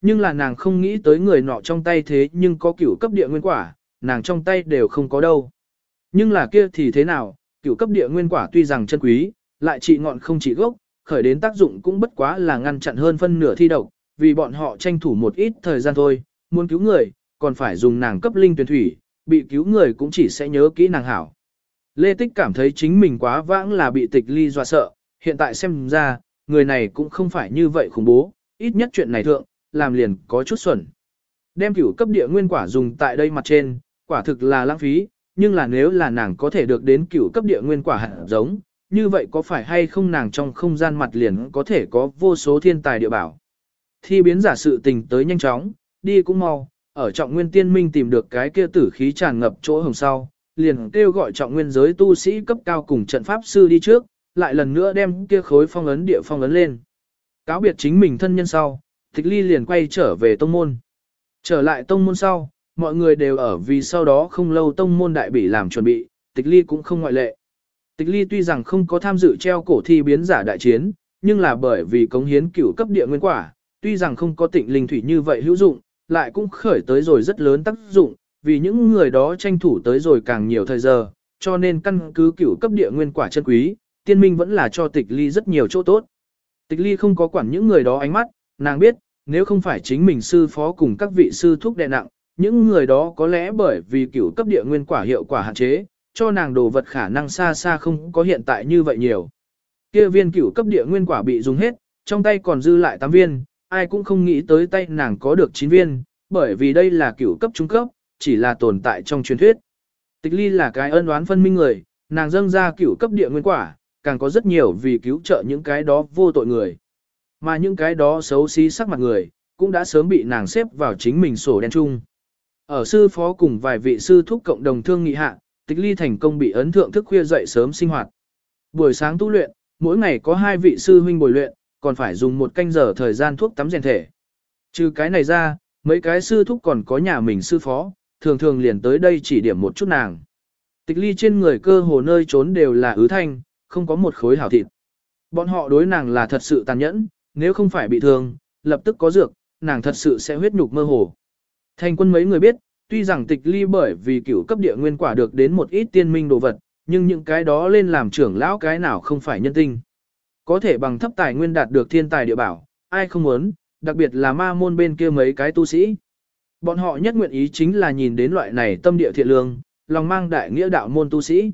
nhưng là nàng không nghĩ tới người nọ trong tay thế nhưng có cửu cấp địa nguyên quả, nàng trong tay đều không có đâu. Nhưng là kia thì thế nào, cửu cấp địa nguyên quả tuy rằng chân quý, lại trị ngọn không trị gốc, khởi đến tác dụng cũng bất quá là ngăn chặn hơn phân nửa thi độc, vì bọn họ tranh thủ một ít thời gian thôi, muốn cứu người, còn phải dùng nàng cấp linh tuyển thủy, bị cứu người cũng chỉ sẽ nhớ kỹ nàng hảo. Lê Tích cảm thấy chính mình quá vãng là bị tịch ly dọa sợ, hiện tại xem ra, người này cũng không phải như vậy khủng bố, ít nhất chuyện này thượng, làm liền có chút xuẩn. Đem cửu cấp địa nguyên quả dùng tại đây mặt trên, quả thực là lãng phí, nhưng là nếu là nàng có thể được đến cửu cấp địa nguyên quả hạt giống, như vậy có phải hay không nàng trong không gian mặt liền có thể có vô số thiên tài địa bảo. Thi biến giả sự tình tới nhanh chóng, đi cũng mau, ở trọng nguyên tiên minh tìm được cái kia tử khí tràn ngập chỗ hồng sau, liền kêu gọi trọng nguyên giới tu sĩ cấp cao cùng trận pháp sư đi trước, lại lần nữa đem kia khối phong ấn địa phong ấn lên. Cáo biệt chính mình thân nhân sau, Tịch Ly liền quay trở về tông môn. Trở lại tông môn sau, mọi người đều ở vì sau đó không lâu tông môn đại bỉ làm chuẩn bị, Tịch Ly cũng không ngoại lệ. Tịch Ly tuy rằng không có tham dự treo cổ thi biến giả đại chiến, nhưng là bởi vì cống hiến cửu cấp địa nguyên quả, tuy rằng không có tịnh linh thủy như vậy hữu dụng, lại cũng khởi tới rồi rất lớn tác dụng, vì những người đó tranh thủ tới rồi càng nhiều thời giờ, cho nên căn cứ cửu cấp địa nguyên quả chân quý, tiên minh vẫn là cho tịch ly rất nhiều chỗ tốt. Tịch ly không có quản những người đó ánh mắt, nàng biết, nếu không phải chính mình sư phó cùng các vị sư thúc đè nặng, những người đó có lẽ bởi vì cửu cấp địa nguyên quả hiệu quả hạn chế, cho nàng đồ vật khả năng xa xa không có hiện tại như vậy nhiều. Kia viên cửu cấp địa nguyên quả bị dùng hết, trong tay còn dư lại 8 viên, ai cũng không nghĩ tới tay nàng có được 9 viên, bởi vì đây là cửu cấp trung cấp, chỉ là tồn tại trong truyền thuyết. Tịch ly là cái ân oán phân minh người, nàng dâng ra cửu cấp địa nguyên quả, càng có rất nhiều vì cứu trợ những cái đó vô tội người. Mà những cái đó xấu xí sắc mặt người, cũng đã sớm bị nàng xếp vào chính mình sổ đen chung. Ở sư phó cùng vài vị sư thúc cộng đồng thương nghị hạ, tịch ly thành công bị ấn thượng thức khuya dậy sớm sinh hoạt. Buổi sáng tu luyện, mỗi ngày có hai vị sư huynh bồi luyện, còn phải dùng một canh giờ thời gian thuốc tắm rèn thể. Trừ cái này ra, mấy cái sư thúc còn có nhà mình sư phó, thường thường liền tới đây chỉ điểm một chút nàng. Tịch ly trên người cơ hồ nơi trốn đều là ứ thanh, không có một khối hảo thịt. Bọn họ đối nàng là thật sự tàn nhẫn, nếu không phải bị thương, lập tức có dược, nàng thật sự sẽ huyết nhục mơ hồ. Thành quân mấy người biết, tuy rằng tịch ly bởi vì cửu cấp địa nguyên quả được đến một ít tiên minh đồ vật, nhưng những cái đó lên làm trưởng lão cái nào không phải nhân tinh. Có thể bằng thấp tài nguyên đạt được thiên tài địa bảo, ai không muốn, đặc biệt là ma môn bên kia mấy cái tu sĩ. Bọn họ nhất nguyện ý chính là nhìn đến loại này tâm địa thiện lương, lòng mang đại nghĩa đạo môn tu sĩ.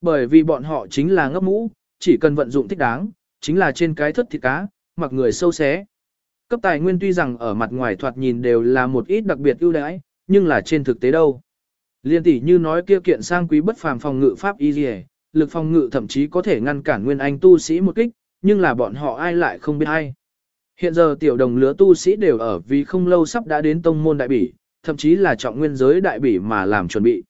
Bởi vì bọn họ chính là ngấp mũ, chỉ cần vận dụng thích đáng, chính là trên cái thất thịt cá, mặc người sâu xé. Cấp tài nguyên tuy rằng ở mặt ngoài thoạt nhìn đều là một ít đặc biệt ưu đãi, nhưng là trên thực tế đâu. Liên tỷ như nói kia kiện sang quý bất phàm phòng ngự pháp y dì lực phòng ngự thậm chí có thể ngăn cản nguyên anh tu sĩ một kích, nhưng là bọn họ ai lại không biết ai. Hiện giờ tiểu đồng lứa tu sĩ đều ở vì không lâu sắp đã đến tông môn đại bỉ, thậm chí là trọng nguyên giới đại bỉ mà làm chuẩn bị.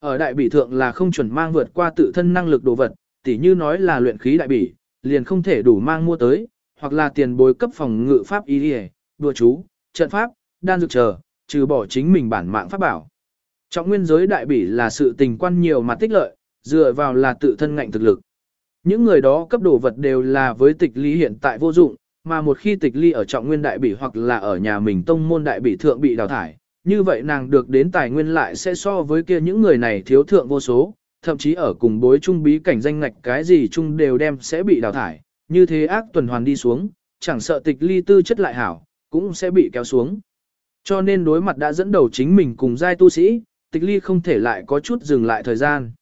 Ở đại bỉ thượng là không chuẩn mang vượt qua tự thân năng lực đồ vật, tỉ như nói là luyện khí đại bỉ, liền không thể đủ mang mua tới, hoặc là tiền bối cấp phòng ngự pháp y đi đùa chú, trận pháp, đan dược chờ, trừ bỏ chính mình bản mạng pháp bảo. Trọng nguyên giới đại bỉ là sự tình quan nhiều mà tích lợi, dựa vào là tự thân ngạnh thực lực. Những người đó cấp đồ vật đều là với tịch lý hiện tại vô dụng, mà một khi tịch ly ở trọng nguyên đại bỉ hoặc là ở nhà mình tông môn đại bỉ thượng bị đào thải, như vậy nàng được đến tài nguyên lại sẽ so với kia những người này thiếu thượng vô số, thậm chí ở cùng bối trung bí cảnh danh ngạch cái gì chung đều đem sẽ bị đào thải, như thế ác tuần hoàn đi xuống, chẳng sợ tịch ly tư chất lại hảo, cũng sẽ bị kéo xuống. Cho nên đối mặt đã dẫn đầu chính mình cùng giai tu sĩ, tịch ly không thể lại có chút dừng lại thời gian.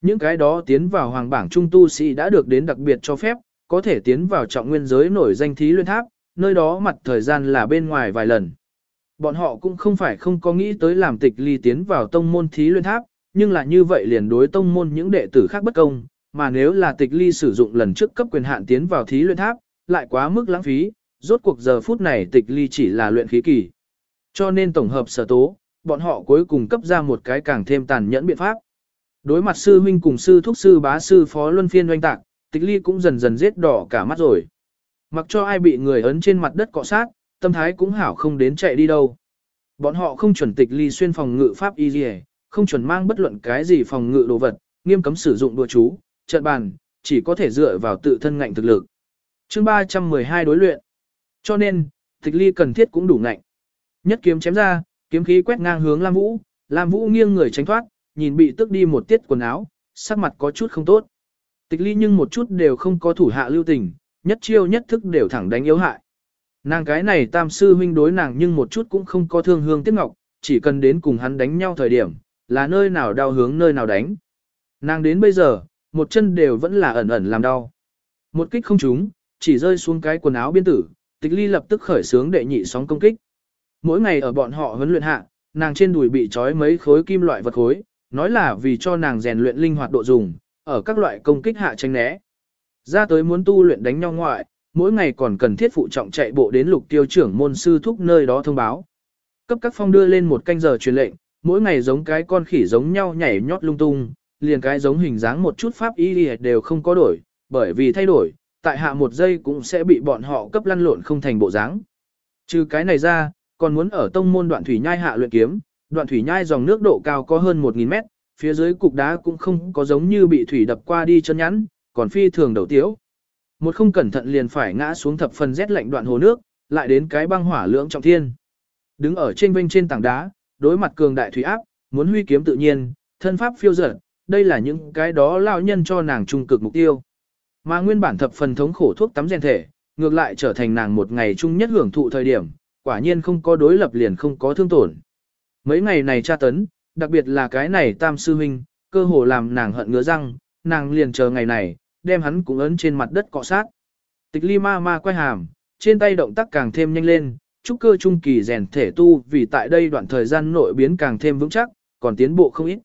Những cái đó tiến vào hoàng bảng trung tu sĩ đã được đến đặc biệt cho phép, có thể tiến vào trọng nguyên giới nổi danh thí luyện tháp, nơi đó mặt thời gian là bên ngoài vài lần. Bọn họ cũng không phải không có nghĩ tới làm tịch ly tiến vào tông môn thí luyện tháp, nhưng là như vậy liền đối tông môn những đệ tử khác bất công, mà nếu là tịch ly sử dụng lần trước cấp quyền hạn tiến vào thí luyện tháp, lại quá mức lãng phí, rốt cuộc giờ phút này tịch ly chỉ là luyện khí kỳ. Cho nên tổng hợp sở tố, bọn họ cuối cùng cấp ra một cái càng thêm tàn nhẫn biện pháp. Đối mặt sư huynh cùng sư thúc sư bá sư phó luân phiên doanh tạc, tịch ly cũng dần dần giết đỏ cả mắt rồi. Mặc cho ai bị người ấn trên mặt đất cọ sát, tâm thái cũng hảo không đến chạy đi đâu. Bọn họ không chuẩn tịch ly xuyên phòng ngự pháp y không chuẩn mang bất luận cái gì phòng ngự đồ vật, nghiêm cấm sử dụng đùa chú, trận bàn, chỉ có thể dựa vào tự thân ngạnh thực lực. chương 312 đối luyện. Cho nên, Tịch ly cần thiết cũng đủ ngạnh. Nhất kiếm chém ra, kiếm khí quét ngang hướng Lam Vũ, Lam Vũ nghiêng người tránh thoát, nhìn bị tức đi một tiết quần áo, sắc mặt có chút không tốt. Tịch ly nhưng một chút đều không có thủ hạ lưu tình, nhất chiêu nhất thức đều thẳng đánh yếu hại. Nàng cái này tam sư huynh đối nàng nhưng một chút cũng không có thương hương tiếc ngọc, chỉ cần đến cùng hắn đánh nhau thời điểm, là nơi nào đau hướng nơi nào đánh. Nàng đến bây giờ, một chân đều vẫn là ẩn ẩn làm đau. Một kích không trúng, chỉ rơi xuống cái quần áo biên tử, tịch ly lập tức khởi sướng đệ nhị sóng công kích. Mỗi ngày ở bọn họ huấn luyện hạ, nàng trên đùi bị trói mấy khối kim loại vật khối, nói là vì cho nàng rèn luyện linh hoạt độ dùng, ở các loại công kích hạ tranh né. Ra tới muốn tu luyện đánh nhau ngoại, mỗi ngày còn cần thiết phụ trọng chạy bộ đến lục tiêu trưởng môn sư thúc nơi đó thông báo. Cấp các phong đưa lên một canh giờ truyền lệnh, mỗi ngày giống cái con khỉ giống nhau nhảy nhót lung tung, liền cái giống hình dáng một chút pháp y đều không có đổi, bởi vì thay đổi, tại hạ một giây cũng sẽ bị bọn họ cấp lăn lộn không thành bộ dáng. Trừ cái này ra, còn muốn ở tông môn đoạn thủy nhai hạ luyện kiếm, đoạn thủy nhai dòng nước độ cao có hơn 1.000 mét, phía dưới cục đá cũng không có giống như bị thủy đập qua đi chân nhắn, còn phi thường đầu tiếu. Một không cẩn thận liền phải ngã xuống thập phần rét lạnh đoạn hồ nước, lại đến cái băng hỏa lưỡng trọng thiên. Đứng ở trên vênh trên tảng đá, đối mặt cường đại thủy áp, muốn huy kiếm tự nhiên, thân pháp phiêu dở, đây là những cái đó lao nhân cho nàng trung cực mục tiêu. Mà nguyên bản thập phần thống khổ thuốc tắm rèn thể, ngược lại trở thành nàng một ngày chung nhất hưởng thụ thời điểm, quả nhiên không có đối lập liền không có thương tổn. Mấy ngày này tra tấn, đặc biệt là cái này tam sư huynh, cơ hồ làm nàng hận ngứa răng, nàng liền chờ ngày này, đem hắn cũng ấn trên mặt đất cọ sát. Tịch ly ma ma quay hàm, trên tay động tác càng thêm nhanh lên, trúc cơ trung kỳ rèn thể tu vì tại đây đoạn thời gian nội biến càng thêm vững chắc, còn tiến bộ không ít.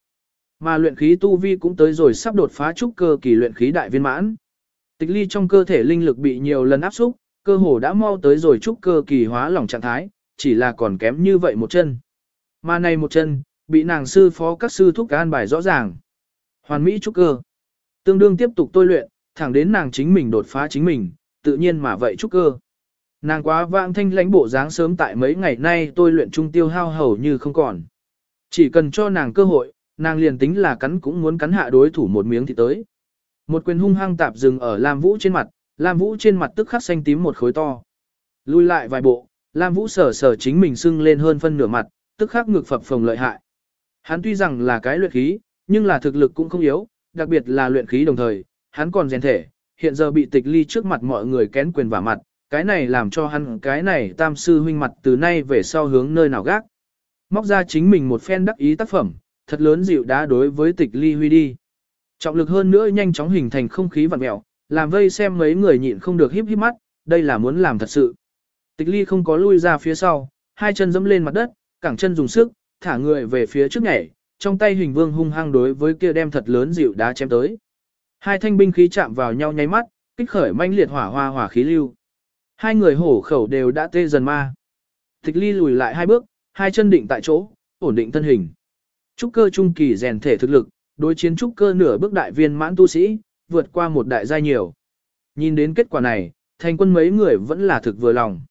Mà luyện khí tu vi cũng tới rồi sắp đột phá trúc cơ kỳ luyện khí đại viên mãn. Tịch ly trong cơ thể linh lực bị nhiều lần áp xúc, cơ hồ đã mau tới rồi trúc cơ kỳ hóa lỏng trạng thái, chỉ là còn kém như vậy một chân. Mà này một chân, bị nàng sư phó các sư thúc an bài rõ ràng. Hoàn mỹ trúc cơ. Tương đương tiếp tục tôi luyện, thẳng đến nàng chính mình đột phá chính mình, tự nhiên mà vậy trúc cơ. Nàng quá vãng thanh lãnh bộ dáng sớm tại mấy ngày nay tôi luyện trung tiêu hao hầu như không còn. Chỉ cần cho nàng cơ hội, nàng liền tính là cắn cũng muốn cắn hạ đối thủ một miếng thì tới. Một quyền hung hăng tạp dừng ở Lam Vũ trên mặt, Lam Vũ trên mặt tức khắc xanh tím một khối to. Lùi lại vài bộ, Lam Vũ sở sở chính mình sưng lên hơn phân nửa mặt, tức khắc ngực phập phồng lợi hại. Hắn tuy rằng là cái luyện khí, nhưng là thực lực cũng không yếu, đặc biệt là luyện khí đồng thời, hắn còn rèn thể, hiện giờ bị tịch ly trước mặt mọi người kén quyền vả mặt, cái này làm cho hắn cái này tam sư huynh mặt từ nay về sau hướng nơi nào gác. Móc ra chính mình một phen đắc ý tác phẩm, thật lớn dịu đá đối với tịch ly huy đi. Trọng lực hơn nữa nhanh chóng hình thành không khí vặn mẹo, làm vây xem mấy người nhịn không được híp híp mắt, đây là muốn làm thật sự. Tịch ly không có lui ra phía sau, hai chân dẫm lên mặt đất, cẳng chân dùng sức, thả người về phía trước nhảy, trong tay hình vương hung hăng đối với kia đem thật lớn dịu đá chém tới. Hai thanh binh khí chạm vào nhau nháy mắt, kích khởi manh liệt hỏa hoa hỏa khí lưu. Hai người hổ khẩu đều đã tê dần ma. Tịch ly lùi lại hai bước, hai chân định tại chỗ, ổn định thân hình. Trúc cơ trung kỳ rèn thể thực lực, đối chiến trúc cơ nửa bước đại viên mãn tu sĩ, vượt qua một đại giai nhiều. Nhìn đến kết quả này, thành quân mấy người vẫn là thực vừa lòng.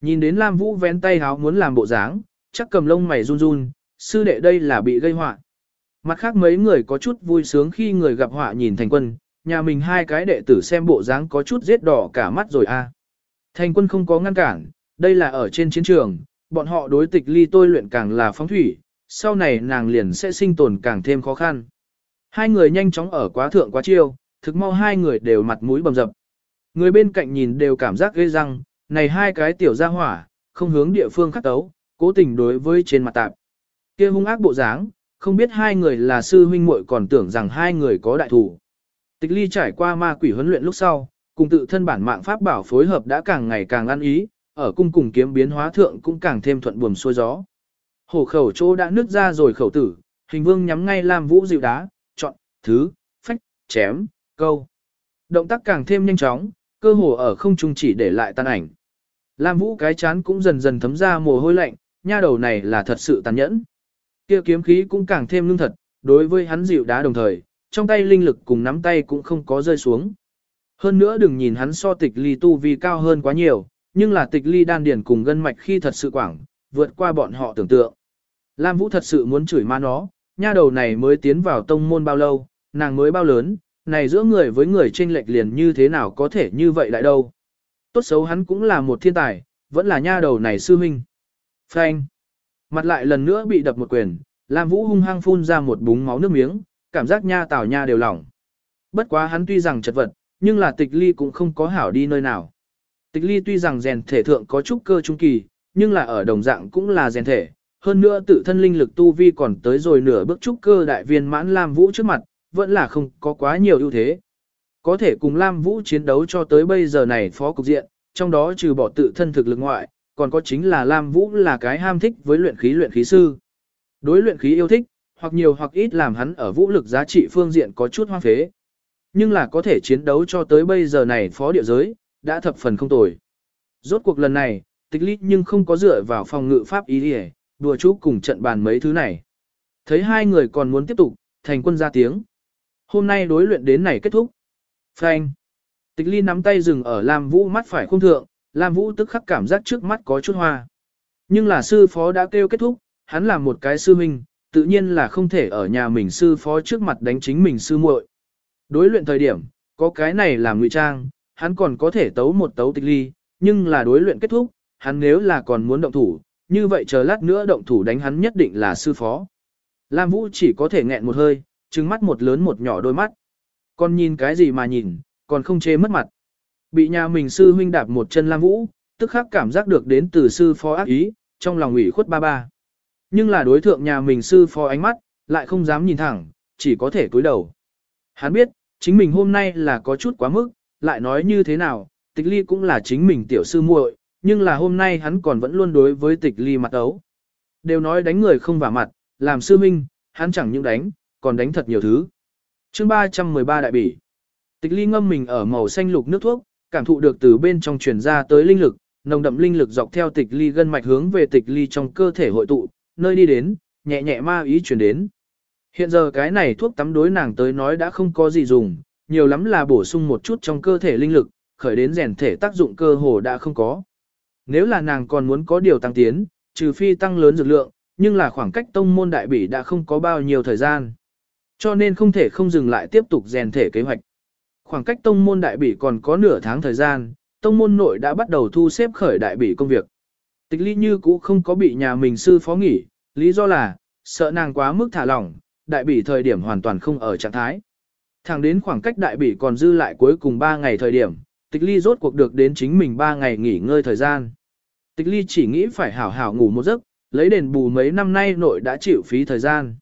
Nhìn đến Lam Vũ vén tay háo muốn làm bộ dáng, chắc cầm lông mày run run, sư đệ đây là bị gây họa. Mặt khác mấy người có chút vui sướng khi người gặp họa nhìn thành quân, nhà mình hai cái đệ tử xem bộ dáng có chút giết đỏ cả mắt rồi a. À. Thành quân không có ngăn cản, đây là ở trên chiến trường, bọn họ đối tịch ly tôi luyện càng là phóng thủy, sau này nàng liền sẽ sinh tồn càng thêm khó khăn. Hai người nhanh chóng ở quá thượng quá chiêu, thực mau hai người đều mặt mũi bầm dập. Người bên cạnh nhìn đều cảm giác ghê răng, này hai cái tiểu gia hỏa, không hướng địa phương khắc tấu, cố tình đối với trên mặt tạp. kia hung ác bộ dáng, không biết hai người là sư huynh muội còn tưởng rằng hai người có đại thủ. Tịch ly trải qua ma quỷ huấn luyện lúc sau, cùng tự thân bản mạng pháp bảo phối hợp đã càng ngày càng ăn ý, ở cung cùng kiếm biến hóa thượng cũng càng thêm thuận buồm xuôi gió. Hổ khẩu chỗ đã nứt ra rồi khẩu tử, hình vương nhắm ngay Lam Vũ dịu đá, chọn, thứ, phách, chém, câu. Động tác càng thêm nhanh chóng, cơ hồ ở không trung chỉ để lại tàn ảnh. Lam Vũ cái chán cũng dần dần thấm ra mồ hôi lạnh, nha đầu này là thật sự tàn nhẫn. Kia kiếm khí cũng càng thêm lương thật, đối với hắn dịu đá đồng thời, trong tay linh lực cùng nắm tay cũng không có rơi xuống. Hơn nữa đừng nhìn hắn so tịch ly tu vi cao hơn quá nhiều, nhưng là tịch ly đan điển cùng gân mạch khi thật sự quảng, vượt qua bọn họ tưởng tượng. Lam Vũ thật sự muốn chửi ma nó, nha đầu này mới tiến vào tông môn bao lâu, nàng mới bao lớn, này giữa người với người tranh lệch liền như thế nào có thể như vậy lại đâu. Tốt xấu hắn cũng là một thiên tài, vẫn là nha đầu này sư huynh. Phanh. Mặt lại lần nữa bị đập một quyền, Lam Vũ hung hăng phun ra một búng máu nước miếng, cảm giác nha tảo nha đều lỏng. Bất quá hắn tuy rằng chật vật, nhưng là tịch ly cũng không có hảo đi nơi nào. Tịch ly tuy rằng rèn thể thượng có chút cơ trung kỳ, nhưng là ở đồng dạng cũng là rèn thể. Hơn nữa tự thân linh lực tu vi còn tới rồi nửa bước trúc cơ đại viên mãn Lam Vũ trước mặt, vẫn là không có quá nhiều ưu thế. Có thể cùng Lam Vũ chiến đấu cho tới bây giờ này phó cục diện, trong đó trừ bỏ tự thân thực lực ngoại, còn có chính là Lam Vũ là cái ham thích với luyện khí luyện khí sư. Đối luyện khí yêu thích, hoặc nhiều hoặc ít làm hắn ở vũ lực giá trị phương diện có chút hoang phế. Nhưng là có thể chiến đấu cho tới bây giờ này phó địa giới, đã thập phần không tồi. Rốt cuộc lần này, tịch lý nhưng không có dựa vào phòng ngự pháp ý địa, đùa chú cùng trận bàn mấy thứ này. Thấy hai người còn muốn tiếp tục, thành quân ra tiếng. Hôm nay đối luyện đến này kết thúc. Frank. Tịch ly nắm tay dừng ở Lam Vũ mắt phải không thượng, Lam Vũ tức khắc cảm giác trước mắt có chút hoa. Nhưng là sư phó đã kêu kết thúc, hắn là một cái sư minh, tự nhiên là không thể ở nhà mình sư phó trước mặt đánh chính mình sư muội. Đối luyện thời điểm, có cái này làm ngụy trang, hắn còn có thể tấu một tấu tịch ly, nhưng là đối luyện kết thúc, hắn nếu là còn muốn động thủ, như vậy chờ lát nữa động thủ đánh hắn nhất định là sư phó. Lam Vũ chỉ có thể nghẹn một hơi, trừng mắt một lớn một nhỏ đôi mắt. Còn nhìn cái gì mà nhìn, còn không chê mất mặt. Bị nhà mình sư huynh đạp một chân Lam Vũ, tức khắc cảm giác được đến từ sư phó ác ý, trong lòng ủy khuất ba ba. Nhưng là đối thượng nhà mình sư phó ánh mắt, lại không dám nhìn thẳng, chỉ có thể cúi đầu. Hắn biết, chính mình hôm nay là có chút quá mức, lại nói như thế nào, tịch ly cũng là chính mình tiểu sư muội, nhưng là hôm nay hắn còn vẫn luôn đối với tịch ly mặt ấu. Đều nói đánh người không vả mặt, làm sư minh, hắn chẳng những đánh, còn đánh thật nhiều thứ. chương 313 đại bỉ. Tịch ly ngâm mình ở màu xanh lục nước thuốc, cảm thụ được từ bên trong truyền ra tới linh lực, nồng đậm linh lực dọc theo tịch ly gân mạch hướng về tịch ly trong cơ thể hội tụ, nơi đi đến, nhẹ nhẹ ma ý chuyển đến. Hiện giờ cái này thuốc tắm đối nàng tới nói đã không có gì dùng, nhiều lắm là bổ sung một chút trong cơ thể linh lực, khởi đến rèn thể tác dụng cơ hồ đã không có. Nếu là nàng còn muốn có điều tăng tiến, trừ phi tăng lớn dược lượng, nhưng là khoảng cách tông môn đại bỉ đã không có bao nhiêu thời gian. Cho nên không thể không dừng lại tiếp tục rèn thể kế hoạch. Khoảng cách tông môn đại bỉ còn có nửa tháng thời gian, tông môn nội đã bắt đầu thu xếp khởi đại bỉ công việc. Tịch ly như cũ không có bị nhà mình sư phó nghỉ, lý do là, sợ nàng quá mức thả lỏng, đại bỉ thời điểm hoàn toàn không ở trạng thái. Thẳng đến khoảng cách đại bỉ còn dư lại cuối cùng 3 ngày thời điểm, tịch ly rốt cuộc được đến chính mình 3 ngày nghỉ ngơi thời gian. Tịch ly chỉ nghĩ phải hảo hảo ngủ một giấc, lấy đền bù mấy năm nay nội đã chịu phí thời gian.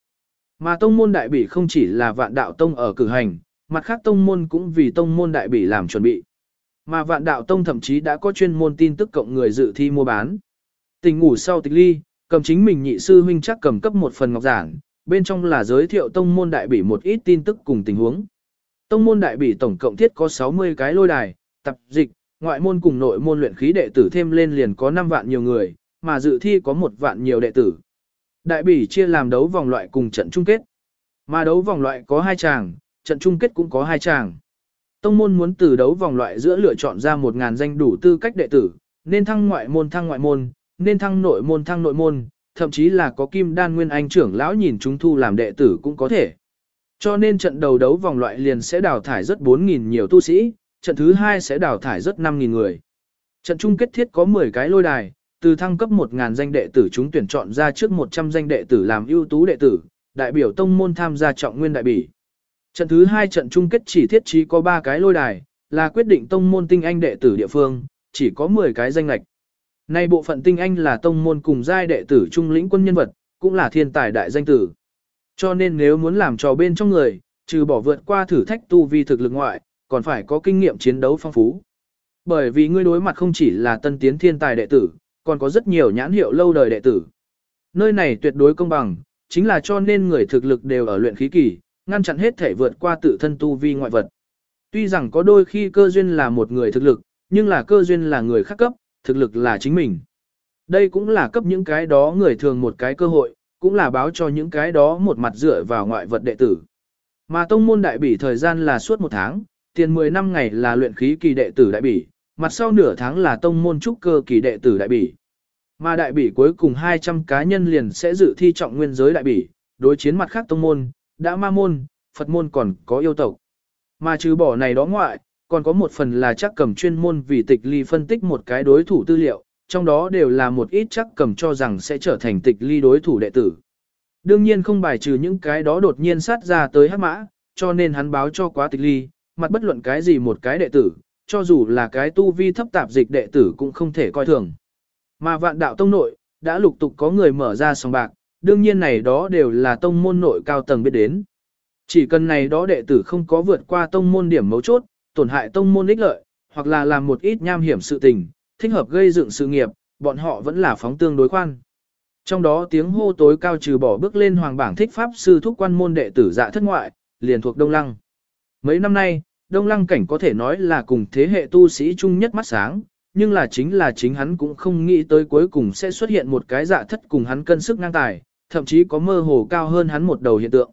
Mà tông môn đại bỉ không chỉ là vạn đạo tông ở cử hành, mặt khác tông môn cũng vì tông môn đại bỉ làm chuẩn bị. Mà vạn đạo tông thậm chí đã có chuyên môn tin tức cộng người dự thi mua bán. Tình ngủ sau tịch ly, cầm chính mình nhị sư huynh chắc cầm cấp một phần ngọc giản, bên trong là giới thiệu tông môn đại bỉ một ít tin tức cùng tình huống. Tông môn đại bỉ tổng cộng thiết có 60 cái lôi đài, tập dịch, ngoại môn cùng nội môn luyện khí đệ tử thêm lên liền có 5 vạn nhiều người, mà dự thi có một vạn nhiều đệ tử. Đại bỉ chia làm đấu vòng loại cùng trận chung kết. Mà đấu vòng loại có hai chàng, trận chung kết cũng có hai chàng. Tông môn muốn từ đấu vòng loại giữa lựa chọn ra 1000 danh đủ tư cách đệ tử, nên thăng ngoại môn thăng ngoại môn, nên thăng nội môn thăng nội môn, thậm chí là có kim đan nguyên anh trưởng lão nhìn chúng thu làm đệ tử cũng có thể. Cho nên trận đầu đấu vòng loại liền sẽ đào thải rất 4.000 nhiều tu sĩ, trận thứ hai sẽ đào thải rất 5.000 người. Trận chung kết thiết có 10 cái lôi đài, từ thăng cấp 1.000 danh đệ tử chúng tuyển chọn ra trước 100 danh đệ tử làm ưu tú đệ tử, đại biểu tông môn tham gia trọng nguyên đại bỉ. Trận thứ hai trận chung kết chỉ thiết trí có 3 cái lôi đài, là quyết định tông môn tinh anh đệ tử địa phương, chỉ có 10 cái danh lạch. Nay bộ phận tinh anh là tông môn cùng giai đệ tử trung lĩnh quân nhân vật, cũng là thiên tài đại danh tử. Cho nên nếu muốn làm trò bên trong người, trừ bỏ vượt qua thử thách tu vi thực lực ngoại, còn phải có kinh nghiệm chiến đấu phong phú. Bởi vì ngươi đối mặt không chỉ là tân tiến thiên tài đệ tử, còn có rất nhiều nhãn hiệu lâu đời đệ tử. Nơi này tuyệt đối công bằng, chính là cho nên người thực lực đều ở luyện khí kỳ, ngăn chặn hết thể vượt qua tự thân tu vi ngoại vật. Tuy rằng có đôi khi cơ duyên là một người thực lực, nhưng là cơ duyên là người khác cấp, thực lực là chính mình. Đây cũng là cấp những cái đó người thường một cái cơ hội, cũng là báo cho những cái đó một mặt dựa vào ngoại vật đệ tử. Mà tông môn đại bỉ thời gian là suốt một tháng, tiền 10 năm ngày là luyện khí kỳ đệ tử đại bỉ, mặt sau nửa tháng là tông môn trúc cơ kỳ đệ tử đại bỉ. Mà đại bỉ cuối cùng 200 cá nhân liền sẽ dự thi trọng nguyên giới đại bỉ, đối chiến mặt khác tông môn, đã ma môn, Phật môn còn có yêu tộc. Mà trừ bỏ này đó ngoại, còn có một phần là chắc cầm chuyên môn vì tịch ly phân tích một cái đối thủ tư liệu, trong đó đều là một ít chắc cầm cho rằng sẽ trở thành tịch ly đối thủ đệ tử. Đương nhiên không bài trừ những cái đó đột nhiên sát ra tới hắc mã, cho nên hắn báo cho quá tịch ly, mặt bất luận cái gì một cái đệ tử, cho dù là cái tu vi thấp tạp dịch đệ tử cũng không thể coi thường. Mà vạn đạo tông nội, đã lục tục có người mở ra sòng bạc, đương nhiên này đó đều là tông môn nội cao tầng biết đến. Chỉ cần này đó đệ tử không có vượt qua tông môn điểm mấu chốt, tổn hại tông môn ích lợi, hoặc là làm một ít nham hiểm sự tình, thích hợp gây dựng sự nghiệp, bọn họ vẫn là phóng tương đối khoan. Trong đó tiếng hô tối cao trừ bỏ bước lên hoàng bảng thích pháp sư thúc quan môn đệ tử dạ thất ngoại, liền thuộc Đông Lăng. Mấy năm nay, Đông Lăng cảnh có thể nói là cùng thế hệ tu sĩ chung nhất mắt sáng, nhưng là chính là chính hắn cũng không nghĩ tới cuối cùng sẽ xuất hiện một cái dạ thất cùng hắn cân sức ngang tài, thậm chí có mơ hồ cao hơn hắn một đầu hiện tượng.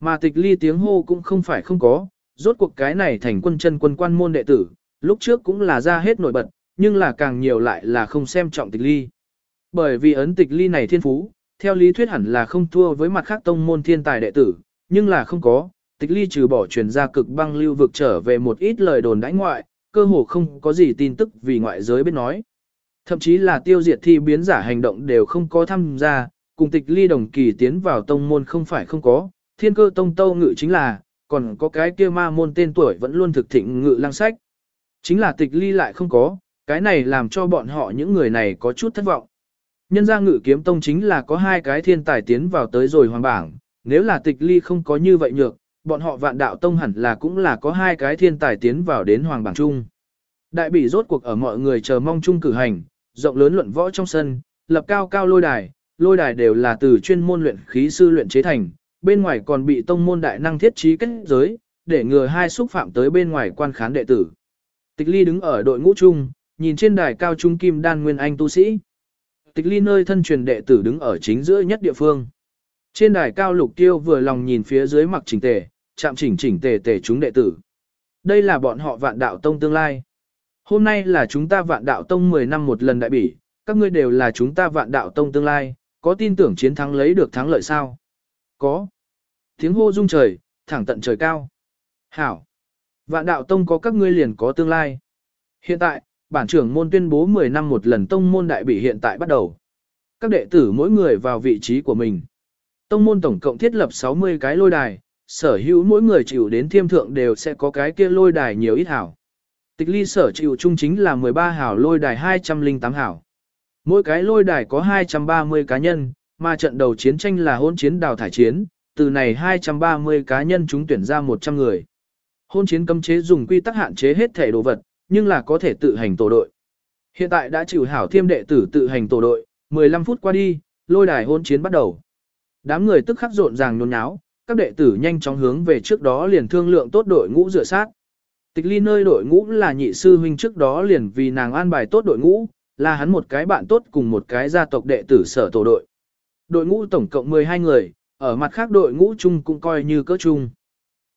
Mà tịch ly tiếng hô cũng không phải không có, rốt cuộc cái này thành quân chân quân quan môn đệ tử, lúc trước cũng là ra hết nổi bật, nhưng là càng nhiều lại là không xem trọng tịch ly. Bởi vì ấn tịch ly này thiên phú, theo lý thuyết hẳn là không thua với mặt khác tông môn thiên tài đệ tử, nhưng là không có, tịch ly trừ bỏ truyền ra cực băng lưu vực trở về một ít lời đồn đãi ngoại, cơ hồ không có gì tin tức vì ngoại giới biết nói. Thậm chí là tiêu diệt thi biến giả hành động đều không có tham gia, cùng tịch ly đồng kỳ tiến vào tông môn không phải không có, thiên cơ tông tâu ngự chính là, còn có cái kia ma môn tên tuổi vẫn luôn thực thịnh ngự lang sách. Chính là tịch ly lại không có, cái này làm cho bọn họ những người này có chút thất vọng. Nhân ra ngự kiếm tông chính là có hai cái thiên tài tiến vào tới rồi hoàng bảng, nếu là tịch ly không có như vậy nhược, bọn họ vạn đạo tông hẳn là cũng là có hai cái thiên tài tiến vào đến hoàng bảng trung Đại bỉ rốt cuộc ở mọi người chờ mong chung cử hành, rộng lớn luận võ trong sân, lập cao cao lôi đài, lôi đài đều là từ chuyên môn luyện khí sư luyện chế thành, bên ngoài còn bị tông môn đại năng thiết trí kết giới, để ngừa hai xúc phạm tới bên ngoài quan khán đệ tử. Tịch ly đứng ở đội ngũ chung, nhìn trên đài cao trung kim đan nguyên anh tu sĩ. Tịch ly nơi thân truyền đệ tử đứng ở chính giữa nhất địa phương. Trên đài cao lục tiêu vừa lòng nhìn phía dưới mặc chỉnh tề, chạm chỉnh chỉnh tề tề chúng đệ tử. Đây là bọn họ vạn đạo tông tương lai. Hôm nay là chúng ta vạn đạo tông 10 năm một lần đại bỉ, các ngươi đều là chúng ta vạn đạo tông tương lai, có tin tưởng chiến thắng lấy được thắng lợi sao? Có. Tiếng hô rung trời, thẳng tận trời cao. Hảo. Vạn đạo tông có các ngươi liền có tương lai. Hiện tại, bản trưởng môn tuyên bố 10 năm một lần tông môn đại bỉ hiện tại bắt đầu. Các đệ tử mỗi người vào vị trí của mình. Tông môn tổng cộng thiết lập 60 cái lôi đài, sở hữu mỗi người chịu đến thiêm thượng đều sẽ có cái kia lôi đài nhiều ít hảo. Tịch ly sở chịu chung chính là 13 hảo lôi đài 208 hảo. Mỗi cái lôi đài có 230 cá nhân, mà trận đầu chiến tranh là hôn chiến đào thải chiến, từ này 230 cá nhân chúng tuyển ra 100 người. Hôn chiến cấm chế dùng quy tắc hạn chế hết thể đồ vật, nhưng là có thể tự hành tổ đội. Hiện tại đã chịu hảo thiêm đệ tử tự hành tổ đội, 15 phút qua đi, lôi đài hôn chiến bắt đầu. Đám người tức khắc rộn ràng nhốn nháo, các đệ tử nhanh chóng hướng về trước đó liền thương lượng tốt đội ngũ rửa sát. Tịch ly nơi đội ngũ là nhị sư huynh trước đó liền vì nàng an bài tốt đội ngũ, là hắn một cái bạn tốt cùng một cái gia tộc đệ tử sở tổ đội. Đội ngũ tổng cộng 12 người, ở mặt khác đội ngũ chung cũng coi như cỡ chung.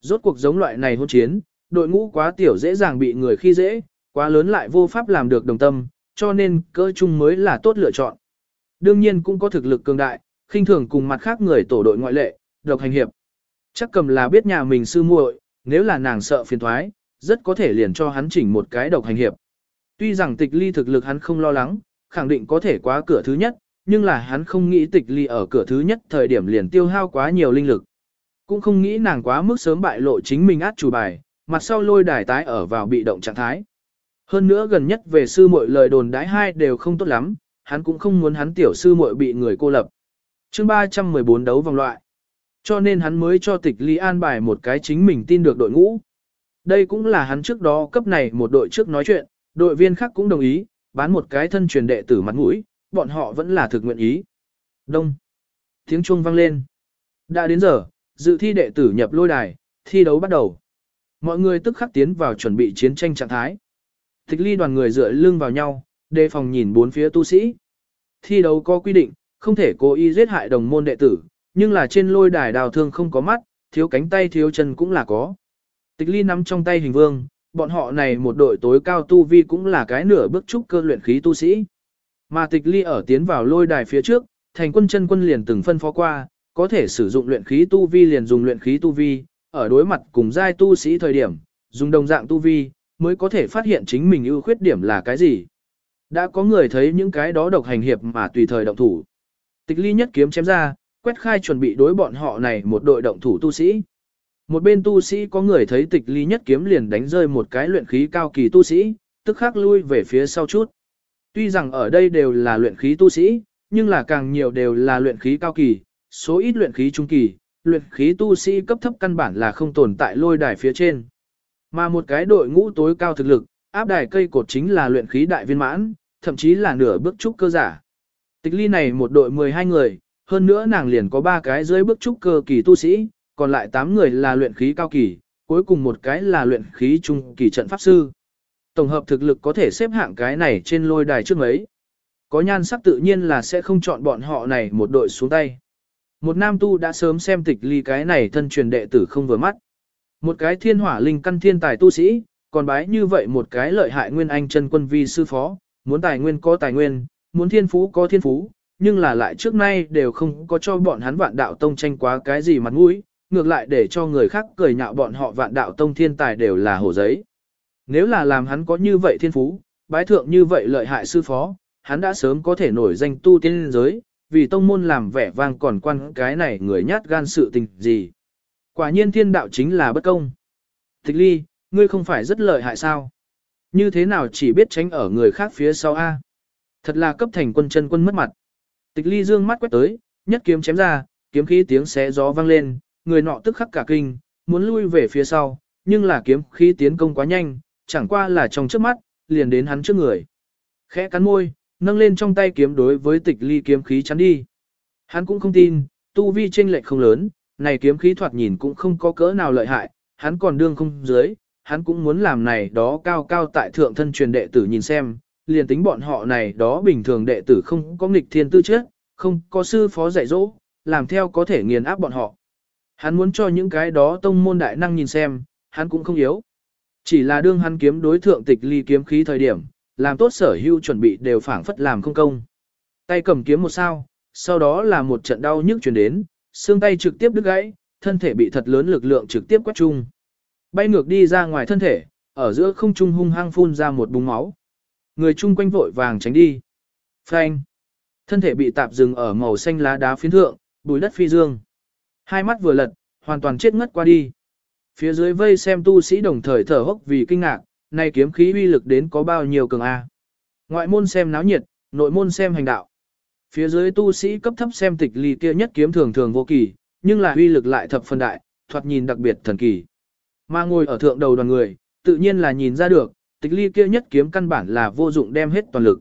Rốt cuộc giống loại này hôn chiến, đội ngũ quá tiểu dễ dàng bị người khi dễ, quá lớn lại vô pháp làm được đồng tâm, cho nên cỡ chung mới là tốt lựa chọn. Đương nhiên cũng có thực lực cường đại, khinh thường cùng mặt khác người tổ đội ngoại lệ, độc hành hiệp. Chắc cầm là biết nhà mình sư muội, nếu là nàng sợ phiền thoái, rất có thể liền cho hắn chỉnh một cái độc hành hiệp. Tuy rằng tịch ly thực lực hắn không lo lắng, khẳng định có thể qua cửa thứ nhất, nhưng là hắn không nghĩ tịch ly ở cửa thứ nhất thời điểm liền tiêu hao quá nhiều linh lực. Cũng không nghĩ nàng quá mức sớm bại lộ chính mình át chủ bài, mặt sau lôi đài tái ở vào bị động trạng thái. Hơn nữa gần nhất về sư muội lời đồn đãi hai đều không tốt lắm, hắn cũng không muốn hắn tiểu sư muội bị người cô lập. chương 314 đấu vòng loại. Cho nên hắn mới cho tịch ly an bài một cái chính mình tin được đội ngũ. Đây cũng là hắn trước đó cấp này một đội trước nói chuyện, đội viên khác cũng đồng ý, bán một cái thân truyền đệ tử mặt mũi, bọn họ vẫn là thực nguyện ý. Đông. Tiếng chuông vang lên. Đã đến giờ, dự thi đệ tử nhập lôi đài, thi đấu bắt đầu. Mọi người tức khắc tiến vào chuẩn bị chiến tranh trạng thái. Tịch ly đoàn người dựa lưng vào nhau, đề phòng nhìn bốn phía tu sĩ. Thi đấu có quy định, không thể cố ý giết hại đồng môn đệ tử, nhưng là trên lôi đài đào thương không có mắt, thiếu cánh tay thiếu chân cũng là có. Tịch ly nắm trong tay hình vương, bọn họ này một đội tối cao tu vi cũng là cái nửa bước trúc cơ luyện khí tu sĩ. Mà tịch ly ở tiến vào lôi đài phía trước, thành quân chân quân liền từng phân phó qua, có thể sử dụng luyện khí tu vi liền dùng luyện khí tu vi, ở đối mặt cùng giai tu sĩ thời điểm, dùng đồng dạng tu vi, mới có thể phát hiện chính mình ưu khuyết điểm là cái gì. Đã có người thấy những cái đó độc hành hiệp mà tùy thời động thủ. Tịch ly nhất kiếm chém ra, quét khai chuẩn bị đối bọn họ này một đội động thủ tu sĩ. Một bên tu sĩ có người thấy tịch ly nhất kiếm liền đánh rơi một cái luyện khí cao kỳ tu sĩ, tức khắc lui về phía sau chút. Tuy rằng ở đây đều là luyện khí tu sĩ, nhưng là càng nhiều đều là luyện khí cao kỳ, số ít luyện khí trung kỳ, luyện khí tu sĩ cấp thấp căn bản là không tồn tại lôi đài phía trên. Mà một cái đội ngũ tối cao thực lực, áp đài cây cột chính là luyện khí đại viên mãn, thậm chí là nửa bước trúc cơ giả. Tịch ly này một đội 12 người, hơn nữa nàng liền có ba cái dưới bước trúc cơ kỳ tu sĩ, còn lại 8 người là luyện khí cao kỳ, cuối cùng một cái là luyện khí trung kỳ trận pháp sư. Tổng hợp thực lực có thể xếp hạng cái này trên lôi đài trước mấy. Có nhan sắc tự nhiên là sẽ không chọn bọn họ này một đội xuống tay. Một nam tu đã sớm xem tịch ly cái này thân truyền đệ tử không vừa mắt. Một cái thiên hỏa linh căn thiên tài tu sĩ, còn bái như vậy một cái lợi hại nguyên anh chân quân vi sư phó, muốn tài nguyên có tài nguyên, muốn thiên phú có thiên phú, nhưng là lại trước nay đều không có cho bọn hắn vạn đạo tông tranh quá cái gì mặt mũi, ngược lại để cho người khác cười nhạo bọn họ vạn đạo tông thiên tài đều là hổ giấy. Nếu là làm hắn có như vậy thiên phú, bái thượng như vậy lợi hại sư phó, hắn đã sớm có thể nổi danh tu tiên giới, vì tông môn làm vẻ vang còn quan cái này người nhát gan sự tình gì. Quả nhiên thiên đạo chính là bất công. Tịch ly, ngươi không phải rất lợi hại sao? Như thế nào chỉ biết tránh ở người khác phía sau A? Thật là cấp thành quân chân quân mất mặt. Tịch ly dương mắt quét tới, nhất kiếm chém ra, kiếm khí tiếng xé gió vang lên, người nọ tức khắc cả kinh, muốn lui về phía sau, nhưng là kiếm khí tiến công quá nhanh, chẳng qua là trong trước mắt, liền đến hắn trước người. Khẽ cắn môi, nâng lên trong tay kiếm đối với tịch ly kiếm khí chắn đi. Hắn cũng không tin, tu vi chênh lệch không lớn, này kiếm khí thoạt nhìn cũng không có cỡ nào lợi hại, hắn còn đương không dưới, hắn cũng muốn làm này đó cao cao tại thượng thân truyền đệ tử nhìn xem, liền tính bọn họ này đó bình thường đệ tử không có nghịch thiên tư chất, không có sư phó dạy dỗ, làm theo có thể nghiền áp bọn họ. Hắn muốn cho những cái đó tông môn đại năng nhìn xem, hắn cũng không yếu. Chỉ là đương hắn kiếm đối thượng tịch ly kiếm khí thời điểm, làm tốt sở hữu chuẩn bị đều phảng phất làm không công. Tay cầm kiếm một sao, sau đó là một trận đau nhức chuyển đến, xương tay trực tiếp đứt gãy, thân thể bị thật lớn lực lượng trực tiếp quét chung. Bay ngược đi ra ngoài thân thể, ở giữa không trung hung hăng phun ra một búng máu. Người chung quanh vội vàng tránh đi. Phanh. Thân thể bị tạp dừng ở màu xanh lá đá phiến thượng, bùi đất phi dương. Hai mắt vừa lật, hoàn toàn chết ngất qua đi. Phía dưới vây xem tu sĩ đồng thời thở hốc vì kinh ngạc, nay kiếm khí uy lực đến có bao nhiêu cường A. Ngoại môn xem náo nhiệt, nội môn xem hành đạo. Phía dưới tu sĩ cấp thấp xem tịch ly kia nhất kiếm thường thường vô kỳ, nhưng là uy lực lại thập phân đại, thoạt nhìn đặc biệt thần kỳ. Mà ngồi ở thượng đầu đoàn người, tự nhiên là nhìn ra được, tịch ly kia nhất kiếm căn bản là vô dụng đem hết toàn lực.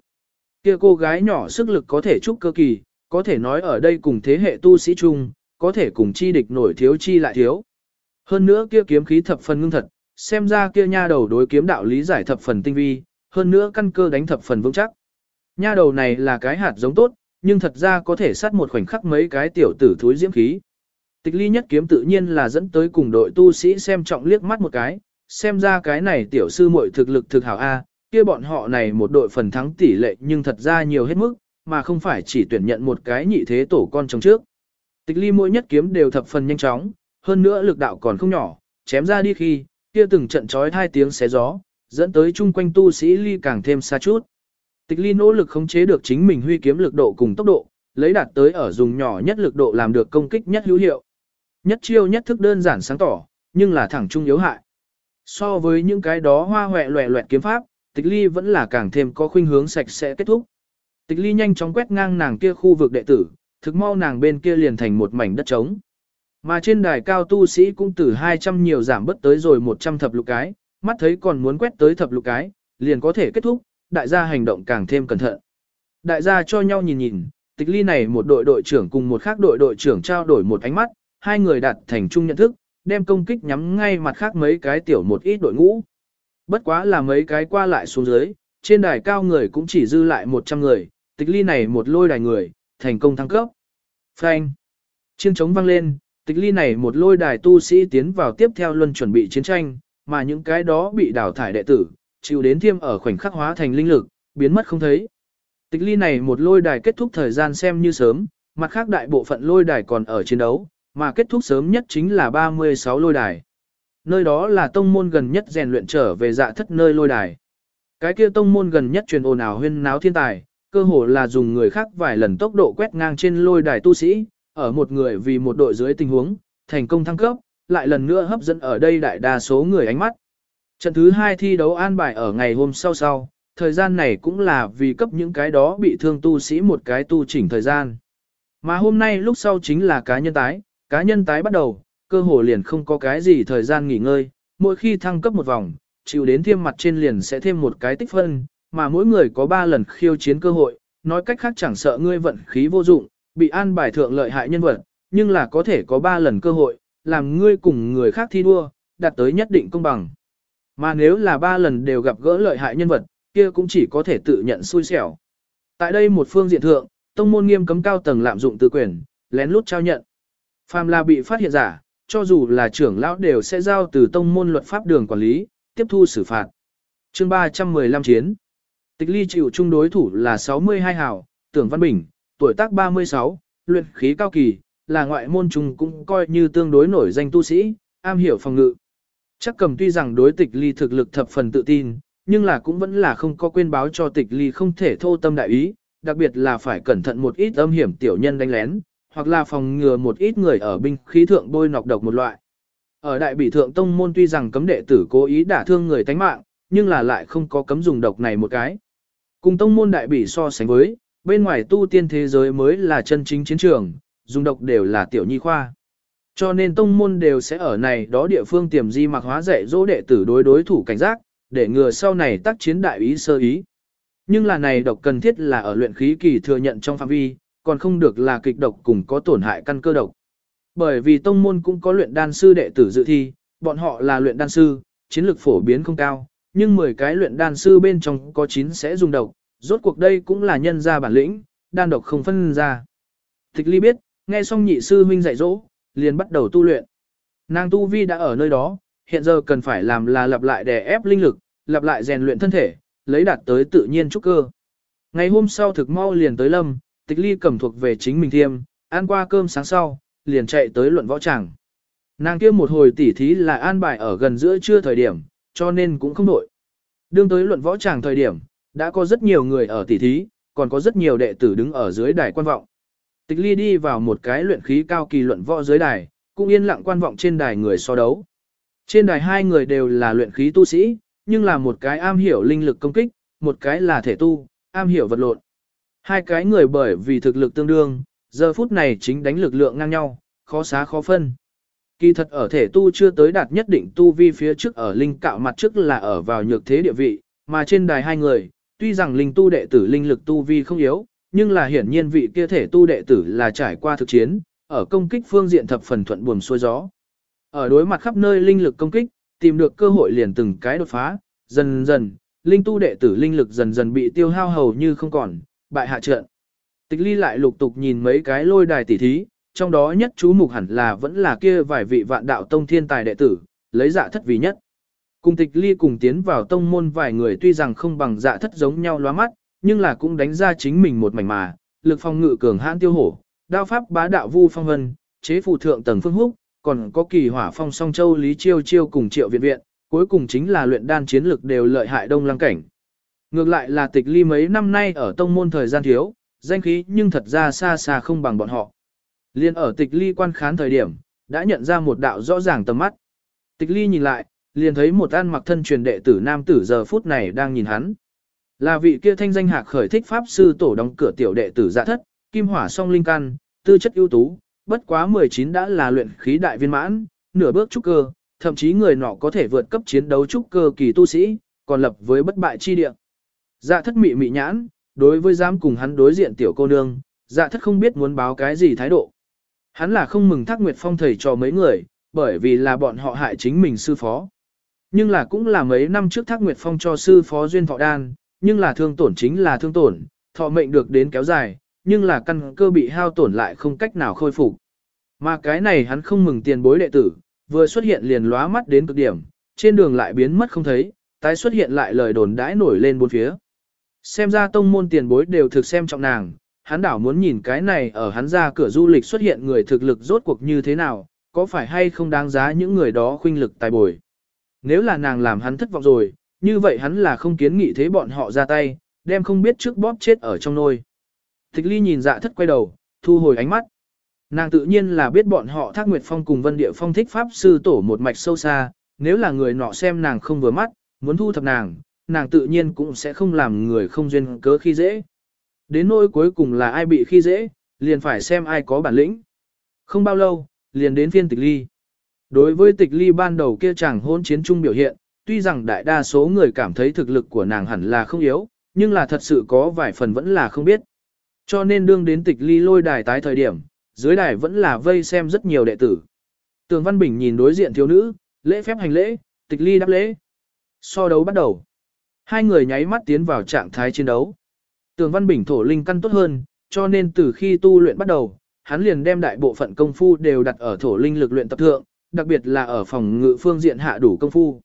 Kia cô gái nhỏ sức lực có thể chúc cơ kỳ, có thể nói ở đây cùng thế hệ tu sĩ chung, có thể cùng chi địch nổi thiếu chi lại thiếu. Hơn nữa kia kiếm khí thập phần ngưng thật, xem ra kia nha đầu đối kiếm đạo lý giải thập phần tinh vi, hơn nữa căn cơ đánh thập phần vững chắc. Nha đầu này là cái hạt giống tốt, nhưng thật ra có thể sát một khoảnh khắc mấy cái tiểu tử thúi diễm khí. Tịch ly nhất kiếm tự nhiên là dẫn tới cùng đội tu sĩ xem trọng liếc mắt một cái, xem ra cái này tiểu sư muội thực lực thực hảo A, kia bọn họ này một đội phần thắng tỷ lệ nhưng thật ra nhiều hết mức, mà không phải chỉ tuyển nhận một cái nhị thế tổ con trong trước. Tịch ly mỗi nhất kiếm đều thập phần nhanh chóng, hơn nữa lực đạo còn không nhỏ, chém ra đi khi, kia từng trận trói hai tiếng xé gió, dẫn tới chung quanh tu sĩ ly càng thêm xa chút. Tịch ly nỗ lực khống chế được chính mình huy kiếm lực độ cùng tốc độ, lấy đạt tới ở dùng nhỏ nhất lực độ làm được công kích nhất hữu hiệu. Nhất chiêu nhất thức đơn giản sáng tỏ, nhưng là thẳng trung yếu hại. So với những cái đó hoa hoẹ loẹ loẹt kiếm pháp, tịch ly vẫn là càng thêm có khuynh hướng sạch sẽ kết thúc. Tịch ly nhanh chóng quét ngang nàng kia khu vực đệ tử, thực mau nàng bên kia liền thành một mảnh đất trống. Mà trên đài cao tu sĩ cũng từ 200 nhiều giảm bất tới rồi 100 thập lục cái, mắt thấy còn muốn quét tới thập lục cái, liền có thể kết thúc, đại gia hành động càng thêm cẩn thận. Đại gia cho nhau nhìn nhìn, tịch ly này một đội đội trưởng cùng một khác đội đội trưởng trao đổi một ánh mắt, hai người đạt thành chung nhận thức, đem công kích nhắm ngay mặt khác mấy cái tiểu một ít đội ngũ. Bất quá là mấy cái qua lại xuống dưới, trên đài cao người cũng chỉ dư lại 100 người, tịch ly này một lôi đài người, thành công thăng cấp. Phanh. Chiêng trống vang lên, tịch ly này một lôi đài tu sĩ tiến vào tiếp theo luân chuẩn bị chiến tranh, mà những cái đó bị đào thải đệ tử, chịu đến thiêm ở khoảnh khắc hóa thành linh lực, biến mất không thấy. Tịch ly này một lôi đài kết thúc thời gian xem như sớm, mặt khác đại bộ phận lôi đài còn ở chiến đấu, mà kết thúc sớm nhất chính là 36 lôi đài. Nơi đó là tông môn gần nhất rèn luyện trở về dạ thất nơi lôi đài. Cái kia tông môn gần nhất truyền ồn ào huyên náo thiên tài, cơ hồ là dùng người khác vài lần tốc độ quét ngang trên lôi đài tu sĩ, ở một người vì một đội dưới tình huống, thành công thăng cấp, lại lần nữa hấp dẫn ở đây đại đa số người ánh mắt. Trận thứ hai thi đấu an bài ở ngày hôm sau sau, thời gian này cũng là vì cấp những cái đó bị thương tu sĩ một cái tu chỉnh thời gian. Mà hôm nay lúc sau chính là cá nhân tái, cá nhân tái bắt đầu, cơ hồ liền không có cái gì thời gian nghỉ ngơi, mỗi khi thăng cấp một vòng, chịu đến thêm mặt trên liền sẽ thêm một cái tích phân, mà mỗi người có 3 lần khiêu chiến cơ hội, nói cách khác chẳng sợ ngươi vận khí vô dụng, bị an bài thượng lợi hại nhân vật, nhưng là có thể có 3 lần cơ hội, làm ngươi cùng người khác thi đua, đạt tới nhất định công bằng. Mà nếu là 3 lần đều gặp gỡ lợi hại nhân vật, kia cũng chỉ có thể tự nhận xui xẻo. Tại đây một phương diện thượng, tông môn nghiêm cấm cao tầng lạm dụng tư quyền, lén lút trao nhận. Phàm là bị phát hiện giả, cho dù là trưởng lão đều sẽ giao từ tông môn luật pháp đường quản lý, tiếp thu xử phạt. Chương 315 chiến. Tịch ly chịu chung đối thủ là 62 hào, tưởng văn bình, tuổi tác 36, luyện khí cao kỳ, là ngoại môn trùng cũng coi như tương đối nổi danh tu sĩ, am hiểu phòng ngự. Chắc cầm tuy rằng đối tịch ly thực lực thập phần tự tin, nhưng là cũng vẫn là không có quên báo cho tịch ly không thể thô tâm đại ý, đặc biệt là phải cẩn thận một ít âm hiểm tiểu nhân đánh lén, hoặc là phòng ngừa một ít người ở binh khí thượng bôi nọc độc một loại. Ở đại bỉ thượng tông môn tuy rằng cấm đệ tử cố ý đả thương người tánh mạng, nhưng là lại không có cấm dùng độc này một cái. Cùng tông môn đại bỉ so sánh với, bên ngoài tu tiên thế giới mới là chân chính chiến trường, dùng độc đều là tiểu nhi khoa. Cho nên tông môn đều sẽ ở này đó địa phương tiềm di mặc hóa dạy dỗ đệ tử đối đối thủ cảnh giác, để ngừa sau này tác chiến đại ý sơ ý. Nhưng là này độc cần thiết là ở luyện khí kỳ thừa nhận trong phạm vi, còn không được là kịch độc cùng có tổn hại căn cơ độc. Bởi vì tông môn cũng có luyện đan sư đệ tử dự thi, bọn họ là luyện đan sư, chiến lược phổ biến không cao, nhưng 10 cái luyện đan sư bên trong có 9 sẽ dùng độc, rốt cuộc đây cũng là nhân ra bản lĩnh, đan độc không phân ra. Tịch ly biết, nghe xong nhị sư huynh dạy dỗ, liền bắt đầu tu luyện. Nàng tu vi đã ở nơi đó, hiện giờ cần phải làm là lặp lại để ép linh lực, lặp lại rèn luyện thân thể, lấy đạt tới tự nhiên trúc cơ. Ngày hôm sau thực mau liền tới lâm, tịch ly cầm thuộc về chính mình thiêm, ăn qua cơm sáng sau, liền chạy tới luận võ tràng. Nàng kia một hồi tỉ thí là an bài ở gần giữa trưa thời điểm, cho nên cũng không đổi. Đương tới luận võ tràng thời điểm, đã có rất nhiều người ở tỉ thí, còn có rất nhiều đệ tử đứng ở dưới đài quan vọng. Tịch ly đi vào một cái luyện khí cao kỳ luận võ dưới đài, cũng yên lặng quan vọng trên đài người so đấu. Trên đài hai người đều là luyện khí tu sĩ, nhưng là một cái am hiểu linh lực công kích, một cái là thể tu, am hiểu vật lộn. Hai cái người bởi vì thực lực tương đương, giờ phút này chính đánh lực lượng ngang nhau, khó xá khó phân. Kỳ thật ở thể tu chưa tới đạt nhất định tu vi phía trước ở linh cạo mặt trước là ở vào nhược thế địa vị, mà trên đài hai người, tuy rằng linh tu đệ tử linh lực tu vi không yếu, nhưng là hiển nhiên vị kia thể tu đệ tử là trải qua thực chiến, ở công kích phương diện thập phần thuận buồm xuôi gió. Ở đối mặt khắp nơi linh lực công kích, tìm được cơ hội liền từng cái đột phá, dần dần, linh tu đệ tử linh lực dần dần bị tiêu hao hầu như không còn, bại hạ trận. Tịch ly lại lục tục nhìn mấy cái lôi đài tỉ thí, trong đó nhất chú mục hẳn là vẫn là kia vài vị vạn đạo tông thiên tài đệ tử, lấy dạ thất vì nhất. Cùng tịch ly cùng tiến vào tông môn vài người tuy rằng không bằng dạ thất giống nhau loa mắt, nhưng là cũng đánh ra chính mình một mảnh mà, lực phong ngự cường hãn tiêu hổ, đao pháp bá đạo vu phong vân, chế phù thượng tầng phương húc, còn có kỳ hỏa phong song châu lý chiêu chiêu cùng triệu viện viện, cuối cùng chính là luyện đan chiến lực đều lợi hại đông lăng cảnh. Ngược lại là tịch ly mấy năm nay ở tông môn thời gian thiếu, danh khí nhưng thật ra xa xa không bằng bọn họ. Liên ở tịch ly quan khán thời điểm, đã nhận ra một đạo rõ ràng tầm mắt. Tịch ly nhìn lại, liền thấy một an mặc thân truyền đệ tử nam tử giờ phút này đang nhìn hắn. Là vị kia thanh danh hạc khởi thích pháp sư tổ đóng cửa tiểu đệ tử dạ thất, kim hỏa song linh căn, tư chất ưu tú, bất quá 19 đã là luyện khí đại viên mãn, nửa bước trúc cơ, thậm chí người nọ có thể vượt cấp chiến đấu trúc cơ kỳ tu sĩ, còn lập với bất bại chi địa. Dạ thất mị mị nhãn, đối với dám cùng hắn đối diện tiểu cô nương, dạ thất không biết muốn báo cái gì thái độ. Hắn là không mừng Thác Nguyệt Phong thầy cho mấy người, bởi vì là bọn họ hại chính mình sư phó. Nhưng là cũng là mấy năm trước Thác Nguyệt Phong cho sư phó duyên thọ đan, nhưng là thương tổn chính là thương tổn, thọ mệnh được đến kéo dài, nhưng là căn cơ bị hao tổn lại không cách nào khôi phục. Mà cái này hắn không mừng tiền bối đệ tử, vừa xuất hiện liền lóa mắt đến cực điểm, trên đường lại biến mất không thấy, tái xuất hiện lại lời đồn đãi nổi lên bốn phía. Xem ra tông môn tiền bối đều thực xem trọng nàng, hắn đảo muốn nhìn cái này ở hắn ra cửa du lịch xuất hiện người thực lực rốt cuộc như thế nào, có phải hay không đáng giá những người đó khuynh lực tài bồi. Nếu là nàng làm hắn thất vọng rồi, như vậy hắn là không kiến nghị thế bọn họ ra tay, đem không biết trước bóp chết ở trong nôi. Tịch ly nhìn dạ thất quay đầu, thu hồi ánh mắt. Nàng tự nhiên là biết bọn họ Thác Nguyệt Phong cùng Vân Địa Phong thích pháp sư tổ một mạch sâu xa, nếu là người nọ xem nàng không vừa mắt, muốn thu thập nàng, nàng tự nhiên cũng sẽ không làm người không duyên cớ khi dễ. Đến nỗi cuối cùng là ai bị khi dễ, liền phải xem ai có bản lĩnh. Không bao lâu, liền đến phiên tịch ly. Đối với tịch ly ban đầu kia chẳng hôn chiến trung biểu hiện, tuy rằng đại đa số người cảm thấy thực lực của nàng hẳn là không yếu, nhưng là thật sự có vài phần vẫn là không biết. Cho nên đương đến tịch ly lôi đài tái thời điểm, dưới đài vẫn là vây xem rất nhiều đệ tử. Tường Văn Bình nhìn đối diện thiếu nữ, lễ phép hành lễ, tịch ly đáp lễ. So đấu bắt đầu. Hai người nháy mắt tiến vào trạng thái chiến đấu. Tường Văn Bình thổ linh căn tốt hơn, cho nên từ khi tu luyện bắt đầu, hắn liền đem đại bộ phận công phu đều đặt ở thổ linh lực luyện tập thượng, đặc biệt là ở phòng ngự phương diện hạ đủ công phu.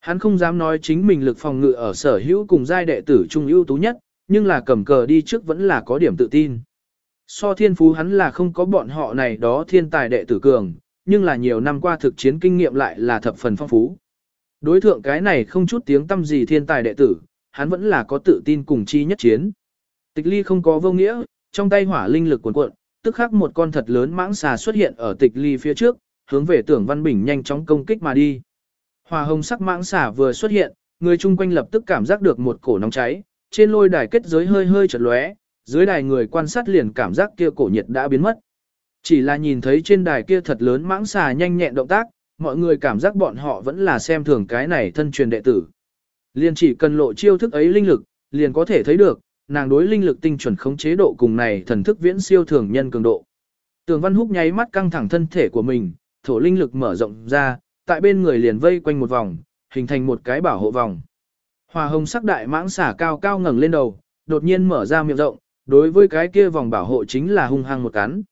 Hắn không dám nói chính mình lực phòng ngự ở sở hữu cùng giai đệ tử trung ưu tú nhất, nhưng là cầm cờ đi trước vẫn là có điểm tự tin. So thiên phú hắn là không có bọn họ này đó thiên tài đệ tử cường, nhưng là nhiều năm qua thực chiến kinh nghiệm lại là thập phần phong phú. Đối thượng cái này không chút tiếng tâm gì thiên tài đệ tử, hắn vẫn là có tự tin cùng chi nhất chiến. Tịch ly không có vô nghĩa, trong tay hỏa linh lực cuộn cuộn, tức khắc một con thật lớn mãng xà xuất hiện ở tịch ly phía trước, hướng về tưởng văn bình nhanh chóng công kích mà đi. Hòa hồng sắc mãng xà vừa xuất hiện, người chung quanh lập tức cảm giác được một cổ nóng cháy, trên lôi đài kết giới hơi hơi chật lóe, dưới đài người quan sát liền cảm giác kia cổ nhiệt đã biến mất. Chỉ là nhìn thấy trên đài kia thật lớn mãng xà nhanh nhẹn động tác, mọi người cảm giác bọn họ vẫn là xem thường cái này thân truyền đệ tử. Liền chỉ cần lộ chiêu thức ấy linh lực, liền có thể thấy được, nàng đối linh lực tinh chuẩn khống chế độ cùng này thần thức viễn siêu thường nhân cường độ. Tường Văn Húc nháy mắt căng thẳng thân thể của mình, thổ linh lực mở rộng ra, tại bên người liền vây quanh một vòng, hình thành một cái bảo hộ vòng. Hòa hồng sắc đại mãng xả cao cao ngẩng lên đầu, đột nhiên mở ra miệng rộng, đối với cái kia vòng bảo hộ chính là hung hăng một cắn.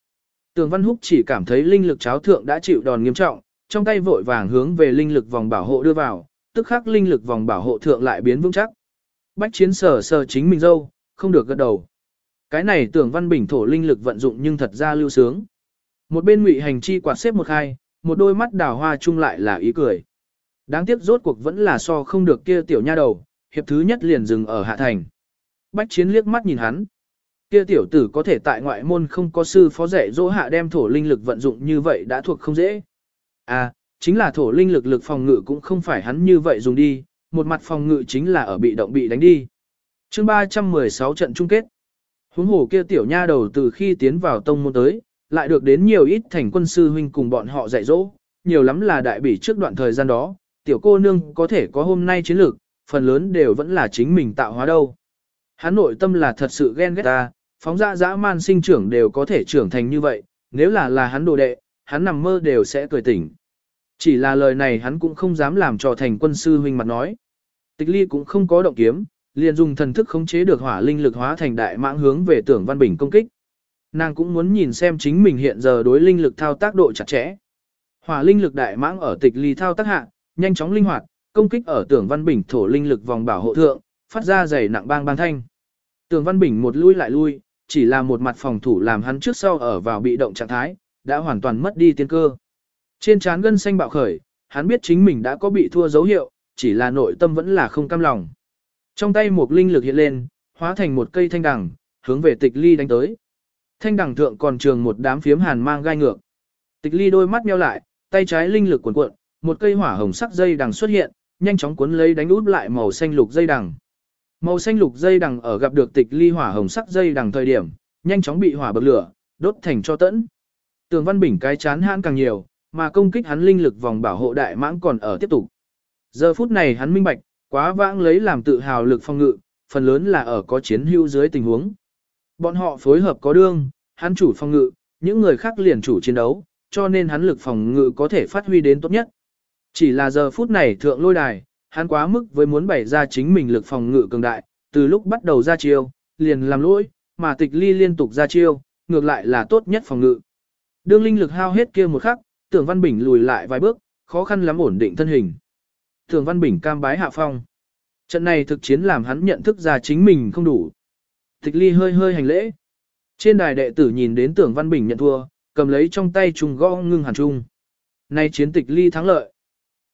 Tường Văn Húc chỉ cảm thấy linh lực cháo thượng đã chịu đòn nghiêm trọng, trong tay vội vàng hướng về linh lực vòng bảo hộ đưa vào, tức khắc linh lực vòng bảo hộ thượng lại biến vững chắc. Bách chiến sờ sờ chính mình dâu, không được gật đầu. Cái này tưởng Văn Bình thổ linh lực vận dụng nhưng thật ra lưu sướng. Một bên ngụy hành chi quạt xếp một khai, một đôi mắt đào hoa chung lại là ý cười. Đáng tiếc rốt cuộc vẫn là so không được kia tiểu nha đầu, hiệp thứ nhất liền dừng ở hạ thành. Bách chiến liếc mắt nhìn hắn. Kia tiểu tử có thể tại ngoại môn không có sư phó dạy dỗ hạ đem thổ linh lực vận dụng như vậy đã thuộc không dễ. À, chính là thổ linh lực lực phòng ngự cũng không phải hắn như vậy dùng đi, một mặt phòng ngự chính là ở bị động bị đánh đi. chương 316 trận chung kết. Huống hồ kia tiểu nha đầu từ khi tiến vào tông môn tới, lại được đến nhiều ít thành quân sư huynh cùng bọn họ dạy dỗ, nhiều lắm là đại bỉ trước đoạn thời gian đó, tiểu cô nương có thể có hôm nay chiến lược, phần lớn đều vẫn là chính mình tạo hóa đâu. Hắn nội tâm là thật sự ghen ghét ta, phóng ra dã man sinh trưởng đều có thể trưởng thành như vậy, nếu là là hắn đồ đệ, hắn nằm mơ đều sẽ cười tỉnh. Chỉ là lời này hắn cũng không dám làm cho thành quân sư huynh mặt nói. Tịch ly cũng không có động kiếm, liền dùng thần thức khống chế được hỏa linh lực hóa thành đại mãng hướng về tưởng văn bình công kích. Nàng cũng muốn nhìn xem chính mình hiện giờ đối linh lực thao tác độ chặt chẽ. Hỏa linh lực đại mãng ở tịch ly thao tác hạ, nhanh chóng linh hoạt, công kích ở tưởng văn bình thổ linh lực vòng bảo hộ thượng, phát ra dày nặng bang bang thanh. Tưởng văn bình một lui lại lui, chỉ là một mặt phòng thủ làm hắn trước sau ở vào bị động trạng thái, đã hoàn toàn mất đi tiên cơ. Trên trán gân xanh bạo khởi, hắn biết chính mình đã có bị thua dấu hiệu, chỉ là nội tâm vẫn là không cam lòng. Trong tay một linh lực hiện lên, hóa thành một cây thanh đằng, hướng về tịch ly đánh tới. Thanh đằng thượng còn trường một đám phiếm hàn mang gai ngược. Tịch ly đôi mắt nheo lại, tay trái linh lực cuộn cuộn, một cây hỏa hồng sắc dây đằng xuất hiện, nhanh chóng cuốn lấy đánh út lại màu xanh lục dây đằng. Màu xanh lục dây đằng ở gặp được tịch ly hỏa hồng sắc dây đằng thời điểm, nhanh chóng bị hỏa bậc lửa, đốt thành cho tẫn. Tường Văn Bình cái chán hãn càng nhiều, mà công kích hắn linh lực vòng bảo hộ đại mãng còn ở tiếp tục. Giờ phút này hắn minh bạch, quá vãng lấy làm tự hào lực phòng ngự, phần lớn là ở có chiến hữu dưới tình huống. Bọn họ phối hợp có đương, hắn chủ phòng ngự, những người khác liền chủ chiến đấu, cho nên hắn lực phòng ngự có thể phát huy đến tốt nhất. Chỉ là giờ phút này thượng lôi đài, hắn quá mức với muốn bày ra chính mình lực phòng ngự cường đại, từ lúc bắt đầu ra chiêu, liền làm lỗi, mà tịch ly liên tục ra chiêu, ngược lại là tốt nhất phòng ngự. Đương linh lực hao hết kia một khắc, tưởng Văn Bình lùi lại vài bước, khó khăn lắm ổn định thân hình. Tưởng Văn Bình cam bái hạ phong. Trận này thực chiến làm hắn nhận thức ra chính mình không đủ. Tịch ly hơi hơi hành lễ. Trên đài đệ tử nhìn đến tưởng Văn Bình nhận thua, cầm lấy trong tay trùng gõ ngưng hàn trung. Nay chiến tịch ly thắng lợi.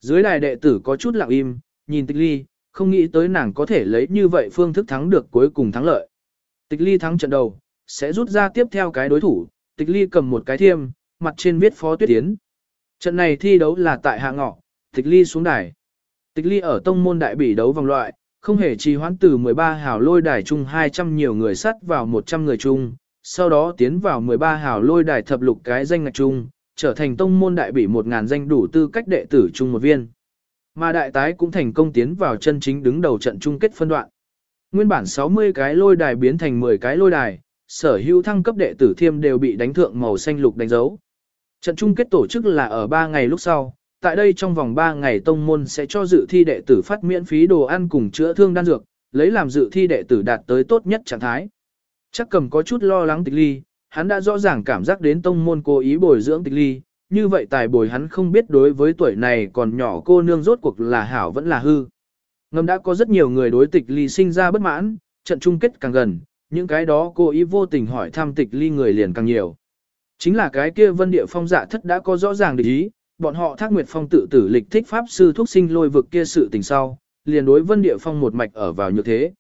Dưới đài đệ tử có chút lặng im, nhìn tịch ly, không nghĩ tới nàng có thể lấy như vậy phương thức thắng được cuối cùng thắng lợi. Tịch ly thắng trận đầu, sẽ rút ra tiếp theo cái đối thủ, tịch ly cầm một cái thiêm, mặt trên viết phó tuyết tiến. Trận này thi đấu là tại hạ ngọ, tịch ly xuống đài. Tịch ly ở tông môn đại bỉ đấu vòng loại, không hề trì hoãn từ 13 hào lôi đài chung 200 nhiều người sắt vào 100 người chung, sau đó tiến vào 13 hào lôi đài thập lục cái danh ngạch chung, trở thành tông môn đại bỉ 1.000 danh đủ tư cách đệ tử chung một viên. Mà đại tái cũng thành công tiến vào chân chính đứng đầu trận chung kết phân đoạn. Nguyên bản 60 cái lôi đài biến thành 10 cái lôi đài, sở hữu thăng cấp đệ tử thiêm đều bị đánh thượng màu xanh lục đánh dấu. Trận chung kết tổ chức là ở 3 ngày lúc sau, tại đây trong vòng 3 ngày tông môn sẽ cho dự thi đệ tử phát miễn phí đồ ăn cùng chữa thương đan dược, lấy làm dự thi đệ tử đạt tới tốt nhất trạng thái. Chắc cầm có chút lo lắng tịch ly, hắn đã rõ ràng cảm giác đến tông môn cố ý bồi dưỡng tịch ly, như vậy tài bồi hắn không biết đối với tuổi này còn nhỏ cô nương rốt cuộc là hảo vẫn là hư. Ngầm đã có rất nhiều người đối tịch ly sinh ra bất mãn, trận chung kết càng gần, những cái đó cô ý vô tình hỏi thăm tịch ly người liền càng nhiều. Chính là cái kia vân địa phong dạ thất đã có rõ ràng định ý, bọn họ thác nguyệt phong tự tử lịch thích pháp sư thuốc sinh lôi vực kia sự tình sau, liền đối vân địa phong một mạch ở vào như thế.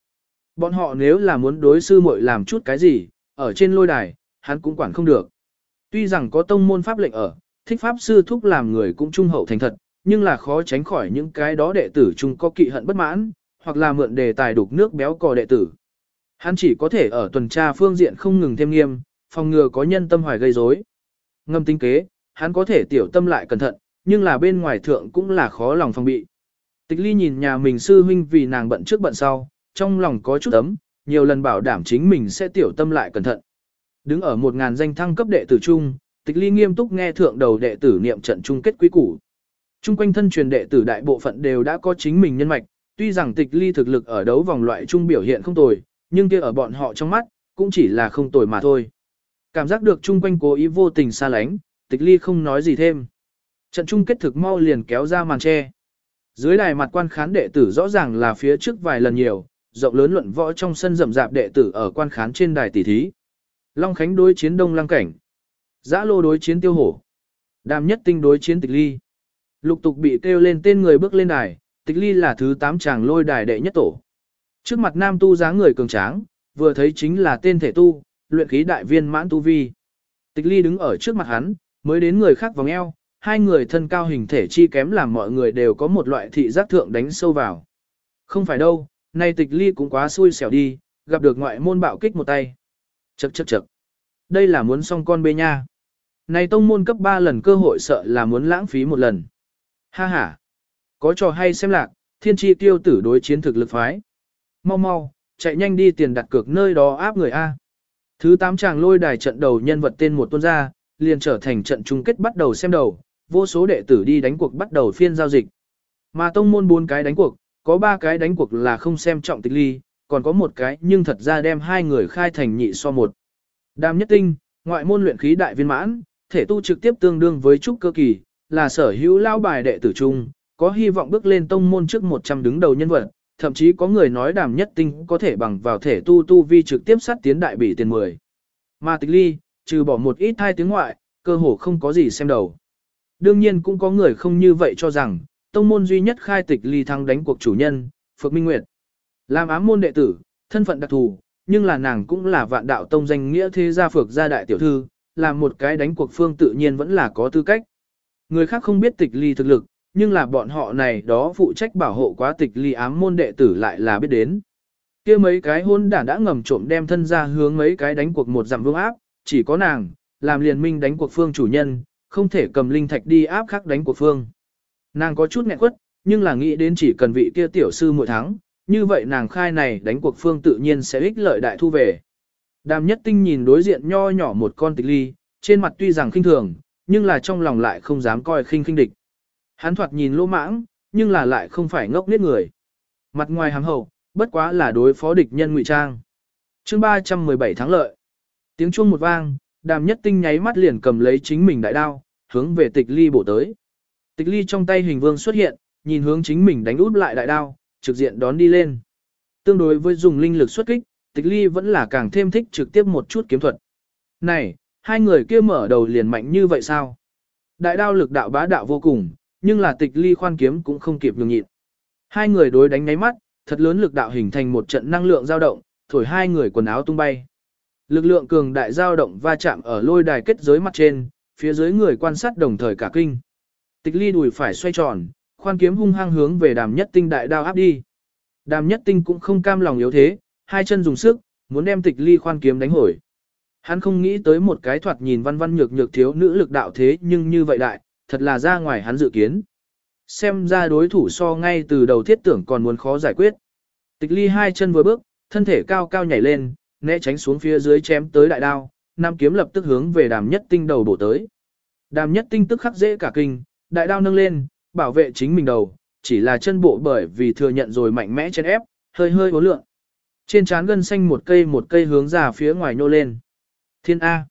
Bọn họ nếu là muốn đối sư muội làm chút cái gì, ở trên lôi đài, hắn cũng quản không được. Tuy rằng có tông môn pháp lệnh ở, thích pháp sư thúc làm người cũng trung hậu thành thật, nhưng là khó tránh khỏi những cái đó đệ tử chung có kỵ hận bất mãn, hoặc là mượn đề tài đục nước béo cò đệ tử. Hắn chỉ có thể ở tuần tra phương diện không ngừng thêm nghiêm, phòng ngừa có nhân tâm hoài gây rối. Ngâm tinh kế, hắn có thể tiểu tâm lại cẩn thận, nhưng là bên ngoài thượng cũng là khó lòng phòng bị. Tịch ly nhìn nhà mình sư huynh vì nàng bận trước bận sau, trong lòng có chút ấm, nhiều lần bảo đảm chính mình sẽ tiểu tâm lại cẩn thận. Đứng ở một ngàn danh thăng cấp đệ tử chung, tịch ly nghiêm túc nghe thượng đầu đệ tử niệm trận chung kết quý củ. Trung quanh thân truyền đệ tử đại bộ phận đều đã có chính mình nhân mạch, tuy rằng tịch ly thực lực ở đấu vòng loại trung biểu hiện không tồi, nhưng kia ở bọn họ trong mắt, cũng chỉ là không tồi mà thôi. Cảm giác được chung quanh cố ý vô tình xa lánh, tịch ly không nói gì thêm. Trận chung kết thực mau liền kéo ra màn che. Dưới đài mặt quan khán đệ tử rõ ràng là phía trước vài lần nhiều, rộng lớn luận võ trong sân rậm rạp đệ tử ở quan khán trên đài tỷ thí. Long Khánh đối chiến Đông Lăng Cảnh. Giã Lô đối chiến Tiêu Hổ. Đàm Nhất Tinh đối chiến Tịch Ly. Lục tục bị kêu lên tên người bước lên đài, Tịch Ly là thứ 8 chàng lôi đài đệ nhất tổ. Trước mặt nam tu dáng người cường tráng, vừa thấy chính là tên thể tu, luyện khí đại viên mãn tu vi. Tịch Ly đứng ở trước mặt hắn, mới đến người khác vòng eo, hai người thân cao hình thể chi kém làm mọi người đều có một loại thị giác thượng đánh sâu vào. Không phải đâu, nay Tịch Ly cũng quá xui xẻo đi, gặp được ngoại môn bạo kích một tay. Chậc chậc chậc. Đây là muốn xong con bê nha. Này tông môn cấp 3 lần cơ hội sợ là muốn lãng phí một lần. Ha ha. Có trò hay xem lạc, thiên tri tiêu tử đối chiến thực lực phái. Mau mau, chạy nhanh đi tiền đặt cược nơi đó áp người A. Thứ 8 chàng lôi đài trận đầu nhân vật tên một tuôn ra, liền trở thành trận chung kết bắt đầu xem đầu, vô số đệ tử đi đánh cuộc bắt đầu phiên giao dịch. Mà tông môn bốn cái đánh cuộc, có ba cái đánh cuộc là không xem trọng tịch ly, còn có một cái nhưng thật ra đem hai người khai thành nhị so một. Đàm nhất tinh, ngoại môn luyện khí đại viên mãn, thể tu trực tiếp tương đương với trúc cơ kỳ, là sở hữu lao bài đệ tử trung, có hy vọng bước lên tông môn trước 100 đứng đầu nhân vật, thậm chí có người nói đàm nhất tinh có thể bằng vào thể tu tu vi trực tiếp sát tiến đại bỉ tiền 10. Mà tịch ly, trừ bỏ một ít hai tiếng ngoại, cơ hồ không có gì xem đầu. Đương nhiên cũng có người không như vậy cho rằng, tông môn duy nhất khai tịch ly thăng đánh cuộc chủ nhân, Phượng Minh Nguyệt. Làm ám môn đệ tử, thân phận đặc thù, nhưng là nàng cũng là vạn đạo tông danh nghĩa thế gia phược gia đại tiểu thư, làm một cái đánh cuộc phương tự nhiên vẫn là có tư cách. Người khác không biết tịch ly thực lực, nhưng là bọn họ này đó phụ trách bảo hộ quá tịch ly ám môn đệ tử lại là biết đến. kia mấy cái hôn đản đã ngầm trộm đem thân ra hướng mấy cái đánh cuộc một dặm vương áp, chỉ có nàng, làm liền minh đánh cuộc phương chủ nhân, không thể cầm linh thạch đi áp khắc đánh cuộc phương. Nàng có chút nghẹn quất, nhưng là nghĩ đến chỉ cần vị kia tiểu sư mỗi tháng, như vậy nàng khai này đánh cuộc phương tự nhiên sẽ ích lợi đại thu về. Đàm nhất tinh nhìn đối diện nho nhỏ một con tịch ly, trên mặt tuy rằng khinh thường, nhưng là trong lòng lại không dám coi khinh khinh địch. Hắn thoạt nhìn lỗ mãng, nhưng là lại không phải ngốc nết người. Mặt ngoài hàng hậu, bất quá là đối phó địch nhân ngụy trang. chương 317 tháng lợi. Tiếng chuông một vang, đàm nhất tinh nháy mắt liền cầm lấy chính mình đại đao, hướng về tịch ly bổ tới. Tịch ly trong tay hình vương xuất hiện, nhìn hướng chính mình đánh út lại đại đao, trực diện đón đi lên. Tương đối với dùng linh lực xuất kích, tịch ly vẫn là càng thêm thích trực tiếp một chút kiếm thuật. Này, hai người kia mở đầu liền mạnh như vậy sao? Đại đao lực đạo bá đạo vô cùng, nhưng là tịch ly khoan kiếm cũng không kịp nhường nhịn. Hai người đối đánh ngáy mắt, thật lớn lực đạo hình thành một trận năng lượng dao động, thổi hai người quần áo tung bay. Lực lượng cường đại dao động va chạm ở lôi đài kết giới mặt trên, phía dưới người quan sát đồng thời cả kinh. Tịch ly đùi phải xoay tròn, khoan kiếm hung hăng hướng về đàm nhất tinh đại đao áp đi. Đàm nhất tinh cũng không cam lòng yếu thế, hai chân dùng sức, muốn đem tịch ly khoan kiếm đánh hồi. Hắn không nghĩ tới một cái thoạt nhìn văn văn nhược nhược thiếu nữ lực đạo thế nhưng như vậy đại, thật là ra ngoài hắn dự kiến. Xem ra đối thủ so ngay từ đầu thiết tưởng còn muốn khó giải quyết. Tịch ly hai chân vừa bước, thân thể cao cao nhảy lên, né tránh xuống phía dưới chém tới đại đao, nam kiếm lập tức hướng về đàm nhất tinh đầu bổ tới. Đàm nhất tinh tức khắc dễ cả kinh, đại đao nâng lên, bảo vệ chính mình đầu, chỉ là chân bộ bởi vì thừa nhận rồi mạnh mẽ chân ép, hơi hơi vô lượng. Trên trán gân xanh một cây một cây hướng ra phía ngoài nhô lên. Thiên A.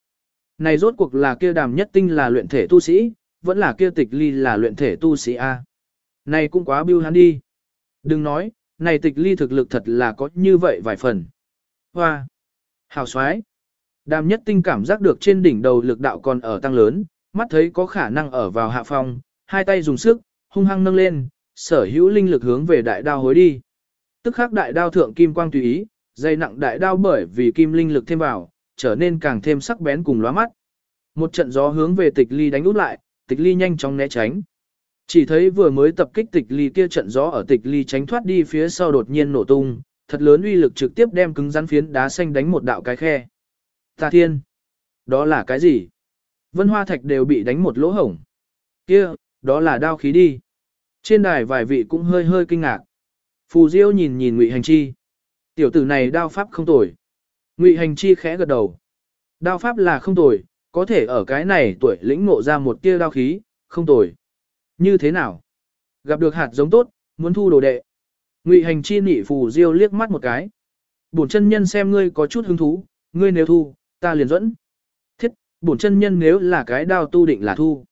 Này rốt cuộc là kia đàm nhất tinh là luyện thể tu sĩ, vẫn là kia tịch ly là luyện thể tu sĩ A. Này cũng quá biêu hắn đi. Đừng nói, này tịch ly thực lực thật là có như vậy vài phần. Hoa. Hào xoái. Đàm nhất tinh cảm giác được trên đỉnh đầu lực đạo còn ở tăng lớn, mắt thấy có khả năng ở vào hạ phong, hai tay dùng sức, hung hăng nâng lên, sở hữu linh lực hướng về đại đao hối đi. Tức khắc đại đao thượng kim quang tùy ý, dây nặng đại đao bởi vì kim linh lực thêm vào, trở nên càng thêm sắc bén cùng lóa mắt. Một trận gió hướng về tịch ly đánh út lại, tịch ly nhanh chóng né tránh. Chỉ thấy vừa mới tập kích tịch ly kia trận gió ở tịch ly tránh thoát đi phía sau đột nhiên nổ tung, thật lớn uy lực trực tiếp đem cứng rắn phiến đá xanh đánh một đạo cái khe. Ta thiên! Đó là cái gì? Vân hoa thạch đều bị đánh một lỗ hổng. Kia, đó là đao khí đi. Trên đài vài vị cũng hơi hơi kinh ngạc. Phù Diêu nhìn nhìn Ngụy Hành Chi. Tiểu tử này đao pháp không tồi. Ngụy Hành Chi khẽ gật đầu. Đao pháp là không tồi, có thể ở cái này tuổi lĩnh ngộ ra một tia đao khí, không tồi. Như thế nào? Gặp được hạt giống tốt, muốn thu đồ đệ. Ngụy Hành Chi nị Phù Diêu liếc mắt một cái. Bổn chân nhân xem ngươi có chút hứng thú, ngươi nếu thu, ta liền dẫn. Thiết, bổn chân nhân nếu là cái đao tu định là thu.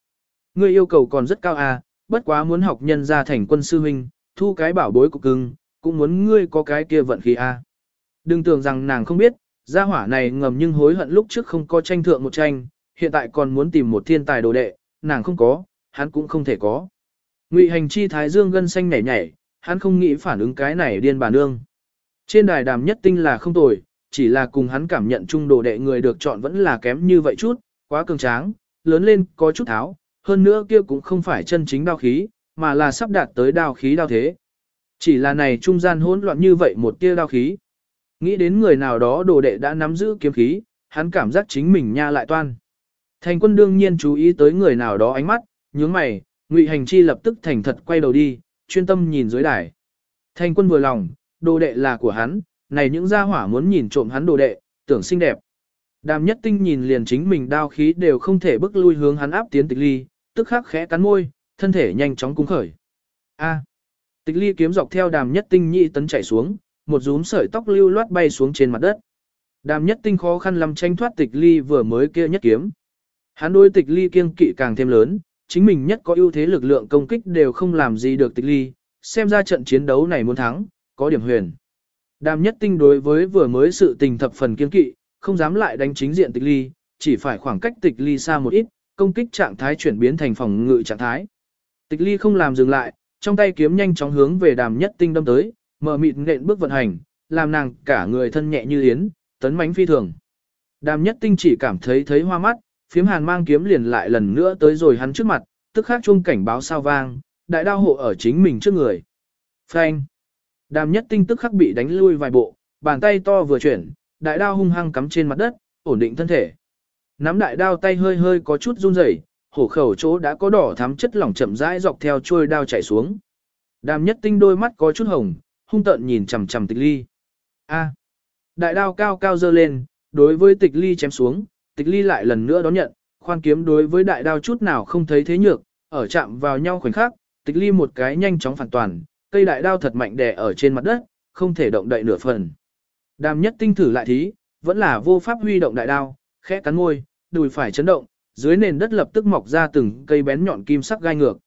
Ngươi yêu cầu còn rất cao à, bất quá muốn học nhân ra thành quân sư huynh, thu cái bảo bối của cưng, cũng muốn ngươi có cái kia vận khí à Đừng tưởng rằng nàng không biết, gia hỏa này ngầm nhưng hối hận lúc trước không có tranh thượng một tranh, hiện tại còn muốn tìm một thiên tài đồ đệ, nàng không có, hắn cũng không thể có. Ngụy hành chi thái dương gân xanh nhảy nhảy, hắn không nghĩ phản ứng cái này điên bà nương. Trên đài đàm nhất tinh là không tồi, chỉ là cùng hắn cảm nhận chung đồ đệ người được chọn vẫn là kém như vậy chút, quá cường tráng, lớn lên có chút tháo, hơn nữa kia cũng không phải chân chính đao khí, mà là sắp đạt tới đao khí đao thế. Chỉ là này trung gian hỗn loạn như vậy một tia đao khí. Nghĩ đến người nào đó đồ đệ đã nắm giữ kiếm khí, hắn cảm giác chính mình nha lại toan. Thành quân đương nhiên chú ý tới người nào đó ánh mắt, nhướng mày, ngụy hành chi lập tức thành thật quay đầu đi, chuyên tâm nhìn dưới đài. Thành quân vừa lòng, đồ đệ là của hắn, này những gia hỏa muốn nhìn trộm hắn đồ đệ, tưởng xinh đẹp. Đàm nhất tinh nhìn liền chính mình đao khí đều không thể bước lui hướng hắn áp tiến tịch ly, tức khắc khẽ cắn môi, thân thể nhanh chóng cung khởi. A. Tịch ly kiếm dọc theo đàm nhất tinh nhị tấn chạy xuống, một rúm sợi tóc lưu loát bay xuống trên mặt đất. Đàm nhất tinh khó khăn lắm tranh thoát tịch ly vừa mới kia nhất kiếm. Hắn đối tịch ly kiêng kỵ càng thêm lớn, chính mình nhất có ưu thế lực lượng công kích đều không làm gì được tịch ly, xem ra trận chiến đấu này muốn thắng, có điểm huyền. Đàm nhất tinh đối với vừa mới sự tình thập phần kiêng kỵ, không dám lại đánh chính diện tịch ly, chỉ phải khoảng cách tịch ly xa một ít, công kích trạng thái chuyển biến thành phòng ngự trạng thái. Tịch ly không làm dừng lại, trong tay kiếm nhanh chóng hướng về đàm nhất tinh đâm tới, mở mịt nện bước vận hành, làm nàng cả người thân nhẹ như yến, tấn mãnh phi thường. Đàm nhất tinh chỉ cảm thấy thấy hoa mắt, phiếm hàn mang kiếm liền lại lần nữa tới rồi hắn trước mặt, tức khắc chuông cảnh báo sao vang, đại đao hộ ở chính mình trước người. Phanh! Đàm nhất tinh tức khắc bị đánh lui vài bộ, bàn tay to vừa chuyển, đại đao hung hăng cắm trên mặt đất, ổn định thân thể. Nắm đại đao tay hơi hơi có chút run rẩy, hổ khẩu chỗ đã có đỏ thắm chất lỏng chậm rãi dọc theo trôi đao chảy xuống. Đàm nhất tinh đôi mắt có chút hồng, hung tợn nhìn chằm chằm tịch ly. A. Đại đao cao cao dơ lên, đối với tịch ly chém xuống, tịch ly lại lần nữa đón nhận, khoan kiếm đối với đại đao chút nào không thấy thế nhược, ở chạm vào nhau khoảnh khắc, tịch ly một cái nhanh chóng phản toàn, cây đại đao thật mạnh đè ở trên mặt đất, không thể động đậy nửa phần. Đàm nhất tinh thử lại thí, vẫn là vô pháp huy động đại đao, khẽ cắn môi, đùi phải chấn động, dưới nền đất lập tức mọc ra từng cây bén nhọn kim sắc gai ngược.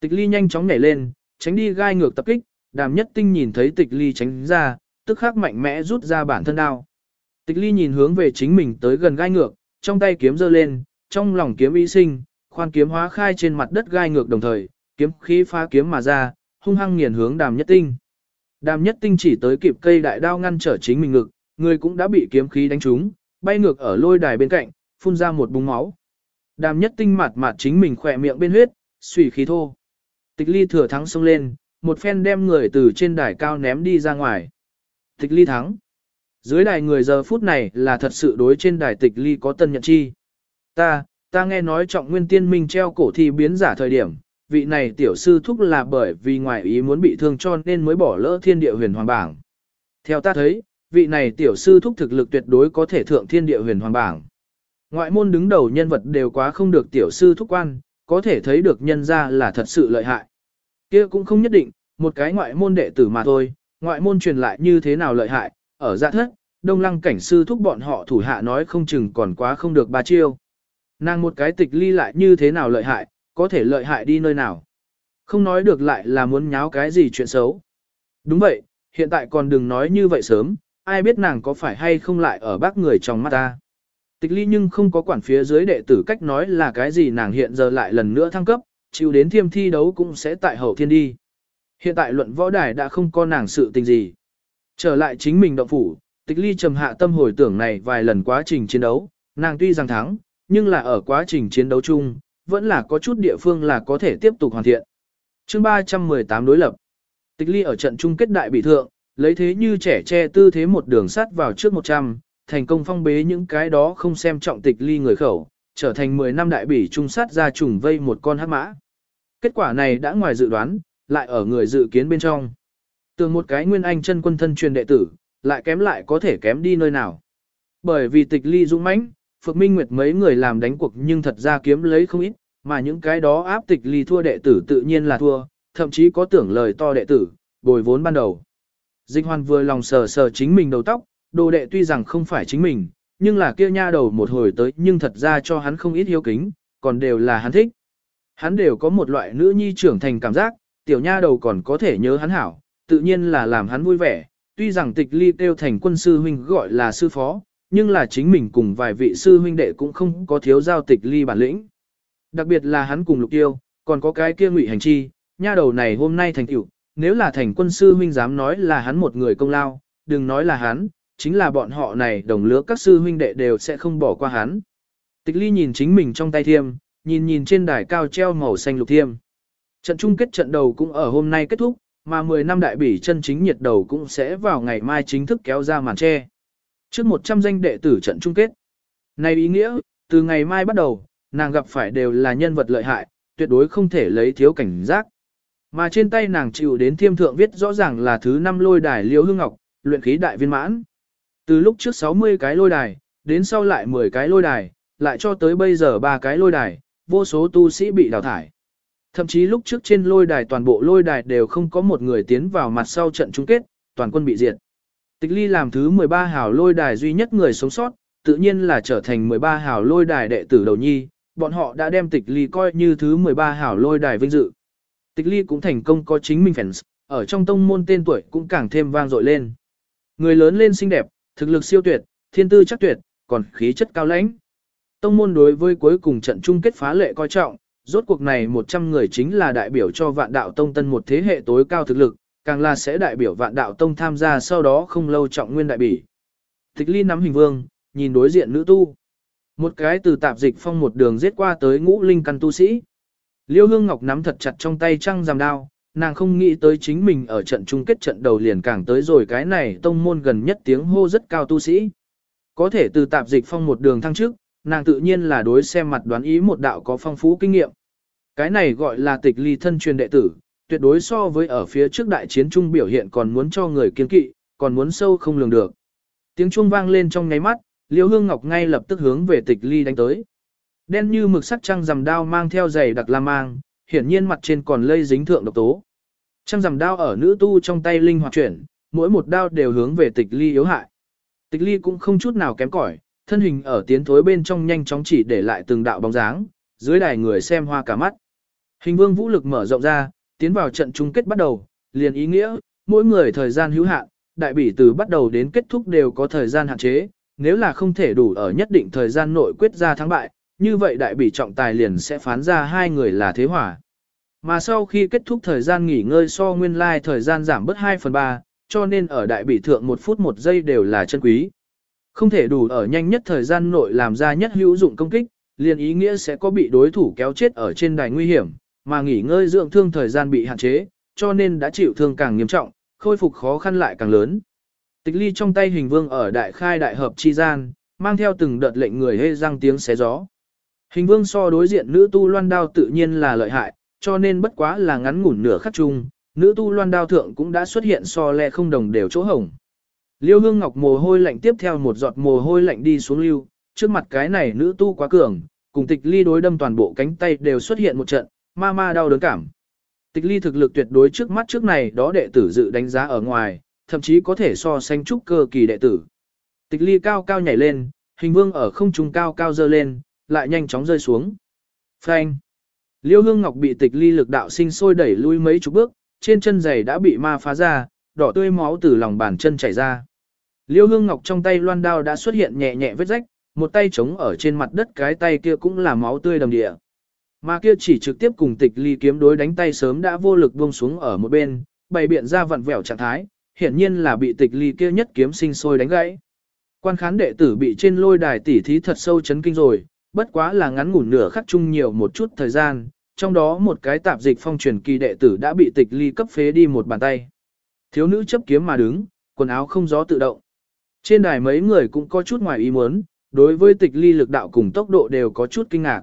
Tịch ly nhanh chóng nhảy lên, tránh đi gai ngược tập kích, đàm nhất tinh nhìn thấy tịch ly tránh ra, tức khắc mạnh mẽ rút ra bản thân đao. Tịch ly nhìn hướng về chính mình tới gần gai ngược, trong tay kiếm giơ lên, trong lòng kiếm ý sinh, khoan kiếm hóa khai trên mặt đất gai ngược đồng thời, kiếm khí phá kiếm mà ra, hung hăng nghiền hướng đàm nhất tinh. Đàm nhất tinh chỉ tới kịp cây đại đao ngăn trở chính mình ngực, người cũng đã bị kiếm khí đánh trúng, bay ngược ở lôi đài bên cạnh, phun ra một búng máu. Đàm nhất tinh mặt mặt chính mình khỏe miệng bên huyết, suy khí thô. Tịch ly thừa thắng xông lên, một phen đem người từ trên đài cao ném đi ra ngoài. Tịch ly thắng. Dưới đài người giờ phút này là thật sự đối trên đài tịch ly có tân nhận chi. Ta, ta nghe nói trọng nguyên tiên minh treo cổ thi biến giả thời điểm, vị này tiểu sư thúc là bởi vì ngoại ý muốn bị thương cho nên mới bỏ lỡ thiên địa huyền hoàng bảng. Theo ta thấy, vị này tiểu sư thúc thực lực tuyệt đối có thể thượng thiên địa huyền hoàng bảng. Ngoại môn đứng đầu nhân vật đều quá không được tiểu sư thúc quan, có thể thấy được nhân ra là thật sự lợi hại. kia cũng không nhất định, một cái ngoại môn đệ tử mà thôi, ngoại môn truyền lại như thế nào lợi hại, ở dạ thất, đông lăng cảnh sư thúc bọn họ thủ hạ nói không chừng còn quá không được ba chiêu. Nàng một cái tịch ly lại như thế nào lợi hại, có thể lợi hại đi nơi nào. Không nói được lại là muốn nháo cái gì chuyện xấu. Đúng vậy, hiện tại còn đừng nói như vậy sớm, ai biết nàng có phải hay không lại ở bác người trong mắt ta. Tịch ly nhưng không có quản phía dưới đệ tử cách nói là cái gì nàng hiện giờ lại lần nữa thăng cấp, chịu đến thiêm thi đấu cũng sẽ tại hậu thiên đi. Hiện tại luận võ đài đã không có nàng sự tình gì. Trở lại chính mình động phủ, tịch ly trầm hạ tâm hồi tưởng này vài lần quá trình chiến đấu, nàng tuy rằng thắng, nhưng là ở quá trình chiến đấu chung, vẫn là có chút địa phương là có thể tiếp tục hoàn thiện. chương 318 đối lập. Tịch ly ở trận chung kết đại bị thượng, lấy thế như trẻ che tư thế một đường sắt vào trước 100, thành công phong bế những cái đó không xem trọng tịch ly người khẩu, trở thành 10 năm đại bỉ trung sát ra trùng vây một con hắc mã. Kết quả này đã ngoài dự đoán, lại ở người dự kiến bên trong. Tưởng một cái nguyên anh chân quân thân truyền đệ tử, lại kém lại có thể kém đi nơi nào. Bởi vì tịch ly dũng mãnh, Phượng Minh Nguyệt mấy người làm đánh cuộc nhưng thật ra kiếm lấy không ít, mà những cái đó áp tịch ly thua đệ tử tự nhiên là thua, thậm chí có tưởng lời to đệ tử, bồi vốn ban đầu. Dịch hoàn vừa lòng sờ sờ chính mình đầu tóc, đồ đệ tuy rằng không phải chính mình, nhưng là kia nha đầu một hồi tới nhưng thật ra cho hắn không ít hiếu kính, còn đều là hắn thích. Hắn đều có một loại nữ nhi trưởng thành cảm giác, tiểu nha đầu còn có thể nhớ hắn hảo, tự nhiên là làm hắn vui vẻ, tuy rằng tịch ly tiêu thành quân sư huynh gọi là sư phó, nhưng là chính mình cùng vài vị sư huynh đệ cũng không có thiếu giao tịch ly bản lĩnh. Đặc biệt là hắn cùng lục tiêu, còn có cái kia ngụy hành chi, nha đầu này hôm nay thành tiểu, nếu là thành quân sư huynh dám nói là hắn một người công lao, đừng nói là hắn, chính là bọn họ này đồng lứa các sư huynh đệ đều sẽ không bỏ qua hắn. Tịch ly nhìn chính mình trong tay thiêm, nhìn nhìn trên đài cao treo màu xanh lục thiêm. Trận chung kết trận đầu cũng ở hôm nay kết thúc, mà 10 năm đại bỉ chân chính nhiệt đầu cũng sẽ vào ngày mai chính thức kéo ra màn che. Trước 100 danh đệ tử trận chung kết. Này ý nghĩa, từ ngày mai bắt đầu, nàng gặp phải đều là nhân vật lợi hại, tuyệt đối không thể lấy thiếu cảnh giác. Mà trên tay nàng chịu đến thiêm thượng viết rõ ràng là thứ năm lôi đài liễu hương ngọc, luyện khí đại viên mãn. Từ lúc trước 60 cái lôi đài, đến sau lại 10 cái lôi đài, lại cho tới bây giờ ba cái lôi đài, vô số tu sĩ bị đào thải. Thậm chí lúc trước trên lôi đài toàn bộ lôi đài đều không có một người tiến vào mặt sau trận chung kết, toàn quân bị diệt. Tịch ly làm thứ 13 hào lôi đài duy nhất người sống sót, tự nhiên là trở thành 13 hào lôi đài đệ tử đầu nhi, bọn họ đã đem tịch ly coi như thứ 13 hào lôi đài vinh dự. Tịch ly cũng thành công có chính mình fans, ở trong tông môn tên tuổi cũng càng thêm vang dội lên. Người lớn lên xinh đẹp, thực lực siêu tuyệt, thiên tư chắc tuyệt, còn khí chất cao lãnh. Tông môn đối với cuối cùng trận chung kết phá lệ coi trọng, rốt cuộc này 100 người chính là đại biểu cho vạn đạo tông tân một thế hệ tối cao thực lực, càng là sẽ đại biểu vạn đạo tông tham gia sau đó không lâu trọng nguyên đại bỉ. Thích ly nắm hình vương, nhìn đối diện nữ tu. Một cái từ tạp dịch phong một đường giết qua tới ngũ linh căn tu sĩ. Liêu hương ngọc nắm thật chặt trong tay trăng giảm đao, nàng không nghĩ tới chính mình ở trận chung kết trận đầu liền càng tới rồi cái này tông môn gần nhất tiếng hô rất cao tu sĩ. Có thể từ tạp dịch phong một đường thăng trước, nàng tự nhiên là đối xem mặt đoán ý một đạo có phong phú kinh nghiệm. Cái này gọi là tịch ly thân truyền đệ tử, tuyệt đối so với ở phía trước đại chiến trung biểu hiện còn muốn cho người kiên kỵ, còn muốn sâu không lường được. Tiếng chuông vang lên trong ngáy mắt, Liêu Hương Ngọc ngay lập tức hướng về tịch ly đánh tới. Đen như mực sắc trăng rằm đao mang theo giày đặc la mang, hiển nhiên mặt trên còn lây dính thượng độc tố. Trăng rằm đao ở nữ tu trong tay linh hoạt chuyển, mỗi một đao đều hướng về tịch ly yếu hại. Tịch ly cũng không chút nào kém cỏi, thân hình ở tiến thối bên trong nhanh chóng chỉ để lại từng đạo bóng dáng, dưới đài người xem hoa cả mắt. Hình vương vũ lực mở rộng ra, tiến vào trận chung kết bắt đầu, liền ý nghĩa, mỗi người thời gian hữu hạn, đại bỉ từ bắt đầu đến kết thúc đều có thời gian hạn chế, nếu là không thể đủ ở nhất định thời gian nội quyết ra thắng bại, như vậy đại bỉ trọng tài liền sẽ phán ra hai người là thế hỏa. Mà sau khi kết thúc thời gian nghỉ ngơi so nguyên lai like thời gian giảm bớt 2 phần 3, cho nên ở đại bỉ thượng một phút một giây đều là chân quý. Không thể đủ ở nhanh nhất thời gian nội làm ra nhất hữu dụng công kích, liền ý nghĩa sẽ có bị đối thủ kéo chết ở trên đài nguy hiểm, mà nghỉ ngơi dưỡng thương thời gian bị hạn chế, cho nên đã chịu thương càng nghiêm trọng, khôi phục khó khăn lại càng lớn. Tịch ly trong tay hình vương ở đại khai đại hợp chi gian, mang theo từng đợt lệnh người hê răng tiếng xé gió. Hình vương so đối diện nữ tu loan đao tự nhiên là lợi hại, cho nên bất quá là ngắn ngủn nửa khắc chung, nữ tu loan đao thượng cũng đã xuất hiện so lẹ không đồng đều chỗ hồng. Liêu hương ngọc mồ hôi lạnh tiếp theo một giọt mồ hôi lạnh đi xuống lưu, trước mặt cái này nữ tu quá cường, cùng tịch ly đối đâm toàn bộ cánh tay đều xuất hiện một trận, ma ma đau đớn cảm. Tịch ly thực lực tuyệt đối trước mắt trước này đó đệ tử dự đánh giá ở ngoài, thậm chí có thể so sánh trúc cơ kỳ đệ tử. Tịch ly cao cao nhảy lên, hình vương ở không trung cao cao dơ lên, lại nhanh chóng rơi xuống. Phanh. Liêu hương ngọc bị tịch ly lực đạo sinh sôi đẩy lui mấy chục bước, trên chân giày đã bị ma phá ra, đỏ tươi máu từ lòng bàn chân chảy ra. Liêu hương ngọc trong tay loan đao đã xuất hiện nhẹ nhẹ vết rách, một tay trống ở trên mặt đất cái tay kia cũng là máu tươi đầm địa. Mà kia chỉ trực tiếp cùng tịch ly kiếm đối đánh tay sớm đã vô lực buông xuống ở một bên, bày biện ra vặn vẹo trạng thái, hiển nhiên là bị tịch ly kia nhất kiếm sinh sôi đánh gãy. Quan khán đệ tử bị trên lôi đài tỉ thí thật sâu chấn kinh rồi, bất quá là ngắn ngủn nửa khắc chung nhiều một chút thời gian, trong đó một cái tạp dịch phong truyền kỳ đệ tử đã bị tịch ly cấp phế đi một bàn tay. Thiếu nữ chấp kiếm mà đứng, quần áo không gió tự động. Trên đài mấy người cũng có chút ngoài ý muốn, đối với tịch ly lực đạo cùng tốc độ đều có chút kinh ngạc.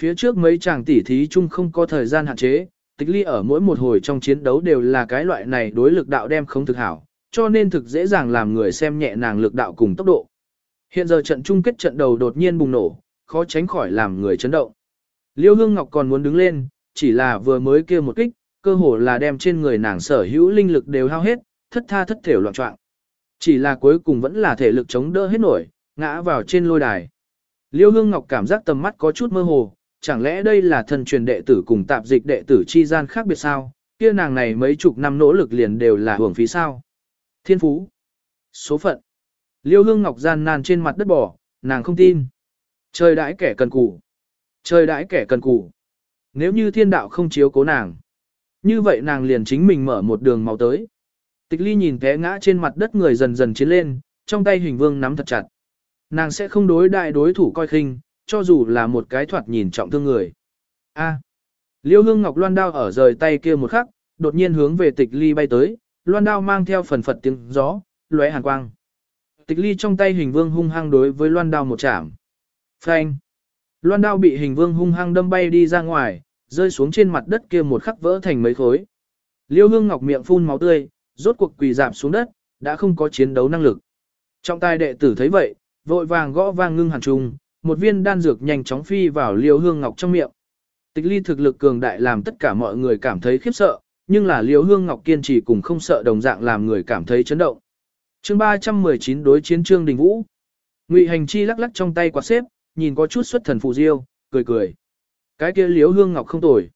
Phía trước mấy chàng tỉ thí chung không có thời gian hạn chế, tịch ly ở mỗi một hồi trong chiến đấu đều là cái loại này đối lực đạo đem không thực hảo, cho nên thực dễ dàng làm người xem nhẹ nàng lực đạo cùng tốc độ. Hiện giờ trận chung kết trận đầu đột nhiên bùng nổ, khó tránh khỏi làm người chấn động. Liêu Hương Ngọc còn muốn đứng lên, chỉ là vừa mới kêu một kích, cơ hồ là đem trên người nàng sở hữu linh lực đều hao hết, thất tha thất thểu loạn trọng. Chỉ là cuối cùng vẫn là thể lực chống đỡ hết nổi, ngã vào trên lôi đài. Liêu Hương Ngọc cảm giác tầm mắt có chút mơ hồ, chẳng lẽ đây là thần truyền đệ tử cùng tạp dịch đệ tử chi gian khác biệt sao? Kia nàng này mấy chục năm nỗ lực liền đều là hưởng phí sao? Thiên phú, số phận. Liêu Hương Ngọc gian nan trên mặt đất bỏ, nàng không tin. Trời đãi kẻ cần cù. Trời đãi kẻ cần cù. Nếu như thiên đạo không chiếu cố nàng, như vậy nàng liền chính mình mở một đường màu tới. Tịch ly nhìn té ngã trên mặt đất người dần dần chiến lên, trong tay hình vương nắm thật chặt. Nàng sẽ không đối đại đối thủ coi khinh, cho dù là một cái thoạt nhìn trọng thương người. A. Liêu hương ngọc loan đao ở rời tay kia một khắc, đột nhiên hướng về tịch ly bay tới, loan đao mang theo phần phật tiếng gió, lóe hàn quang. Tịch ly trong tay hình vương hung hăng đối với loan đao một chạm. Phanh. Loan đao bị hình vương hung hăng đâm bay đi ra ngoài, rơi xuống trên mặt đất kia một khắc vỡ thành mấy khối. Liêu hương ngọc miệng phun máu tươi, rốt cuộc quỳ dạp xuống đất, đã không có chiến đấu năng lực. trọng tài đệ tử thấy vậy, vội vàng gõ vang ngưng hàn trung, một viên đan dược nhanh chóng phi vào liêu hương ngọc trong miệng. Tịch ly thực lực cường đại làm tất cả mọi người cảm thấy khiếp sợ, nhưng là liêu hương ngọc kiên trì cùng không sợ đồng dạng làm người cảm thấy chấn động. chương 319 đối chiến trương đình vũ. Ngụy hành chi lắc lắc trong tay quạt xếp, nhìn có chút xuất thần phù diêu, cười cười. Cái kia liêu hương ngọc không tồi.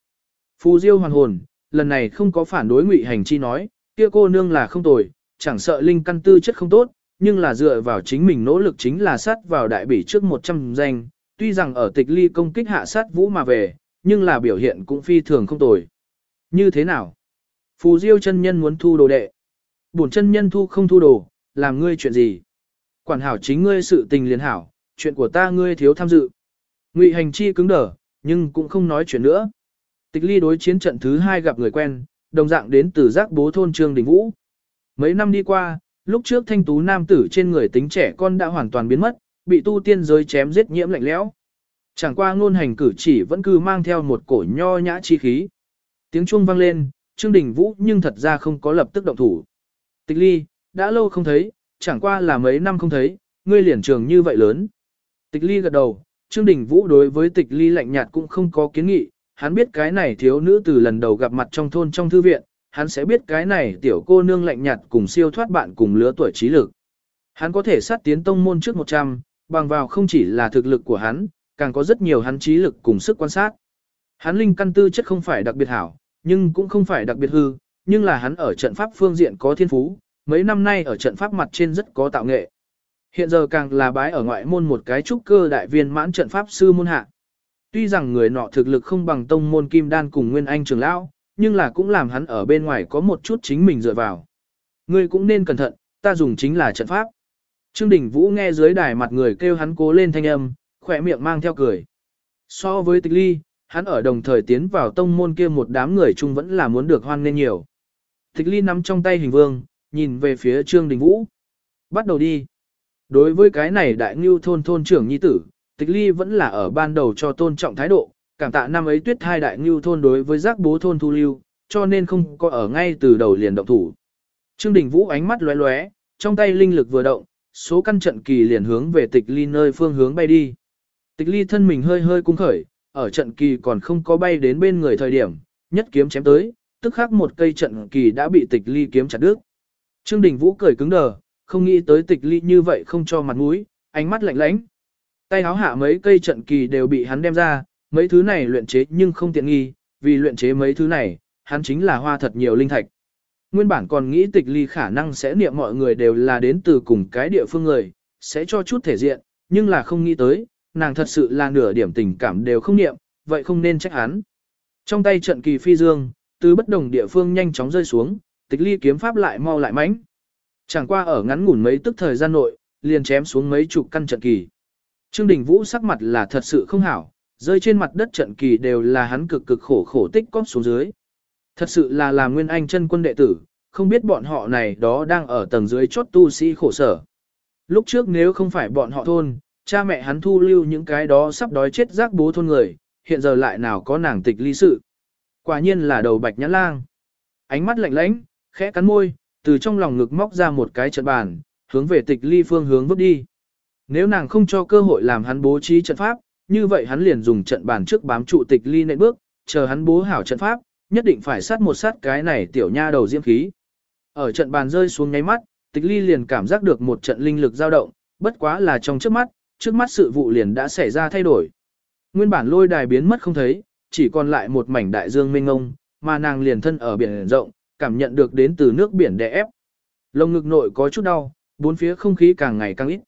Phù diêu hoàn hồn, lần này không có phản đối ngụy hành chi nói, kia cô nương là không tồi, chẳng sợ linh căn tư chất không tốt, nhưng là dựa vào chính mình nỗ lực chính là sát vào đại bỉ trước 100 danh, tuy rằng ở tịch ly công kích hạ sát vũ mà về, nhưng là biểu hiện cũng phi thường không tồi. Như thế nào? Phù Diêu chân nhân muốn thu đồ đệ. Bổn chân nhân thu không thu đồ, làm ngươi chuyện gì? Quản hảo chính ngươi sự tình liền hảo, chuyện của ta ngươi thiếu tham dự. Ngụy hành chi cứng đờ, nhưng cũng không nói chuyện nữa. Tịch ly đối chiến trận thứ hai gặp người quen, đồng dạng đến từ giác bố thôn Trương Đình Vũ. Mấy năm đi qua, lúc trước thanh tú nam tử trên người tính trẻ con đã hoàn toàn biến mất, bị tu tiên giới chém giết nhiễm lạnh lẽo. Chẳng qua ngôn hành cử chỉ vẫn cứ mang theo một cổ nho nhã chi khí. Tiếng chuông vang lên, Trương Đình Vũ nhưng thật ra không có lập tức động thủ. Tịch ly, đã lâu không thấy, chẳng qua là mấy năm không thấy, ngươi liền trường như vậy lớn. Tịch ly gật đầu, Trương Đình Vũ đối với tịch ly lạnh nhạt cũng không có kiến nghị, hắn biết cái này thiếu nữ từ lần đầu gặp mặt trong thôn trong thư viện, hắn sẽ biết cái này tiểu cô nương lạnh nhạt cùng siêu thoát bạn cùng lứa tuổi trí lực. Hắn có thể sát tiến tông môn trước 100, bằng vào không chỉ là thực lực của hắn, càng có rất nhiều hắn trí lực cùng sức quan sát. Hắn linh căn tư chất không phải đặc biệt hảo, nhưng cũng không phải đặc biệt hư, nhưng là hắn ở trận pháp phương diện có thiên phú, mấy năm nay ở trận pháp mặt trên rất có tạo nghệ. Hiện giờ càng là bái ở ngoại môn một cái trúc cơ đại viên mãn trận pháp sư môn hạ. Tuy rằng người nọ thực lực không bằng tông môn kim đan cùng nguyên anh trường lão, nhưng là cũng làm hắn ở bên ngoài có một chút chính mình dựa vào. Ngươi cũng nên cẩn thận, ta dùng chính là trận pháp. Trương Đình Vũ nghe dưới đài mặt người kêu hắn cố lên thanh âm, khỏe miệng mang theo cười. So với tịch ly, hắn ở đồng thời tiến vào tông môn kia một đám người chung vẫn là muốn được hoan nên nhiều. Tịch ly nắm trong tay hình vương, nhìn về phía Trương Đình Vũ. Bắt đầu đi. Đối với cái này đại ngưu thôn thôn trưởng nhi tử, tịch ly vẫn là ở ban đầu cho tôn trọng thái độ, cảm tạ năm ấy tuyết hai đại ngưu thôn đối với giác bố thôn thu lưu, cho nên không có ở ngay từ đầu liền động thủ. Trương Đình Vũ ánh mắt lóe lóe, trong tay linh lực vừa động, số căn trận kỳ liền hướng về tịch ly nơi phương hướng bay đi. Tịch ly thân mình hơi hơi cung khởi, ở trận kỳ còn không có bay đến bên người thời điểm, nhất kiếm chém tới, tức khắc một cây trận kỳ đã bị tịch ly kiếm chặt đứt. Trương Đình Vũ cười cứng đờ, không nghĩ tới tịch ly như vậy không cho mặt mũi, ánh mắt lạnh lãnh. Tay háo hạ mấy cây trận kỳ đều bị hắn đem ra, mấy thứ này luyện chế nhưng không tiện nghi, vì luyện chế mấy thứ này, hắn chính là hoa thật nhiều linh thạch. Nguyên bản còn nghĩ tịch ly khả năng sẽ niệm mọi người đều là đến từ cùng cái địa phương người, sẽ cho chút thể diện, nhưng là không nghĩ tới, nàng thật sự là nửa điểm tình cảm đều không niệm, vậy không nên trách hắn. Trong tay trận kỳ phi dương, từ bất đồng địa phương nhanh chóng rơi xuống, tịch ly kiếm pháp lại mau lại mãnh. Chẳng qua ở ngắn ngủn mấy tức thời gian nội, liền chém xuống mấy chục căn trận kỳ. Trương Đình Vũ sắc mặt là thật sự không hảo, rơi trên mặt đất trận kỳ đều là hắn cực cực khổ khổ tích cóp xuống dưới. Thật sự là làm nguyên anh chân quân đệ tử, không biết bọn họ này đó đang ở tầng dưới chốt tu sĩ khổ sở. Lúc trước nếu không phải bọn họ thôn, cha mẹ hắn thu lưu những cái đó sắp đói chết rác bố thôn người, hiện giờ lại nào có nàng tịch ly sự. Quả nhiên là đầu bạch nhãn lang. Ánh mắt lạnh lãnh, khẽ cắn môi, từ trong lòng ngực móc ra một cái trận bàn, hướng về tịch ly phương hướng vứt đi. Nếu nàng không cho cơ hội làm hắn bố trí trận pháp, như vậy hắn liền dùng trận bàn trước bám trụ tịch ly nện bước, chờ hắn bố hảo trận pháp, nhất định phải sát một sát cái này tiểu nha đầu diễm khí. Ở trận bàn rơi xuống nháy mắt, tịch ly liền cảm giác được một trận linh lực dao động, bất quá là trong trước mắt, trước mắt sự vụ liền đã xảy ra thay đổi. Nguyên bản lôi đài biến mất không thấy, chỉ còn lại một mảnh đại dương mênh ngông, mà nàng liền thân ở biển rộng, cảm nhận được đến từ nước biển đè ép. Lồng ngực nội có chút đau, bốn phía không khí càng ngày càng ít.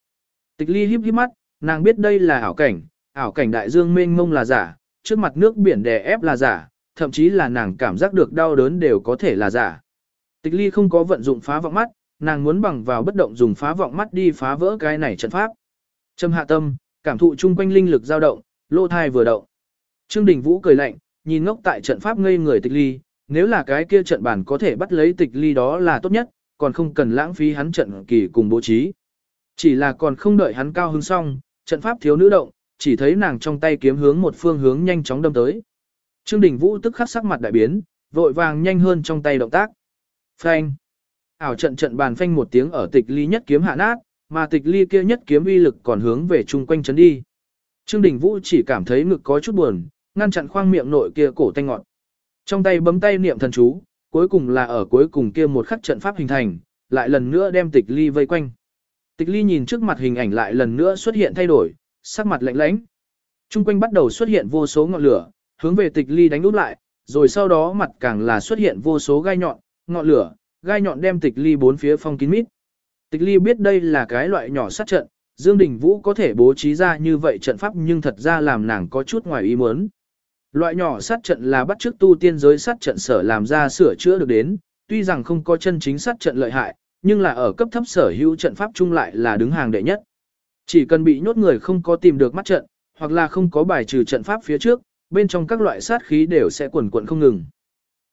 Tịch ly híp híp mắt, nàng biết đây là ảo cảnh, ảo cảnh đại dương mênh mông là giả, trước mặt nước biển đè ép là giả, thậm chí là nàng cảm giác được đau đớn đều có thể là giả. Tịch ly không có vận dụng phá vọng mắt, nàng muốn bằng vào bất động dùng phá vọng mắt đi phá vỡ cái này trận pháp. Trầm hạ tâm, cảm thụ chung quanh linh lực dao động, lô thai vừa động. Trương Đình Vũ cười lạnh, nhìn ngốc tại trận pháp ngây người tịch ly, nếu là cái kia trận bản có thể bắt lấy tịch ly đó là tốt nhất, còn không cần lãng phí hắn trận kỳ cùng bố trí. Chỉ là còn không đợi hắn cao hứng xong, trận pháp thiếu nữ động, chỉ thấy nàng trong tay kiếm hướng một phương hướng nhanh chóng đâm tới. Trương Đình Vũ tức khắc sắc mặt đại biến, vội vàng nhanh hơn trong tay động tác. Phanh. Ảo trận trận bàn phanh một tiếng ở tịch ly nhất kiếm hạ nát, mà tịch ly kia nhất kiếm uy lực còn hướng về chung quanh chấn đi. Trương Đình Vũ chỉ cảm thấy ngực có chút buồn, ngăn chặn khoang miệng nội kia cổ tanh ngọn. Trong tay bấm tay niệm thần chú, cuối cùng là ở cuối cùng kia một khắc trận pháp hình thành, lại lần nữa đem tịch ly vây quanh. Tịch ly nhìn trước mặt hình ảnh lại lần nữa xuất hiện thay đổi, sắc mặt lạnh lãnh. Trung quanh bắt đầu xuất hiện vô số ngọn lửa, hướng về tịch ly đánh úp lại, rồi sau đó mặt càng là xuất hiện vô số gai nhọn, ngọn lửa, gai nhọn đem tịch ly bốn phía phong kín mít. Tịch ly biết đây là cái loại nhỏ sát trận, Dương Đình Vũ có thể bố trí ra như vậy trận pháp nhưng thật ra làm nàng có chút ngoài ý muốn. Loại nhỏ sát trận là bắt chước tu tiên giới sát trận sở làm ra sửa chữa được đến, tuy rằng không có chân chính sát trận lợi hại, nhưng là ở cấp thấp sở hữu trận pháp chung lại là đứng hàng đệ nhất. Chỉ cần bị nhốt người không có tìm được mắt trận, hoặc là không có bài trừ trận pháp phía trước, bên trong các loại sát khí đều sẽ quần quần không ngừng.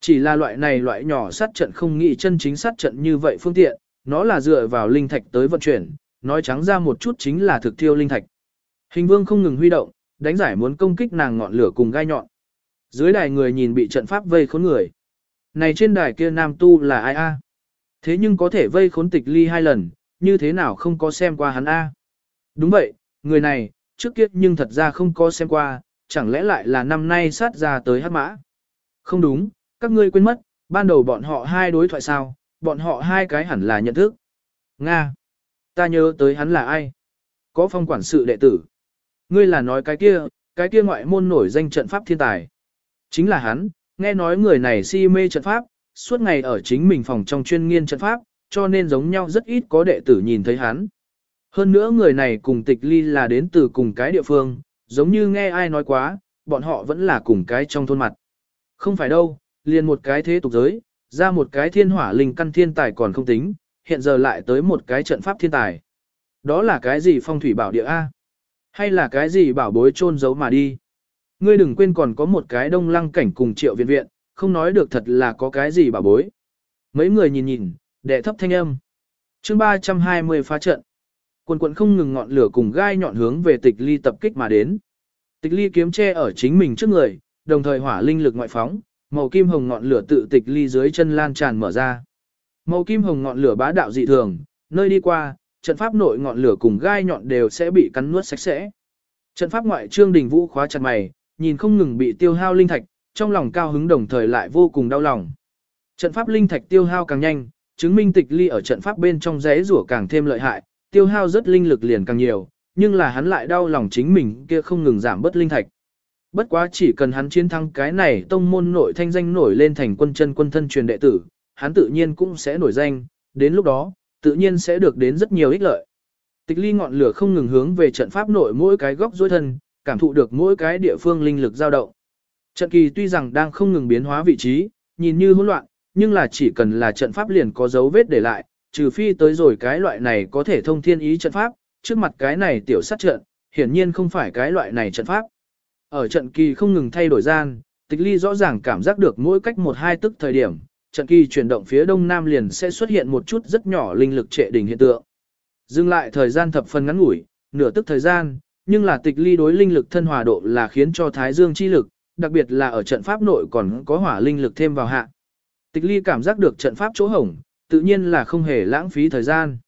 Chỉ là loại này loại nhỏ sát trận không nghĩ chân chính sát trận như vậy phương tiện, nó là dựa vào linh thạch tới vận chuyển, nói trắng ra một chút chính là thực thiêu linh thạch. Hình vương không ngừng huy động, đánh giải muốn công kích nàng ngọn lửa cùng gai nhọn. Dưới đài người nhìn bị trận pháp vây khốn người. Này trên đài kia nam tu là ai a? Thế nhưng có thể vây khốn tịch ly hai lần, như thế nào không có xem qua hắn a? Đúng vậy, người này, trước kia nhưng thật ra không có xem qua, chẳng lẽ lại là năm nay sát ra tới hát mã? Không đúng, các ngươi quên mất, ban đầu bọn họ hai đối thoại sao, bọn họ hai cái hẳn là nhận thức. Nga! Ta nhớ tới hắn là ai? Có phong quản sự đệ tử. Ngươi là nói cái kia, cái kia ngoại môn nổi danh trận pháp thiên tài. Chính là hắn, nghe nói người này si mê trận pháp, suốt ngày ở chính mình phòng trong chuyên nghiên trận pháp, cho nên giống nhau rất ít có đệ tử nhìn thấy hắn. Hơn nữa người này cùng tịch ly là đến từ cùng cái địa phương, giống như nghe ai nói quá, bọn họ vẫn là cùng cái trong thôn mặt. Không phải đâu, liền một cái thế tục giới, Ra một cái thiên hỏa linh căn thiên tài còn không tính, hiện giờ lại tới một cái trận pháp thiên tài. Đó là cái gì phong thủy bảo địa A? Hay là cái gì bảo bối chôn giấu mà đi? Ngươi đừng quên còn có một cái đông lăng cảnh cùng triệu viện viện, không nói được thật là có cái gì bảo bối. Mấy người nhìn nhìn, đệ thấp thanh âm. chương 320 phá trận. Quần quần không ngừng ngọn lửa cùng gai nhọn hướng về tịch ly tập kích mà đến. Tịch ly kiếm che ở chính mình trước người, đồng thời hỏa linh lực ngoại phóng, màu kim hồng ngọn lửa tự tịch ly dưới chân lan tràn mở ra. Màu kim hồng ngọn lửa bá đạo dị thường, nơi đi qua, trận pháp nội ngọn lửa cùng gai nhọn đều sẽ bị cắn nuốt sạch sẽ. Trận pháp ngoại trương đình vũ khóa chặt mày, nhìn không ngừng bị tiêu hao linh thạch, trong lòng cao hứng đồng thời lại vô cùng đau lòng. Trận pháp linh thạch tiêu hao càng nhanh, chứng minh tịch ly ở trận pháp bên trong rẽ rủa càng thêm lợi hại, tiêu hao rất linh lực liền càng nhiều, nhưng là hắn lại đau lòng chính mình kia không ngừng giảm bớt linh thạch. Bất quá chỉ cần hắn chiến thắng cái này tông môn nội thanh danh nổi lên thành quân chân quân thân truyền đệ tử, hắn tự nhiên cũng sẽ nổi danh, đến lúc đó, tự nhiên sẽ được đến rất nhiều ích lợi. Tịch ly ngọn lửa không ngừng hướng về trận pháp nội mỗi cái góc dối thân, cảm thụ được mỗi cái địa phương linh lực dao động. Trận kỳ tuy rằng đang không ngừng biến hóa vị trí, nhìn như hỗn loạn, nhưng là chỉ cần là trận pháp liền có dấu vết để lại, trừ phi tới rồi cái loại này có thể thông thiên ý trận pháp, trước mặt cái này tiểu sát trận, hiển nhiên không phải cái loại này trận pháp. Ở trận kỳ không ngừng thay đổi gian, tịch ly rõ ràng cảm giác được mỗi cách một hai tức thời điểm, trận kỳ chuyển động phía đông nam liền sẽ xuất hiện một chút rất nhỏ linh lực trệ đỉnh hiện tượng. Dừng lại thời gian thập phần ngắn ngủi, nửa tức thời gian, nhưng là tịch ly đối linh lực thân hòa độ là khiến cho thái dương chi lực, đặc biệt là ở trận pháp nội còn có hỏa linh lực thêm vào hạ. Tịch ly cảm giác được trận pháp chỗ hổng, tự nhiên là không hề lãng phí thời gian.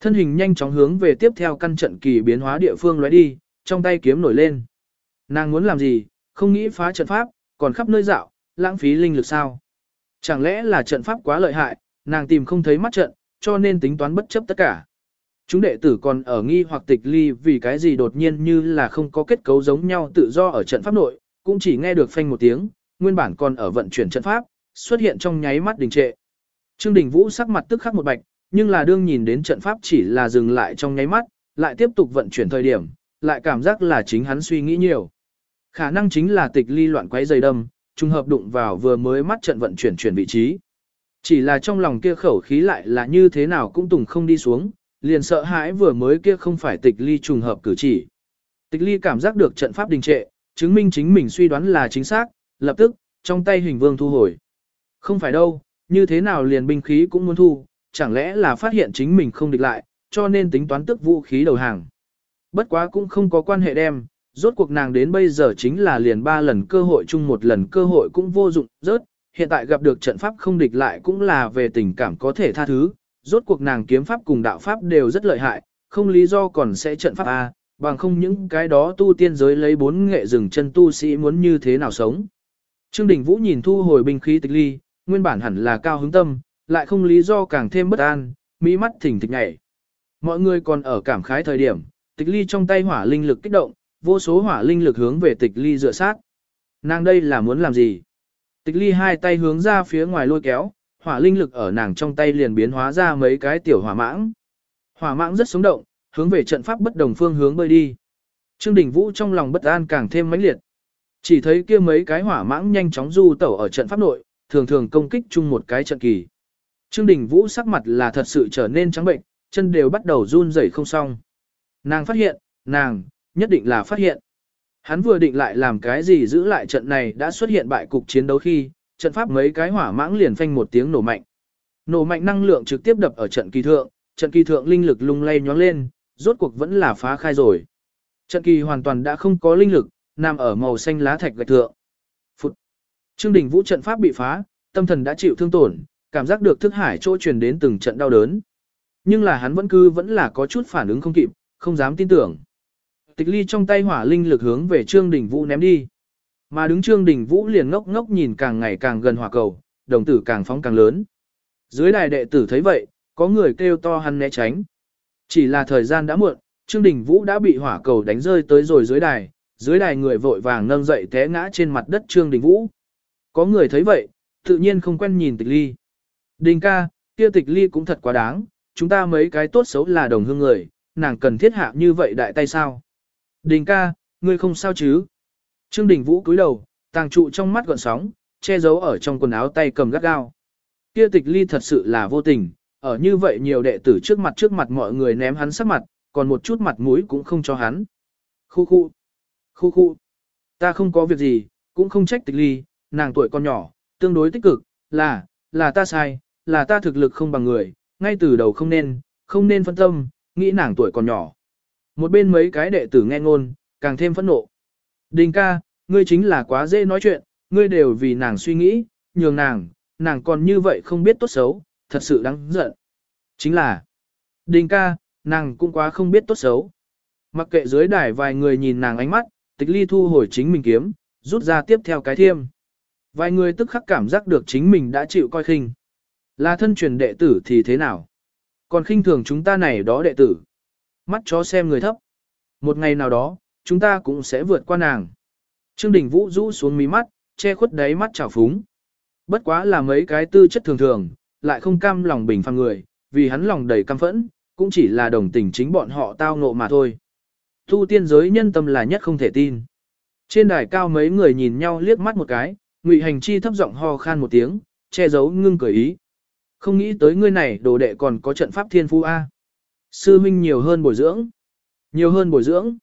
Thân hình nhanh chóng hướng về tiếp theo căn trận kỳ biến hóa địa phương lóe đi, trong tay kiếm nổi lên. Nàng muốn làm gì, không nghĩ phá trận pháp, còn khắp nơi dạo, lãng phí linh lực sao. Chẳng lẽ là trận pháp quá lợi hại, nàng tìm không thấy mắt trận, cho nên tính toán bất chấp tất cả. Chúng đệ tử còn ở nghi hoặc tịch ly vì cái gì đột nhiên như là không có kết cấu giống nhau tự do ở trận pháp nội, cũng chỉ nghe được phanh một tiếng, nguyên bản còn ở vận chuyển trận pháp, xuất hiện trong nháy mắt đình trệ. Trương Đình Vũ sắc mặt tức khắc một bạch, nhưng là đương nhìn đến trận pháp chỉ là dừng lại trong nháy mắt, lại tiếp tục vận chuyển thời điểm, lại cảm giác là chính hắn suy nghĩ nhiều. Khả năng chính là tịch ly loạn quấy dày đâm, trùng hợp đụng vào vừa mới mắt trận vận chuyển chuyển vị trí. Chỉ là trong lòng kia khẩu khí lại là như thế nào cũng tùng không đi xuống, liền sợ hãi vừa mới kia không phải tịch ly trùng hợp cử chỉ. Tịch ly cảm giác được trận pháp đình trệ, chứng minh chính mình suy đoán là chính xác, lập tức, trong tay hình vương thu hồi. Không phải đâu, như thế nào liền binh khí cũng muốn thu, chẳng lẽ là phát hiện chính mình không địch lại, cho nên tính toán tức vũ khí đầu hàng. Bất quá cũng không có quan hệ đem, rốt cuộc nàng đến bây giờ chính là liền ba lần cơ hội chung một lần cơ hội cũng vô dụng rớt, hiện tại gặp được trận pháp không địch lại cũng là về tình cảm có thể tha thứ, rốt cuộc nàng kiếm pháp cùng đạo pháp đều rất lợi hại, không lý do còn sẽ trận pháp A, bằng không những cái đó tu tiên giới lấy bốn nghệ rừng chân tu sĩ muốn như thế nào sống. Trương Đình Vũ nhìn thu hồi binh khí tịch ly, nguyên bản hẳn là cao hứng tâm, lại không lý do càng thêm bất an, mỹ mắt thỉnh thịch nhảy. Mọi người còn ở cảm khái thời điểm, tịch ly trong tay hỏa linh lực kích động, vô số hỏa linh lực hướng về tịch ly dựa sát. Nàng đây là muốn làm gì? Tịch ly hai tay hướng ra phía ngoài lôi kéo, hỏa linh lực ở nàng trong tay liền biến hóa ra mấy cái tiểu hỏa mãng. Hỏa mãng rất sống động, hướng về trận pháp bất đồng phương hướng bơi đi. Trương Đình Vũ trong lòng bất an càng thêm mãnh liệt. Chỉ thấy kia mấy cái hỏa mãng nhanh chóng du tẩu ở trận pháp nội, thường thường công kích chung một cái trận kỳ. Trương Đình Vũ sắc mặt là thật sự trở nên trắng bệnh, chân đều bắt đầu run rẩy không xong. Nàng phát hiện, nàng, nhất định là phát hiện. Hắn vừa định lại làm cái gì giữ lại trận này đã xuất hiện bại cục chiến đấu khi, trận pháp mấy cái hỏa mãng liền phanh một tiếng nổ mạnh. Nổ mạnh năng lượng trực tiếp đập ở trận kỳ thượng, trận kỳ thượng linh lực lung lay nhóng lên, rốt cuộc vẫn là phá khai rồi. Trận kỳ hoàn toàn đã không có linh lực, nằm ở màu xanh lá thạch gạch thượng. Phụt. Trương Đình Vũ trận pháp bị phá, tâm thần đã chịu thương tổn, cảm giác được thức hải chỗ truyền đến từng trận đau đớn. Nhưng là hắn vẫn cứ vẫn là có chút phản ứng không kịp, không dám tin tưởng. Tịch ly trong tay hỏa linh lực hướng về Trương Đình Vũ ném đi. Mà đứng Trương Đình Vũ liền ngốc ngốc nhìn càng ngày càng gần hỏa cầu, đồng tử càng phóng càng lớn. Dưới đài đệ tử thấy vậy, có người kêu to hắn né tránh. Chỉ là thời gian đã muộn, Trương Đình Vũ đã bị hỏa cầu đánh rơi tới rồi dưới đài, dưới đài người vội vàng nâng dậy té ngã trên mặt đất Trương Đình Vũ. Có người thấy vậy, tự nhiên không quen nhìn tịch ly. Đình ca, kia tịch ly cũng thật quá đáng, chúng ta mấy cái tốt xấu là đồng hương người, nàng cần thiết hạ như vậy đại tay sao. Đình ca, ngươi không sao chứ? Trương Đình Vũ cúi đầu, tàng trụ trong mắt gọn sóng, che giấu ở trong quần áo tay cầm gắt gao. Kia tịch ly thật sự là vô tình, ở như vậy nhiều đệ tử trước mặt trước mặt mọi người ném hắn sắc mặt, còn một chút mặt mũi cũng không cho hắn. Khu khu, khu khu, ta không có việc gì, cũng không trách tịch ly, nàng tuổi còn nhỏ, tương đối tích cực, là, là ta sai, là ta thực lực không bằng người, ngay từ đầu không nên, không nên phân tâm, nghĩ nàng tuổi còn nhỏ. Một bên mấy cái đệ tử nghe ngôn, càng thêm phẫn nộ. Đình ca, ngươi chính là quá dễ nói chuyện, ngươi đều vì nàng suy nghĩ, nhường nàng, nàng còn như vậy không biết tốt xấu, thật sự đáng giận. Chính là, đình ca, nàng cũng quá không biết tốt xấu. Mặc kệ dưới đài vài người nhìn nàng ánh mắt, tịch ly thu hồi chính mình kiếm, rút ra tiếp theo cái thiêm. Vài người tức khắc cảm giác được chính mình đã chịu coi khinh. Là thân truyền đệ tử thì thế nào? Còn khinh thường chúng ta này đó đệ tử. Mắt chó xem người thấp. Một ngày nào đó, chúng ta cũng sẽ vượt qua nàng. Trương Đình Vũ rũ xuống mí mắt, che khuất đáy mắt trào phúng. Bất quá là mấy cái tư chất thường thường, lại không cam lòng bình phàm người, vì hắn lòng đầy căm phẫn, cũng chỉ là đồng tình chính bọn họ tao ngộ mà thôi. Tu tiên giới nhân tâm là nhất không thể tin. Trên đài cao mấy người nhìn nhau liếc mắt một cái, Ngụy Hành Chi thấp giọng ho khan một tiếng, che giấu ngưng cười ý. Không nghĩ tới ngươi này đồ đệ còn có trận pháp thiên phu A. Sư huynh nhiều hơn bồi dưỡng. Nhiều hơn bồi dưỡng.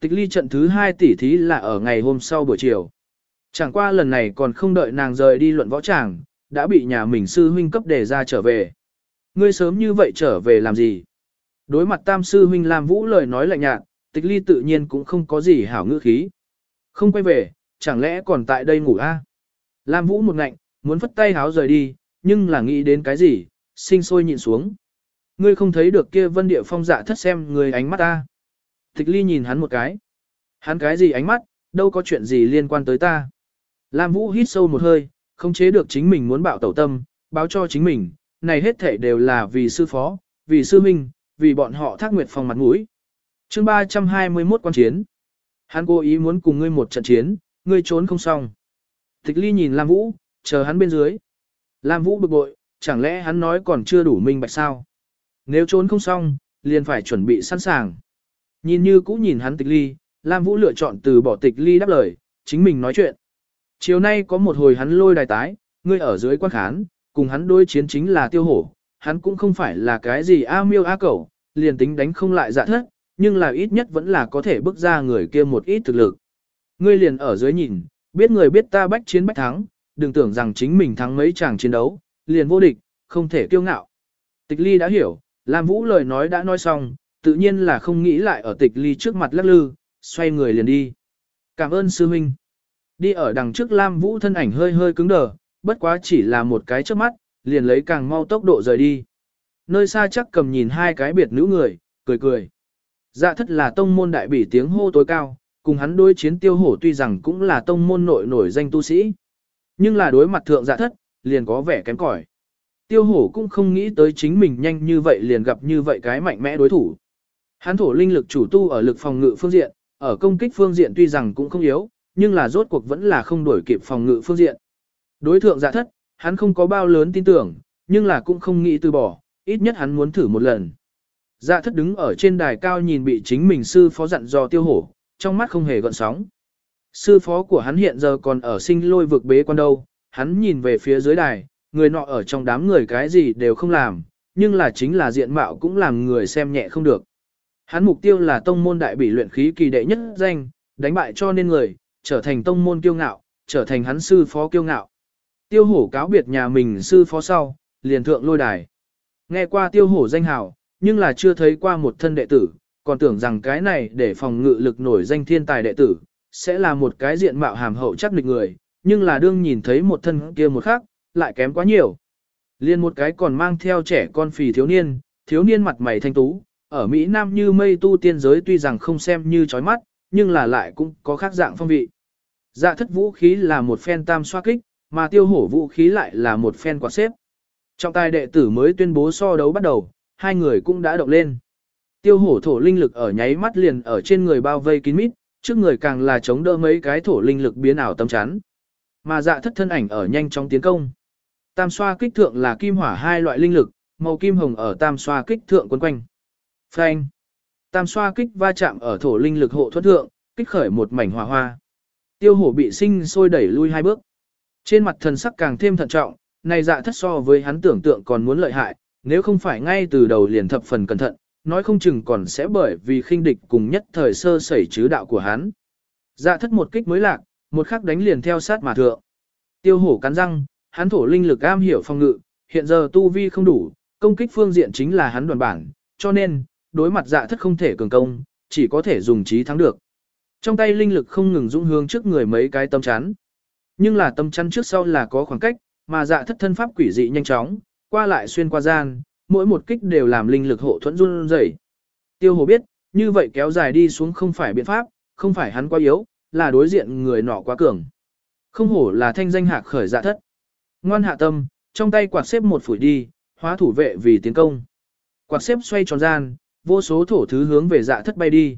Tịch ly trận thứ hai tỷ thí là ở ngày hôm sau buổi chiều. Chẳng qua lần này còn không đợi nàng rời đi luận võ tràng, đã bị nhà mình sư huynh cấp đề ra trở về. Ngươi sớm như vậy trở về làm gì? Đối mặt tam sư huynh lam vũ lời nói lạnh nhạt, tịch ly tự nhiên cũng không có gì hảo ngữ khí. Không quay về, chẳng lẽ còn tại đây ngủ a? Lam vũ một ngạnh, muốn phất tay háo rời đi, nhưng là nghĩ đến cái gì, sinh sôi nhìn xuống. Ngươi không thấy được kia vân địa phong dạ thất xem người ánh mắt ta. Tịch ly nhìn hắn một cái. Hắn cái gì ánh mắt, đâu có chuyện gì liên quan tới ta. Lam Vũ hít sâu một hơi, không chế được chính mình muốn bạo tẩu tâm, báo cho chính mình, này hết thể đều là vì sư phó, vì sư minh, vì bọn họ thác nguyệt phòng mặt mũi. chương 321 quan chiến. Hắn cố ý muốn cùng ngươi một trận chiến, ngươi trốn không xong. Tịch ly nhìn Lam Vũ, chờ hắn bên dưới. Lam Vũ bực bội, chẳng lẽ hắn nói còn chưa đủ minh bạch sao? Nếu trốn không xong, liền phải chuẩn bị sẵn sàng. Nhìn như cũ nhìn hắn tịch ly, Lam Vũ lựa chọn từ bỏ tịch ly đáp lời, chính mình nói chuyện. Chiều nay có một hồi hắn lôi đài tái, ngươi ở dưới quan khán, cùng hắn đối chiến chính là tiêu hổ, hắn cũng không phải là cái gì a miêu a cẩu, liền tính đánh không lại dạ thất, nhưng là ít nhất vẫn là có thể bước ra người kia một ít thực lực. Ngươi liền ở dưới nhìn, biết người biết ta bách chiến bách thắng, đừng tưởng rằng chính mình thắng mấy chàng chiến đấu, liền vô địch, không thể kiêu ngạo. Tịch ly đã hiểu, Lam Vũ lời nói đã nói xong, tự nhiên là không nghĩ lại ở tịch ly trước mặt lắc lư, xoay người liền đi. Cảm ơn sư huynh. Đi ở đằng trước Lam Vũ thân ảnh hơi hơi cứng đờ, bất quá chỉ là một cái trước mắt, liền lấy càng mau tốc độ rời đi. Nơi xa chắc cầm nhìn hai cái biệt nữ người, cười cười. Dạ thất là tông môn đại bỉ tiếng hô tối cao, cùng hắn đối chiến tiêu hổ tuy rằng cũng là tông môn nội nổi danh tu sĩ. Nhưng là đối mặt thượng dạ thất, liền có vẻ kém cỏi. Tiêu hổ cũng không nghĩ tới chính mình nhanh như vậy liền gặp như vậy cái mạnh mẽ đối thủ. Hắn thổ linh lực chủ tu ở lực phòng ngự phương diện, ở công kích phương diện tuy rằng cũng không yếu, nhưng là rốt cuộc vẫn là không đổi kịp phòng ngự phương diện. Đối thượng dạ thất, hắn không có bao lớn tin tưởng, nhưng là cũng không nghĩ từ bỏ, ít nhất hắn muốn thử một lần. Dạ thất đứng ở trên đài cao nhìn bị chính mình sư phó dặn dò tiêu hổ, trong mắt không hề gợn sóng. Sư phó của hắn hiện giờ còn ở sinh lôi vực bế quan đâu, hắn nhìn về phía dưới đài, người nọ ở trong đám người cái gì đều không làm, nhưng là chính là diện mạo cũng làm người xem nhẹ không được. Hắn mục tiêu là tông môn đại bỉ luyện khí kỳ đệ nhất danh, đánh bại cho nên người, trở thành tông môn kiêu ngạo, trở thành hắn sư phó kiêu ngạo. Tiêu hổ cáo biệt nhà mình sư phó sau, liền thượng lôi đài. Nghe qua tiêu hổ danh hào, nhưng là chưa thấy qua một thân đệ tử, còn tưởng rằng cái này để phòng ngự lực nổi danh thiên tài đệ tử, sẽ là một cái diện mạo hàm hậu chắc địch người, nhưng là đương nhìn thấy một thân kia một khác, lại kém quá nhiều. Liên một cái còn mang theo trẻ con phì thiếu niên, thiếu niên mặt mày thanh tú, ở Mỹ Nam như mây tu tiên giới tuy rằng không xem như chói mắt, nhưng là lại cũng có khác dạng phong vị. Dạ thất vũ khí là một phen tam xoa kích, mà tiêu hổ vũ khí lại là một phen quạt xếp. Trọng tài đệ tử mới tuyên bố so đấu bắt đầu, hai người cũng đã động lên. Tiêu hổ thổ linh lực ở nháy mắt liền ở trên người bao vây kín mít, trước người càng là chống đỡ mấy cái thổ linh lực biến ảo tâm chắn. Mà dạ thất thân ảnh ở nhanh trong tiến công. Tam xoa kích thượng là kim hỏa hai loại linh lực, màu kim hồng ở tam xoa kích thượng quấn quanh. Phanh. Tam xoa kích va chạm ở thổ linh lực hộ thuẫn thượng, kích khởi một mảnh hỏa hoa. Tiêu hổ bị sinh sôi đẩy lui hai bước. Trên mặt thần sắc càng thêm thận trọng, này dạ thất so với hắn tưởng tượng còn muốn lợi hại, nếu không phải ngay từ đầu liền thập phần cẩn thận, nói không chừng còn sẽ bởi vì khinh địch cùng nhất thời sơ sẩy chứ đạo của hắn. Dạ thất một kích mới lạc, một khắc đánh liền theo sát mà thượng. Tiêu hổ cắn răng, hắn thổ linh lực am hiểu phòng ngự, hiện giờ tu vi không đủ, công kích phương diện chính là hắn đoàn bản, cho nên, đối mặt dạ thất không thể cường công, chỉ có thể dùng trí thắng được. Trong tay linh lực không ngừng dũng hướng trước người mấy cái tâm chắn. Nhưng là tâm chắn trước sau là có khoảng cách, mà dạ thất thân pháp quỷ dị nhanh chóng, qua lại xuyên qua gian, mỗi một kích đều làm linh lực hộ thuẫn run rẩy. Tiêu hồ biết, như vậy kéo dài đi xuống không phải biện pháp, không phải hắn quá yếu, là đối diện người nọ quá cường. Không hổ là thanh danh hạc khởi dạ thất. Ngoan hạ tâm, trong tay quạt xếp một phủi đi, hóa thủ vệ vì tiến công. Quạt xếp xoay tròn gian, vô số thổ thứ hướng về dạ thất bay đi.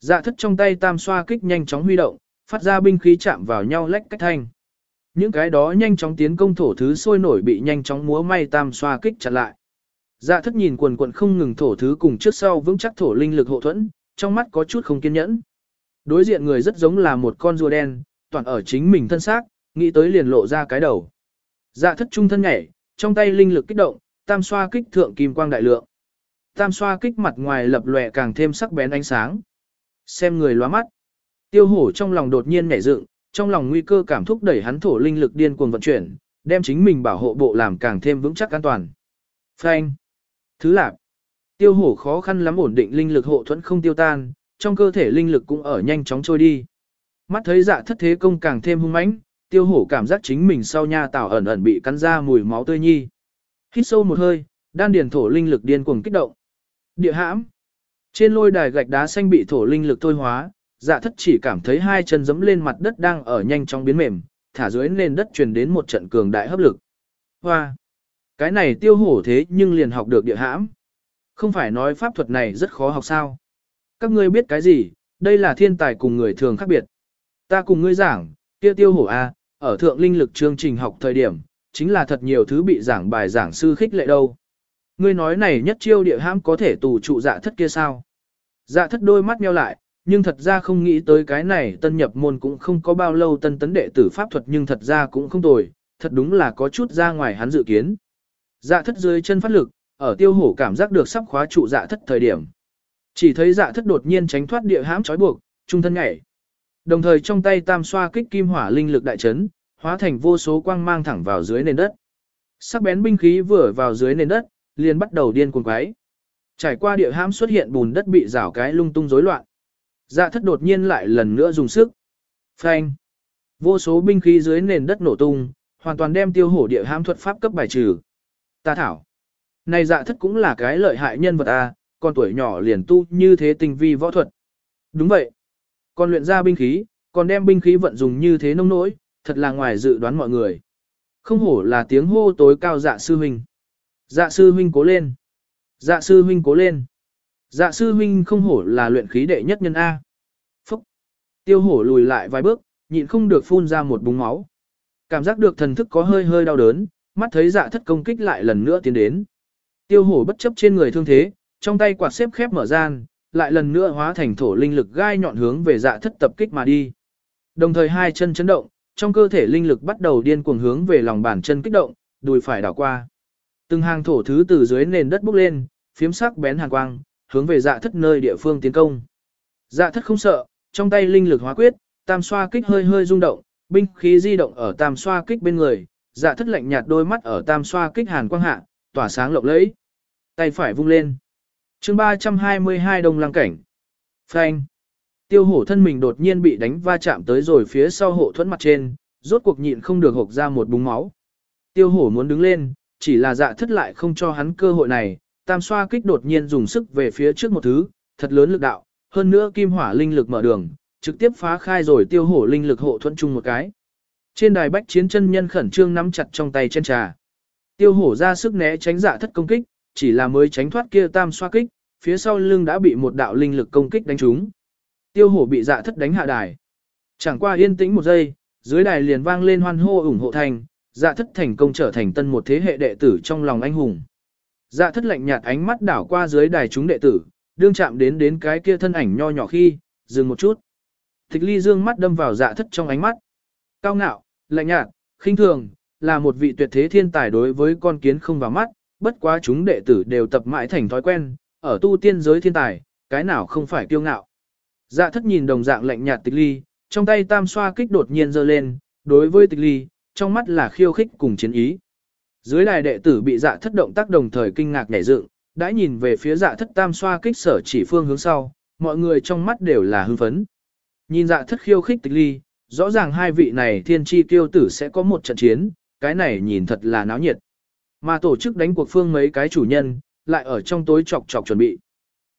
Dạ thất trong tay tam xoa kích nhanh chóng huy động, phát ra binh khí chạm vào nhau lách cách thanh. Những cái đó nhanh chóng tiến công thổ thứ sôi nổi bị nhanh chóng múa may tam xoa kích chặn lại. Dạ thất nhìn quần quần không ngừng thổ thứ cùng trước sau vững chắc thổ linh lực hộ thuẫn, trong mắt có chút không kiên nhẫn. Đối diện người rất giống là một con rùa đen, toàn ở chính mình thân xác, nghĩ tới liền lộ ra cái đầu. Dạ thất trung thân nhảy, trong tay linh lực kích động, tam xoa kích thượng kim quang đại lượng. Tam xoa kích mặt ngoài lập lòe càng thêm sắc bén ánh sáng. Xem người lóa mắt. Tiêu hổ trong lòng đột nhiên nhảy dựng, trong lòng nguy cơ cảm thúc đẩy hắn thổ linh lực điên cuồng vận chuyển, đem chính mình bảo hộ bộ làm càng thêm vững chắc an toàn. Phanh. Thứ lạc. Tiêu hổ khó khăn lắm ổn định linh lực hộ thuẫn không tiêu tan, trong cơ thể linh lực cũng ở nhanh chóng trôi đi. Mắt thấy dạ thất thế công càng thêm hung mãnh, tiêu hổ cảm giác chính mình sau nha tảo ẩn ẩn bị cắn ra mùi máu tươi nhi. Hít sâu một hơi, đan điền thổ linh lực điên cuồng kích động. Địa hãm. Trên lôi đài gạch đá xanh bị thổ linh lực thôi hóa, dạ thất chỉ cảm thấy hai chân giẫm lên mặt đất đang ở nhanh chóng biến mềm, thả dưới nền đất truyền đến một trận cường đại hấp lực. Hoa! Cái này tiêu hổ thế nhưng liền học được địa hãm. Không phải nói pháp thuật này rất khó học sao. Các ngươi biết cái gì, đây là thiên tài cùng người thường khác biệt. Ta cùng ngươi giảng, kia tiêu hổ A, ở thượng linh lực chương trình học thời điểm, chính là thật nhiều thứ bị giảng bài giảng sư khích lệ đâu. Ngươi nói này nhất chiêu địa hãm có thể tù trụ dạ thất kia sao? Dạ thất đôi mắt nheo lại, nhưng thật ra không nghĩ tới cái này tân nhập môn cũng không có bao lâu tân tấn đệ tử pháp thuật nhưng thật ra cũng không tồi, thật đúng là có chút ra ngoài hắn dự kiến. Dạ thất dưới chân phát lực, ở tiêu hổ cảm giác được sắp khóa trụ dạ thất thời điểm. Chỉ thấy dạ thất đột nhiên tránh thoát địa hãm trói buộc, trung thân nhảy. Đồng thời trong tay tam xoa kích kim hỏa linh lực đại chấn, hóa thành vô số quang mang thẳng vào dưới nền đất. Sắc bén binh khí vừa vào dưới nền đất, liền bắt đầu điên cuồng quái. Trải qua địa hãm xuất hiện bùn đất bị rào cái lung tung rối loạn. Dạ thất đột nhiên lại lần nữa dùng sức. Phanh. Vô số binh khí dưới nền đất nổ tung, hoàn toàn đem tiêu hổ địa hãm thuật pháp cấp bài trừ. Ta thảo. Này dạ thất cũng là cái lợi hại nhân vật a, con tuổi nhỏ liền tu như thế tình vi võ thuật. Đúng vậy. Còn luyện ra binh khí, còn đem binh khí vận dùng như thế nông nỗi, thật là ngoài dự đoán mọi người. Không hổ là tiếng hô tối cao dạ sư huynh. Dạ sư huynh cố lên. Dạ sư huynh cố lên. Dạ sư huynh không hổ là luyện khí đệ nhất nhân A. Phúc. Tiêu hổ lùi lại vài bước, nhịn không được phun ra một búng máu. Cảm giác được thần thức có hơi hơi đau đớn, mắt thấy dạ thất công kích lại lần nữa tiến đến. Tiêu hổ bất chấp trên người thương thế, trong tay quạt xếp khép mở gian, lại lần nữa hóa thành thổ linh lực gai nhọn hướng về dạ thất tập kích mà đi. Đồng thời hai chân chấn động, trong cơ thể linh lực bắt đầu điên cuồng hướng về lòng bàn chân kích động, đùi phải đảo qua. Từng hàng thổ thứ từ dưới nền đất bốc lên, phiếm sắc bén hàn quang, hướng về dạ thất nơi địa phương tiến công. Dạ thất không sợ, trong tay linh lực hóa quyết, tam xoa kích hơi hơi rung động, binh khí di động ở tam xoa kích bên người, dạ thất lạnh nhạt đôi mắt ở tam xoa kích hàn quang hạ, tỏa sáng lộng lẫy. Tay phải vung lên. chương 322 đông lăng cảnh. Phanh. Tiêu hổ thân mình đột nhiên bị đánh va chạm tới rồi phía sau hộ thuẫn mặt trên, rốt cuộc nhịn không được hộc ra một búng máu. Tiêu hổ muốn đứng lên, chỉ là dạ thất lại không cho hắn cơ hội này, tam xoa kích đột nhiên dùng sức về phía trước một thứ, thật lớn lực đạo, hơn nữa kim hỏa linh lực mở đường, trực tiếp phá khai rồi tiêu hổ linh lực hộ thuẫn chung một cái. Trên đài bách chiến chân nhân khẩn trương nắm chặt trong tay chân trà. Tiêu hổ ra sức né tránh dạ thất công kích, chỉ là mới tránh thoát kia tam xoa kích, phía sau lưng đã bị một đạo linh lực công kích đánh trúng. Tiêu hổ bị dạ thất đánh hạ đài. Chẳng qua yên tĩnh một giây, dưới đài liền vang lên hoan hô ủng hộ thành, dạ thất thành công trở thành tân một thế hệ đệ tử trong lòng anh hùng. Dạ thất lạnh nhạt ánh mắt đảo qua dưới đài chúng đệ tử, đương chạm đến đến cái kia thân ảnh nho nhỏ khi, dừng một chút. Tịch ly dương mắt đâm vào dạ thất trong ánh mắt. Cao ngạo, lạnh nhạt, khinh thường, là một vị tuyệt thế thiên tài đối với con kiến không vào mắt, bất quá chúng đệ tử đều tập mãi thành thói quen, ở tu tiên giới thiên tài, cái nào không phải kiêu ngạo. Dạ thất nhìn đồng dạng lạnh nhạt tịch ly, trong tay tam xoa kích đột nhiên giơ lên, đối với tịch ly, trong mắt là khiêu khích cùng chiến ý. Dưới đài đệ tử bị dạ thất động tác đồng thời kinh ngạc nhảy dựng, đã nhìn về phía dạ thất tam xoa kích sở chỉ phương hướng sau, mọi người trong mắt đều là hưng phấn. Nhìn dạ thất khiêu khích tịch ly, rõ ràng hai vị này thiên tri kiêu tử sẽ có một trận chiến, cái này nhìn thật là náo nhiệt. Mà tổ chức đánh cuộc phương mấy cái chủ nhân, lại ở trong tối chọc chọc chuẩn bị.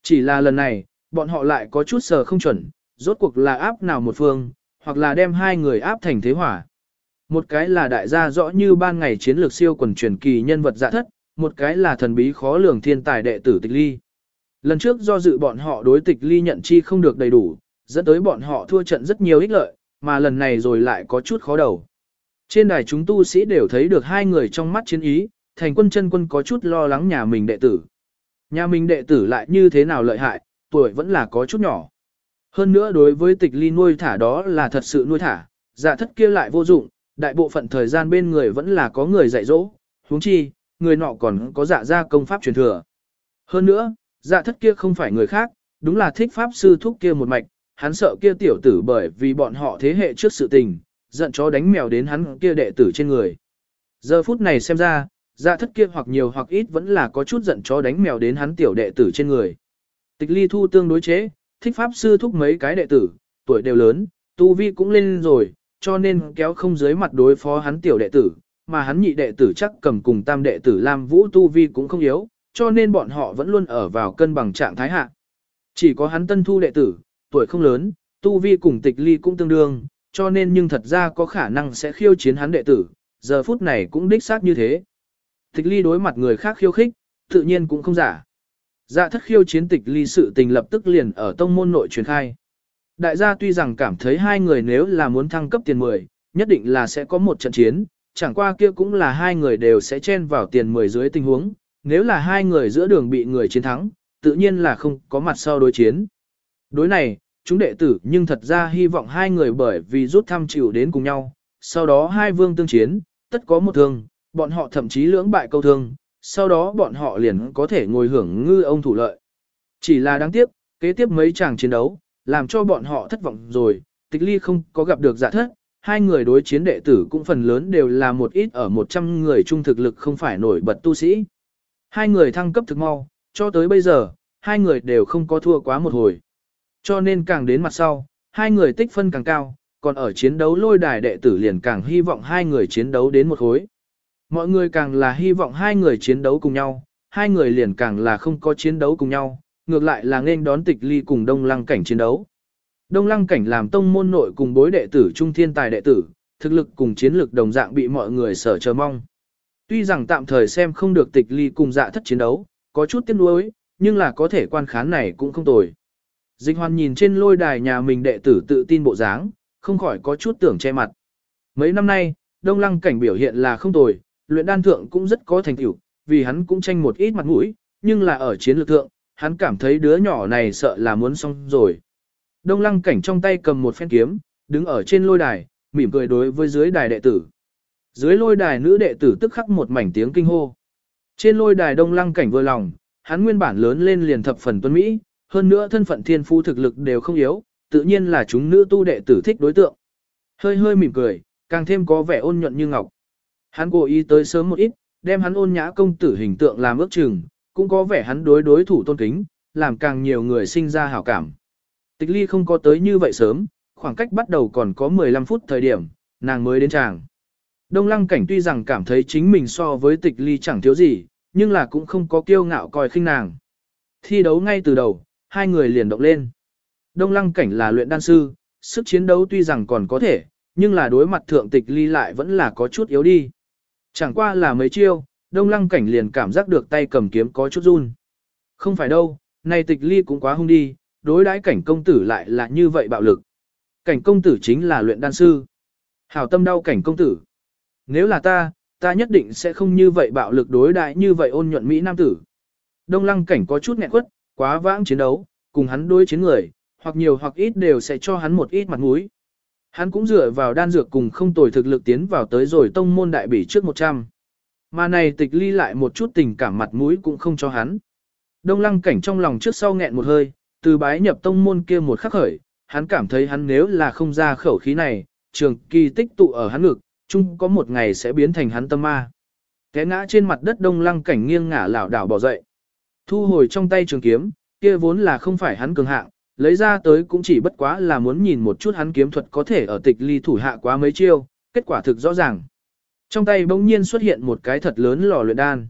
Chỉ là lần này, bọn họ lại có chút sờ không chuẩn, rốt cuộc là áp nào một phương, hoặc là đem hai người áp thành thế hỏa. Một cái là đại gia rõ như ban ngày chiến lược siêu quần truyền kỳ nhân vật dạ thất, một cái là thần bí khó lường thiên tài đệ tử tịch ly. Lần trước do dự bọn họ đối tịch ly nhận chi không được đầy đủ, dẫn tới bọn họ thua trận rất nhiều ích lợi, mà lần này rồi lại có chút khó đầu. Trên đài chúng tu sĩ đều thấy được hai người trong mắt chiến ý, thành quân chân quân có chút lo lắng nhà mình đệ tử. Nhà mình đệ tử lại như thế nào lợi hại, tuổi vẫn là có chút nhỏ. Hơn nữa đối với tịch ly nuôi thả đó là thật sự nuôi thả, giả thất kia lại vô dụng, đại bộ phận thời gian bên người vẫn là có người dạy dỗ, huống chi, người nọ còn có dạ ra công pháp truyền thừa. Hơn nữa, dạ thất kia không phải người khác, đúng là thích pháp sư thúc kia một mạch, hắn sợ kia tiểu tử bởi vì bọn họ thế hệ trước sự tình, giận chó đánh mèo đến hắn kia đệ tử trên người. Giờ phút này xem ra, dạ thất kia hoặc nhiều hoặc ít vẫn là có chút giận chó đánh mèo đến hắn tiểu đệ tử trên người. Tịch ly thu tương đối chế, thích pháp sư thúc mấy cái đệ tử, tuổi đều lớn, tu vi cũng lên rồi, cho nên kéo không dưới mặt đối phó hắn tiểu đệ tử, mà hắn nhị đệ tử chắc cầm cùng tam đệ tử Lam Vũ tu vi cũng không yếu, cho nên bọn họ vẫn luôn ở vào cân bằng trạng thái hạ. Chỉ có hắn tân thu đệ tử, tuổi không lớn, tu vi cùng tịch ly cũng tương đương, cho nên nhưng thật ra có khả năng sẽ khiêu chiến hắn đệ tử, giờ phút này cũng đích xác như thế. Tịch ly đối mặt người khác khiêu khích, tự nhiên cũng không giả. Dạ thất khiêu chiến tịch ly sự tình lập tức liền ở tông môn nội truyền khai. Đại gia tuy rằng cảm thấy hai người nếu là muốn thăng cấp tiền 10, nhất định là sẽ có một trận chiến, chẳng qua kia cũng là hai người đều sẽ chen vào tiền 10 dưới tình huống, nếu là hai người giữa đường bị người chiến thắng, tự nhiên là không có mặt sau đối chiến. Đối này, chúng đệ tử nhưng thật ra hy vọng hai người bởi vì rút thăm chịu đến cùng nhau, sau đó hai vương tương chiến, tất có một thương, bọn họ thậm chí lưỡng bại câu thương, sau đó bọn họ liền có thể ngồi hưởng ngư ông thủ lợi. Chỉ là đáng tiếc, kế tiếp mấy chàng chiến đấu, làm cho bọn họ thất vọng rồi, tịch ly không có gặp được dạ thất, hai người đối chiến đệ tử cũng phần lớn đều là một ít ở 100 người trung thực lực không phải nổi bật tu sĩ. Hai người thăng cấp thực mau, cho tới bây giờ, hai người đều không có thua quá một hồi. Cho nên càng đến mặt sau, hai người tích phân càng cao, còn ở chiến đấu lôi đài đệ tử liền càng hy vọng hai người chiến đấu đến một khối. Mọi người càng là hy vọng hai người chiến đấu cùng nhau, hai người liền càng là không có chiến đấu cùng nhau, ngược lại là nên đón tịch ly cùng đông lăng cảnh chiến đấu. Đông lăng cảnh làm tông môn nội cùng bối đệ tử trung thiên tài đệ tử, thực lực cùng chiến lực đồng dạng bị mọi người sở chờ mong. Tuy rằng tạm thời xem không được tịch ly cùng dạ thất chiến đấu, có chút tiếc nuối, nhưng là có thể quan khán này cũng không tồi. Dịch hoàn nhìn trên lôi đài nhà mình đệ tử tự tin bộ dáng, không khỏi có chút tưởng che mặt. Mấy năm nay, đông lăng cảnh biểu hiện là không tồi, luyện đan thượng cũng rất có thành tựu, vì hắn cũng tranh một ít mặt mũi, nhưng là ở chiến lược thượng, hắn cảm thấy đứa nhỏ này sợ là muốn xong rồi. Đông lăng cảnh trong tay cầm một phen kiếm, đứng ở trên lôi đài, mỉm cười đối với dưới đài đệ tử. Dưới lôi đài nữ đệ tử tức khắc một mảnh tiếng kinh hô. Trên lôi đài đông lăng cảnh vừa lòng, hắn nguyên bản lớn lên liền thập phần tuân Mỹ, hơn nữa thân phận thiên phu thực lực đều không yếu, tự nhiên là chúng nữ tu đệ tử thích đối tượng. Hơi hơi mỉm cười, càng thêm có vẻ ôn nhuận như ngọc. Hắn cố ý tới sớm một ít, đem hắn ôn nhã công tử hình tượng làm ước chừng, cũng có vẻ hắn đối đối thủ tôn kính, làm càng nhiều người sinh ra hảo cảm. Tịch ly không có tới như vậy sớm, khoảng cách bắt đầu còn có 15 phút thời điểm, nàng mới đến tràng. Đông lăng cảnh tuy rằng cảm thấy chính mình so với tịch ly chẳng thiếu gì, nhưng là cũng không có kiêu ngạo coi khinh nàng. Thi đấu ngay từ đầu, hai người liền động lên. Đông lăng cảnh là luyện đan sư, sức chiến đấu tuy rằng còn có thể, nhưng là đối mặt thượng tịch ly lại vẫn là có chút yếu đi. Chẳng qua là mấy chiêu, đông lăng cảnh liền cảm giác được tay cầm kiếm có chút run. Không phải đâu, này tịch ly cũng quá hung đi, đối đãi cảnh công tử lại là như vậy bạo lực. Cảnh công tử chính là luyện đan sư. Hảo tâm đau cảnh công tử. Nếu là ta, ta nhất định sẽ không như vậy bạo lực đối đãi như vậy ôn nhuận Mỹ Nam tử. Đông lăng cảnh có chút nghẹn quất, quá vãng chiến đấu, cùng hắn đối chiến người, hoặc nhiều hoặc ít đều sẽ cho hắn một ít mặt mũi. Hắn cũng dựa vào đan dược cùng không tồi thực lực tiến vào tới rồi tông môn đại bỉ trước 100. Mà này tịch ly lại một chút tình cảm mặt mũi cũng không cho hắn. Đông lăng cảnh trong lòng trước sau nghẹn một hơi, từ bái nhập tông môn kia một khắc khởi, hắn cảm thấy hắn nếu là không ra khẩu khí này, trường kỳ tích tụ ở hắn ngực, chung có một ngày sẽ biến thành hắn tâm ma. Té ngã trên mặt đất đông lăng cảnh nghiêng ngả lảo đảo bỏ dậy. Thu hồi trong tay trường kiếm, kia vốn là không phải hắn cường hạng, lấy ra tới cũng chỉ bất quá là muốn nhìn một chút hắn kiếm thuật có thể ở tịch ly thủ hạ quá mấy chiêu, kết quả thực rõ ràng. Trong tay bỗng nhiên xuất hiện một cái thật lớn lò luyện đan.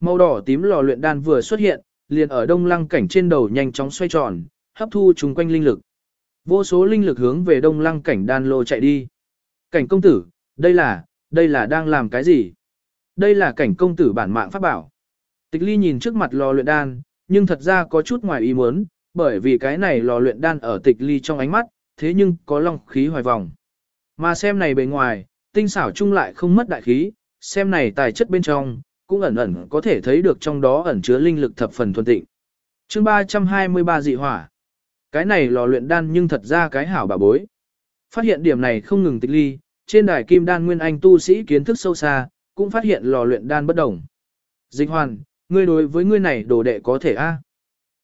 Màu đỏ tím lò luyện đan vừa xuất hiện, liền ở đông lăng cảnh trên đầu nhanh chóng xoay tròn, hấp thu chung quanh linh lực. Vô số linh lực hướng về đông lăng cảnh đan lô chạy đi. Cảnh công tử, đây là, đây là đang làm cái gì? Đây là cảnh công tử bản mạng pháp bảo. Tịch ly nhìn trước mặt lò luyện đan, nhưng thật ra có chút ngoài ý muốn, bởi vì cái này lò luyện đan ở tịch ly trong ánh mắt, thế nhưng có long khí hoài vòng. Mà xem này bề ngoài, tinh xảo chung lại không mất đại khí, xem này tài chất bên trong, cũng ẩn ẩn có thể thấy được trong đó ẩn chứa linh lực thập phần thuần tịnh. Chương 323 dị hỏa. Cái này lò luyện đan nhưng thật ra cái hảo bà bối. Phát hiện điểm này không ngừng tịch ly, trên đài kim đan nguyên anh tu sĩ kiến thức sâu xa, cũng phát hiện lò luyện đan bất đồng. Dịch hoàn, ngươi đối với ngươi này đồ đệ có thể a?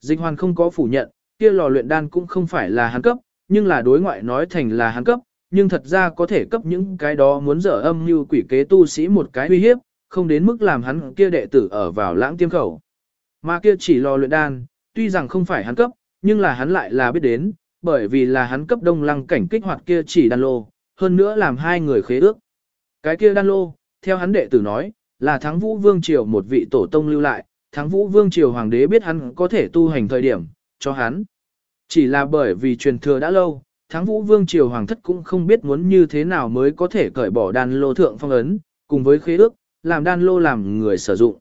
Dịch hoàn không có phủ nhận, kia lò luyện đan cũng không phải là hắn cấp, nhưng là đối ngoại nói thành là hắn cấp, nhưng thật ra có thể cấp những cái đó muốn dở âm như quỷ kế tu sĩ một cái uy hiếp, không đến mức làm hắn kia đệ tử ở vào lãng tiêm khẩu. Mà kia chỉ lò luyện đan, tuy rằng không phải hắn cấp, nhưng là hắn lại là biết đến, bởi vì là hắn cấp đông lăng cảnh kích hoạt kia chỉ đan lô, hơn nữa làm hai người khế ước. Cái kia đan lô, theo hắn đệ tử nói, là thắng vũ vương triều một vị tổ tông lưu lại, thắng vũ vương triều hoàng đế biết hắn có thể tu hành thời điểm, cho hắn. Chỉ là bởi vì truyền thừa đã lâu, Tháng vũ vương triều hoàng thất cũng không biết muốn như thế nào mới có thể cởi bỏ đan lô thượng phong ấn, cùng với khế ước, làm đan lô làm người sử dụng.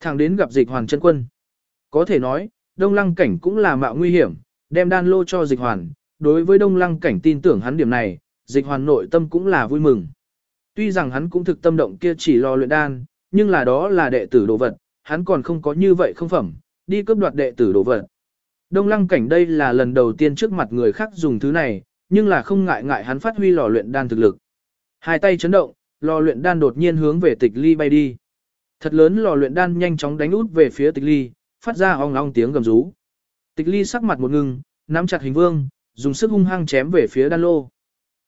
Thẳng đến gặp dịch hoàn chân quân. Có thể nói, đông lăng cảnh cũng là mạo nguy hiểm, đem đan lô cho dịch hoàn. Đối với đông lăng cảnh tin tưởng hắn điểm này, dịch hoàn nội tâm cũng là vui mừng. Tuy rằng hắn cũng thực tâm động kia chỉ lo luyện đan, nhưng là đó là đệ tử đồ vật, hắn còn không có như vậy không phẩm, đi cướp đoạt đệ tử đồ vật. Đông lăng cảnh đây là lần đầu tiên trước mặt người khác dùng thứ này, nhưng là không ngại ngại hắn phát huy lò luyện đan thực lực. Hai tay chấn động, lò luyện đan đột nhiên hướng về tịch ly bay đi. Thật lớn lò luyện đan nhanh chóng đánh út về phía tịch ly, phát ra ong ong tiếng gầm rú. Tịch ly sắc mặt một ngưng, nắm chặt hình vương, dùng sức hung hăng chém về phía đan lô.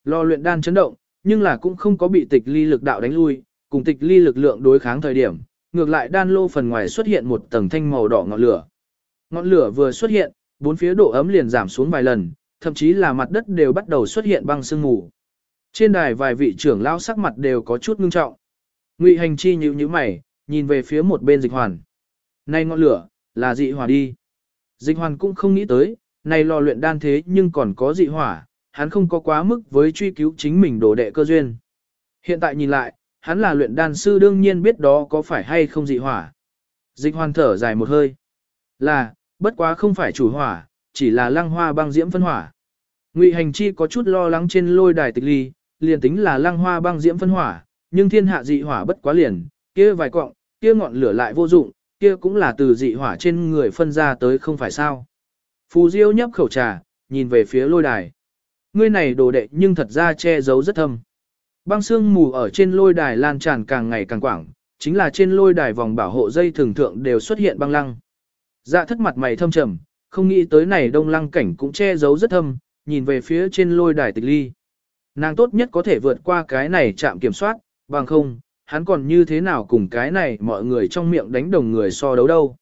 Lò luyện đan chấn động, nhưng là cũng không có bị tịch ly lực đạo đánh lui, cùng tịch ly lực lượng đối kháng thời điểm, ngược lại đan lô phần ngoài xuất hiện một tầng thanh màu đỏ ngọn lửa. Ngọn lửa vừa xuất hiện, bốn phía độ ấm liền giảm xuống vài lần, thậm chí là mặt đất đều bắt đầu xuất hiện băng sương mù. Trên đài vài vị trưởng lão sắc mặt đều có chút ngưng trọng. Ngụy Hành Chi nhíu nhíu mày, nhìn về phía một bên Dịch Hoàn. Này ngọn lửa, là dị hỏa đi. Dịch Hoàn cũng không nghĩ tới, này lò luyện đan thế nhưng còn có dị hỏa, hắn không có quá mức với truy cứu chính mình đồ đệ cơ duyên. Hiện tại nhìn lại, hắn là luyện đan sư đương nhiên biết đó có phải hay không dị hỏa. Dịch Hoàn thở dài một hơi. Là, bất quá không phải chủ hỏa, chỉ là lăng hoa băng diễm phân hỏa. Ngụy Hành Chi có chút lo lắng trên lôi đài tịch ly, liền tính là lăng hoa băng diễm phân hỏa, nhưng thiên hạ dị hỏa bất quá liền, kia vài cọng, kia ngọn lửa lại vô dụng, kia cũng là từ dị hỏa trên người phân ra tới không phải sao. Phù Diêu nhấp khẩu trà, nhìn về phía lôi đài. Ngươi này đồ đệ nhưng thật ra che giấu rất thâm. Băng xương mù ở trên lôi đài lan tràn càng ngày càng quảng, chính là trên lôi đài vòng bảo hộ dây thường thượng đều xuất hiện băng lăng. Dạ thất mặt mày thâm trầm, không nghĩ tới này đông lăng cảnh cũng che giấu rất thâm, nhìn về phía trên lôi đài tịch ly. Nàng tốt nhất có thể vượt qua cái này chạm kiểm soát, bằng không, hắn còn như thế nào cùng cái này mọi người trong miệng đánh đồng người so đấu đâu.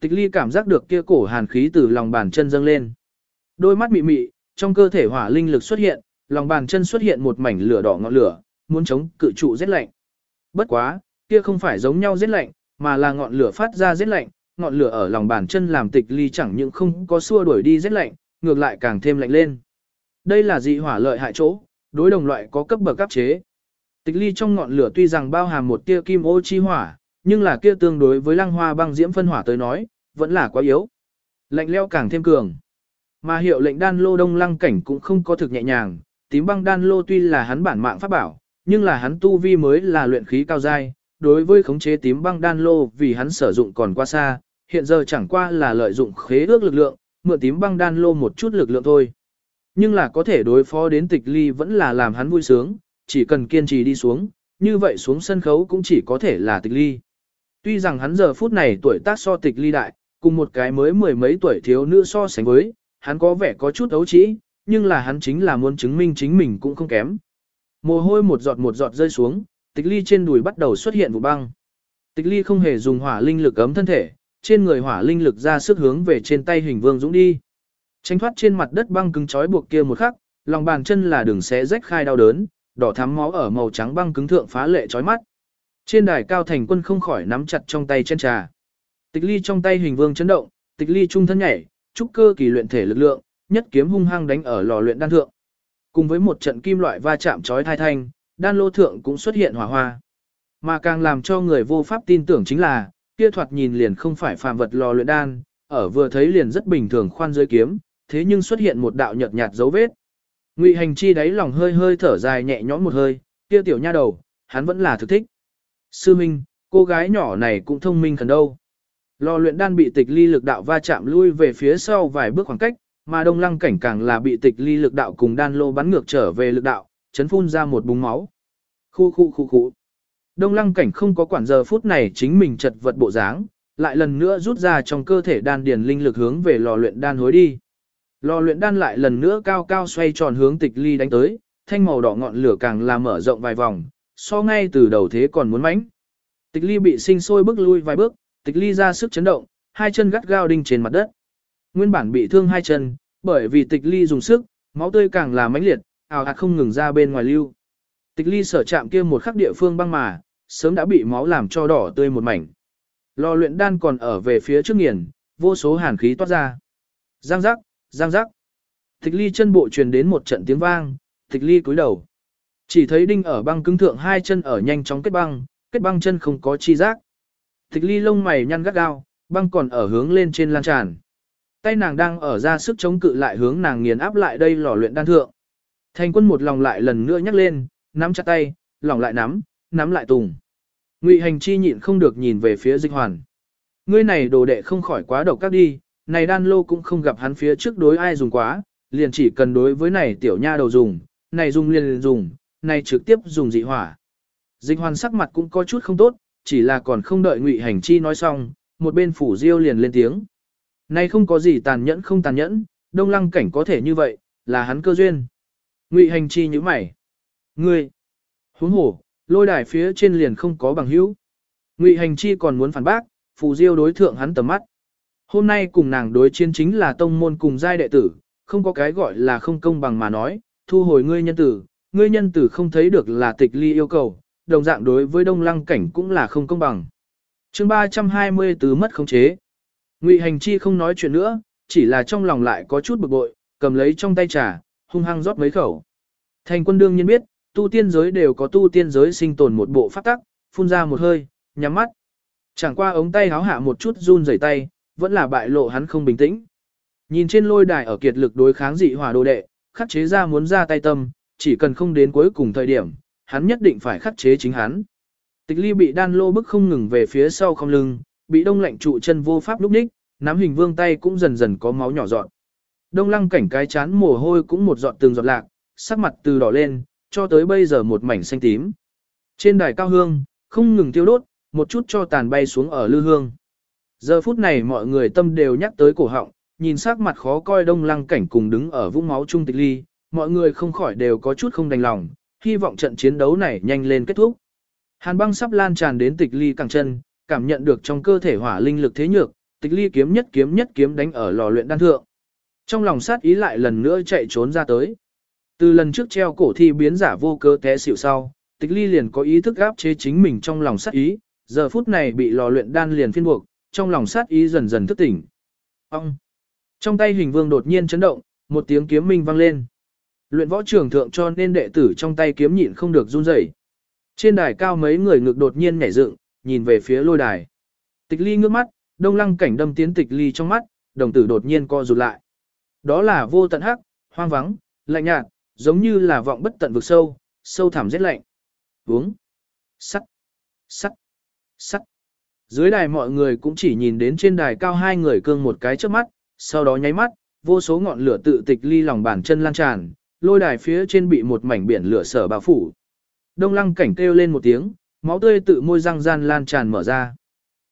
Tịch ly cảm giác được kia cổ hàn khí từ lòng bàn chân dâng lên. Đôi mắt mị mị, trong cơ thể hỏa linh lực xuất hiện, lòng bàn chân xuất hiện một mảnh lửa đỏ ngọn lửa, muốn chống cự trụ rét lạnh. Bất quá, kia không phải giống nhau rét lạnh, mà là ngọn lửa phát ra rét lạnh, ngọn lửa ở lòng bàn chân làm tịch ly chẳng những không có xua đuổi đi rét lạnh, ngược lại càng thêm lạnh lên. Đây là dị hỏa lợi hại chỗ, đối đồng loại có cấp bậc cấp chế. Tịch ly trong ngọn lửa tuy rằng bao hàm một tia kim ô chi hỏa, nhưng là kia tương đối với lăng hoa băng diễm phân hỏa tới nói, vẫn là quá yếu. Lạnh leo càng thêm cường. Mà hiệu lệnh đan lô đông lăng cảnh cũng không có thực nhẹ nhàng, tím băng đan lô tuy là hắn bản mạng pháp bảo, nhưng là hắn tu vi mới là luyện khí cao giai, đối với khống chế tím băng đan lô vì hắn sử dụng còn quá xa, hiện giờ chẳng qua là lợi dụng khế ước lực lượng, mượn tím băng đan lô một chút lực lượng thôi. Nhưng là có thể đối phó đến tịch ly vẫn là làm hắn vui sướng, chỉ cần kiên trì đi xuống, như vậy xuống sân khấu cũng chỉ có thể là tịch ly. Tuy rằng hắn giờ phút này tuổi tác so tịch ly đại, cùng một cái mới mười mấy tuổi thiếu nữ so sánh với, hắn có vẻ có chút ấu trĩ, nhưng là hắn chính là muốn chứng minh chính mình cũng không kém. Mồ hôi một giọt một giọt rơi xuống, tịch ly trên đùi bắt đầu xuất hiện vụ băng. Tịch ly không hề dùng hỏa linh lực ấm thân thể, trên người hỏa linh lực ra sức hướng về trên tay hình vương dũng đi. Tránh thoát trên mặt đất băng cứng chói buộc kia một khắc, lòng bàn chân là đường xé rách khai đau đớn, đỏ thắm máu ở màu trắng băng cứng thượng phá lệ chói mắt. Trên đài cao thành quân không khỏi nắm chặt trong tay chân trà. Tịch ly trong tay hình vương chấn động, tịch ly trung thân nhảy, trúc cơ kỳ luyện thể lực lượng, nhất kiếm hung hăng đánh ở lò luyện đan thượng. Cùng với một trận kim loại va chạm chói thai thanh, đan lô thượng cũng xuất hiện hỏa hoa. Mà càng làm cho người vô pháp tin tưởng chính là, kia thoạt nhìn liền không phải phàm vật lò luyện đan, ở vừa thấy liền rất bình thường khoan dưới kiếm, thế nhưng xuất hiện một đạo nhợt nhạt dấu vết. Ngụy Hành Chi đáy lòng hơi hơi thở dài nhẹ nhõm một hơi, kia tiểu nha đầu, hắn vẫn là thực thích. Sư Minh, cô gái nhỏ này cũng thông minh cần đâu. Lò luyện đan bị tịch ly lực đạo va chạm lui về phía sau vài bước khoảng cách, mà đông lăng cảnh càng là bị tịch ly lực đạo cùng đan lô bắn ngược trở về lực đạo, chấn phun ra một búng máu. Khu khu khu khu. Đông lăng cảnh không có quản giờ phút này chính mình chật vật bộ dáng, lại lần nữa rút ra trong cơ thể đan điền linh lực hướng về lò luyện đan hối đi. Lò luyện đan lại lần nữa cao cao xoay tròn hướng tịch ly đánh tới, thanh màu đỏ ngọn lửa càng là mở rộng vài vòng, so ngay từ đầu thế còn muốn mãnh. Tịch ly bị sinh sôi bước lui vài bước, tịch ly ra sức chấn động, hai chân gắt gao đinh trên mặt đất. Nguyên bản bị thương hai chân, bởi vì tịch ly dùng sức, máu tươi càng là mãnh liệt, ào ạt không ngừng ra bên ngoài lưu. Tịch ly sở chạm kia một khắc địa phương băng mà, sớm đã bị máu làm cho đỏ tươi một mảnh. Lò luyện đan còn ở về phía trước nghiền, vô số hàn khí toát ra. Giang giác, giang giác. Tịch ly chân bộ truyền đến một trận tiếng vang, tịch ly cúi đầu. Chỉ thấy đinh ở băng cứng thượng hai chân ở nhanh chóng kết băng, kết băng chân không có chi giác. Tịch ly lông mày nhăn gắt gao, băng còn ở hướng lên trên lan tràn. Tay nàng đang ở ra sức chống cự lại hướng nàng nghiền áp lại đây lò luyện đan thượng. Thành quân một lòng lại lần nữa nhắc lên, nắm chặt tay, lòng lại nắm, nắm lại tùng. Ngụy hành chi nhịn không được nhìn về phía dịch hoàn. Ngươi này đồ đệ không khỏi quá độc các đi, này đan lô cũng không gặp hắn phía trước đối ai dùng quá, liền chỉ cần đối với này tiểu nha đầu dùng, này dùng liền, liền dùng, này trực tiếp dùng dị hỏa. Dịch hoàn sắc mặt cũng có chút không tốt, chỉ là còn không đợi ngụy hành chi nói xong, một bên phủ diêu liền lên tiếng. Này không có gì tàn nhẫn không tàn nhẫn, đông lăng cảnh có thể như vậy, là hắn cơ duyên. Ngụy hành chi như mày. Ngươi, huống hổ, lôi đài phía trên liền không có bằng hữu. Ngụy hành chi còn muốn phản bác, phù diêu đối thượng hắn tầm mắt. Hôm nay cùng nàng đối chiến chính là tông môn cùng giai đệ tử, không có cái gọi là không công bằng mà nói, thu hồi ngươi nhân tử, ngươi nhân tử không thấy được là tịch ly yêu cầu, đồng dạng đối với đông lăng cảnh cũng là không công bằng. chương 320 tứ mất khống chế. Ngụy hành chi không nói chuyện nữa, chỉ là trong lòng lại có chút bực bội, cầm lấy trong tay trà, hung hăng rót mấy khẩu. Thành quân đương nhiên biết, tu tiên giới đều có tu tiên giới sinh tồn một bộ pháp tắc, phun ra một hơi, nhắm mắt. Chẳng qua ống tay háo hạ một chút run rẩy tay, vẫn là bại lộ hắn không bình tĩnh. Nhìn trên lôi đài ở kiệt lực đối kháng dị hỏa đồ đệ, khắc chế ra muốn ra tay tâm, chỉ cần không đến cuối cùng thời điểm, hắn nhất định phải khắc chế chính hắn. Tịch ly bị đan lô bức không ngừng về phía sau không lưng, bị đông lạnh trụ chân vô pháp lúc ních, nắm hình vương tay cũng dần dần có máu nhỏ giọt. Đông lăng cảnh cái chán mồ hôi cũng một giọt từng giọt lạc, sắc mặt từ đỏ lên, cho tới bây giờ một mảnh xanh tím. Trên đài cao hương, không ngừng tiêu đốt, một chút cho tàn bay xuống ở lư hương. Giờ phút này mọi người tâm đều nhắc tới cổ họng, nhìn sắc mặt khó coi đông lăng cảnh cùng đứng ở vũng máu trung tịch ly, mọi người không khỏi đều có chút không đành lòng, hy vọng trận chiến đấu này nhanh lên kết thúc. Hàn băng sắp lan tràn đến tịch ly càng chân, cảm nhận được trong cơ thể hỏa linh lực thế nhược, tịch ly kiếm nhất kiếm nhất kiếm đánh ở lò luyện đan thượng. Trong lòng sát ý lại lần nữa chạy trốn ra tới. Từ lần trước treo cổ thi biến giả vô cơ té xỉu sau, tịch ly liền có ý thức áp chế chính mình trong lòng sát ý, giờ phút này bị lò luyện đan liền phiên buộc, trong lòng sát ý dần dần thức tỉnh. Ông! Trong tay hình vương đột nhiên chấn động, một tiếng kiếm minh vang lên. Luyện võ trưởng thượng cho nên đệ tử trong tay kiếm nhịn không được run rẩy. Trên đài cao mấy người ngực đột nhiên nhảy dựng, nhìn về phía lôi đài. Tịch ly ngước mắt, đông lăng cảnh đâm tiến tịch ly trong mắt, đồng tử đột nhiên co rụt lại. Đó là vô tận hắc, hoang vắng, lạnh nhạt, giống như là vọng bất tận vực sâu, sâu thẳm rét lạnh. Uống. Sắt. Sắt. Sắt. Dưới đài mọi người cũng chỉ nhìn đến trên đài cao hai người cương một cái trước mắt, sau đó nháy mắt, vô số ngọn lửa tự tịch ly lòng bàn chân lan tràn, lôi đài phía trên bị một mảnh biển lửa sở bao phủ. Đông lăng cảnh kêu lên một tiếng, máu tươi tự môi răng gian lan tràn mở ra.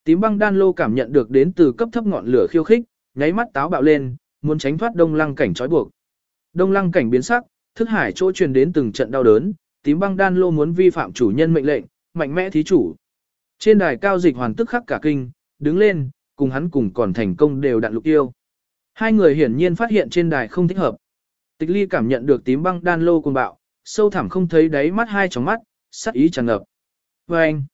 Tím băng đan lô cảm nhận được đến từ cấp thấp ngọn lửa khiêu khích, nháy mắt táo bạo lên, muốn tránh thoát đông lăng cảnh trói buộc. Đông lăng cảnh biến sắc, thức hải chỗ truyền đến từng trận đau đớn, tím băng đan lô muốn vi phạm chủ nhân mệnh lệnh, mạnh mẽ thí chủ. Trên đài cao dịch hoàn tức khắc cả kinh, đứng lên, cùng hắn cùng còn thành công đều đạn lục yêu. Hai người hiển nhiên phát hiện trên đài không thích hợp. Tịch ly cảm nhận được tím băng đan lô cùng bạo, sâu thẳm không thấy đáy mắt hai tròng mắt, sắc ý tràn ngập. Và anh,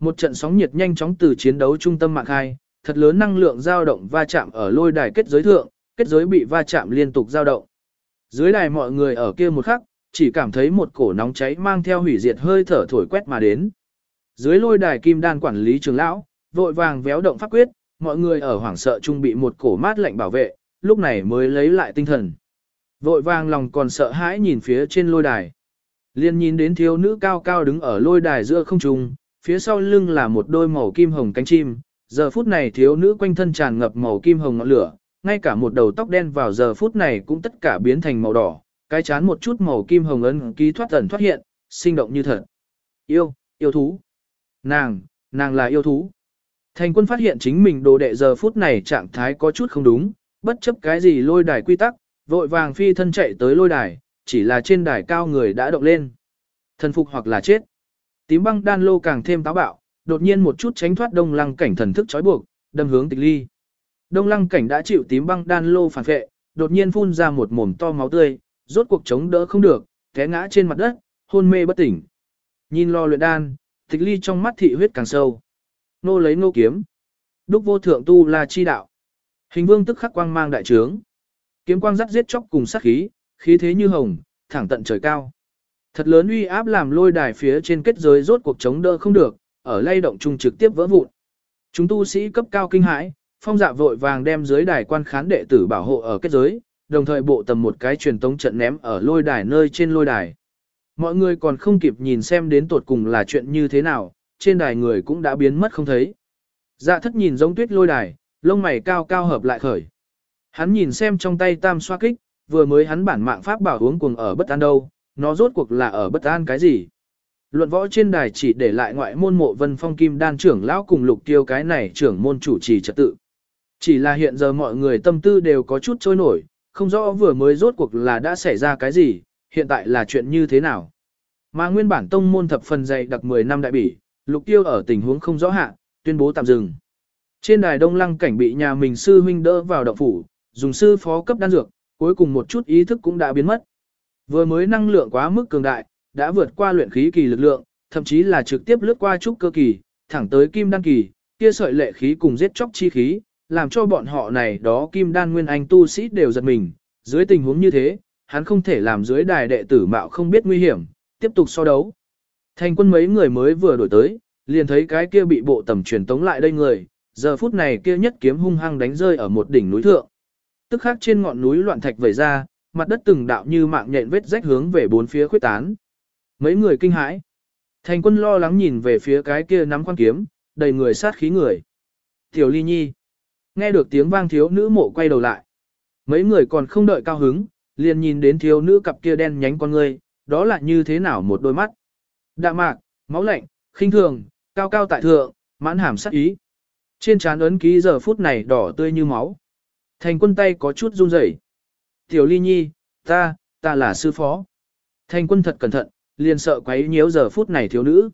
một trận sóng nhiệt nhanh chóng từ chiến đấu trung tâm mạng hai, thật lớn năng lượng dao động va chạm ở lôi đài kết giới thượng, kết giới bị va chạm liên tục dao động. Dưới đài mọi người ở kia một khắc, chỉ cảm thấy một cổ nóng cháy mang theo hủy diệt hơi thở thổi quét mà đến. Dưới lôi đài kim đan quản lý trường lão, vội vàng véo động pháp quyết, mọi người ở hoảng sợ trung bị một cổ mát lạnh bảo vệ, lúc này mới lấy lại tinh thần. Vội vàng lòng còn sợ hãi nhìn phía trên lôi đài. Liên nhìn đến thiếu nữ cao cao đứng ở lôi đài giữa không trung, phía sau lưng là một đôi màu kim hồng cánh chim. Giờ phút này thiếu nữ quanh thân tràn ngập màu kim hồng ngọn lửa, ngay cả một đầu tóc đen vào giờ phút này cũng tất cả biến thành màu đỏ, cái chán một chút màu kim hồng ấn ký thoát ẩn thoát hiện, sinh động như thật. Yêu, yêu thú. Nàng, nàng là yêu thú. Thành quân phát hiện chính mình đồ đệ giờ phút này trạng thái có chút không đúng, bất chấp cái gì lôi đài quy tắc, vội vàng phi thân chạy tới lôi đài, chỉ là trên đài cao người đã động lên. Thần phục hoặc là chết. Tím băng đan lô càng thêm táo bạo, đột nhiên một chút tránh thoát đông lăng cảnh thần thức trói buộc, đâm hướng tịch ly. Đông lăng cảnh đã chịu tím băng đan lô phản vệ, đột nhiên phun ra một mồm to máu tươi, rốt cuộc chống đỡ không được, té ngã trên mặt đất, hôn mê bất tỉnh. Nhìn lo luyện đan, tịch ly trong mắt thị huyết càng sâu. Nô lấy nô kiếm. Đúc vô thượng tu là chi đạo. Hình vương tức khắc quang mang đại trướng. Kiếm quang rắc giết chóc cùng sát khí, khí thế như hồng, thẳng tận trời cao. Thật lớn uy áp làm lôi đài phía trên kết giới rốt cuộc chống đỡ không được, ở lay động trung trực tiếp vỡ vụn. Chúng tu sĩ cấp cao kinh hãi, phong dạ vội vàng đem dưới đài quan khán đệ tử bảo hộ ở kết giới, đồng thời bộ tầm một cái truyền tống trận ném ở lôi đài nơi trên lôi đài. Mọi người còn không kịp nhìn xem đến tột cùng là chuyện như thế nào, trên đài người cũng đã biến mất không thấy. Dạ thất nhìn giống tuyết lôi đài, lông mày cao cao hợp lại khởi. Hắn nhìn xem trong tay tam xoa kích, vừa mới hắn bản mạng pháp bảo uống cuồng ở bất an đâu, nó rốt cuộc là ở bất an cái gì. Luận võ trên đài chỉ để lại ngoại môn mộ vân phong kim đan trưởng lão cùng lục tiêu cái này trưởng môn chủ trì trật tự. Chỉ là hiện giờ mọi người tâm tư đều có chút trôi nổi, không rõ vừa mới rốt cuộc là đã xảy ra cái gì, hiện tại là chuyện như thế nào. Mà nguyên bản tông môn thập phần dày đặc 10 năm đại bỉ, lục tiêu ở tình huống không rõ hạ, tuyên bố tạm dừng. Trên đài đông lăng cảnh bị nhà mình sư huynh đỡ vào động phủ, dùng sư phó cấp đan dược, cuối cùng một chút ý thức cũng đã biến mất. Vừa mới năng lượng quá mức cường đại, đã vượt qua luyện khí kỳ lực lượng, thậm chí là trực tiếp lướt qua trúc cơ kỳ, thẳng tới kim đan kỳ, kia sợi lệ khí cùng giết chóc chi khí, làm cho bọn họ này đó kim đan nguyên anh tu sĩ đều giật mình. Dưới tình huống như thế, hắn không thể làm dưới đài đệ tử mạo không biết nguy hiểm, tiếp tục so đấu. Thành quân mấy người mới vừa đổi tới, liền thấy cái kia bị bộ tầm truyền tống lại đây người, giờ phút này kia nhất kiếm hung hăng đánh rơi ở một đỉnh núi thượng. Tức khắc trên ngọn núi loạn thạch vẩy ra, mặt đất từng đạo như mạng nhện vết rách hướng về bốn phía khuyết tán. Mấy người kinh hãi. Thành quân lo lắng nhìn về phía cái kia nắm quan kiếm, đầy người sát khí người. Tiểu ly nhi. Nghe được tiếng vang thiếu nữ mộ quay đầu lại. Mấy người còn không đợi cao hứng, liền nhìn đến thiếu nữ cặp kia đen nhánh con người, đó là như thế nào một đôi mắt. Đạ mạc, máu lạnh, khinh thường, cao cao tại thượng, mãn hàm sát ý. Trên trán ấn ký giờ phút này đỏ tươi như máu. Thành quân tay có chút run rẩy. Tiểu ly nhi, ta, ta là sư phó. Thành quân thật cẩn thận, liền sợ quấy nhiễu giờ phút này thiếu nữ.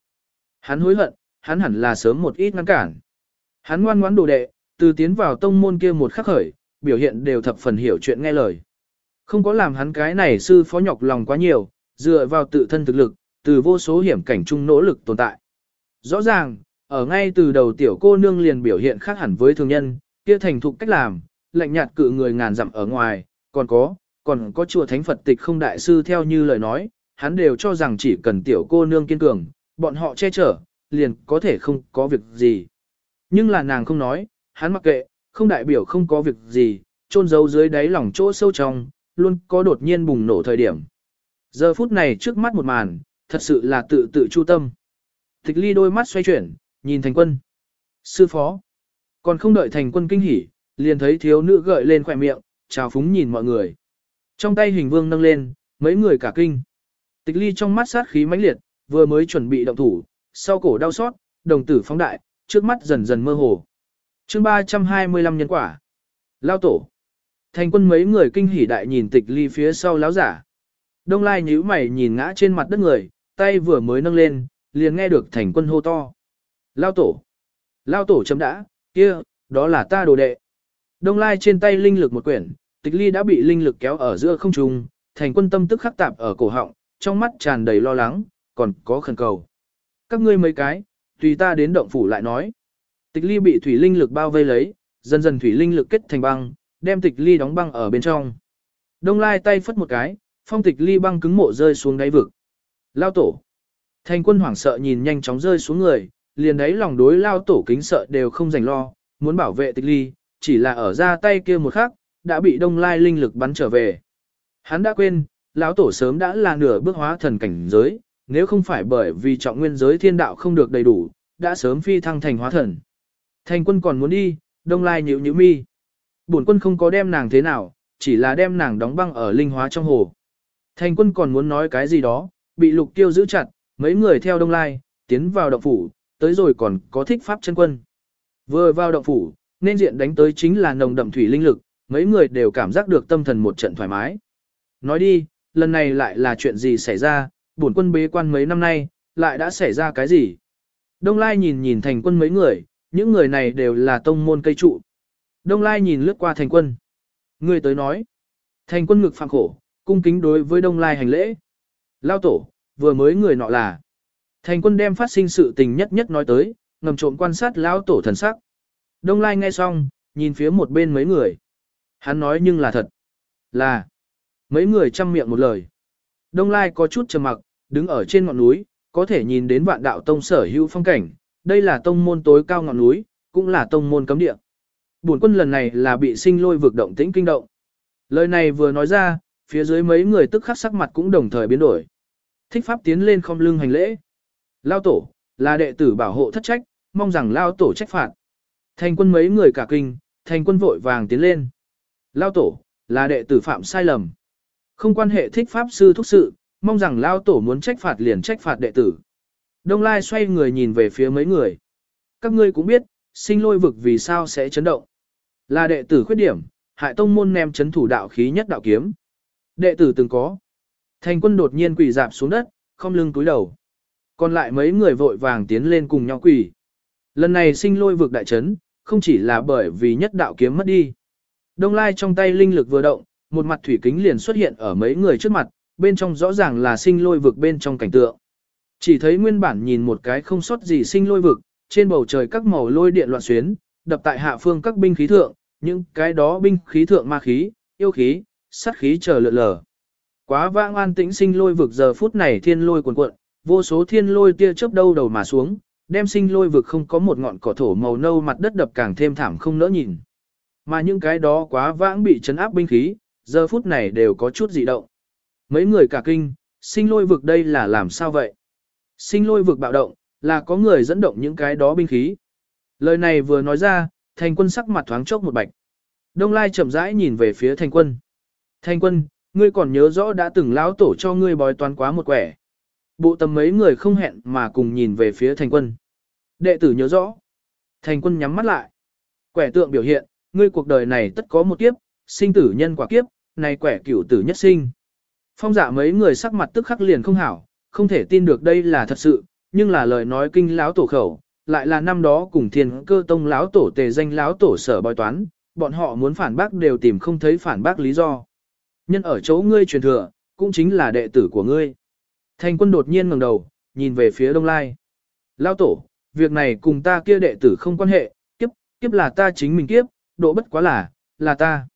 Hắn hối hận, hắn hẳn là sớm một ít ngăn cản. Hắn ngoan ngoãn đồ đệ, từ tiến vào tông môn kia một khắc khởi, biểu hiện đều thập phần hiểu chuyện nghe lời. Không có làm hắn cái này sư phó nhọc lòng quá nhiều, dựa vào tự thân thực lực, từ vô số hiểm cảnh chung nỗ lực tồn tại. Rõ ràng, ở ngay từ đầu tiểu cô nương liền biểu hiện khác hẳn với thường nhân, kia thành thục cách làm, lạnh nhạt cự người ngàn dặm ở ngoài, còn có, còn có chùa thánh Phật tịch không đại sư theo như lời nói, hắn đều cho rằng chỉ cần tiểu cô nương kiên cường, bọn họ che chở, liền có thể không có việc gì. Nhưng là nàng không nói, hắn mặc kệ, không đại biểu không có việc gì, trôn giấu dưới đáy lòng chỗ sâu trong, luôn có đột nhiên bùng nổ thời điểm. Giờ phút này trước mắt một màn, thật sự là tự tự chu tâm. Tịch ly đôi mắt xoay chuyển, nhìn thành quân. Sư phó. Còn không đợi thành quân kinh hỉ, liền thấy thiếu nữ gợi lên khỏe miệng, chào phúng nhìn mọi người. Trong tay hình vương nâng lên, mấy người cả kinh. Tịch ly trong mắt sát khí mãnh liệt, vừa mới chuẩn bị động thủ, sau cổ đau xót, đồng tử phóng đại, trước mắt dần dần mơ hồ chương 325 nhân quả. Lao tổ. Thành quân mấy người kinh hỉ đại nhìn tịch ly phía sau láo giả. Đông lai nhíu mày nhìn ngã trên mặt đất người, tay vừa mới nâng lên, liền nghe được thành quân hô to. Lao tổ. Lao tổ chấm đã, kia, đó là ta đồ đệ. Đông lai trên tay linh lực một quyển, tịch ly đã bị linh lực kéo ở giữa không trung, thành quân tâm tức khắc tạp ở cổ họng, trong mắt tràn đầy lo lắng, còn có khẩn cầu. Các ngươi mấy cái, tùy ta đến động phủ lại nói. Tịch ly bị thủy linh lực bao vây lấy, dần dần thủy linh lực kết thành băng, đem tịch ly đóng băng ở bên trong. Đông lai tay phất một cái, phong tịch ly băng cứng mộ rơi xuống đáy vực. Lao tổ. Thành quân hoảng sợ nhìn nhanh chóng rơi xuống người, liền đấy lòng đối lao tổ kính sợ đều không dành lo, muốn bảo vệ tịch ly, chỉ là ở ra tay kia một khắc, đã bị đông lai linh lực bắn trở về. Hắn đã quên, lão tổ sớm đã là nửa bước hóa thần cảnh giới, nếu không phải bởi vì trọng nguyên giới thiên đạo không được đầy đủ, đã sớm phi thăng thành hóa thần. Thành quân còn muốn đi, đông lai nhịu nhịu mi. Bổn quân không có đem nàng thế nào, chỉ là đem nàng đóng băng ở linh hóa trong hồ. Thành quân còn muốn nói cái gì đó, bị lục tiêu giữ chặt, mấy người theo đông lai, tiến vào động phủ, tới rồi còn có thích pháp chân quân. Vừa vào động phủ, nên diện đánh tới chính là nồng đậm thủy linh lực, mấy người đều cảm giác được tâm thần một trận thoải mái. Nói đi, lần này lại là chuyện gì xảy ra, bổn quân bế quan mấy năm nay, lại đã xảy ra cái gì? Đông Lai nhìn nhìn thành quân mấy người, những người này đều là tông môn cây trụ. Đông Lai nhìn lướt qua thành quân. Người tới nói. Thành quân ngực phạm khổ, cung kính đối với Đông Lai hành lễ. Lao tổ, vừa mới người nọ là. Thành quân đem phát sinh sự tình nhất nhất nói tới, ngầm trộm quan sát lão tổ thần sắc. Đông Lai nghe xong, nhìn phía một bên mấy người. Hắn nói nhưng là thật. Là. Mấy người chăm miệng một lời. Đông Lai có chút trầm mặc, đứng ở trên ngọn núi, có thể nhìn đến vạn đạo tông sở hữu phong cảnh. Đây là tông môn tối cao ngọn núi, cũng là tông môn cấm địa. Bổn quân lần này là bị sinh lôi vực động tĩnh kinh động. Lời này vừa nói ra, phía dưới mấy người tức khắc sắc mặt cũng đồng thời biến đổi. Thích pháp tiến lên không lưng hành lễ. Lao tổ, là đệ tử bảo hộ thất trách, mong rằng Lao tổ trách phạt. Thành quân mấy người cả kinh, thành quân vội vàng tiến lên. Lao tổ, là đệ tử phạm sai lầm. Không quan hệ thích pháp sư thúc sự, mong rằng Lao tổ muốn trách phạt liền trách phạt đệ tử. Đông Lai xoay người nhìn về phía mấy người. Các ngươi cũng biết, sinh lôi vực vì sao sẽ chấn động. Là đệ tử khuyết điểm, hại tông môn nem chấn thủ đạo khí nhất đạo kiếm. Đệ tử từng có. Thành quân đột nhiên quỳ dạp xuống đất, không lưng túi đầu. Còn lại mấy người vội vàng tiến lên cùng nhau quỳ. Lần này sinh lôi vực đại chấn, không chỉ là bởi vì nhất đạo kiếm mất đi. Đông Lai trong tay linh lực vừa động, một mặt thủy kính liền xuất hiện ở mấy người trước mặt, bên trong rõ ràng là sinh lôi vực bên trong cảnh tượng. Chỉ thấy nguyên bản nhìn một cái không sót gì sinh lôi vực, trên bầu trời các màu lôi điện loạn xuyến, đập tại hạ phương các binh khí thượng, những cái đó binh khí thượng ma khí, yêu khí, sát khí chờ lượn lờ. Quá vãng an tĩnh sinh lôi vực giờ phút này thiên lôi cuồn cuộn, vô số thiên lôi tia chớp đâu đầu mà xuống, đem sinh lôi vực không có một ngọn cỏ thổ màu nâu mặt đất đập càng thêm thảm không nỡ nhìn. Mà những cái đó quá vãng bị chấn áp binh khí, giờ phút này đều có chút dị động. Mấy người cả kinh, sinh lôi vực đây là làm sao vậy? Sinh lôi vực bạo động, là có người dẫn động những cái đó binh khí. Lời này vừa nói ra, thành quân sắc mặt thoáng chốc một bạch. Đông Lai chậm rãi nhìn về phía thành quân. Thành quân, ngươi còn nhớ rõ đã từng lão tổ cho ngươi bói toán quá một quẻ. Bộ tầm mấy người không hẹn mà cùng nhìn về phía thành quân. Đệ tử nhớ rõ. Thành quân nhắm mắt lại. Quẻ tượng biểu hiện, ngươi cuộc đời này tất có một kiếp, sinh tử nhân quả kiếp, này quẻ cửu tử nhất sinh. Phong giả mấy người sắc mặt tức khắc liền không hảo, không thể tin được đây là thật sự, nhưng là lời nói kinh lão tổ khẩu, lại là năm đó cùng thiên cơ tông lão tổ tề danh lão tổ sở bói toán, bọn họ muốn phản bác đều tìm không thấy phản bác lý do. Nhân ở chỗ ngươi truyền thừa, cũng chính là đệ tử của ngươi. Thành quân đột nhiên ngẩng đầu, nhìn về phía đông lai. Lão tổ, việc này cùng ta kia đệ tử không quan hệ, kiếp, kiếp là ta chính mình kiếp, độ bất quá là, là ta.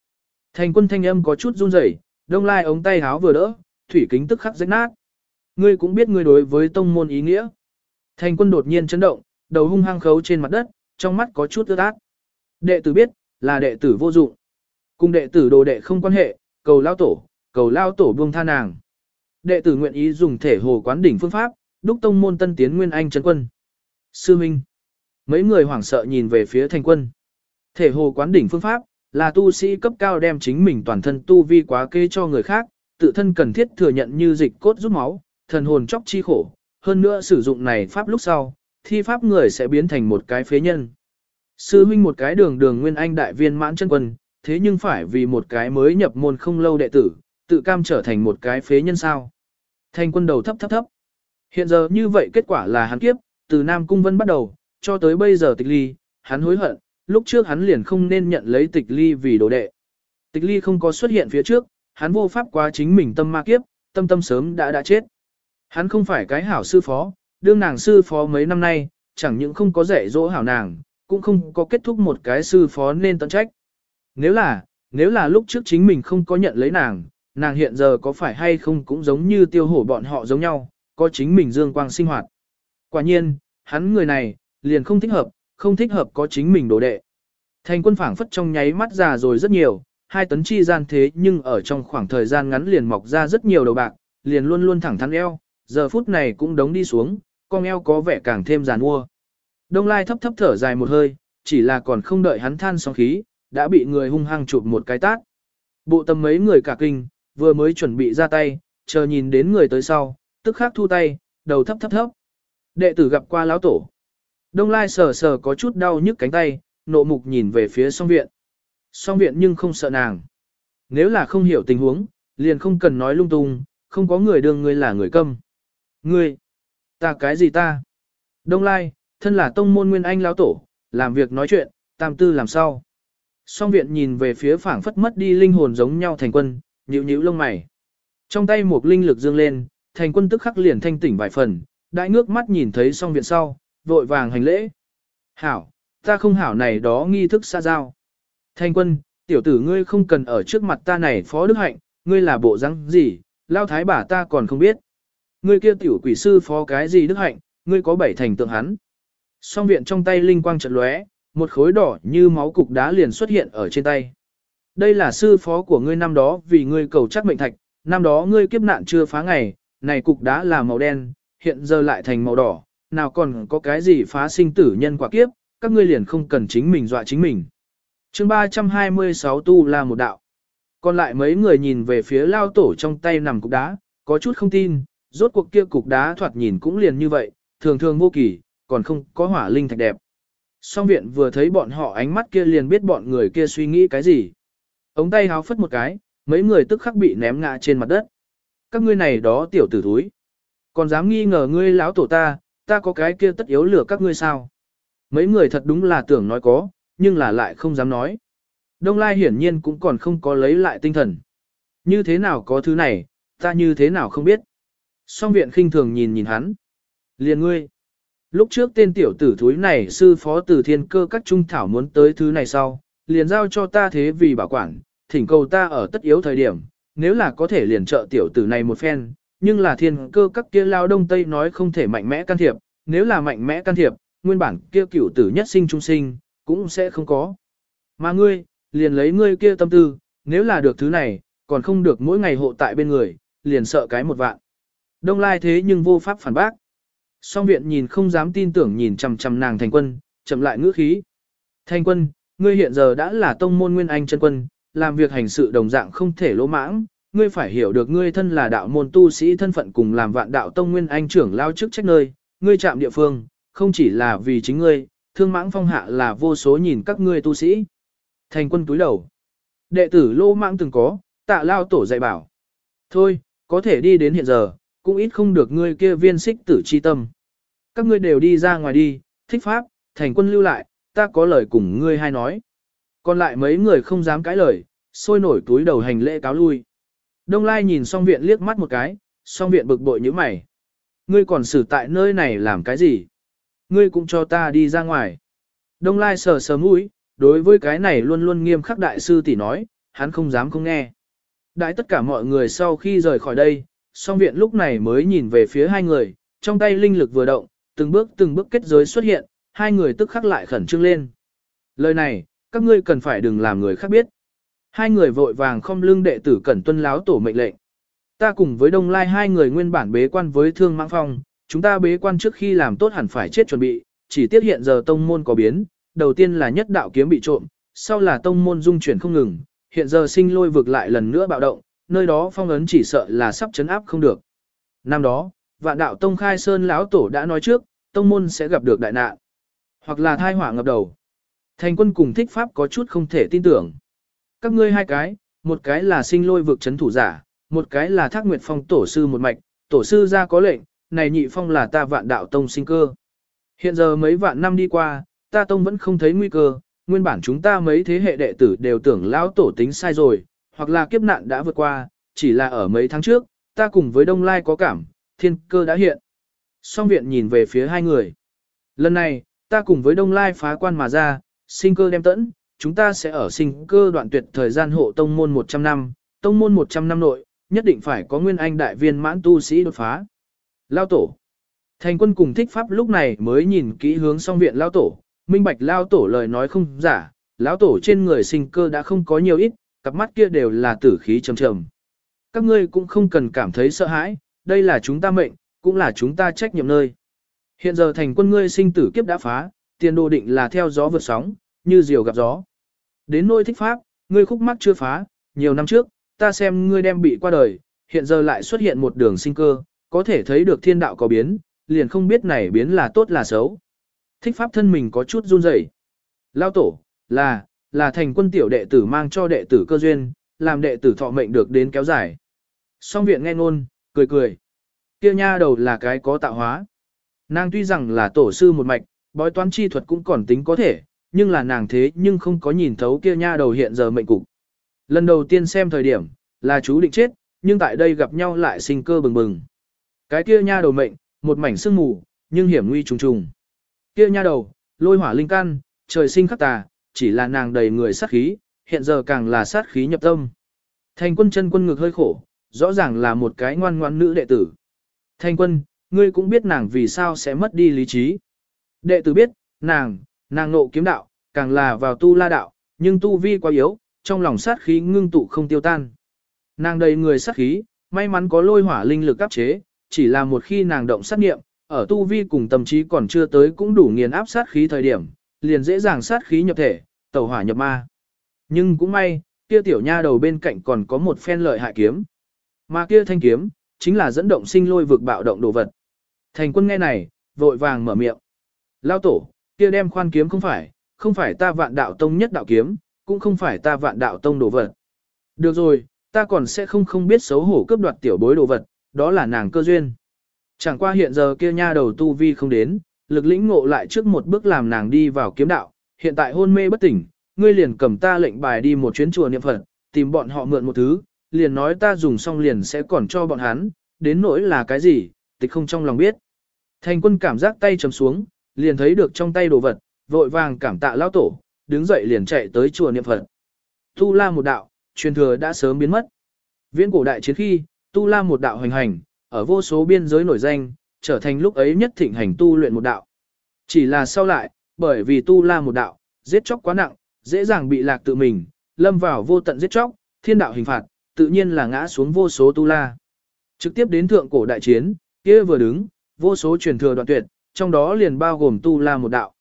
Thành quân thanh âm có chút run rẩy, đông lai ống tay háo vừa đỡ, thủy kính tức khắc rách nát. Ngươi cũng biết ngươi đối với tông môn ý nghĩa. Thành quân đột nhiên chấn động, đầu hung hăng khấu trên mặt đất, trong mắt có chút ướt át. Đệ tử biết, là đệ tử vô dụng. Cùng đệ tử đồ đệ không quan hệ, cầu lao tổ, cầu lao tổ buông tha nàng. Đệ tử nguyện ý dùng thể hồ quán đỉnh phương pháp, đúc tông môn tân tiến nguyên anh trấn quân. Sư Minh. Mấy người hoảng sợ nhìn về phía thành quân. Thể hồ quán đỉnh phương pháp, là tu sĩ cấp cao đem chính mình toàn thân tu vi quá kê cho người khác, tự thân cần thiết thừa nhận như dịch cốt rút máu, thần hồn chóc chi khổ, hơn nữa sử dụng này pháp lúc sau, thi pháp người sẽ biến thành một cái phế nhân. Sư huynh một cái đường đường nguyên anh đại viên mãn chân quân, thế nhưng phải vì một cái mới nhập môn không lâu đệ tử, tự cam trở thành một cái phế nhân sao. Thanh quân đầu thấp thấp thấp. Hiện giờ như vậy kết quả là hắn kiếp, từ Nam Cung Vân bắt đầu, cho tới bây giờ tịch ly, hắn hối hận, lúc trước hắn liền không nên nhận lấy tịch ly vì đồ đệ. Tịch ly không có xuất hiện phía trước, hắn vô pháp quá chính mình tâm ma kiếp, tâm tâm sớm đã đã chết. Hắn không phải cái hảo sư phó, đương nàng sư phó mấy năm nay, chẳng những không có dạy dỗ hảo nàng, cũng không có kết thúc một cái sư phó nên tận trách. Nếu là, nếu là lúc trước chính mình không có nhận lấy nàng, nàng hiện giờ có phải hay không cũng giống như tiêu hổ bọn họ giống nhau, có chính mình dương quang sinh hoạt. Quả nhiên, hắn người này, liền không thích hợp, không thích hợp có chính mình đồ đệ. Thành quân phảng phất trong nháy mắt già rồi rất nhiều, hai tấn chi gian thế nhưng ở trong khoảng thời gian ngắn liền mọc ra rất nhiều đầu bạc, liền luôn luôn thẳng thắn eo, giờ phút này cũng đống đi xuống, con eo có vẻ càng thêm giàn mua. Đông Lai thấp thấp thở dài một hơi, chỉ là còn không đợi hắn than xong khí, đã bị người hung hăng chụp một cái tát. Bộ tâm mấy người cả kinh, vừa mới chuẩn bị ra tay, chờ nhìn đến người tới sau, tức khắc thu tay, đầu thấp thấp thấp. Đệ tử gặp qua lão tổ. Đông Lai sờ sờ có chút đau nhức cánh tay, nộ mục nhìn về phía song viện. Song viện nhưng không sợ nàng. Nếu là không hiểu tình huống, liền không cần nói lung tung, không có người đương ngươi là người câm. Ngươi, ta cái gì ta? Đông Lai, thân là tông môn nguyên anh lão tổ, làm việc nói chuyện, tam tư làm sao? Song viện nhìn về phía phảng phất mất đi linh hồn giống nhau thành quân, nhíu nhíu lông mày. Trong tay một linh lực dương lên, thành quân tức khắc liền thanh tỉnh vài phần, đại ngước mắt nhìn thấy song viện sau, vội vàng hành lễ. Hảo, ta không hảo này đó nghi thức xa giao. Thành quân, tiểu tử ngươi không cần ở trước mặt ta này phó đức hạnh, ngươi là bộ răng gì, lao thái bà ta còn không biết. Ngươi kia tiểu quỷ sư phó cái gì đức hạnh, ngươi có bảy thành tượng hắn. Song viện trong tay linh quang chợt lóe, một khối đỏ như máu cục đá liền xuất hiện ở trên tay. Đây là sư phó của ngươi năm đó vì ngươi cầu chắc mệnh thạch, năm đó ngươi kiếp nạn chưa phá ngày, này cục đá là màu đen, hiện giờ lại thành màu đỏ, nào còn có cái gì phá sinh tử nhân quả kiếp, các ngươi liền không cần chính mình dọa chính mình. chương 326 tu là một đạo. Còn lại mấy người nhìn về phía lao tổ trong tay nằm cục đá, có chút không tin, rốt cuộc kia cục đá thoạt nhìn cũng liền như vậy, thường thường vô kỳ, còn không có hỏa linh thạch đẹp. Song viện vừa thấy bọn họ ánh mắt kia liền biết bọn người kia suy nghĩ cái gì. Ống tay háo phất một cái, mấy người tức khắc bị ném ngã trên mặt đất. Các ngươi này đó tiểu tử thúi. Còn dám nghi ngờ ngươi lão tổ ta, ta có cái kia tất yếu lửa các ngươi sao? Mấy người thật đúng là tưởng nói có, nhưng là lại không dám nói. Đông Lai hiển nhiên cũng còn không có lấy lại tinh thần. Như thế nào có thứ này, ta như thế nào không biết. Song viện khinh thường nhìn nhìn hắn. Liền ngươi. Lúc trước tên tiểu tử thúi này sư phó từ thiên cơ các trung thảo muốn tới thứ này sau, liền giao cho ta thế vì bảo quản, thỉnh cầu ta ở tất yếu thời điểm, nếu là có thể liền trợ tiểu tử này một phen, nhưng là thiên cơ các kia lao đông tây nói không thể mạnh mẽ can thiệp, nếu là mạnh mẽ can thiệp, nguyên bản kia cửu tử nhất sinh trung sinh, cũng sẽ không có. Mà ngươi, liền lấy ngươi kia tâm tư, nếu là được thứ này, còn không được mỗi ngày hộ tại bên người, liền sợ cái một vạn. Đông lai thế nhưng vô pháp phản bác. Song viện nhìn không dám tin tưởng nhìn chằm chằm nàng thành quân, chậm lại ngữ khí. Thành quân, ngươi hiện giờ đã là tông môn nguyên anh chân quân, làm việc hành sự đồng dạng không thể lỗ mãng, ngươi phải hiểu được ngươi thân là đạo môn tu sĩ thân phận cùng làm vạn đạo tông nguyên anh trưởng lao chức trách nơi, ngươi chạm địa phương, không chỉ là vì chính ngươi, thương mãng phong hạ là vô số nhìn các ngươi tu sĩ. Thành quân túi đầu. Đệ tử lô mãng từng có, tạ lao tổ dạy bảo. Thôi, có thể đi đến hiện giờ, cũng ít không được ngươi kia viên xích tử chi tâm. Các ngươi đều đi ra ngoài đi, thích pháp, thành quân lưu lại, ta có lời cùng ngươi hai nói. Còn lại mấy người không dám cãi lời, sôi nổi túi đầu hành lễ cáo lui. Đông Lai nhìn song viện liếc mắt một cái, song viện bực bội như mày. Ngươi còn xử tại nơi này làm cái gì? Ngươi cũng cho ta đi ra ngoài. Đông Lai sờ sờ mũi, đối với cái này luôn luôn nghiêm khắc đại sư tỷ nói, hắn không dám không nghe. Đại tất cả mọi người sau khi rời khỏi đây, song viện lúc này mới nhìn về phía hai người, trong tay linh lực vừa động, từng bước từng bước kết giới xuất hiện, hai người tức khắc lại khẩn trương lên. Lời này, các ngươi cần phải đừng làm người khác biết. Hai người vội vàng không lưng đệ tử cẩn tuân láo tổ mệnh lệnh. Ta cùng với Đông Lai hai người nguyên bản bế quan với Thương Mãng Phong, chúng ta bế quan trước khi làm tốt hẳn phải chết chuẩn bị, chỉ tiếc hiện giờ tông môn có biến, đầu tiên là nhất đạo kiếm bị trộm, sau là tông môn dung chuyển không ngừng, hiện giờ sinh lôi vực lại lần nữa bạo động, nơi đó phong ấn chỉ sợ là sắp chấn áp không được. Năm đó, vạn đạo tông khai sơn lão tổ đã nói trước, tông môn sẽ gặp được đại nạn, hoặc là thai hỏa ngập đầu. Thành quân cùng thích pháp có chút không thể tin tưởng. Các ngươi hai cái, một cái là sinh lôi vực chấn thủ giả, một cái là thác nguyệt phong tổ sư một mạch, tổ sư ra có lệnh, này nhị phong là ta vạn đạo tông sinh cơ. Hiện giờ mấy vạn năm đi qua, ta tông vẫn không thấy nguy cơ, nguyên bản chúng ta mấy thế hệ đệ tử đều tưởng lão tổ tính sai rồi, hoặc là kiếp nạn đã vượt qua, chỉ là ở mấy tháng trước, ta cùng với Đông Lai có cảm, thiên cơ đã hiện. Song viện nhìn về phía hai người. Lần này, ta cùng với Đông Lai phá quan mà ra, sinh cơ đem tẫn, chúng ta sẽ ở sinh cơ đoạn tuyệt thời gian hộ tông môn 100 năm, tông môn 100 năm nội, nhất định phải có nguyên anh đại viên mãn tu sĩ đột phá. Lao tổ. Thành quân cùng thích pháp lúc này mới nhìn kỹ hướng song viện lao tổ, minh bạch lao tổ lời nói không giả, lão tổ trên người sinh cơ đã không có nhiều ít, cặp mắt kia đều là tử khí trầm trầm. Các ngươi cũng không cần cảm thấy sợ hãi, đây là chúng ta mệnh, cũng là chúng ta trách nhiệm nơi. Hiện giờ thành quân ngươi sinh tử kiếp đã phá, tiền đồ định là theo gió vượt sóng, như diều gặp gió. Đến nôi thích pháp, ngươi khúc mắc chưa phá, nhiều năm trước, ta xem ngươi đem bị qua đời, hiện giờ lại xuất hiện một đường sinh cơ, có thể thấy được thiên đạo có biến, liền không biết này biến là tốt là xấu. Thích pháp thân mình có chút run rẩy. Lao tổ, là, là thành quân tiểu đệ tử mang cho đệ tử cơ duyên, làm đệ tử thọ mệnh được đến kéo dài. Song viện nghe ngôn, cười cười. Kia nha đầu là cái có tạo hóa. Nàng tuy rằng là tổ sư một mạch, bói toán chi thuật cũng còn tính có thể, nhưng là nàng thế nhưng không có nhìn thấu kia nha đầu hiện giờ mệnh cục. Lần đầu tiên xem thời điểm, là chú định chết, nhưng tại đây gặp nhau lại sinh cơ bừng bừng. Cái kia nha đầu mệnh, một mảnh sương mù, nhưng hiểm nguy trùng trùng. Kia nha đầu, lôi hỏa linh căn, trời sinh khắc tà, chỉ là nàng đầy người sát khí, hiện giờ càng là sát khí nhập tâm. Thành quân chân quân ngực hơi khổ, rõ ràng là một cái ngoan ngoan nữ đệ tử. Thành quân, ngươi cũng biết nàng vì sao sẽ mất đi lý trí. Đệ tử biết, nàng, nàng nộ kiếm đạo, càng là vào tu la đạo, nhưng tu vi quá yếu, trong lòng sát khí ngưng tụ không tiêu tan. Nàng đầy người sát khí, may mắn có lôi hỏa linh lực áp chế, chỉ là một khi nàng động sát nghiệm, ở tu vi cùng tâm trí còn chưa tới cũng đủ nghiền áp sát khí thời điểm, liền dễ dàng sát khí nhập thể, tẩu hỏa nhập ma. Nhưng cũng may, kia tiểu nha đầu bên cạnh còn có một phen lợi hại kiếm. Mà kia thanh kiếm, chính là dẫn động sinh lôi vực bạo động đồ vật. Thành quân nghe này, vội vàng mở miệng. Lao tổ, kia đem khoan kiếm không phải, không phải ta vạn đạo tông nhất đạo kiếm, cũng không phải ta vạn đạo tông đồ vật. Được rồi, ta còn sẽ không không biết xấu hổ cướp đoạt tiểu bối đồ vật, đó là nàng cơ duyên. Chẳng qua hiện giờ kia nha đầu tu vi không đến, lực lĩnh ngộ lại trước một bước làm nàng đi vào kiếm đạo, hiện tại hôn mê bất tỉnh, ngươi liền cầm ta lệnh bài đi một chuyến chùa niệm Phật, tìm bọn họ mượn một thứ, liền nói ta dùng xong liền sẽ còn cho bọn hắn, đến nỗi là cái gì, tịch không trong lòng biết. Thành quân cảm giác tay chầm xuống, liền thấy được trong tay đồ vật, vội vàng cảm tạ lão tổ, đứng dậy liền chạy tới chùa niệm Phật. Tu La một đạo, truyền thừa đã sớm biến mất. Viễn cổ đại chiến khi, Tu La một đạo hành hành, ở vô số biên giới nổi danh, trở thành lúc ấy nhất thịnh hành tu luyện một đạo. Chỉ là sau lại, bởi vì Tu La một đạo, giết chóc quá nặng, dễ dàng bị lạc tự mình, lâm vào vô tận giết chóc, thiên đạo hình phạt, tự nhiên là ngã xuống vô số Tu La. Trực tiếp đến thượng cổ đại chiến, kia vừa đứng, vô số truyền thừa đoạn tuyệt, trong đó liền bao gồm Tu La một đạo.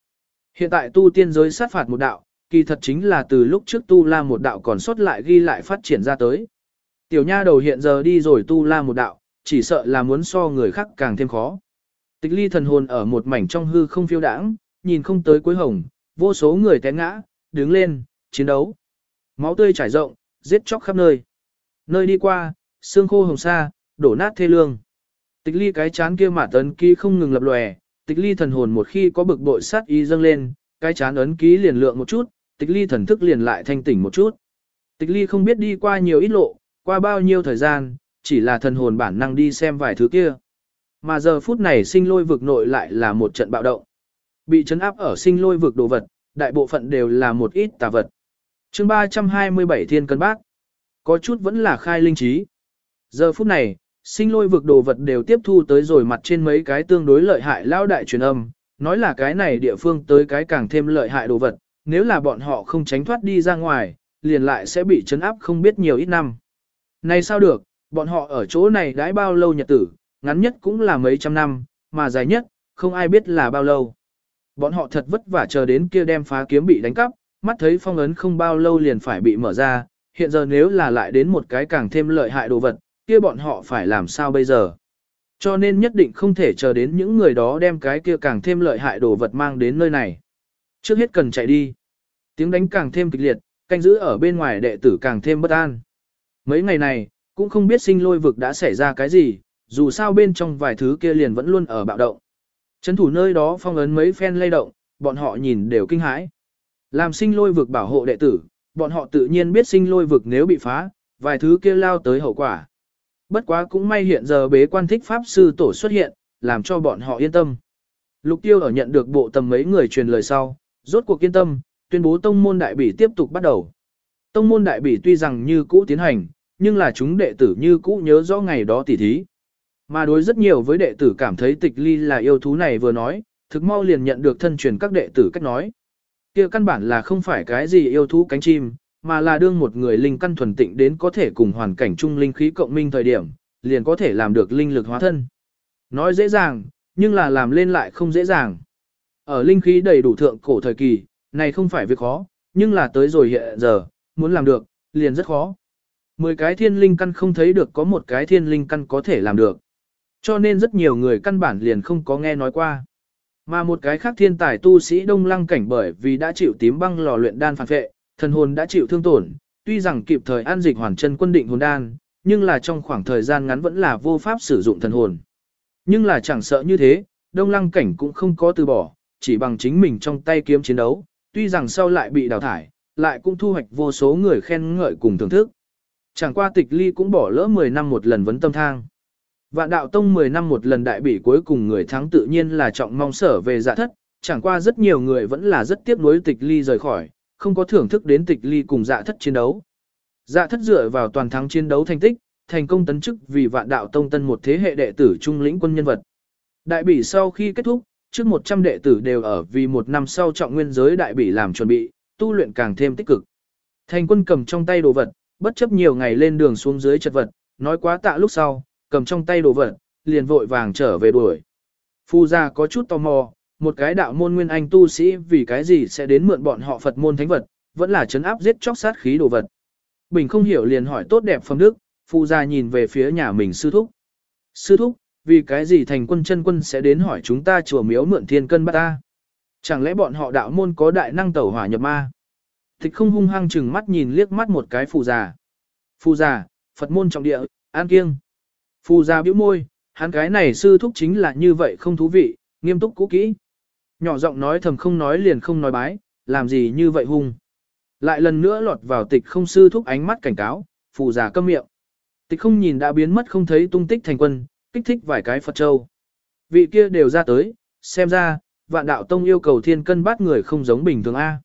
Hiện tại tu tiên giới sát phạt một đạo, kỳ thật chính là từ lúc trước tu la một đạo còn sót lại ghi lại phát triển ra tới. Tiểu nha đầu hiện giờ đi rồi tu la một đạo, chỉ sợ là muốn so người khác càng thêm khó. Tịch ly thần hồn ở một mảnh trong hư không phiêu đãng, nhìn không tới cuối hồng, vô số người té ngã, đứng lên, chiến đấu. Máu tươi trải rộng, giết chóc khắp nơi. Nơi đi qua, xương khô hồng sa, đổ nát thê lương. Tịch ly cái chán kia mà tấn ký không ngừng lập lòe, tịch ly thần hồn một khi có bực bội sát ý dâng lên, cái chán ấn ký liền lượng một chút, tịch ly thần thức liền lại thanh tỉnh một chút. Tịch ly không biết đi qua nhiều ít lộ, qua bao nhiêu thời gian, chỉ là thần hồn bản năng đi xem vài thứ kia. Mà giờ phút này sinh lôi vực nội lại là một trận bạo động. Bị chấn áp ở sinh lôi vực đồ vật, đại bộ phận đều là một ít tà vật. chương 327 thiên cân bác. Có chút vẫn là khai linh trí. Giờ phút này, sinh lôi vực đồ vật đều tiếp thu tới rồi mặt trên mấy cái tương đối lợi hại lao đại truyền âm, nói là cái này địa phương tới cái càng thêm lợi hại đồ vật, nếu là bọn họ không tránh thoát đi ra ngoài, liền lại sẽ bị chấn áp không biết nhiều ít năm. Này sao được, bọn họ ở chỗ này đãi bao lâu nhật tử, ngắn nhất cũng là mấy trăm năm, mà dài nhất, không ai biết là bao lâu. Bọn họ thật vất vả chờ đến kia đem phá kiếm bị đánh cắp, mắt thấy phong ấn không bao lâu liền phải bị mở ra, hiện giờ nếu là lại đến một cái càng thêm lợi hại đồ vật, kia bọn họ phải làm sao bây giờ. Cho nên nhất định không thể chờ đến những người đó đem cái kia càng thêm lợi hại đồ vật mang đến nơi này. Trước hết cần chạy đi. Tiếng đánh càng thêm kịch liệt, canh giữ ở bên ngoài đệ tử càng thêm bất an. Mấy ngày này, cũng không biết sinh lôi vực đã xảy ra cái gì, dù sao bên trong vài thứ kia liền vẫn luôn ở bạo động. Chấn thủ nơi đó phong ấn mấy phen lay động, bọn họ nhìn đều kinh hãi. Làm sinh lôi vực bảo hộ đệ tử, bọn họ tự nhiên biết sinh lôi vực nếu bị phá, vài thứ kia lao tới hậu quả. Bất quá cũng may hiện giờ bế quan thích pháp sư tổ xuất hiện, làm cho bọn họ yên tâm. Lục tiêu ở nhận được bộ tầm mấy người truyền lời sau, rốt cuộc yên tâm, tuyên bố tông môn đại bỉ tiếp tục bắt đầu. Tông môn đại bỉ tuy rằng như cũ tiến hành, nhưng là chúng đệ tử như cũ nhớ rõ ngày đó tỉ thí. Mà đối rất nhiều với đệ tử cảm thấy tịch ly là yêu thú này vừa nói, thực mau liền nhận được thân truyền các đệ tử cách nói. kia căn bản là không phải cái gì yêu thú cánh chim, mà là đương một người linh căn thuần tịnh đến có thể cùng hoàn cảnh chung linh khí cộng minh thời điểm, liền có thể làm được linh lực hóa thân. Nói dễ dàng, nhưng là làm lên lại không dễ dàng. Ở linh khí đầy đủ thượng cổ thời kỳ, này không phải việc khó, nhưng là tới rồi hiện giờ, muốn làm được, liền rất khó. Mười cái thiên linh căn không thấy được có một cái thiên linh căn có thể làm được. Cho nên rất nhiều người căn bản liền không có nghe nói qua. Mà một cái khác thiên tài tu sĩ đông lăng cảnh bởi vì đã chịu tím băng lò luyện đan phản vệ, thần hồn đã chịu thương tổn, tuy rằng kịp thời an dịch hoàn chân quân định hồn đan, nhưng là trong khoảng thời gian ngắn vẫn là vô pháp sử dụng thần hồn. Nhưng là chẳng sợ như thế, đông lăng cảnh cũng không có từ bỏ, chỉ bằng chính mình trong tay kiếm chiến đấu, tuy rằng sau lại bị đào thải, lại cũng thu hoạch vô số người khen ngợi cùng thưởng thức. Chẳng qua tịch ly cũng bỏ lỡ 10 năm một lần vấn tâm thang. Vạn đạo tông 10 năm một lần đại bỉ cuối cùng người thắng tự nhiên là trọng mong sở về dạ thất, chẳng qua rất nhiều người vẫn là rất tiếc nuối tịch ly rời khỏi, không có thưởng thức đến tịch ly cùng dạ thất chiến đấu. Dạ thất dựa vào toàn thắng chiến đấu thành tích, thành công tấn chức vì vạn đạo tông tân một thế hệ đệ tử trung lĩnh quân nhân vật. Đại bỉ sau khi kết thúc, trước 100 đệ tử đều ở vì một năm sau trọng nguyên giới đại bỉ làm chuẩn bị, tu luyện càng thêm tích cực. Thành quân cầm trong tay đồ vật, bất chấp nhiều ngày lên đường xuống dưới chật vật, nói quá tạ lúc sau, cầm trong tay đồ vật, liền vội vàng trở về đuổi. Phu gia có chút tò mò, một cái đạo môn nguyên anh tu sĩ vì cái gì sẽ đến mượn bọn họ Phật môn thánh vật, vẫn là chấn áp giết chóc sát khí đồ vật. Bình không hiểu liền hỏi tốt đẹp phẩm đức, phu gia nhìn về phía nhà mình sư thúc. Sư thúc, vì cái gì thành quân chân quân sẽ đến hỏi chúng ta chùa miếu mượn thiên cân bắt ta? Chẳng lẽ bọn họ đạo môn có đại năng tẩu hỏa nhập ma? Tịch không hung hăng chừng mắt nhìn liếc mắt một cái phù già. Phù già, Phật môn trọng địa, an kiêng. Phù già bĩu môi, hắn cái này sư thúc chính là như vậy không thú vị, nghiêm túc cũ kỹ. Nhỏ giọng nói thầm không nói liền không nói bái, làm gì như vậy hung. Lại lần nữa lọt vào tịch không sư thúc ánh mắt cảnh cáo, phù già câm miệng. Tịch không nhìn đã biến mất không thấy tung tích thành quân, kích thích vài cái Phật châu. Vị kia đều ra tới, xem ra, vạn đạo tông yêu cầu thiên cân bắt người không giống bình thường A.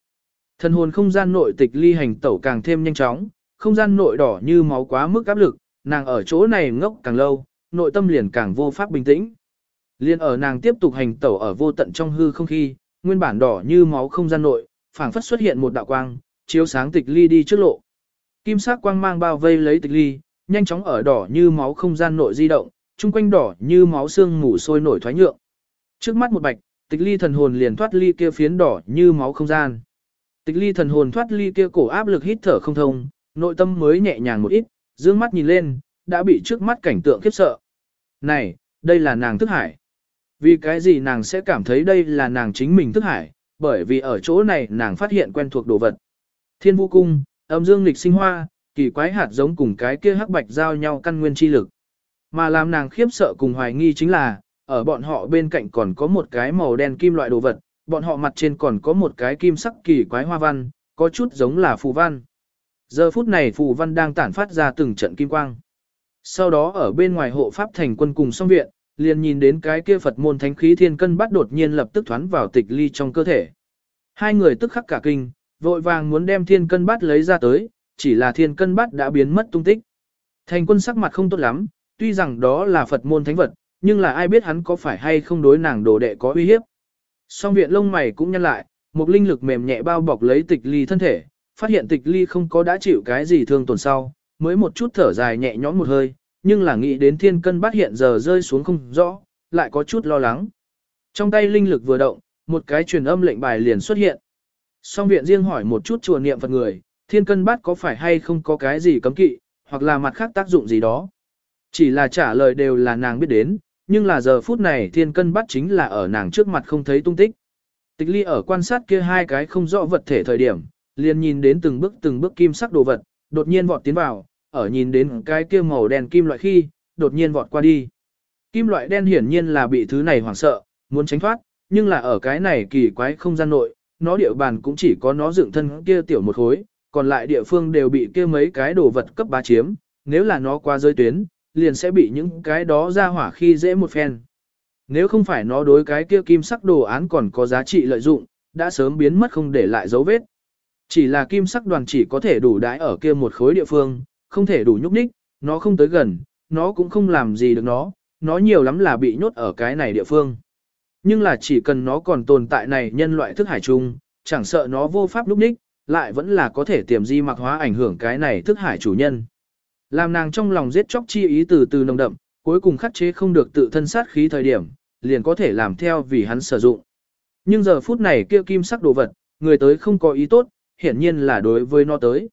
Thần hồn không gian nội tịch ly hành tẩu càng thêm nhanh chóng, không gian nội đỏ như máu quá mức áp lực, nàng ở chỗ này ngốc càng lâu, nội tâm liền càng vô pháp bình tĩnh. Liên ở nàng tiếp tục hành tẩu ở vô tận trong hư không khi, nguyên bản đỏ như máu không gian nội, phảng phất xuất hiện một đạo quang, chiếu sáng tịch ly đi trước lộ. Kim sắc quang mang bao vây lấy tịch ly, nhanh chóng ở đỏ như máu không gian nội di động, chung quanh đỏ như máu xương mù sôi nổi thoái nhượng. Trước mắt một bạch, tịch ly thần hồn liền thoát ly kia phiến đỏ như máu không gian. Tịch ly thần hồn thoát ly kia cổ áp lực hít thở không thông, nội tâm mới nhẹ nhàng một ít, dương mắt nhìn lên, đã bị trước mắt cảnh tượng khiếp sợ. Này, đây là nàng thức hải. Vì cái gì nàng sẽ cảm thấy đây là nàng chính mình thức hải, bởi vì ở chỗ này nàng phát hiện quen thuộc đồ vật. Thiên vũ cung, âm dương lịch sinh hoa, kỳ quái hạt giống cùng cái kia hắc bạch giao nhau căn nguyên chi lực. Mà làm nàng khiếp sợ cùng hoài nghi chính là, ở bọn họ bên cạnh còn có một cái màu đen kim loại đồ vật, bọn họ mặt trên còn có một cái kim sắc kỳ quái hoa văn, có chút giống là phù văn. Giờ phút này phù văn đang tản phát ra từng trận kim quang. Sau đó ở bên ngoài hộ pháp thành quân cùng song viện, liền nhìn đến cái kia Phật môn thánh khí thiên cân bắt đột nhiên lập tức thoán vào tịch ly trong cơ thể. Hai người tức khắc cả kinh, vội vàng muốn đem thiên cân bắt lấy ra tới, chỉ là thiên cân bắt đã biến mất tung tích. Thành quân sắc mặt không tốt lắm, tuy rằng đó là Phật môn thánh vật, nhưng là ai biết hắn có phải hay không đối nàng đồ đệ có uy hiếp. Song viện lông mày cũng nhăn lại, một linh lực mềm nhẹ bao bọc lấy tịch ly thân thể, phát hiện tịch ly không có đã chịu cái gì thương tổn sau, mới một chút thở dài nhẹ nhõm một hơi, nhưng là nghĩ đến thiên cân bát hiện giờ rơi xuống không rõ, lại có chút lo lắng. Trong tay linh lực vừa động, một cái truyền âm lệnh bài liền xuất hiện. Song viện riêng hỏi một chút chùa niệm Phật người, thiên cân bát có phải hay không có cái gì cấm kỵ, hoặc là mặt khác tác dụng gì đó. Chỉ là trả lời đều là nàng biết đến, nhưng là giờ phút này thiên cân bát chính là ở nàng trước mặt không thấy tung tích. Tịch ly ở quan sát kia hai cái không rõ vật thể thời điểm, liền nhìn đến từng bước từng bước kim sắc đồ vật, đột nhiên vọt tiến vào, ở nhìn đến cái kia màu đen kim loại khi, đột nhiên vọt qua đi. Kim loại đen hiển nhiên là bị thứ này hoảng sợ, muốn tránh thoát, nhưng là ở cái này kỳ quái không gian nội, nó địa bàn cũng chỉ có nó dựng thân kia tiểu một khối, còn lại địa phương đều bị kia mấy cái đồ vật cấp bá chiếm, nếu là nó qua giới tuyến, liền sẽ bị những cái đó ra hỏa khi dễ một phen. Nếu không phải nó đối cái kia kim sắc đồ án còn có giá trị lợi dụng, đã sớm biến mất không để lại dấu vết. Chỉ là kim sắc đoàn chỉ có thể đủ đái ở kia một khối địa phương, không thể đủ nhúc nhích, nó không tới gần, nó cũng không làm gì được nó, nó nhiều lắm là bị nhốt ở cái này địa phương. Nhưng là chỉ cần nó còn tồn tại này nhân loại thức hải chung, chẳng sợ nó vô pháp nhúc nhích, lại vẫn là có thể tiềm di mặc hóa ảnh hưởng cái này thức hải chủ nhân. Làm nàng trong lòng giết chóc chi ý từ từ nồng đậm, cuối cùng khắc chế không được tự thân sát khí thời điểm, liền có thể làm theo vì hắn sử dụng. Nhưng giờ phút này kia kim sắc đồ vật, người tới không có ý tốt, hiển nhiên là đối với nó tới.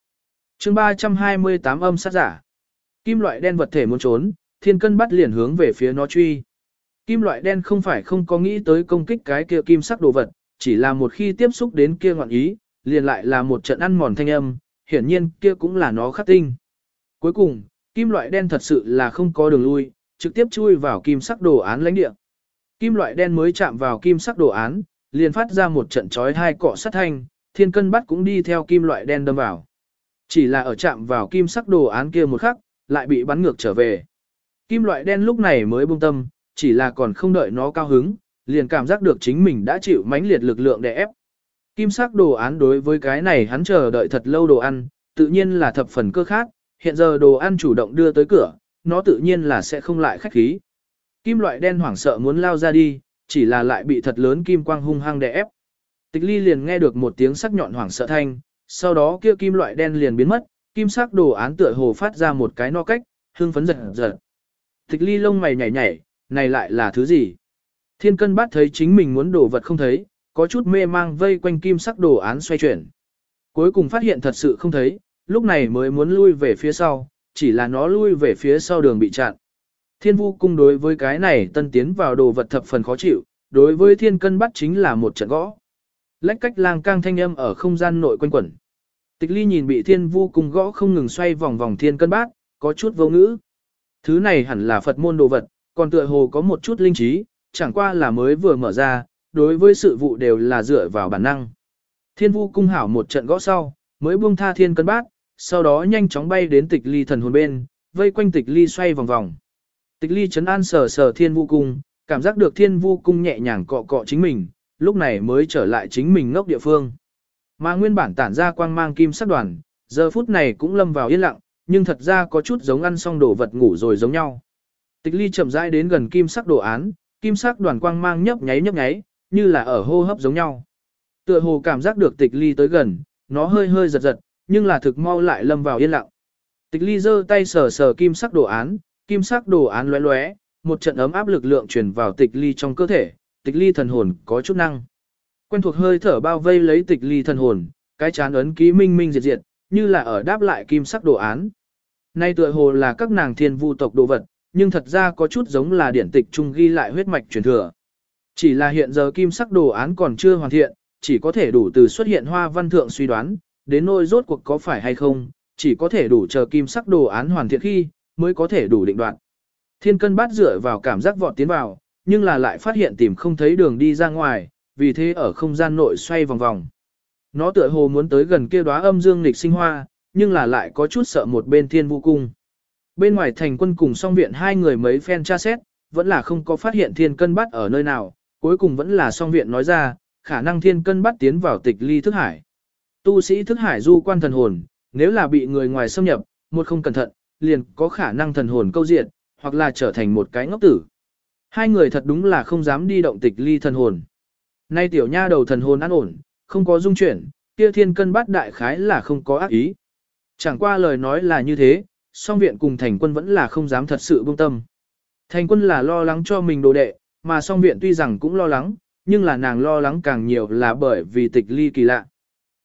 chương 328 âm sát giả. Kim loại đen vật thể muốn trốn, thiên cân bắt liền hướng về phía nó truy. Kim loại đen không phải không có nghĩ tới công kích cái kia kim sắc đồ vật, chỉ là một khi tiếp xúc đến kia ngọn ý, liền lại là một trận ăn mòn thanh âm, hiển nhiên kia cũng là nó khắc tinh. Cuối cùng, kim loại đen thật sự là không có đường lui, trực tiếp chui vào kim sắc đồ án lãnh địa. Kim loại đen mới chạm vào kim sắc đồ án, liền phát ra một trận chói hai cọ sắt thanh, thiên cân bắt cũng đi theo kim loại đen đâm vào. Chỉ là ở chạm vào kim sắc đồ án kia một khắc, lại bị bắn ngược trở về. Kim loại đen lúc này mới buông tâm, chỉ là còn không đợi nó cao hứng, liền cảm giác được chính mình đã chịu mãnh liệt lực lượng để ép. Kim sắc đồ án đối với cái này hắn chờ đợi thật lâu đồ ăn, tự nhiên là thập phần cơ khát, hiện giờ đồ ăn chủ động đưa tới cửa, nó tự nhiên là sẽ không lại khách khí. Kim loại đen hoảng sợ muốn lao ra đi, chỉ là lại bị thật lớn kim quang hung hăng đè ép. Tịch ly liền nghe được một tiếng sắc nhọn hoảng sợ thanh, sau đó kia kim loại đen liền biến mất, kim sắc đồ án tựa hồ phát ra một cái no cách, hương phấn giật giật. Tịch ly lông mày nhảy nhảy, này lại là thứ gì? Thiên cân bát thấy chính mình muốn đổ vật không thấy, có chút mê mang vây quanh kim sắc đồ án xoay chuyển. Cuối cùng phát hiện thật sự không thấy, lúc này mới muốn lui về phía sau, chỉ là nó lui về phía sau đường bị chặn. Thiên vu cung đối với cái này tân tiến vào đồ vật thập phần khó chịu, đối với thiên cân bắt chính là một trận gõ. Lách cách lang cang thanh âm ở không gian nội quanh quẩn. Tịch ly nhìn bị thiên vu cung gõ không ngừng xoay vòng vòng thiên cân bát, có chút vô ngữ. Thứ này hẳn là Phật môn đồ vật, còn tựa hồ có một chút linh trí, chẳng qua là mới vừa mở ra, đối với sự vụ đều là dựa vào bản năng. Thiên vu cung hảo một trận gõ sau, mới buông tha thiên cân bát, sau đó nhanh chóng bay đến tịch ly thần hồn bên, vây quanh tịch ly xoay vòng vòng. Tịch ly chấn an sờ sờ thiên vu cung, cảm giác được thiên vu cung nhẹ nhàng cọ cọ chính mình, lúc này mới trở lại chính mình ngốc địa phương. Mà nguyên bản tản ra quang mang kim sắc đoàn, giờ phút này cũng lâm vào yên lặng, nhưng thật ra có chút giống ăn xong đồ vật ngủ rồi giống nhau. Tịch ly chậm rãi đến gần kim sắc đồ án, kim sắc đoàn quang mang nhấp nháy nhấp nháy, như là ở hô hấp giống nhau. Tựa hồ cảm giác được tịch ly tới gần, nó hơi hơi giật giật, nhưng là thực mau lại lâm vào yên lặng. Tịch ly giơ tay sờ sờ kim sắc đồ án, kim sắc đồ án lóe lóe, một trận ấm áp lực lượng truyền vào tịch ly trong cơ thể, tịch ly thần hồn có chút năng. Quen thuộc hơi thở bao vây lấy tịch ly thần hồn, cái chán ấn ký minh minh diệt diệt, như là ở đáp lại kim sắc đồ án. Nay tựa hồ là các nàng thiên vu tộc đồ vật, nhưng thật ra có chút giống là điển tịch trung ghi lại huyết mạch truyền thừa. Chỉ là hiện giờ kim sắc đồ án còn chưa hoàn thiện, chỉ có thể đủ từ xuất hiện hoa văn thượng suy đoán, đến nỗi rốt cuộc có phải hay không, chỉ có thể đủ chờ kim sắc đồ án hoàn thiện khi, mới có thể đủ định đoạn. Thiên cân bát dựa vào cảm giác vọt tiến vào, nhưng là lại phát hiện tìm không thấy đường đi ra ngoài, vì thế ở không gian nội xoay vòng vòng. Nó tựa hồ muốn tới gần kia đóa âm dương lịch sinh hoa, nhưng là lại có chút sợ một bên thiên vũ cung. Bên ngoài thành quân cùng song viện hai người mấy phen tra xét, vẫn là không có phát hiện thiên cân bắt ở nơi nào, cuối cùng vẫn là song viện nói ra, khả năng thiên cân bắt tiến vào tịch ly thức hải. Tu sĩ thức hải du quan thần hồn, nếu là bị người ngoài xâm nhập, một không cẩn thận, liền có khả năng thần hồn câu diệt, hoặc là trở thành một cái ngốc tử. Hai người thật đúng là không dám đi động tịch ly thần hồn. Nay tiểu nha đầu thần hồn an ổn, không có dung chuyển, kia thiên cân bát đại khái là không có ác ý. Chẳng qua lời nói là như thế, song viện cùng thành quân vẫn là không dám thật sự buông tâm. Thành quân là lo lắng cho mình đồ đệ, mà song viện tuy rằng cũng lo lắng, nhưng là nàng lo lắng càng nhiều là bởi vì tịch ly kỳ lạ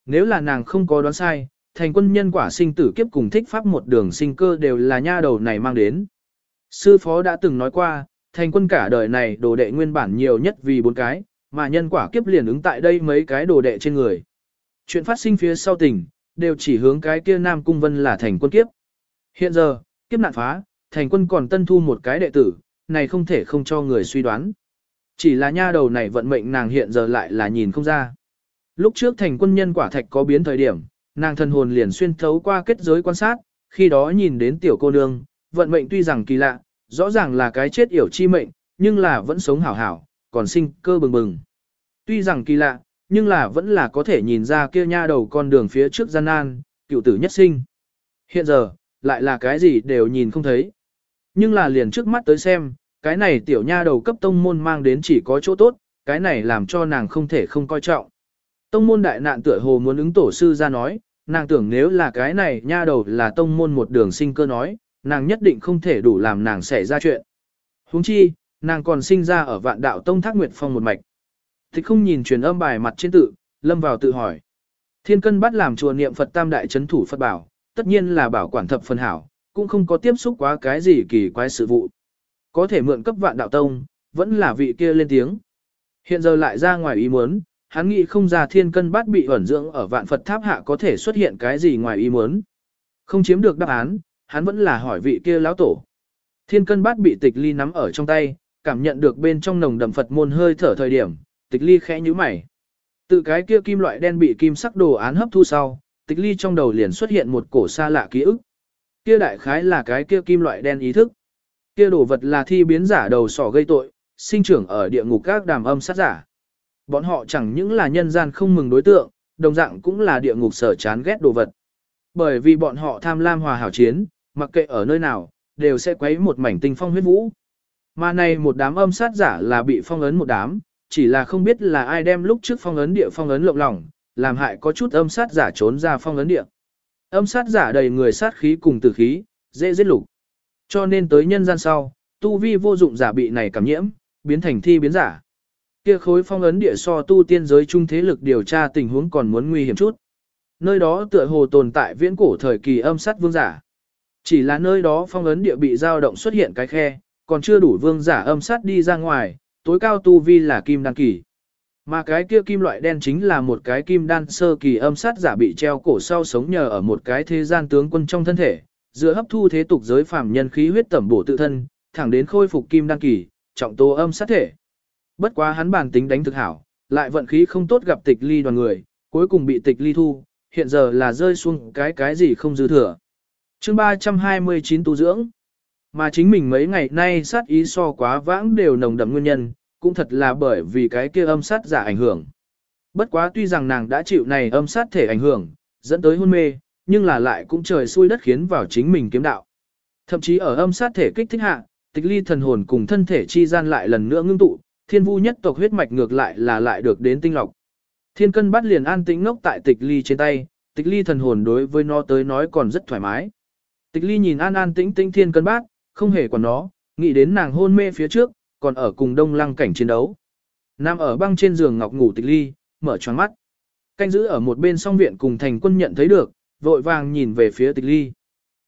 nếu là nàng không có đoán sai, thành quân nhân quả sinh tử kiếp cùng thích pháp một đường sinh cơ đều là nha đầu này mang đến. Sư phó đã từng nói qua, thành quân cả đời này đồ đệ nguyên bản nhiều nhất vì bốn cái, mà nhân quả kiếp liền ứng tại đây mấy cái đồ đệ trên người. Chuyện phát sinh phía sau tình, đều chỉ hướng cái kia Nam Cung Vân là thành quân kiếp. Hiện giờ, kiếp nạn phá, thành quân còn tân thu một cái đệ tử, này không thể không cho người suy đoán. Chỉ là nha đầu này vận mệnh nàng hiện giờ lại là nhìn không ra. Lúc trước thành quân nhân quả thạch có biến thời điểm, nàng thân hồn liền xuyên thấu qua kết giới quan sát, khi đó nhìn đến tiểu cô nương, vận mệnh tuy rằng kỳ lạ, rõ ràng là cái chết yểu chi mệnh, nhưng là vẫn sống hảo hảo, còn sinh cơ bừng bừng. Tuy rằng kỳ lạ, nhưng là vẫn là có thể nhìn ra kia nha đầu con đường phía trước gian nan, cựu tử nhất sinh. Hiện giờ, lại là cái gì đều nhìn không thấy. Nhưng là liền trước mắt tới xem, cái này tiểu nha đầu cấp tông môn mang đến chỉ có chỗ tốt, cái này làm cho nàng không thể không coi trọng. Tông môn đại nạn tựa hồ muốn ứng tổ sư ra nói, nàng tưởng nếu là cái này nha đầu là tông môn một đường sinh cơ nói, nàng nhất định không thể đủ làm nàng xảy ra chuyện. huống chi, nàng còn sinh ra ở vạn đạo tông thác nguyệt phong một mạch. Thích không nhìn truyền âm bài mặt trên tự, lâm vào tự hỏi. Thiên cân bắt làm chùa niệm Phật tam đại chấn thủ Phật bảo, tất nhiên là bảo quản thập phân hảo, cũng không có tiếp xúc quá cái gì kỳ quái sự vụ. Có thể mượn cấp vạn đạo tông, vẫn là vị kia lên tiếng. Hiện giờ lại ra ngoài ý muốn, hắn nghĩ không ra thiên cân bát bị ẩn dưỡng ở vạn Phật tháp hạ có thể xuất hiện cái gì ngoài ý muốn. Không chiếm được đáp án, hắn vẫn là hỏi vị kia lão tổ. Thiên cân bát bị tịch ly nắm ở trong tay, cảm nhận được bên trong nồng đậm Phật môn hơi thở thời điểm, tịch ly khẽ nhíu mày. Tự cái kia kim loại đen bị kim sắc đồ án hấp thu sau, tịch ly trong đầu liền xuất hiện một cổ xa lạ ký ức. Kia đại khái là cái kia kim loại đen ý thức. Kia đồ vật là thi biến giả đầu sỏ gây tội, sinh trưởng ở địa ngục các đàm âm sát giả. Bọn họ chẳng những là nhân gian không mừng đối tượng, đồng dạng cũng là địa ngục sở chán ghét đồ vật. Bởi vì bọn họ tham lam hòa hảo chiến, mặc kệ ở nơi nào, đều sẽ quấy một mảnh tinh phong huyết vũ. Mà này một đám âm sát giả là bị phong ấn một đám, chỉ là không biết là ai đem lúc trước phong ấn địa phong ấn lộng lỏng, làm hại có chút âm sát giả trốn ra phong ấn địa. Âm sát giả đầy người sát khí cùng tử khí, dễ giết lục. Cho nên tới nhân gian sau, tu vi vô dụng giả bị này cảm nhiễm, biến thành thi biến giả. Kia khối phong ấn địa so tu tiên giới trung thế lực điều tra tình huống còn muốn nguy hiểm chút. Nơi đó tựa hồ tồn tại viễn cổ thời kỳ âm sát vương giả. Chỉ là nơi đó phong ấn địa bị dao động xuất hiện cái khe, còn chưa đủ vương giả âm sát đi ra ngoài, tối cao tu vi là kim đan kỳ. Mà cái kia kim loại đen chính là một cái kim đan sơ kỳ âm sát giả bị treo cổ sau sống nhờ ở một cái thế gian tướng quân trong thân thể, dựa hấp thu thế tục giới phàm nhân khí huyết tẩm bổ tự thân, thẳng đến khôi phục kim đan kỳ, trọng tố âm sát thể. Bất quá hắn bản tính đánh thực hảo, lại vận khí không tốt gặp tịch ly đoàn người, cuối cùng bị tịch ly thu, hiện giờ là rơi xuống cái cái gì không dư thừa. chương 329 tu dưỡng, mà chính mình mấy ngày nay sát ý so quá vãng đều nồng đậm nguyên nhân, cũng thật là bởi vì cái kia âm sát giả ảnh hưởng. Bất quá tuy rằng nàng đã chịu này âm sát thể ảnh hưởng, dẫn tới hôn mê, nhưng là lại cũng trời xui đất khiến vào chính mình kiếm đạo. Thậm chí ở âm sát thể kích thích hạ, tịch ly thần hồn cùng thân thể chi gian lại lần nữa ngưng tụ, thiên vu nhất tộc huyết mạch ngược lại là lại được đến tinh lọc. Thiên cân bắt liền an tĩnh ngốc tại tịch ly trên tay, tịch ly thần hồn đối với nó tới nói còn rất thoải mái. Tịch ly nhìn an an tĩnh tĩnh thiên cân bát, không hề quản nó, nghĩ đến nàng hôn mê phía trước, còn ở cùng đông lăng cảnh chiến đấu. Nam ở băng trên giường ngọc ngủ tịch ly, mở choáng mắt. Canh giữ ở một bên song viện cùng thành quân nhận thấy được, vội vàng nhìn về phía tịch ly.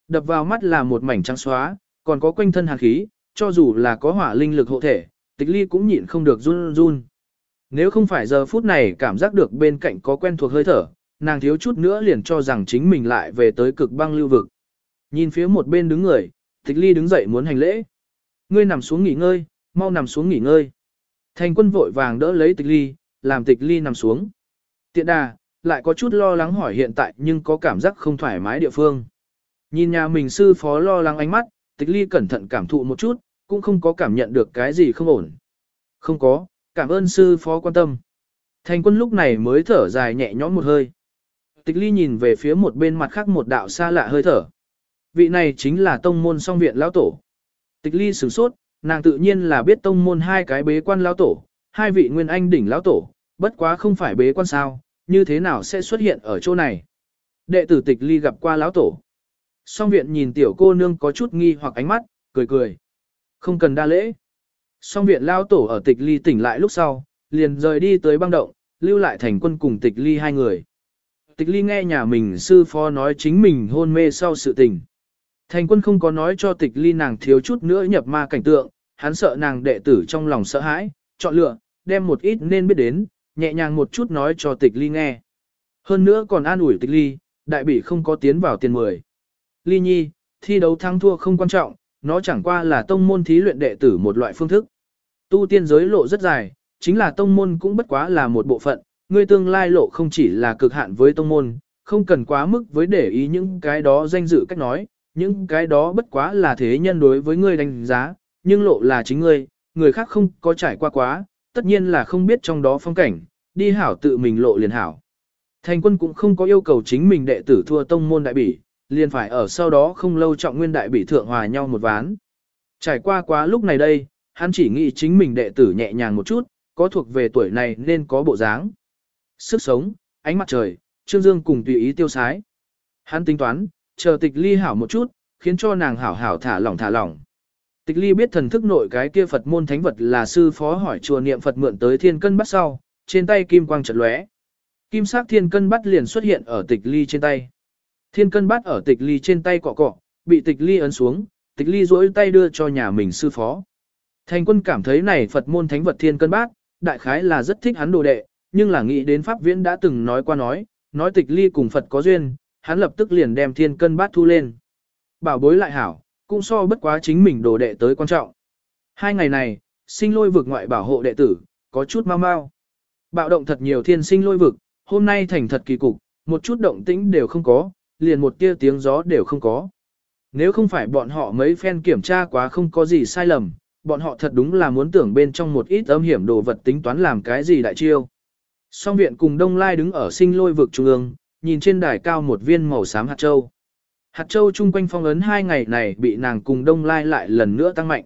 Đập vào mắt là một mảnh trắng xóa, còn có quanh thân hàn khí, cho dù là có hỏa linh lực hộ thể, tịch ly cũng nhịn không được run run. Nếu không phải giờ phút này cảm giác được bên cạnh có quen thuộc hơi thở, nàng thiếu chút nữa liền cho rằng chính mình lại về tới cực băng lưu vực. Nhìn phía một bên đứng người, tịch ly đứng dậy muốn hành lễ. Ngươi nằm xuống nghỉ ngơi, mau nằm xuống nghỉ ngơi. Thành quân vội vàng đỡ lấy tịch ly, làm tịch ly nằm xuống. Tiện đà, lại có chút lo lắng hỏi hiện tại nhưng có cảm giác không thoải mái địa phương. Nhìn nhà mình sư phó lo lắng ánh mắt, tịch ly cẩn thận cảm thụ một chút, cũng không có cảm nhận được cái gì không ổn. Không có, cảm ơn sư phó quan tâm. Thành quân lúc này mới thở dài nhẹ nhõm một hơi. Tịch ly nhìn về phía một bên mặt khác một đạo xa lạ hơi thở. Vị này chính là tông môn song viện lão tổ. Tịch ly sửng sốt, nàng tự nhiên là biết tông môn hai cái bế quan lão tổ, hai vị nguyên anh đỉnh lão tổ, bất quá không phải bế quan sao, như thế nào sẽ xuất hiện ở chỗ này. Đệ tử tịch ly gặp qua lão tổ. Song viện nhìn tiểu cô nương có chút nghi hoặc ánh mắt, cười cười. Không cần đa lễ. Song viện lão tổ ở tịch ly tỉnh lại lúc sau, liền rời đi tới băng động, lưu lại thành quân cùng tịch ly hai người. Tịch ly nghe nhà mình sư phó nói chính mình hôn mê sau sự tình. Thành quân không có nói cho tịch ly nàng thiếu chút nữa nhập ma cảnh tượng, hắn sợ nàng đệ tử trong lòng sợ hãi, chọn lựa, đem một ít nên biết đến, nhẹ nhàng một chút nói cho tịch ly nghe. Hơn nữa còn an ủi tịch ly, đại bỉ không có tiến vào tiền mười. Ly nhi, thi đấu thắng thua không quan trọng, nó chẳng qua là tông môn thí luyện đệ tử một loại phương thức. Tu tiên giới lộ rất dài, chính là tông môn cũng bất quá là một bộ phận, ngươi tương lai lộ không chỉ là cực hạn với tông môn, không cần quá mức với để ý những cái đó danh dự cách nói, những cái đó bất quá là thế nhân đối với ngươi đánh giá, nhưng lộ là chính ngươi, người khác không có trải qua quá, tất nhiên là không biết trong đó phong cảnh, đi hảo tự mình lộ liền hảo. Thành quân cũng không có yêu cầu chính mình đệ tử thua tông môn đại bỉ, liền phải ở sau đó không lâu trọng nguyên đại bị thượng hòa nhau một ván. Trải qua quá lúc này đây, hắn chỉ nghĩ chính mình đệ tử nhẹ nhàng một chút, có thuộc về tuổi này nên có bộ dáng. Sức sống, ánh mặt trời, Trương Dương cùng tùy ý tiêu sái. Hắn tính toán, chờ tịch ly hảo một chút, khiến cho nàng hảo hảo thả lỏng thả lỏng. Tịch ly biết thần thức nội cái kia Phật môn thánh vật là sư phó hỏi chùa niệm Phật mượn tới thiên cân bắt sau, trên tay kim quang chợt lóe. Kim sắc thiên cân bắt liền xuất hiện ở tịch ly trên tay. Thiên cân Bát ở tịch ly trên tay cọ cọ, bị tịch ly ấn xuống, tịch ly duỗi tay đưa cho nhà mình sư phó. Thành quân cảm thấy này Phật môn thánh vật thiên cân bát, đại khái là rất thích hắn đồ đệ, nhưng là nghĩ đến Pháp Viễn đã từng nói qua nói, nói tịch ly cùng Phật có duyên, hắn lập tức liền đem thiên cân bát thu lên. Bảo bối lại hảo, cũng so bất quá chính mình đồ đệ tới quan trọng. Hai ngày này, sinh lôi vực ngoại bảo hộ đệ tử, có chút mau mau. Bạo động thật nhiều thiên sinh lôi vực, hôm nay thành thật kỳ cục, một chút động tĩnh đều không có, liền một tia tiếng gió đều không có. Nếu không phải bọn họ mấy phen kiểm tra quá không có gì sai lầm, bọn họ thật đúng là muốn tưởng bên trong một ít âm hiểm đồ vật tính toán làm cái gì đại chiêu. Song viện cùng Đông Lai đứng ở sinh lôi vực trung ương, nhìn trên đài cao một viên màu xám hạt châu. Hạt châu chung quanh phong ấn hai ngày này bị nàng cùng Đông Lai lại lần nữa tăng mạnh.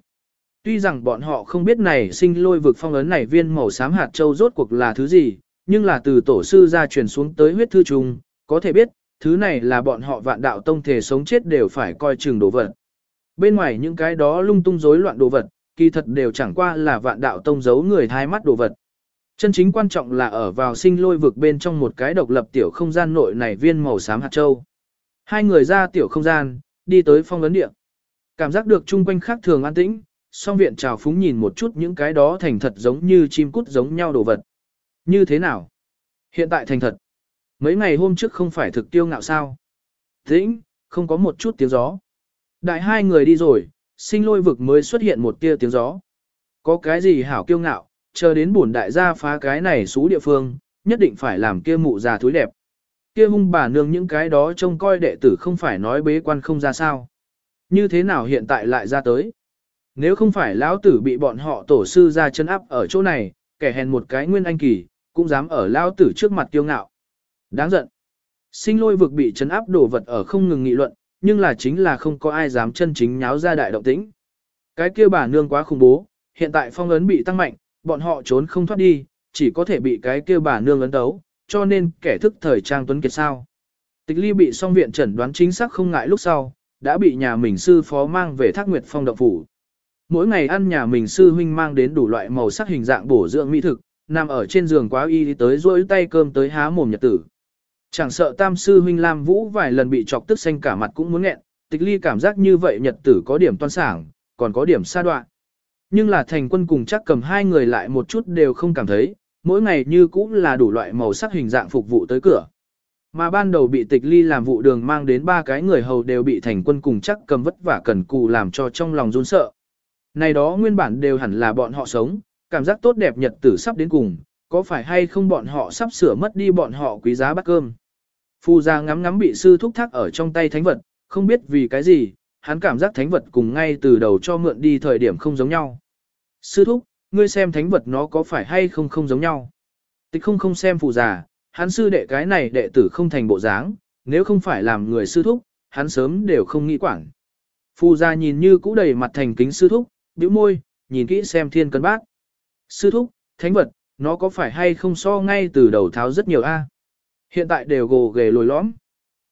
Tuy rằng bọn họ không biết này sinh lôi vực phong ấn này viên màu xám hạt châu rốt cuộc là thứ gì, nhưng là từ tổ sư ra truyền xuống tới huyết thư trùng, có thể biết, thứ này là bọn họ vạn đạo tông thể sống chết đều phải coi chừng đồ vật. Bên ngoài những cái đó lung tung rối loạn đồ vật, kỳ thật đều chẳng qua là vạn đạo tông giấu người thai mắt đồ vật. Chân chính quan trọng là ở vào sinh lôi vực bên trong một cái độc lập tiểu không gian nội này viên màu xám hạt châu. Hai người ra tiểu không gian, đi tới phong ấn địa. Cảm giác được chung quanh khác thường an tĩnh, song viện trào phúng nhìn một chút những cái đó thành thật giống như chim cút giống nhau đồ vật. Như thế nào? Hiện tại thành thật. Mấy ngày hôm trước không phải thực tiêu ngạo sao? Tĩnh, không có một chút tiếng gió. Đại hai người đi rồi, sinh lôi vực mới xuất hiện một tia tiếng gió. Có cái gì hảo kiêu ngạo, chờ đến bổn đại gia phá cái này xú địa phương, nhất định phải làm kia mụ già thúi đẹp. Kia hung bà nương những cái đó trông coi đệ tử không phải nói bế quan không ra sao. Như thế nào hiện tại lại ra tới? Nếu không phải lão tử bị bọn họ tổ sư ra chân áp ở chỗ này, kẻ hèn một cái nguyên anh kỳ, cũng dám ở lão tử trước mặt kiêu ngạo. Đáng giận. Sinh lôi vực bị chấn áp đổ vật ở không ngừng nghị luận, nhưng là chính là không có ai dám chân chính nháo ra đại động tĩnh. Cái kia bà nương quá khủng bố, hiện tại phong ấn bị tăng mạnh, bọn họ trốn không thoát đi, chỉ có thể bị cái kia bà nương ấn đấu, cho nên kẻ thức thời trang tuấn kiệt sao. Tịch ly bị song viện chẩn đoán chính xác không ngại lúc sau, đã bị nhà mình sư phó mang về thác nguyệt phong động phủ. Mỗi ngày ăn nhà mình sư huynh mang đến đủ loại màu sắc hình dạng bổ dưỡng mỹ thực, nằm ở trên giường quá y tới rỗi tay cơm tới há mồm nhật tử. Chẳng sợ tam sư huynh Lam Vũ vài lần bị chọc tức xanh cả mặt cũng muốn nghẹn, tịch ly cảm giác như vậy nhật tử có điểm toan sảng, còn có điểm xa đoạn. Nhưng là thành quân cùng chắc cầm hai người lại một chút đều không cảm thấy, mỗi ngày như cũng là đủ loại màu sắc hình dạng phục vụ tới cửa. Mà ban đầu bị tịch ly làm vụ đường mang đến ba cái người hầu đều bị thành quân cùng chắc cầm vất vả cần cù làm cho trong lòng run sợ. Này đó nguyên bản đều hẳn là bọn họ sống, cảm giác tốt đẹp nhật tử sắp đến cùng, có phải hay không bọn họ sắp sửa mất đi bọn họ quý giá bát cơm. Phu gia ngắm ngắm bị sư thúc thác ở trong tay thánh vật, không biết vì cái gì, hắn cảm giác thánh vật cùng ngay từ đầu cho mượn đi thời điểm không giống nhau. Sư thúc, ngươi xem thánh vật nó có phải hay không không giống nhau. Tịch không không xem phù già, hắn sư đệ cái này đệ tử không thành bộ dáng, nếu không phải làm người sư thúc, hắn sớm đều không nghĩ quảng. Phù già nhìn như cũ đầy mặt thành kính sư thúc, bĩu môi, nhìn kỹ xem thiên cân bác. Sư thúc, thánh vật, nó có phải hay không so ngay từ đầu tháo rất nhiều a? Hiện tại đều gồ ghề lồi lõm.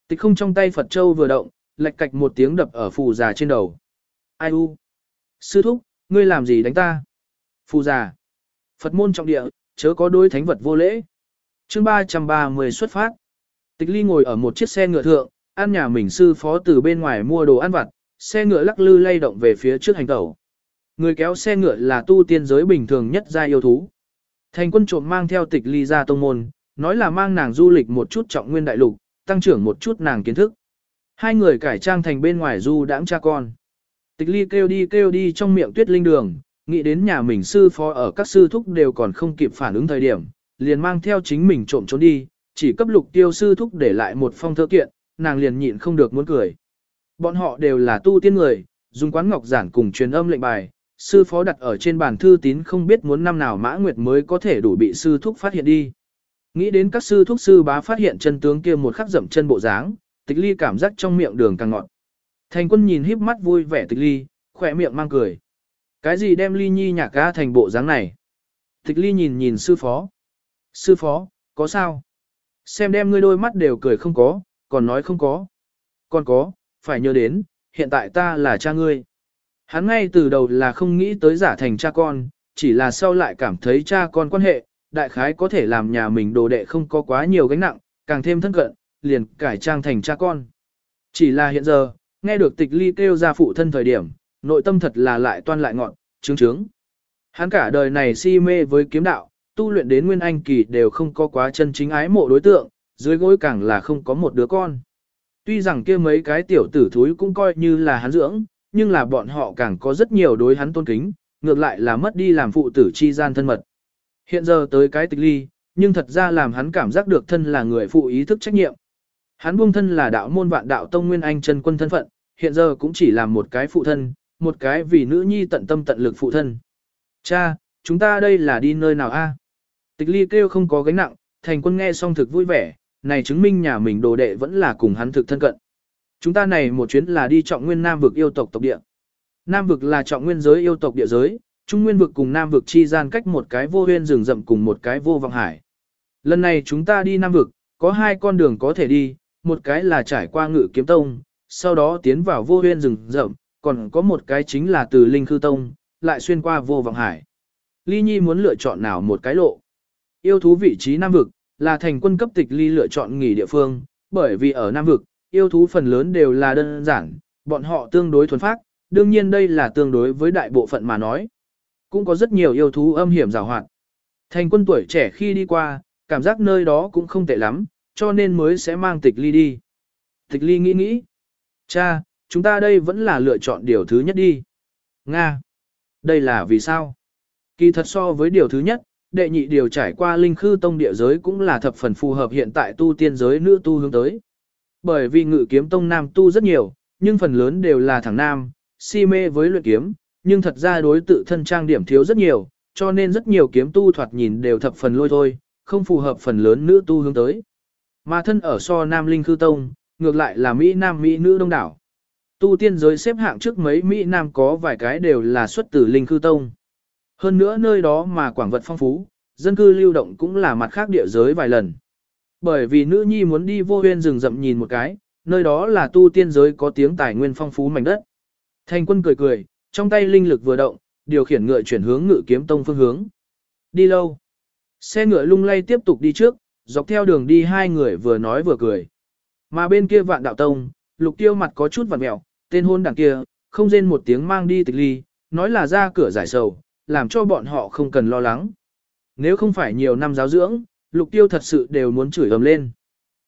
Tịch không trong tay Phật Châu vừa động, lạch cạch một tiếng đập ở phù già trên đầu. Ai u? Sư thúc, ngươi làm gì đánh ta? Phù già. Phật môn trọng địa, chớ có đôi thánh vật vô lễ. chương 330 xuất phát. Tịch ly ngồi ở một chiếc xe ngựa thượng, ăn nhà mình sư phó từ bên ngoài mua đồ ăn vặt, xe ngựa lắc lư lay động về phía trước hành tẩu. Người kéo xe ngựa là tu tiên giới bình thường nhất gia yêu thú. Thành quân trộm mang theo tịch ly ra tông môn, nói là mang nàng du lịch một chút trọng nguyên đại lục, tăng trưởng một chút nàng kiến thức. Hai người cải trang thành bên ngoài du đãng cha con. Tịch ly kêu đi kêu đi trong miệng tuyết linh đường, nghĩ đến nhà mình sư phó ở các sư thúc đều còn không kịp phản ứng thời điểm, liền mang theo chính mình trộm trốn đi, chỉ cấp lục tiêu sư thúc để lại một phong thơ kiện, nàng liền nhịn không được muốn cười. Bọn họ đều là tu tiên người, dùng quán ngọc giản cùng truyền âm lệnh bài, sư phó đặt ở trên bàn thư tín không biết muốn năm nào mã nguyệt mới có thể đủ bị sư thúc phát hiện đi. Nghĩ đến các sư thuốc sư bá phát hiện chân tướng kia một khắc dậm chân bộ dáng, tịch ly cảm giác trong miệng đường càng ngọt. Thành quân nhìn híp mắt vui vẻ tịch ly, khỏe miệng mang cười. Cái gì đem ly nhi nhạc ca thành bộ dáng này? Tịch ly nhìn nhìn sư phó. Sư phó, có sao? Xem đem ngươi đôi mắt đều cười không có, còn nói không có. Còn có, phải nhớ đến, hiện tại ta là cha ngươi. Hắn ngay từ đầu là không nghĩ tới giả thành cha con, chỉ là sau lại cảm thấy cha con quan hệ, đại khái có thể làm nhà mình đồ đệ không có quá nhiều gánh nặng, càng thêm thân cận, liền cải trang thành cha con. Chỉ là hiện giờ, nghe được tịch ly kêu ra phụ thân thời điểm, nội tâm thật là lại toan lại ngọn, trướng trướng. Hắn cả đời này si mê với kiếm đạo, tu luyện đến nguyên anh kỳ đều không có quá chân chính ái mộ đối tượng, dưới gối càng là không có một đứa con. Tuy rằng kia mấy cái tiểu tử thúi cũng coi như là hắn dưỡng, nhưng là bọn họ càng có rất nhiều đối hắn tôn kính, ngược lại là mất đi làm phụ tử chi gian thân mật. Hiện giờ tới cái tịch ly, nhưng thật ra làm hắn cảm giác được thân là người phụ ý thức trách nhiệm. Hắn buông thân là đạo môn vạn đạo tông nguyên anh chân quân thân phận, hiện giờ cũng chỉ làm một cái phụ thân, một cái vì nữ nhi tận tâm tận lực phụ thân. Cha, chúng ta đây là đi nơi nào a? Tịch ly kêu không có gánh nặng, thành quân nghe xong thực vui vẻ, này chứng minh nhà mình đồ đệ vẫn là cùng hắn thực thân cận. Chúng ta này một chuyến là đi trọng nguyên Nam vực yêu tộc tộc địa. Nam vực là trọng nguyên giới yêu tộc địa giới, Trung nguyên vực cùng Nam vực chi gian cách một cái vô huyên rừng rậm cùng một cái vô vọng hải. Lần này chúng ta đi Nam vực, có hai con đường có thể đi, một cái là trải qua ngự kiếm tông, sau đó tiến vào vô huyên rừng rậm, còn có một cái chính là từ linh khư tông, lại xuyên qua vô vọng hải. Ly Nhi muốn lựa chọn nào một cái lộ. Yêu thú vị trí Nam vực, là thành quân cấp tịch Ly lựa chọn nghỉ địa phương, bởi vì ở Nam vực, yêu thú phần lớn đều là đơn giản, bọn họ tương đối thuần phát, đương nhiên đây là tương đối với đại bộ phận mà nói. Cũng có rất nhiều yêu thú âm hiểm rào hoạt. Thành quân tuổi trẻ khi đi qua, cảm giác nơi đó cũng không tệ lắm, cho nên mới sẽ mang tịch ly đi. Tịch ly nghĩ nghĩ. Cha, chúng ta đây vẫn là lựa chọn điều thứ nhất đi. Nga. Đây là vì sao? Kỳ thật so với điều thứ nhất, đệ nhị điều trải qua linh khư tông địa giới cũng là thập phần phù hợp hiện tại tu tiên giới nữ tu hướng tới. Bởi vì ngự kiếm tông nam tu rất nhiều, nhưng phần lớn đều là thằng nam, si mê với luyện kiếm, nhưng thật ra đối tự thân trang điểm thiếu rất nhiều, cho nên rất nhiều kiếm tu thoạt nhìn đều thập phần lôi thôi, không phù hợp phần lớn nữ tu hướng tới. Mà thân ở so nam linh khư tông, ngược lại là Mỹ nam Mỹ nữ đông đảo. Tu tiên giới xếp hạng trước mấy Mỹ nam có vài cái đều là xuất từ linh khư tông. Hơn nữa nơi đó mà quảng vật phong phú, dân cư lưu động cũng là mặt khác địa giới vài lần. Bởi vì nữ nhi muốn đi vô huyên rừng rậm nhìn một cái, nơi đó là tu tiên giới có tiếng tài nguyên phong phú mảnh đất. Thành quân cười cười, trong tay linh lực vừa động, điều khiển ngựa chuyển hướng ngự kiếm tông phương hướng. Đi lâu. Xe ngựa lung lay tiếp tục đi trước, dọc theo đường đi hai người vừa nói vừa cười. Mà bên kia vạn đạo tông, lục tiêu mặt có chút vặn mẹo, tên hôn đằng kia, không rên một tiếng mang đi tịch ly, nói là ra cửa giải sầu, làm cho bọn họ không cần lo lắng. Nếu không phải nhiều năm giáo dưỡng, lục tiêu thật sự đều muốn chửi ầm lên.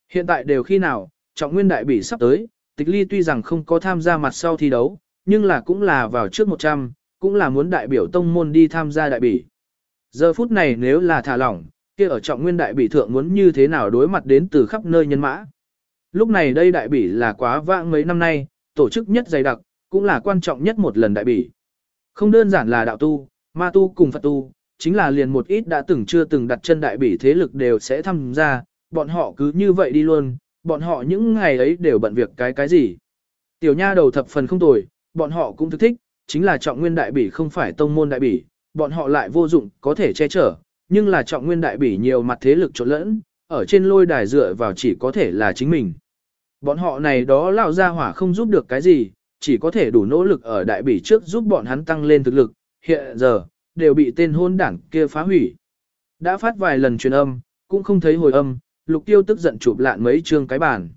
Hiện tại đều khi nào, trọng nguyên đại bị sắp tới, tịch ly tuy rằng không có tham gia mặt sau thi đấu, nhưng là cũng là vào trước 100, cũng là muốn đại biểu tông môn đi tham gia đại bỉ. Giờ phút này nếu là thả lỏng, kia ở trọng nguyên đại bỉ thượng muốn như thế nào đối mặt đến từ khắp nơi nhân mã. Lúc này đây đại bỉ là quá vãng mấy năm nay, tổ chức nhất dày đặc, cũng là quan trọng nhất một lần đại bỉ. Không đơn giản là đạo tu, ma tu cùng Phật tu, chính là liền một ít đã từng chưa từng đặt chân đại bỉ thế lực đều sẽ tham gia, bọn họ cứ như vậy đi luôn, bọn họ những ngày ấy đều bận việc cái cái gì. Tiểu nha đầu thập phần không tồi, bọn họ cũng thức thích, chính là trọng nguyên đại bỉ không phải tông môn đại bỉ, bọn họ lại vô dụng có thể che chở, nhưng là trọng nguyên đại bỉ nhiều mặt thế lực trộn lẫn, ở trên lôi đài dựa vào chỉ có thể là chính mình. Bọn họ này đó lão gia hỏa không giúp được cái gì, chỉ có thể đủ nỗ lực ở đại bỉ trước giúp bọn hắn tăng lên thực lực, hiện giờ, đều bị tên hôn đảng kia phá hủy. Đã phát vài lần truyền âm, cũng không thấy hồi âm, lục tiêu tức giận chụp lạn mấy trương cái bàn.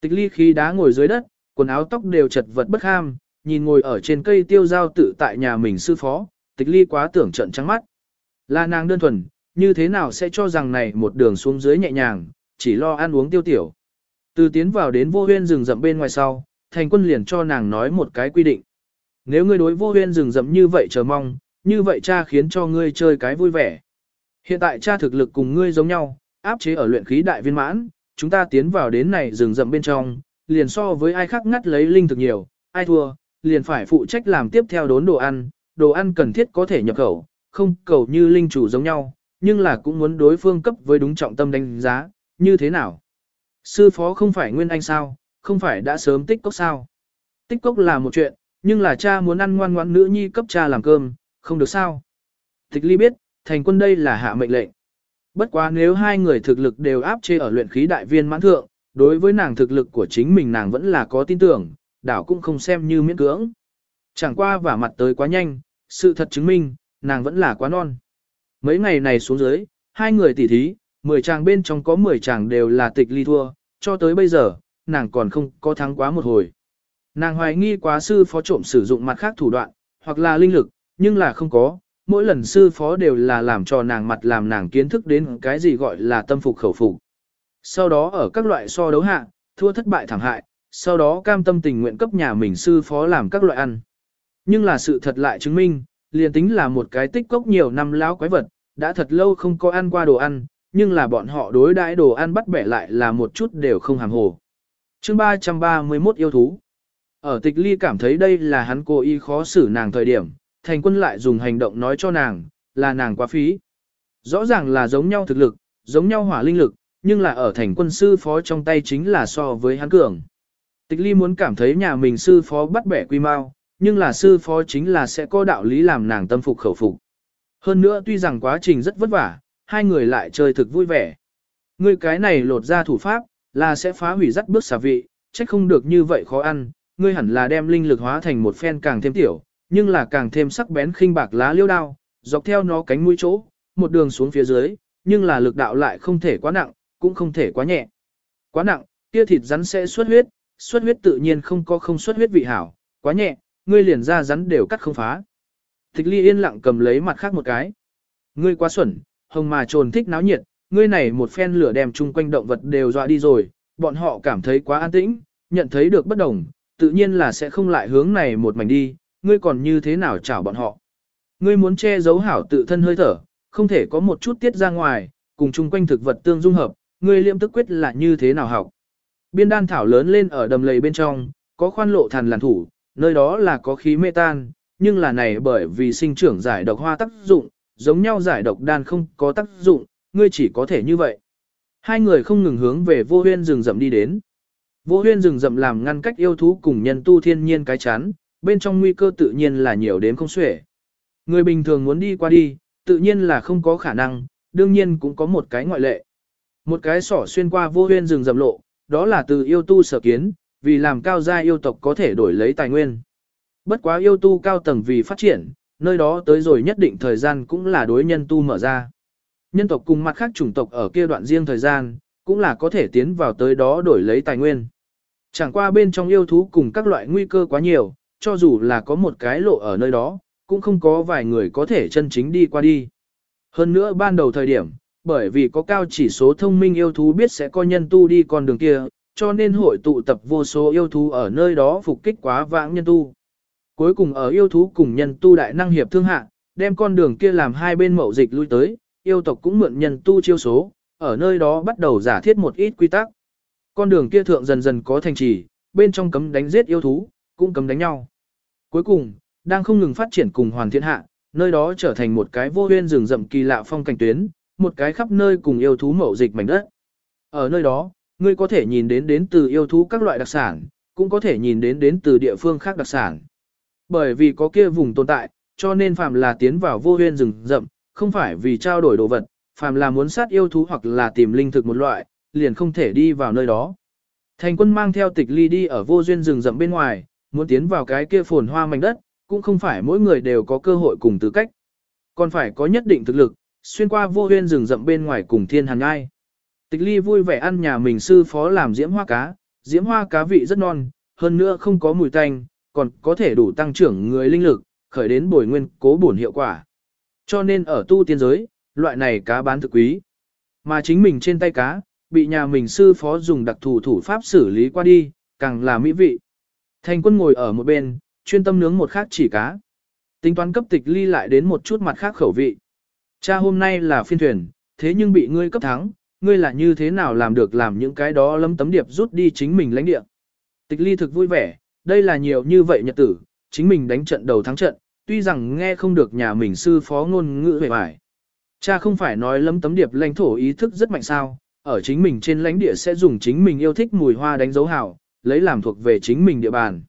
Tịch ly khí đá ngồi dưới đất, quần áo tóc đều chật vật bất ham, nhìn ngồi ở trên cây tiêu giao tự tại nhà mình sư phó, tịch ly quá tưởng trận trắng mắt. Là nàng đơn thuần, như thế nào sẽ cho rằng này một đường xuống dưới nhẹ nhàng, chỉ lo ăn uống tiêu tiểu. Từ tiến vào đến vô huyên rừng rậm bên ngoài sau, thành quân liền cho nàng nói một cái quy định. Nếu ngươi đối vô huyên rừng rậm như vậy chờ mong, như vậy cha khiến cho ngươi chơi cái vui vẻ. Hiện tại cha thực lực cùng ngươi giống nhau, áp chế ở luyện khí đại viên mãn, chúng ta tiến vào đến này rừng rậm bên trong, liền so với ai khác ngắt lấy linh thực nhiều, ai thua, liền phải phụ trách làm tiếp theo đốn đồ ăn, đồ ăn cần thiết có thể nhập khẩu, không cầu như linh chủ giống nhau, nhưng là cũng muốn đối phương cấp với đúng trọng tâm đánh giá, như thế nào. Sư phó không phải nguyên anh sao, không phải đã sớm tích cốc sao. Tích cốc là một chuyện, nhưng là cha muốn ăn ngoan ngoãn nữ nhi cấp cha làm cơm, không được sao. Tịch ly biết, thành quân đây là hạ mệnh lệnh. Bất quá nếu hai người thực lực đều áp chế ở luyện khí đại viên mãn thượng, đối với nàng thực lực của chính mình nàng vẫn là có tin tưởng, đảo cũng không xem như miễn cưỡng. Chẳng qua vả mặt tới quá nhanh, sự thật chứng minh, nàng vẫn là quá non. Mấy ngày này xuống dưới, hai người tỉ thí, 10 chàng bên trong có 10 chàng đều là tịch ly thua, cho tới bây giờ, nàng còn không có thắng quá một hồi. Nàng hoài nghi quá sư phó trộm sử dụng mặt khác thủ đoạn, hoặc là linh lực, nhưng là không có, mỗi lần sư phó đều là làm cho nàng mặt làm nàng kiến thức đến cái gì gọi là tâm phục khẩu phục. Sau đó ở các loại so đấu hạ, thua thất bại thảm hại, sau đó cam tâm tình nguyện cấp nhà mình sư phó làm các loại ăn. Nhưng là sự thật lại chứng minh, liền tính là một cái tích cốc nhiều năm lão quái vật, đã thật lâu không có ăn qua đồ ăn, nhưng là bọn họ đối đãi đồ ăn bắt bẻ lại là một chút đều không hàm hồ. Chương 331 yêu thú. Ở tịch ly cảm thấy đây là hắn cố ý khó xử nàng thời điểm, thành quân lại dùng hành động nói cho nàng, là nàng quá phí. Rõ ràng là giống nhau thực lực, giống nhau hỏa linh lực, nhưng là ở thành quân sư phó trong tay chính là so với hắn cường. Tịch ly muốn cảm thấy nhà mình sư phó bắt bẻ quy mau, nhưng là sư phó chính là sẽ có đạo lý làm nàng tâm phục khẩu phục. Hơn nữa tuy rằng quá trình rất vất vả, hai người lại chơi thực vui vẻ. Ngươi cái này lột ra thủ pháp, là sẽ phá hủy rất bước xà vị, trách không được như vậy khó ăn, ngươi hẳn là đem linh lực hóa thành một phen càng thêm tiểu, nhưng là càng thêm sắc bén khinh bạc lá liêu đao, dọc theo nó cánh mũi chỗ, một đường xuống phía dưới, nhưng là lực đạo lại không thể quá nặng, cũng không thể quá nhẹ. Quá nặng, kia thịt rắn sẽ xuất huyết, xuất huyết tự nhiên không có không xuất huyết vị hảo, quá nhẹ, ngươi liền ra rắn đều cắt không phá. Tịch ly yên lặng cầm lấy mặt khác một cái. Ngươi quá xuẩn, hồng mà trồn thích náo nhiệt, ngươi này một phen lửa đem chung quanh động vật đều dọa đi rồi, bọn họ cảm thấy quá an tĩnh, nhận thấy được bất đồng, tự nhiên là sẽ không lại hướng này một mảnh đi, ngươi còn như thế nào chảo bọn họ. Ngươi muốn che giấu hảo tự thân hơi thở, không thể có một chút tiết ra ngoài, cùng chung quanh thực vật tương dung hợp, ngươi liệm tức quyết là như thế nào học. Biên đan thảo lớn lên ở đầm lầy bên trong, có khoan lộ thần làn thủ, nơi đó là có khí mê tan, nhưng là này bởi vì sinh trưởng giải độc hoa tác dụng, giống nhau giải độc đan không có tác dụng, ngươi chỉ có thể như vậy. Hai người không ngừng hướng về vô huyên rừng rậm đi đến. Vô huyên rừng rậm làm ngăn cách yêu thú cùng nhân tu thiên nhiên cái chán, bên trong nguy cơ tự nhiên là nhiều đến không xuể. Người bình thường muốn đi qua đi, tự nhiên là không có khả năng, đương nhiên cũng có một cái ngoại lệ. Một cái sỏ xuyên qua vô huyên rừng rậm lộ, đó là từ yêu tu sở kiến, vì làm cao gia yêu tộc có thể đổi lấy tài nguyên. Bất quá yêu tu cao tầng vì phát triển, nơi đó tới rồi nhất định thời gian cũng là đối nhân tu mở ra. Nhân tộc cùng mặt khác chủng tộc ở kia đoạn riêng thời gian, cũng là có thể tiến vào tới đó đổi lấy tài nguyên. Chẳng qua bên trong yêu thú cùng các loại nguy cơ quá nhiều, cho dù là có một cái lộ ở nơi đó, cũng không có vài người có thể chân chính đi qua đi. Hơn nữa ban đầu thời điểm, bởi vì có cao chỉ số thông minh yêu thú biết sẽ có nhân tu đi con đường kia, cho nên hội tụ tập vô số yêu thú ở nơi đó phục kích quá vãng nhân tu. Cuối cùng ở yêu thú cùng nhân tu đại năng hiệp thương hạ, đem con đường kia làm hai bên mậu dịch lui tới, yêu tộc cũng mượn nhân tu chiêu số, ở nơi đó bắt đầu giả thiết một ít quy tắc. Con đường kia thượng dần dần có thành trì, bên trong cấm đánh giết yêu thú, cũng cấm đánh nhau. Cuối cùng, đang không ngừng phát triển cùng hoàn thiện hạ, nơi đó trở thành một cái vô huyên rừng rậm kỳ lạ phong cảnh tuyến, một cái khắp nơi cùng yêu thú mậu dịch mảnh đất. Ở nơi đó, ngươi có thể nhìn đến đến từ yêu thú các loại đặc sản, cũng có thể nhìn đến đến từ địa phương khác đặc sản. Bởi vì có kia vùng tồn tại, cho nên phàm là tiến vào vô huyên rừng rậm, không phải vì trao đổi đồ vật, phàm là muốn sát yêu thú hoặc là tìm linh thực một loại, liền không thể đi vào nơi đó. Thành quân mang theo tịch ly đi ở vô duyên rừng rậm bên ngoài, muốn tiến vào cái kia phồn hoa mảnh đất, cũng không phải mỗi người đều có cơ hội cùng tư cách. Còn phải có nhất định thực lực, xuyên qua vô huyên rừng rậm bên ngoài cùng thiên hàn ngai. Tịch ly vui vẻ ăn nhà mình sư phó làm diễm hoa cá, diễm hoa cá vị rất non, hơn nữa không có mùi tanh, còn có thể đủ tăng trưởng người linh lực, khởi đến bồi nguyên cố bổn hiệu quả. Cho nên ở tu tiên giới, loại này cá bán thực quý. Mà chính mình trên tay cá, bị nhà mình sư phó dùng đặc thù thủ pháp xử lý qua đi, càng là mỹ vị. Thành quân ngồi ở một bên, chuyên tâm nướng một khác chỉ cá. Tính toán cấp tịch ly lại đến một chút mặt khác khẩu vị. Cha hôm nay là phiên thuyền, thế nhưng bị ngươi cấp thắng, ngươi là như thế nào làm được làm những cái đó lâm tấm điệp rút đi chính mình lãnh địa. Tịch ly thực vui vẻ, đây là nhiều như vậy nhật tử, chính mình đánh trận đầu thắng trận, tuy rằng nghe không được nhà mình sư phó ngôn ngữ về bài. Cha không phải nói lâm tấm điệp lãnh thổ ý thức rất mạnh sao, ở chính mình trên lãnh địa sẽ dùng chính mình yêu thích mùi hoa đánh dấu hảo, lấy làm thuộc về chính mình địa bàn.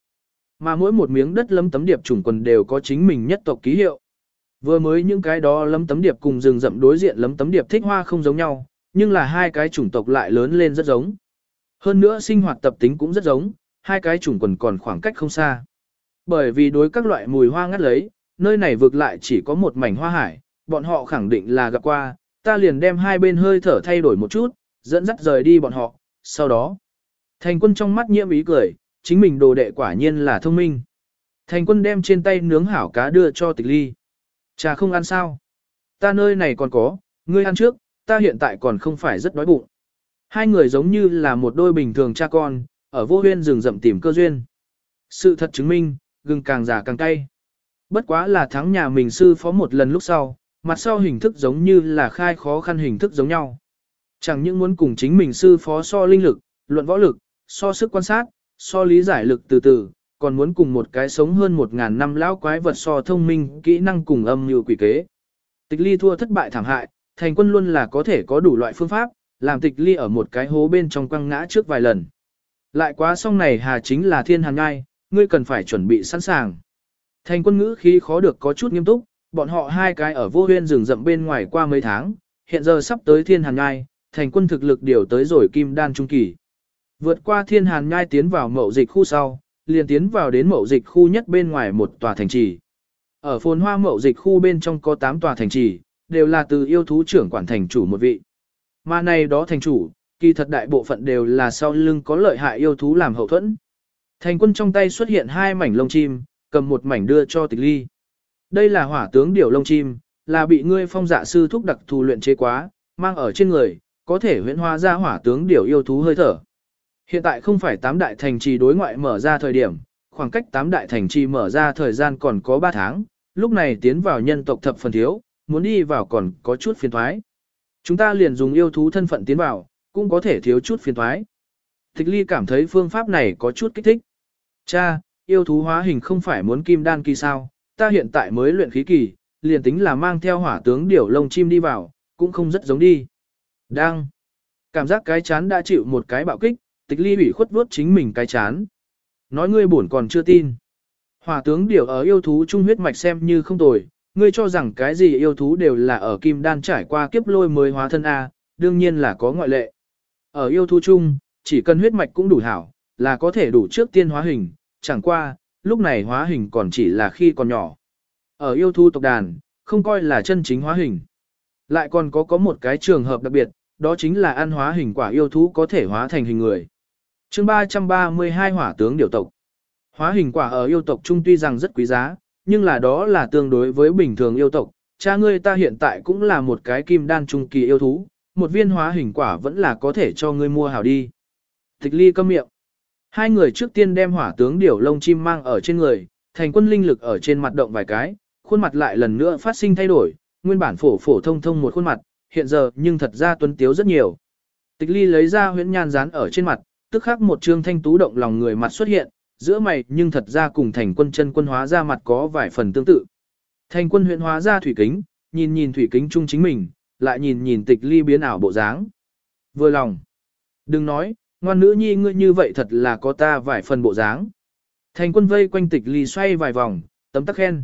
Mà mỗi một miếng đất lâm tấm điệp chủng quần đều có chính mình nhất tộc ký hiệu. Vừa mới những cái đó lấm tấm điệp cùng rừng rậm đối diện lấm tấm điệp thích hoa không giống nhau, nhưng là hai cái chủng tộc lại lớn lên rất giống. Hơn nữa sinh hoạt tập tính cũng rất giống, hai cái chủng quần còn khoảng cách không xa. Bởi vì đối các loại mùi hoa ngắt lấy, nơi này vượt lại chỉ có một mảnh hoa hải, bọn họ khẳng định là gặp qua, ta liền đem hai bên hơi thở thay đổi một chút, dẫn dắt rời đi bọn họ, sau đó. Thành quân trong mắt nhiễm ý cười, chính mình đồ đệ quả nhiên là thông minh. Thành quân đem trên tay nướng hảo cá đưa cho tịch ly. Cha không ăn sao? Ta nơi này còn có, ngươi ăn trước, ta hiện tại còn không phải rất đói bụng. Hai người giống như là một đôi bình thường cha con, ở vô huyên rừng rậm tìm cơ duyên. Sự thật chứng minh, gừng càng già càng cay. Bất quá là thắng nhà mình sư phó một lần lúc sau, mặt sau hình thức giống như là khai khó khăn hình thức giống nhau. Chẳng những muốn cùng chính mình sư phó so linh lực, luận võ lực, so sức quan sát, so lý giải lực từ từ, còn muốn cùng một cái sống hơn một ngàn năm lão quái vật so thông minh, kỹ năng cùng âm như quỷ kế. Tịch ly thua thất bại thảm hại, thành quân luôn là có thể có đủ loại phương pháp, làm tịch ly ở một cái hố bên trong quăng ngã trước vài lần. Lại quá xong này hà chính là thiên hàn ngai, ngươi cần phải chuẩn bị sẵn sàng. Thành quân ngữ khí khó được có chút nghiêm túc, bọn họ hai cái ở vô huyên rừng rậm bên ngoài qua mấy tháng, hiện giờ sắp tới thiên hàn ngai, thành quân thực lực điều tới rồi kim đan trung kỳ. Vượt qua thiên hàn nhai tiến vào mậu dịch khu sau, liền tiến vào đến mậu dịch khu nhất bên ngoài một tòa thành trì. Ở phồn hoa mậu dịch khu bên trong có 8 tòa thành trì, đều là từ yêu thú trưởng quản thành chủ một vị. Mà này đó thành chủ, kỳ thật đại bộ phận đều là sau lưng có lợi hại yêu thú làm hậu thuẫn. Thành quân trong tay xuất hiện hai mảnh lông chim, cầm một mảnh đưa cho tịch ly. Đây là hỏa tướng điểu lông chim, là bị ngươi phong dạ sư thúc đặc thù luyện chế quá, mang ở trên người, có thể huyễn hóa ra hỏa tướng điểu yêu thú hơi thở. Hiện tại không phải tám đại thành trì đối ngoại mở ra thời điểm, khoảng cách tám đại thành trì mở ra thời gian còn có 3 tháng, lúc này tiến vào nhân tộc thập phần thiếu, muốn đi vào còn có chút phiền thoái. Chúng ta liền dùng yêu thú thân phận tiến vào, cũng có thể thiếu chút phiền thoái. Tịch ly cảm thấy phương pháp này có chút kích thích. Cha, yêu thú hóa hình không phải muốn kim đan kỳ sao, ta hiện tại mới luyện khí kỳ, liền tính là mang theo hỏa tướng điểu lông chim đi vào, cũng không rất giống đi. Đang. Cảm giác cái chán đã chịu một cái bạo kích, tịch ly ủy khuất vuốt chính mình cái chán. Nói ngươi buồn còn chưa tin. Hòa tướng điều ở yêu thú trung huyết mạch xem như không tồi, ngươi cho rằng cái gì yêu thú đều là ở kim đan trải qua kiếp lôi mới hóa thân A, đương nhiên là có ngoại lệ. Ở yêu thú chung, chỉ cần huyết mạch cũng đủ hảo, là có thể đủ trước tiên hóa hình, chẳng qua, lúc này hóa hình còn chỉ là khi còn nhỏ. Ở yêu thú tộc đàn, không coi là chân chính hóa hình. Lại còn có có một cái trường hợp đặc biệt, đó chính là ăn hóa hình quả yêu thú có thể hóa thành hình người chương 332 hỏa tướng điều tộc. Hóa hình quả ở yêu tộc trung tuy rằng rất quý giá, nhưng là đó là tương đối với bình thường yêu tộc. Cha ngươi ta hiện tại cũng là một cái kim đan trung kỳ yêu thú, một viên hóa hình quả vẫn là có thể cho ngươi mua hảo đi. Tịch ly câm miệng. Hai người trước tiên đem hỏa tướng điểu lông chim mang ở trên người, thành quân linh lực ở trên mặt động vài cái, khuôn mặt lại lần nữa phát sinh thay đổi, nguyên bản phổ phổ thông thông một khuôn mặt, hiện giờ nhưng thật ra tuấn tiếu rất nhiều. Tịch ly lấy ra huyễn nhan dán ở trên mặt, tức khắc một trương thanh tú động lòng người mặt xuất hiện, giữa mày nhưng thật ra cùng thành quân chân quân hóa ra mặt có vài phần tương tự. Thành quân huyện hóa ra thủy kính, nhìn nhìn thủy kính chung chính mình, lại nhìn nhìn tịch ly biến ảo bộ dáng. Vừa lòng. Đừng nói, ngoan nữ nhi ngươi như vậy thật là có ta vài phần bộ dáng. Thành quân vây quanh tịch ly xoay vài vòng, tấm tắc khen.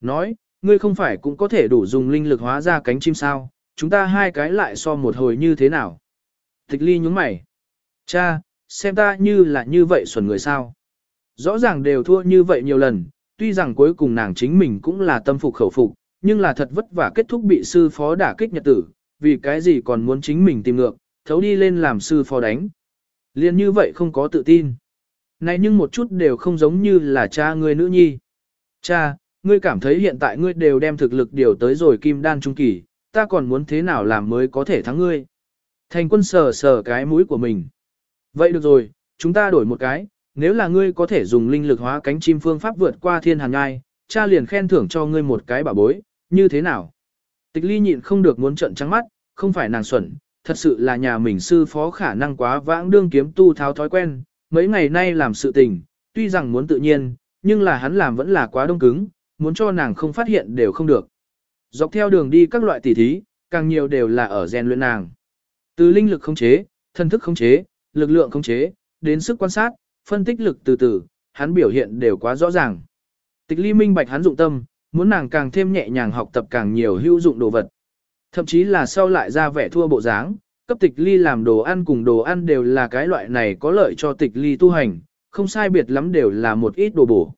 Nói, ngươi không phải cũng có thể đủ dùng linh lực hóa ra cánh chim sao, chúng ta hai cái lại so một hồi như thế nào. Tịch ly nhúng mày. Cha, xem ta như là như vậy xuẩn người sao. Rõ ràng đều thua như vậy nhiều lần, tuy rằng cuối cùng nàng chính mình cũng là tâm phục khẩu phục, nhưng là thật vất vả kết thúc bị sư phó đả kích nhật tử, vì cái gì còn muốn chính mình tìm ngược, thấu đi lên làm sư phó đánh. Liên như vậy không có tự tin. Này nhưng một chút đều không giống như là cha ngươi nữ nhi. Cha, ngươi cảm thấy hiện tại ngươi đều đem thực lực điều tới rồi kim đan trung kỳ, ta còn muốn thế nào làm mới có thể thắng ngươi. Thành quân sờ sờ cái mũi của mình. Vậy được rồi, chúng ta đổi một cái, nếu là ngươi có thể dùng linh lực hóa cánh chim phương pháp vượt qua thiên hàng ngai, cha liền khen thưởng cho ngươi một cái bảo bối, như thế nào? Tịch ly nhịn không được muốn trận trắng mắt, không phải nàng xuẩn, thật sự là nhà mình sư phó khả năng quá vãng đương kiếm tu tháo thói quen, mấy ngày nay làm sự tình, tuy rằng muốn tự nhiên, nhưng là hắn làm vẫn là quá đông cứng, muốn cho nàng không phát hiện đều không được. Dọc theo đường đi các loại tỉ thí, càng nhiều đều là ở rèn luyện nàng. Từ linh lực khống chế, thân thức khống chế, lực lượng khống chế, đến sức quan sát, phân tích lực từ từ, hắn biểu hiện đều quá rõ ràng. Tịch ly minh bạch hắn dụng tâm, muốn nàng càng thêm nhẹ nhàng học tập càng nhiều hữu dụng đồ vật. Thậm chí là sau lại ra vẻ thua bộ dáng, cấp tịch ly làm đồ ăn cùng đồ ăn đều là cái loại này có lợi cho tịch ly tu hành, không sai biệt lắm đều là một ít đồ bổ.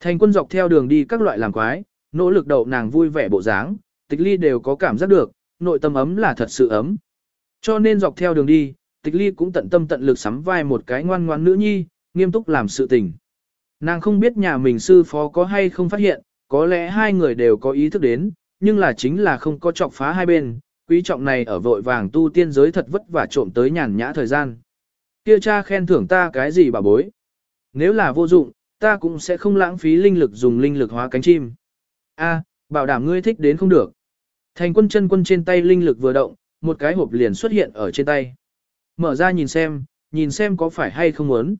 Thành quân dọc theo đường đi các loại làm quái, nỗ lực đậu nàng vui vẻ bộ dáng, tịch ly đều có cảm giác được, nội tâm ấm là thật sự ấm. Cho nên dọc theo đường đi, tịch ly cũng tận tâm tận lực sắm vai một cái ngoan ngoan nữ nhi, nghiêm túc làm sự tình. Nàng không biết nhà mình sư phó có hay không phát hiện, có lẽ hai người đều có ý thức đến, nhưng là chính là không có chọc phá hai bên, quý trọng này ở vội vàng tu tiên giới thật vất vả trộm tới nhàn nhã thời gian. Kia cha khen thưởng ta cái gì bà bối? Nếu là vô dụng, ta cũng sẽ không lãng phí linh lực dùng linh lực hóa cánh chim. A, bảo đảm ngươi thích đến không được. Thành quân chân quân trên tay linh lực vừa động, một cái hộp liền xuất hiện ở trên tay. Mở ra nhìn xem, nhìn xem có phải hay không muốn.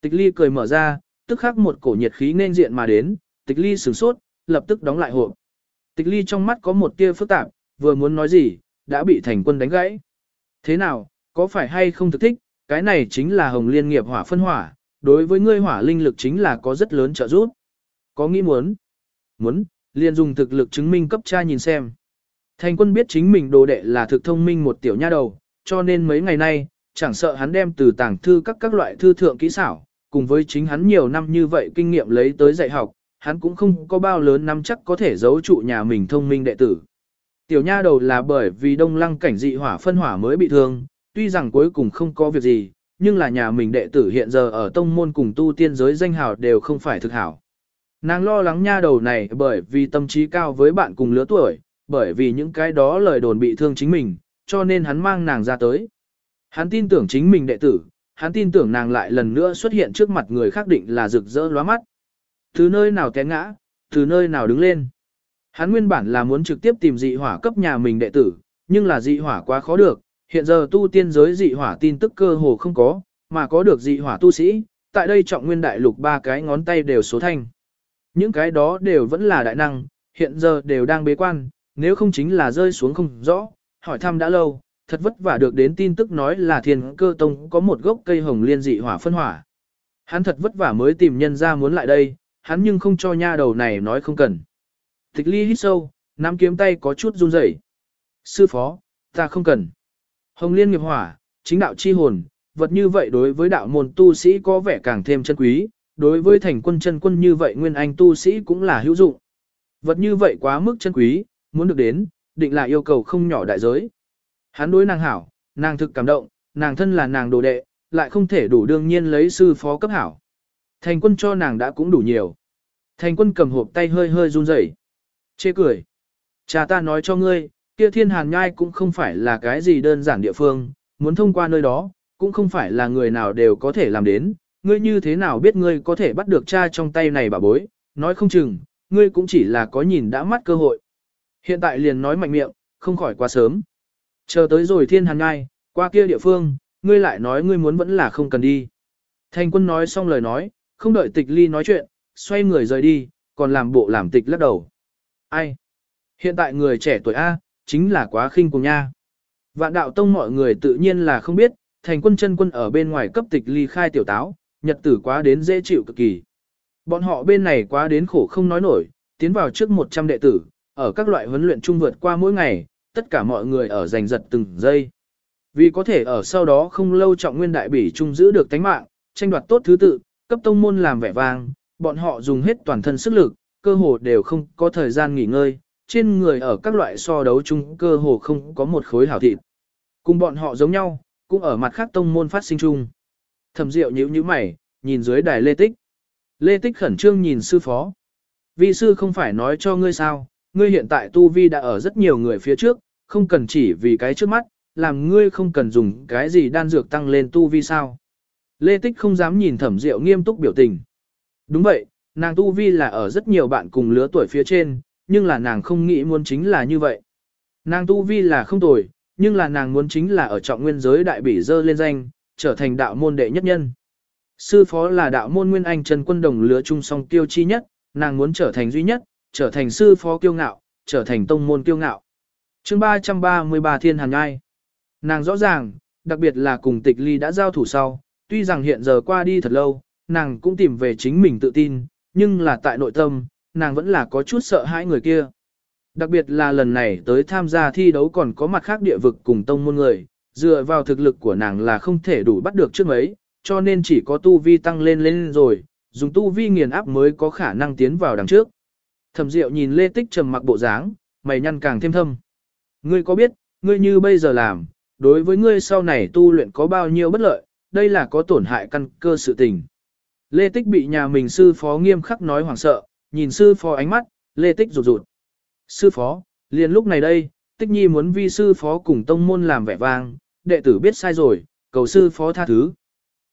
Tịch ly cười mở ra, tức khắc một cổ nhiệt khí nên diện mà đến, tịch ly sửng sốt, lập tức đóng lại hộp. Tịch ly trong mắt có một tia phức tạp, vừa muốn nói gì, đã bị thành quân đánh gãy. Thế nào, có phải hay không thực thích, cái này chính là hồng liên nghiệp hỏa phân hỏa, đối với ngươi hỏa linh lực chính là có rất lớn trợ giúp. Có nghĩ muốn? Muốn, liền dùng thực lực chứng minh cấp cha nhìn xem. Thành quân biết chính mình đồ đệ là thực thông minh một tiểu nha đầu, cho nên mấy ngày nay, chẳng sợ hắn đem từ tàng thư các các loại thư thượng kỹ xảo, cùng với chính hắn nhiều năm như vậy kinh nghiệm lấy tới dạy học, hắn cũng không có bao lớn năm chắc có thể giấu trụ nhà mình thông minh đệ tử. Tiểu nha đầu là bởi vì đông lăng cảnh dị hỏa phân hỏa mới bị thương, tuy rằng cuối cùng không có việc gì, nhưng là nhà mình đệ tử hiện giờ ở tông môn cùng tu tiên giới danh hào đều không phải thực hảo. Nàng lo lắng nha đầu này bởi vì tâm trí cao với bạn cùng lứa tuổi, bởi vì những cái đó lời đồn bị thương chính mình, cho nên hắn mang nàng ra tới. Hắn tin tưởng chính mình đệ tử, hắn tin tưởng nàng lại lần nữa xuất hiện trước mặt người khác định là rực rỡ lóa mắt. Từ nơi nào té ngã, từ nơi nào đứng lên. Hắn nguyên bản là muốn trực tiếp tìm dị hỏa cấp nhà mình đệ tử, nhưng là dị hỏa quá khó được, hiện giờ tu tiên giới dị hỏa tin tức cơ hồ không có, mà có được dị hỏa tu sĩ, tại đây trọng nguyên đại lục ba cái ngón tay đều số thanh. Những cái đó đều vẫn là đại năng, hiện giờ đều đang bế quan, nếu không chính là rơi xuống không rõ, hỏi thăm đã lâu, thật vất vả được đến tin tức nói là thiên cơ tông có một gốc cây hồng liên dị hỏa phân hỏa. Hắn thật vất vả mới tìm nhân ra muốn lại đây, hắn nhưng không cho nha đầu này nói không cần. Tịch ly hít sâu, nắm kiếm tay có chút run rẩy. Sư phó, ta không cần. Hồng liên nghiệp hỏa, chính đạo chi hồn, vật như vậy đối với đạo môn tu sĩ có vẻ càng thêm chân quý, đối với thành quân chân quân như vậy nguyên anh tu sĩ cũng là hữu dụng. Vật như vậy quá mức chân quý, muốn được đến, định là yêu cầu không nhỏ đại giới. Hắn đối nàng hảo, nàng thực cảm động, nàng thân là nàng đồ đệ, lại không thể đủ đương nhiên lấy sư phó cấp hảo. Thành quân cho nàng đã cũng đủ nhiều. Thành quân cầm hộp tay hơi hơi run rẩy, Chê cười. Cha ta nói cho ngươi, kia thiên hàn nhai cũng không phải là cái gì đơn giản địa phương, muốn thông qua nơi đó, cũng không phải là người nào đều có thể làm đến. Ngươi như thế nào biết ngươi có thể bắt được cha trong tay này bà bối, nói không chừng, ngươi cũng chỉ là có nhìn đã mắt cơ hội. Hiện tại liền nói mạnh miệng, không khỏi quá sớm. Chờ tới rồi thiên hàn ngai, qua kia địa phương, ngươi lại nói ngươi muốn vẫn là không cần đi. Thành quân nói xong lời nói, không đợi tịch ly nói chuyện, xoay người rời đi, còn làm bộ làm tịch lắc đầu. Ai? Hiện tại người trẻ tuổi A, chính là quá khinh cùng nha. Vạn đạo tông mọi người tự nhiên là không biết, thành quân chân quân ở bên ngoài cấp tịch ly khai tiểu táo, nhật tử quá đến dễ chịu cực kỳ. Bọn họ bên này quá đến khổ không nói nổi, tiến vào trước 100 đệ tử, ở các loại huấn luyện chung vượt qua mỗi ngày, tất cả mọi người ở giành giật từng giây. Vì có thể ở sau đó không lâu trọng nguyên đại bỉ chung giữ được tánh mạng, tranh đoạt tốt thứ tự, cấp tông môn làm vẻ vang, bọn họ dùng hết toàn thân sức lực, cơ hồ đều không có thời gian nghỉ ngơi, trên người ở các loại so đấu chung cơ hồ không có một khối hảo thịt. Cùng bọn họ giống nhau, cũng ở mặt khác tông môn phát sinh chung. Thẩm Diệu nhíu nhíu mày, nhìn dưới đài Lê Tích. Lê Tích khẩn trương nhìn sư phó. Vi sư không phải nói cho ngươi sao, ngươi hiện tại tu vi đã ở rất nhiều người phía trước, không cần chỉ vì cái trước mắt, làm ngươi không cần dùng cái gì đan dược tăng lên tu vi sao. Lê Tích không dám nhìn thẩm diệu nghiêm túc biểu tình. Đúng vậy, nàng tu vi là ở rất nhiều bạn cùng lứa tuổi phía trên, nhưng là nàng không nghĩ muốn chính là như vậy. Nàng tu vi là không tồi, nhưng là nàng muốn chính là ở trọng nguyên giới đại bỉ dơ lên danh, trở thành đạo môn đệ nhất nhân. Sư phó là đạo môn nguyên anh Trần Quân Đồng lứa chung song tiêu chi nhất, nàng muốn trở thành duy nhất, trở thành sư phó kiêu ngạo, trở thành tông môn kiêu ngạo. chương 333 Thiên Hàn Nhai Nàng rõ ràng, đặc biệt là cùng tịch ly đã giao thủ sau, tuy rằng hiện giờ qua đi thật lâu, nàng cũng tìm về chính mình tự tin, nhưng là tại nội tâm, nàng vẫn là có chút sợ hãi người kia. Đặc biệt là lần này tới tham gia thi đấu còn có mặt khác địa vực cùng tông môn người, dựa vào thực lực của nàng là không thể đủ bắt được trước mấy, cho nên chỉ có tu vi tăng lên lên rồi, dùng tu vi nghiền áp mới có khả năng tiến vào đằng trước. Thẩm Diệu nhìn Lê Tích trầm mặc bộ dáng, mày nhăn càng thêm thâm. Ngươi có biết, ngươi như bây giờ làm, đối với ngươi sau này tu luyện có bao nhiêu bất lợi, đây là có tổn hại căn cơ sự tình. Lê Tích bị nhà mình sư phó nghiêm khắc nói hoảng sợ, nhìn sư phó ánh mắt, Lê Tích rụt rụt. Sư phó, liền lúc này đây, Tích Nhi muốn vi sư phó cùng tông môn làm vẻ vang, đệ tử biết sai rồi, cầu sư phó tha thứ.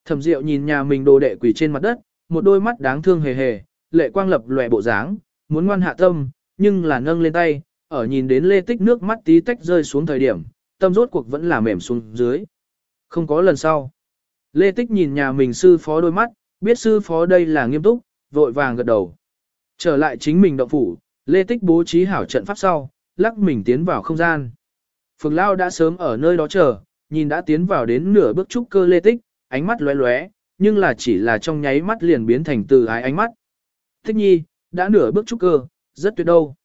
Thẩm Diệu nhìn nhà mình đồ đệ quỳ trên mặt đất, một đôi mắt đáng thương hề hề, lệ quang lập lòe bộ dáng, muốn ngoan hạ tâm, nhưng là nâng lên tay, ở nhìn đến Lê Tích nước mắt tí tách rơi xuống thời điểm, tâm rốt cuộc vẫn là mềm xuống dưới. Không có lần sau. Lê Tích nhìn nhà mình sư phó đôi mắt, biết sư phó đây là nghiêm túc, vội vàng gật đầu. Trở lại chính mình động phủ, Lê Tích bố trí hảo trận pháp sau, lắc mình tiến vào không gian. Phượng Lao đã sớm ở nơi đó chờ, nhìn đã tiến vào đến nửa bước trúc cơ Lê Tích, ánh mắt lóe lóe, nhưng là chỉ là trong nháy mắt liền biến thành từ ái ánh mắt. thích nhi, đã nửa bước trúc cơ, rất tuyệt đâu.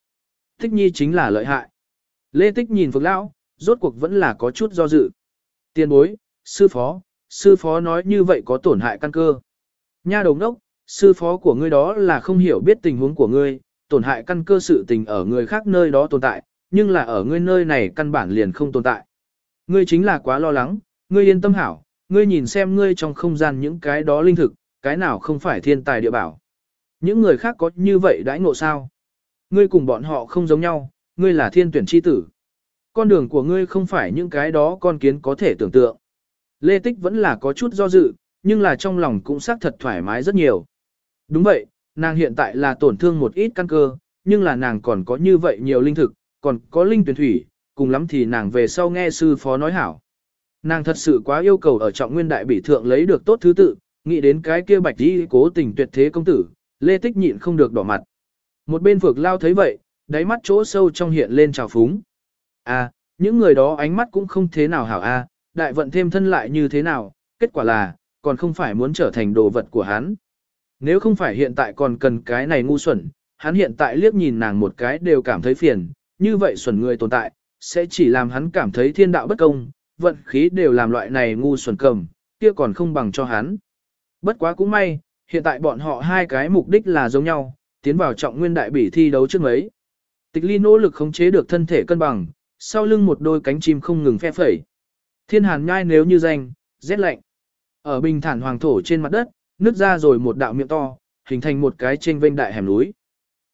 thích nhi chính là lợi hại. Lê Tích nhìn Phượng Lão, rốt cuộc vẫn là có chút do dự. Tiên bối, sư phó, sư phó nói như vậy có tổn hại căn cơ. Nha đồng đốc, sư phó của ngươi đó là không hiểu biết tình huống của ngươi, tổn hại căn cơ sự tình ở người khác nơi đó tồn tại, nhưng là ở ngươi nơi này căn bản liền không tồn tại. Ngươi chính là quá lo lắng, ngươi yên tâm hảo, ngươi nhìn xem ngươi trong không gian những cái đó linh thực, cái nào không phải thiên tài địa bảo. Những người khác có như vậy đãi ngộ sao? Ngươi cùng bọn họ không giống nhau, ngươi là thiên tuyển chi tử. Con đường của ngươi không phải những cái đó con kiến có thể tưởng tượng. Lê Tích vẫn là có chút do dự, nhưng là trong lòng cũng xác thật thoải mái rất nhiều. Đúng vậy, nàng hiện tại là tổn thương một ít căn cơ, nhưng là nàng còn có như vậy nhiều linh thực, còn có linh tuyển thủy, cùng lắm thì nàng về sau nghe sư phó nói hảo. Nàng thật sự quá yêu cầu ở trọng nguyên đại bỉ thượng lấy được tốt thứ tự, nghĩ đến cái kia bạch đi cố tình tuyệt thế công tử, lê tích nhịn không được đỏ mặt. Một bên phược lao thấy vậy, đáy mắt chỗ sâu trong hiện lên trào phúng. À, những người đó ánh mắt cũng không thế nào hảo a, à, đại vận thêm thân lại như thế nào, kết quả là, còn không phải muốn trở thành đồ vật của hắn. Nếu không phải hiện tại còn cần cái này ngu xuẩn, hắn hiện tại liếc nhìn nàng một cái đều cảm thấy phiền, như vậy xuẩn người tồn tại, sẽ chỉ làm hắn cảm thấy thiên đạo bất công, vận khí đều làm loại này ngu xuẩn cầm, kia còn không bằng cho hắn. Bất quá cũng may, hiện tại bọn họ hai cái mục đích là giống nhau, tiến vào trọng nguyên đại bỉ thi đấu trước mấy. Tịch ly nỗ lực khống chế được thân thể cân bằng, sau lưng một đôi cánh chim không ngừng phe phẩy. Thiên hàn nhai nếu như danh, rét lạnh. Ở bình thản hoàng thổ trên mặt đất, nứt ra rồi một đạo miệng to, hình thành một cái trên vênh đại hẻm núi.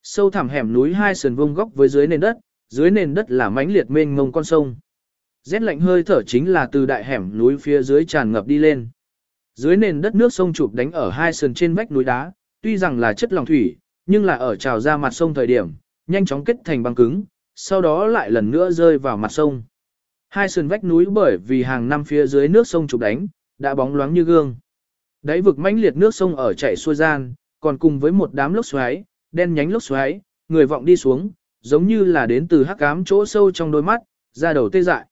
Sâu thẳm hẻm núi hai sườn vông góc với dưới nền đất, dưới nền đất là mãnh liệt mênh mông con sông. Rét lạnh hơi thở chính là từ đại hẻm núi phía dưới tràn ngập đi lên. Dưới nền đất nước sông chụp đánh ở hai sườn trên vách núi đá, tuy rằng là chất lòng thủy, nhưng là ở trào ra mặt sông thời điểm, nhanh chóng kết thành băng cứng, sau đó lại lần nữa rơi vào mặt sông. Hai sườn vách núi bởi vì hàng năm phía dưới nước sông chụp đánh, đã bóng loáng như gương. Đáy vực mãnh liệt nước sông ở chảy xuôi gian, còn cùng với một đám lốc xoáy, đen nhánh lốc xoáy, người vọng đi xuống, giống như là đến từ hắc ám chỗ sâu trong đôi mắt, ra đầu tê dại.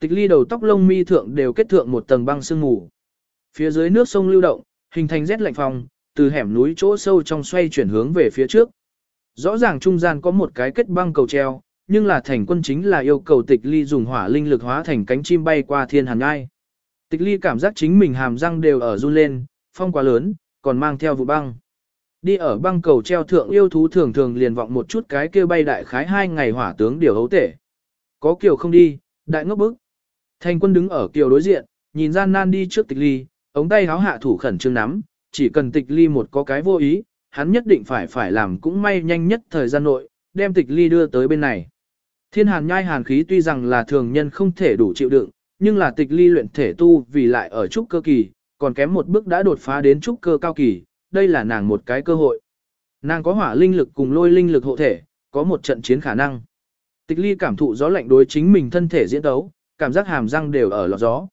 Tịch ly đầu tóc lông mi thượng đều kết thượng một tầng băng sương mù. Phía dưới nước sông lưu động, hình thành rét lạnh phòng, từ hẻm núi chỗ sâu trong xoay chuyển hướng về phía trước. Rõ ràng trung gian có một cái kết băng cầu treo, nhưng là thành quân chính là yêu cầu tịch ly dùng hỏa linh lực hóa thành cánh chim bay qua thiên hàn ngai. Tịch ly cảm giác chính mình hàm răng đều ở run lên, phong quá lớn, còn mang theo vụ băng. Đi ở băng cầu treo thượng yêu thú thường thường liền vọng một chút cái kia bay đại khái hai ngày hỏa tướng điều hấu tể. Có kiểu không đi, đại ngốc bức. Thành quân đứng ở kiều đối diện, nhìn gian nan đi trước tịch ly, ống tay háo hạ thủ khẩn trương nắm, chỉ cần tịch ly một có cái vô ý, hắn nhất định phải phải làm cũng may nhanh nhất thời gian nội, đem tịch ly đưa tới bên này. Thiên hàn nhai hàn khí tuy rằng là thường nhân không thể đủ chịu đựng, nhưng là tịch ly luyện thể tu vì lại ở trúc cơ kỳ, còn kém một bước đã đột phá đến trúc cơ cao kỳ, đây là nàng một cái cơ hội. Nàng có hỏa linh lực cùng lôi linh lực hộ thể, có một trận chiến khả năng. Tịch ly cảm thụ gió lạnh đối chính mình thân thể diễn tấu, cảm giác hàm răng đều ở lọt gió.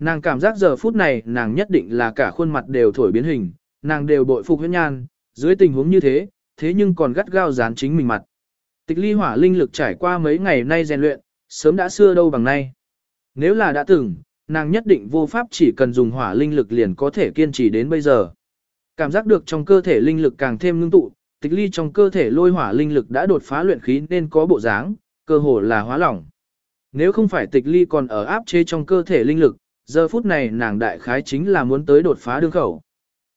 Nàng cảm giác giờ phút này nàng nhất định là cả khuôn mặt đều thổi biến hình, nàng đều bội phục huyết nhan, dưới tình huống như thế, thế nhưng còn gắt gao dán chính mình mặt. Tịch ly hỏa linh lực trải qua mấy ngày nay rèn luyện, sớm đã xưa đâu bằng nay. Nếu là đã từng, nàng nhất định vô pháp chỉ cần dùng hỏa linh lực liền có thể kiên trì đến bây giờ. Cảm giác được trong cơ thể linh lực càng thêm ngưng tụ, tịch ly trong cơ thể lôi hỏa linh lực đã đột phá luyện khí nên có bộ dáng, cơ hồ là hóa lỏng. Nếu không phải tịch ly còn ở áp chế trong cơ thể linh lực, giờ phút này nàng đại khái chính là muốn tới đột phá đương khẩu.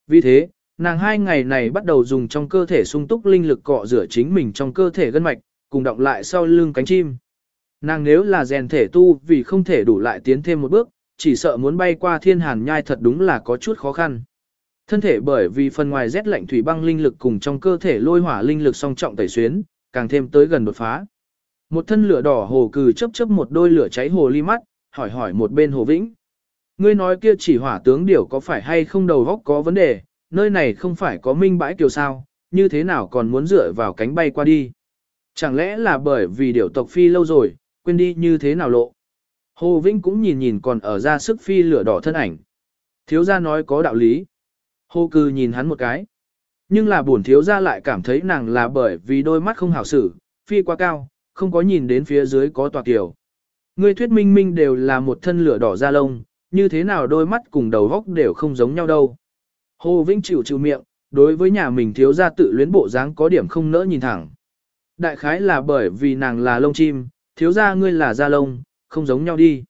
Vì thế, nàng hai ngày này bắt đầu dùng trong cơ thể sung túc linh lực cọ rửa chính mình trong cơ thể gân mạch, cùng động lại sau lưng cánh chim. Nàng nếu là rèn thể tu vì không thể đủ lại tiến thêm một bước, chỉ sợ muốn bay qua thiên hàn nhai thật đúng là có chút khó khăn. Thân thể bởi vì phần ngoài rét lạnh thủy băng linh lực cùng trong cơ thể lôi hỏa linh lực song trọng tẩy xuyến, càng thêm tới gần đột phá. Một thân lửa đỏ hồ cừ chớp chớp một đôi lửa cháy hồ ly mắt, hỏi hỏi một bên hồ vĩnh. Ngươi nói kia chỉ hỏa tướng điểu có phải hay không đầu góc có vấn đề, nơi này không phải có minh bãi kiều sao, như thế nào còn muốn dựa vào cánh bay qua đi. Chẳng lẽ là bởi vì điểu tộc phi lâu rồi, quên đi như thế nào lộ. Hồ Vĩnh cũng nhìn nhìn còn ở ra sức phi lửa đỏ thân ảnh. Thiếu gia nói có đạo lý. Hồ cư nhìn hắn một cái. Nhưng là buồn thiếu gia lại cảm thấy nàng là bởi vì đôi mắt không hảo xử, phi quá cao, không có nhìn đến phía dưới có tòa tiểu. Ngươi thuyết minh minh đều là một thân lửa đỏ da lông, như thế nào đôi mắt cùng đầu góc đều không giống nhau đâu. Hồ Vinh chịu chịu miệng, đối với nhà mình thiếu gia tự luyến bộ dáng có điểm không nỡ nhìn thẳng. Đại khái là bởi vì nàng là lông chim, thiếu gia ngươi là da lông, không giống nhau đi.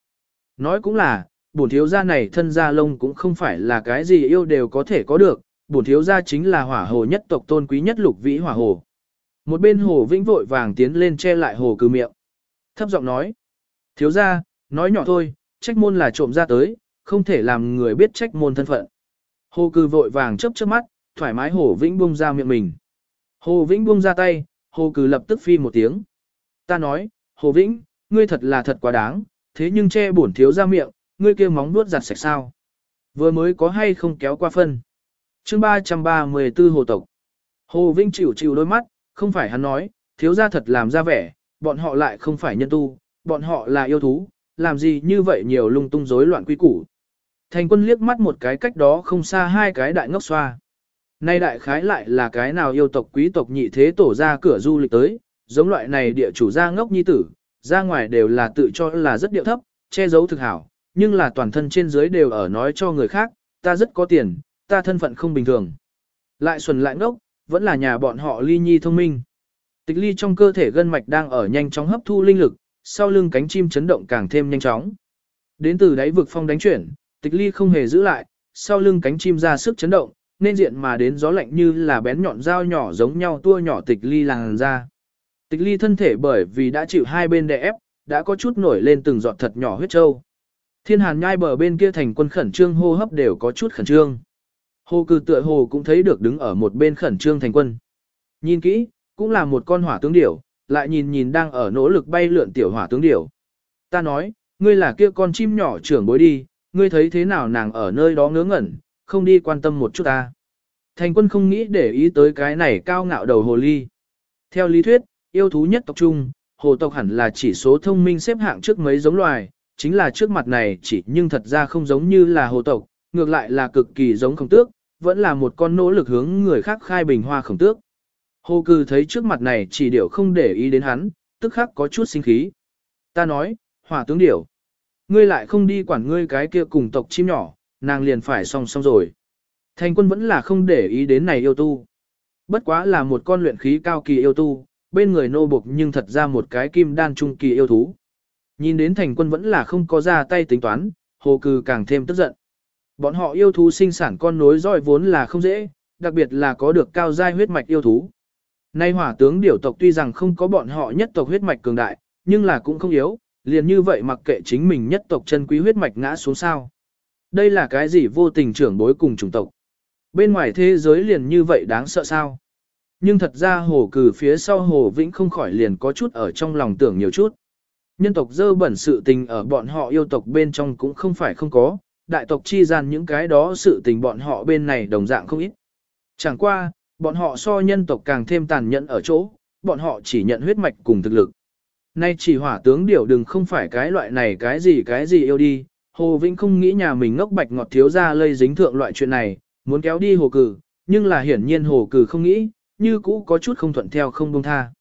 Nói cũng là, bổn thiếu gia này thân da lông cũng không phải là cái gì yêu đều có thể có được, bổn thiếu gia chính là hỏa hồ nhất tộc tôn quý nhất lục vĩ hỏa hồ. Một bên hồ vĩnh vội vàng tiến lên che lại hồ cư miệng. Thấp giọng nói, thiếu gia, nói nhỏ thôi, trách môn là trộm ra tới, không thể làm người biết trách môn thân phận. Hồ cư vội vàng chớp chớp mắt, thoải mái hồ vĩnh buông ra miệng mình. Hồ vĩnh buông ra tay, hồ cư lập tức phi một tiếng. Ta nói, hồ vĩnh, ngươi thật là thật quá đáng, thế nhưng che bổn thiếu ra miệng, ngươi kia móng nuốt giặt sạch sao. Vừa mới có hay không kéo qua phân. chương 334 hồ tộc. Hồ Vĩnh chịu chịu đôi mắt, không phải hắn nói, thiếu ra thật làm ra vẻ, bọn họ lại không phải nhân tu, bọn họ là yêu thú, làm gì như vậy nhiều lung tung rối loạn quy củ. Thành quân liếc mắt một cái cách đó không xa hai cái đại ngốc xoa. Nay đại khái lại là cái nào yêu tộc quý tộc nhị thế tổ ra cửa du lịch tới, giống loại này địa chủ gia ngốc nhi tử, ra ngoài đều là tự cho là rất điệu thấp, che giấu thực hảo, nhưng là toàn thân trên dưới đều ở nói cho người khác, ta rất có tiền, ta thân phận không bình thường. Lại xuẩn lại ngốc, vẫn là nhà bọn họ ly nhi thông minh. Tịch ly trong cơ thể gân mạch đang ở nhanh chóng hấp thu linh lực, sau lưng cánh chim chấn động càng thêm nhanh chóng. Đến từ đáy vực phong đánh chuyển, tịch ly không hề giữ lại, sau lưng cánh chim ra sức chấn động, nên diện mà đến gió lạnh như là bén nhọn dao nhỏ giống nhau tua nhỏ tịch ly làng ra. Tịch ly thân thể bởi vì đã chịu hai bên đè ép, đã có chút nổi lên từng giọt thật nhỏ huyết trâu. Thiên hàn nhai bờ bên kia thành quân khẩn trương hô hấp đều có chút khẩn trương. Hồ cử tựa hồ cũng thấy được đứng ở một bên khẩn trương thành quân. Nhìn kỹ, cũng là một con hỏa tướng điểu, lại nhìn nhìn đang ở nỗ lực bay lượn tiểu hỏa tướng điểu. Ta nói, ngươi là kia con chim nhỏ trưởng bối đi, ngươi thấy thế nào nàng ở nơi đó ngớ ngẩn, không đi quan tâm một chút ta. Thành quân không nghĩ để ý tới cái này cao ngạo đầu hồ ly. Theo lý thuyết, yêu thú nhất tộc trung, hồ tộc hẳn là chỉ số thông minh xếp hạng trước mấy giống loài, chính là trước mặt này chỉ nhưng thật ra không giống như là hồ tộc, ngược lại là cực kỳ giống khổng tước, vẫn là một con nỗ lực hướng người khác khai bình hoa khổng tước. Hồ cư thấy trước mặt này chỉ điểu không để ý đến hắn, tức khắc có chút sinh khí. Ta nói, hỏa tướng điểu, ngươi lại không đi quản ngươi cái kia cùng tộc chim nhỏ, nàng liền phải song song rồi. Thành quân vẫn là không để ý đến này yêu tu. Bất quá là một con luyện khí cao kỳ yêu tu, bên người nô buộc nhưng thật ra một cái kim đan trung kỳ yêu thú. Nhìn đến thành quân vẫn là không có ra tay tính toán, hồ cừ càng thêm tức giận. Bọn họ yêu thú sinh sản con nối dõi vốn là không dễ, đặc biệt là có được cao giai huyết mạch yêu thú. Nay hỏa tướng điểu tộc tuy rằng không có bọn họ nhất tộc huyết mạch cường đại, nhưng là cũng không yếu, liền như vậy mặc kệ chính mình nhất tộc chân quý huyết mạch ngã xuống sao. Đây là cái gì vô tình trưởng bối cùng chủng tộc. Bên ngoài thế giới liền như vậy đáng sợ sao. Nhưng thật ra hồ cử phía sau hồ vĩnh không khỏi liền có chút ở trong lòng tưởng nhiều chút. Nhân tộc dơ bẩn sự tình ở bọn họ yêu tộc bên trong cũng không phải không có, đại tộc chi gian những cái đó sự tình bọn họ bên này đồng dạng không ít. Chẳng qua, bọn họ so nhân tộc càng thêm tàn nhẫn ở chỗ, bọn họ chỉ nhận huyết mạch cùng thực lực. Nay chỉ hỏa tướng điều đừng không phải cái loại này cái gì cái gì yêu đi, Hồ Vĩnh không nghĩ nhà mình ngốc bạch ngọt thiếu ra lây dính thượng loại chuyện này, muốn kéo đi hồ cử, nhưng là hiển nhiên hồ cử không nghĩ, như cũ có chút không thuận theo không buông tha.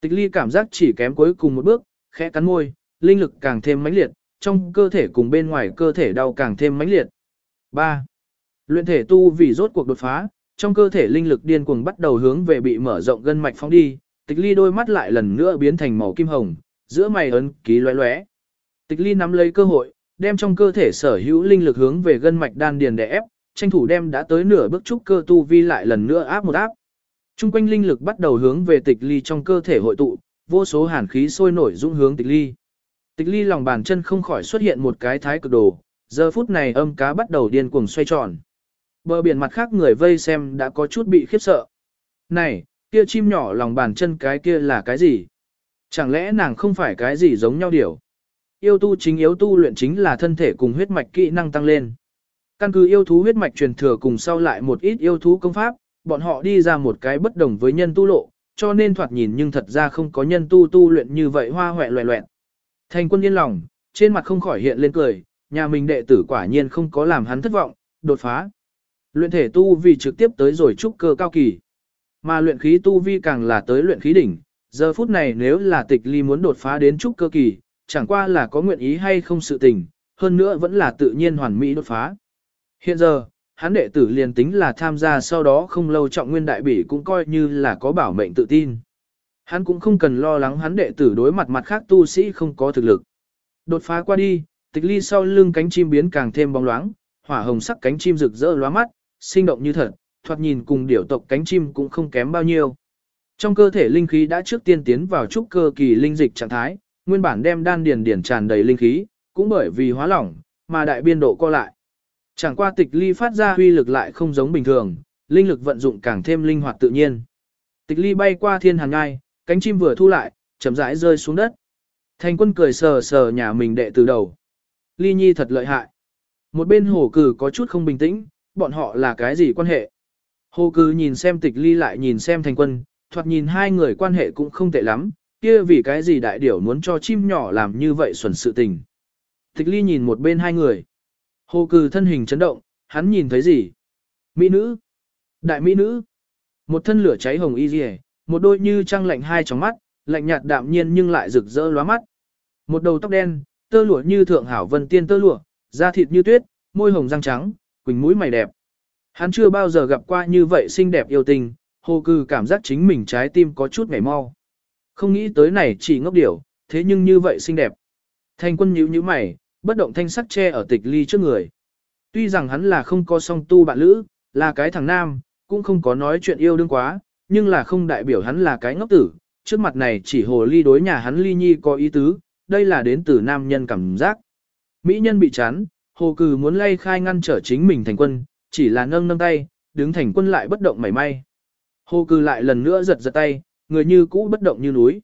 Tịch ly cảm giác chỉ kém cuối cùng một bước, khẽ cắn môi, linh lực càng thêm mãnh liệt, trong cơ thể cùng bên ngoài cơ thể đau càng thêm mãnh liệt. 3. Luyện thể tu vì rốt cuộc đột phá, trong cơ thể linh lực điên cuồng bắt đầu hướng về bị mở rộng gân mạch phóng đi, tịch ly đôi mắt lại lần nữa biến thành màu kim hồng, giữa mày ấn ký lóe lóe. Tịch ly nắm lấy cơ hội, đem trong cơ thể sở hữu linh lực hướng về gân mạch đan điền để ép, tranh thủ đem đã tới nửa bước trúc cơ tu vi lại lần nữa áp một áp. Trung quanh linh lực bắt đầu hướng về tịch ly trong cơ thể hội tụ, vô số hàn khí sôi nổi dũng hướng tịch ly. Tịch ly lòng bàn chân không khỏi xuất hiện một cái thái cực đồ, giờ phút này âm cá bắt đầu điên cuồng xoay tròn. Bờ biển mặt khác người vây xem đã có chút bị khiếp sợ. Này, kia chim nhỏ lòng bàn chân cái kia là cái gì? Chẳng lẽ nàng không phải cái gì giống nhau điều? Yêu tu chính yếu tu luyện chính là thân thể cùng huyết mạch kỹ năng tăng lên. Căn cứ yêu thú huyết mạch truyền thừa cùng sau lại một ít yêu thú công pháp, bọn họ đi ra một cái bất đồng với nhân tu lộ, cho nên thoạt nhìn nhưng thật ra không có nhân tu tu luyện như vậy hoa hoẹ loẹ loẹn. Thành quân yên lòng, trên mặt không khỏi hiện lên cười, nhà mình đệ tử quả nhiên không có làm hắn thất vọng, đột phá. Luyện thể tu vì trực tiếp tới rồi trúc cơ cao kỳ. Mà luyện khí tu vi càng là tới luyện khí đỉnh, giờ phút này nếu là tịch ly muốn đột phá đến trúc cơ kỳ, chẳng qua là có nguyện ý hay không sự tình, hơn nữa vẫn là tự nhiên hoàn mỹ đột phá. Hiện giờ, hắn đệ tử liền tính là tham gia sau đó không lâu trọng nguyên đại bỉ cũng coi như là có bảo mệnh tự tin. Hắn cũng không cần lo lắng hắn đệ tử đối mặt mặt khác tu sĩ không có thực lực. Đột phá qua đi, tịch ly sau lưng cánh chim biến càng thêm bóng loáng, hỏa hồng sắc cánh chim rực rỡ lóa mắt, sinh động như thật, thoạt nhìn cùng điểu tộc cánh chim cũng không kém bao nhiêu. Trong cơ thể linh khí đã trước tiên tiến vào trúc cơ kỳ linh dịch trạng thái, nguyên bản đem đan điền điển tràn đầy linh khí, cũng bởi vì hóa lỏng, mà đại biên độ co lại. Chẳng qua tịch ly phát ra huy lực lại không giống bình thường, linh lực vận dụng càng thêm linh hoạt tự nhiên. Tịch ly bay qua thiên hàng ngai, cánh chim vừa thu lại, chậm rãi rơi xuống đất. Thành quân cười sờ sờ nhà mình đệ từ đầu. Ly nhi thật lợi hại. Một bên hổ cử có chút không bình tĩnh, bọn họ là cái gì quan hệ. Hồ cử nhìn xem tịch ly lại nhìn xem thành quân, thoạt nhìn hai người quan hệ cũng không tệ lắm, kia vì cái gì đại điểu muốn cho chim nhỏ làm như vậy xuẩn sự tình. Tịch ly nhìn một bên hai người. Hồ cử thân hình chấn động, hắn nhìn thấy gì? Mỹ nữ. Đại mỹ nữ. Một thân lửa cháy hồng y rìa, một đôi như trăng lạnh hai tròng mắt, lạnh nhạt đạm nhiên nhưng lại rực rỡ lóa mắt. Một đầu tóc đen, tơ lụa như thượng hảo vân tiên tơ lụa, da thịt như tuyết, môi hồng răng trắng, quỳnh mũi mày đẹp. Hắn chưa bao giờ gặp qua như vậy xinh đẹp yêu tình, hồ cư cảm giác chính mình trái tim có chút mẻ mau. Không nghĩ tới này chỉ ngốc điểu, thế nhưng như vậy xinh đẹp. Thanh quân nhíu nhíu mày, bất động thanh sắc che ở tịch ly trước người. Tuy rằng hắn là không có song tu bạn lữ, là cái thằng nam, cũng không có nói chuyện yêu đương quá, nhưng là không đại biểu hắn là cái ngốc tử. Trước mặt này chỉ hồ ly đối nhà hắn ly nhi có ý tứ, đây là đến từ nam nhân cảm giác. Mỹ nhân bị chán, hồ cừ muốn lay khai ngăn trở chính mình thành quân, chỉ là nâng nâng tay, đứng thành quân lại bất động mảy may. Hồ cừ lại lần nữa giật giật tay, người như cũ bất động như núi.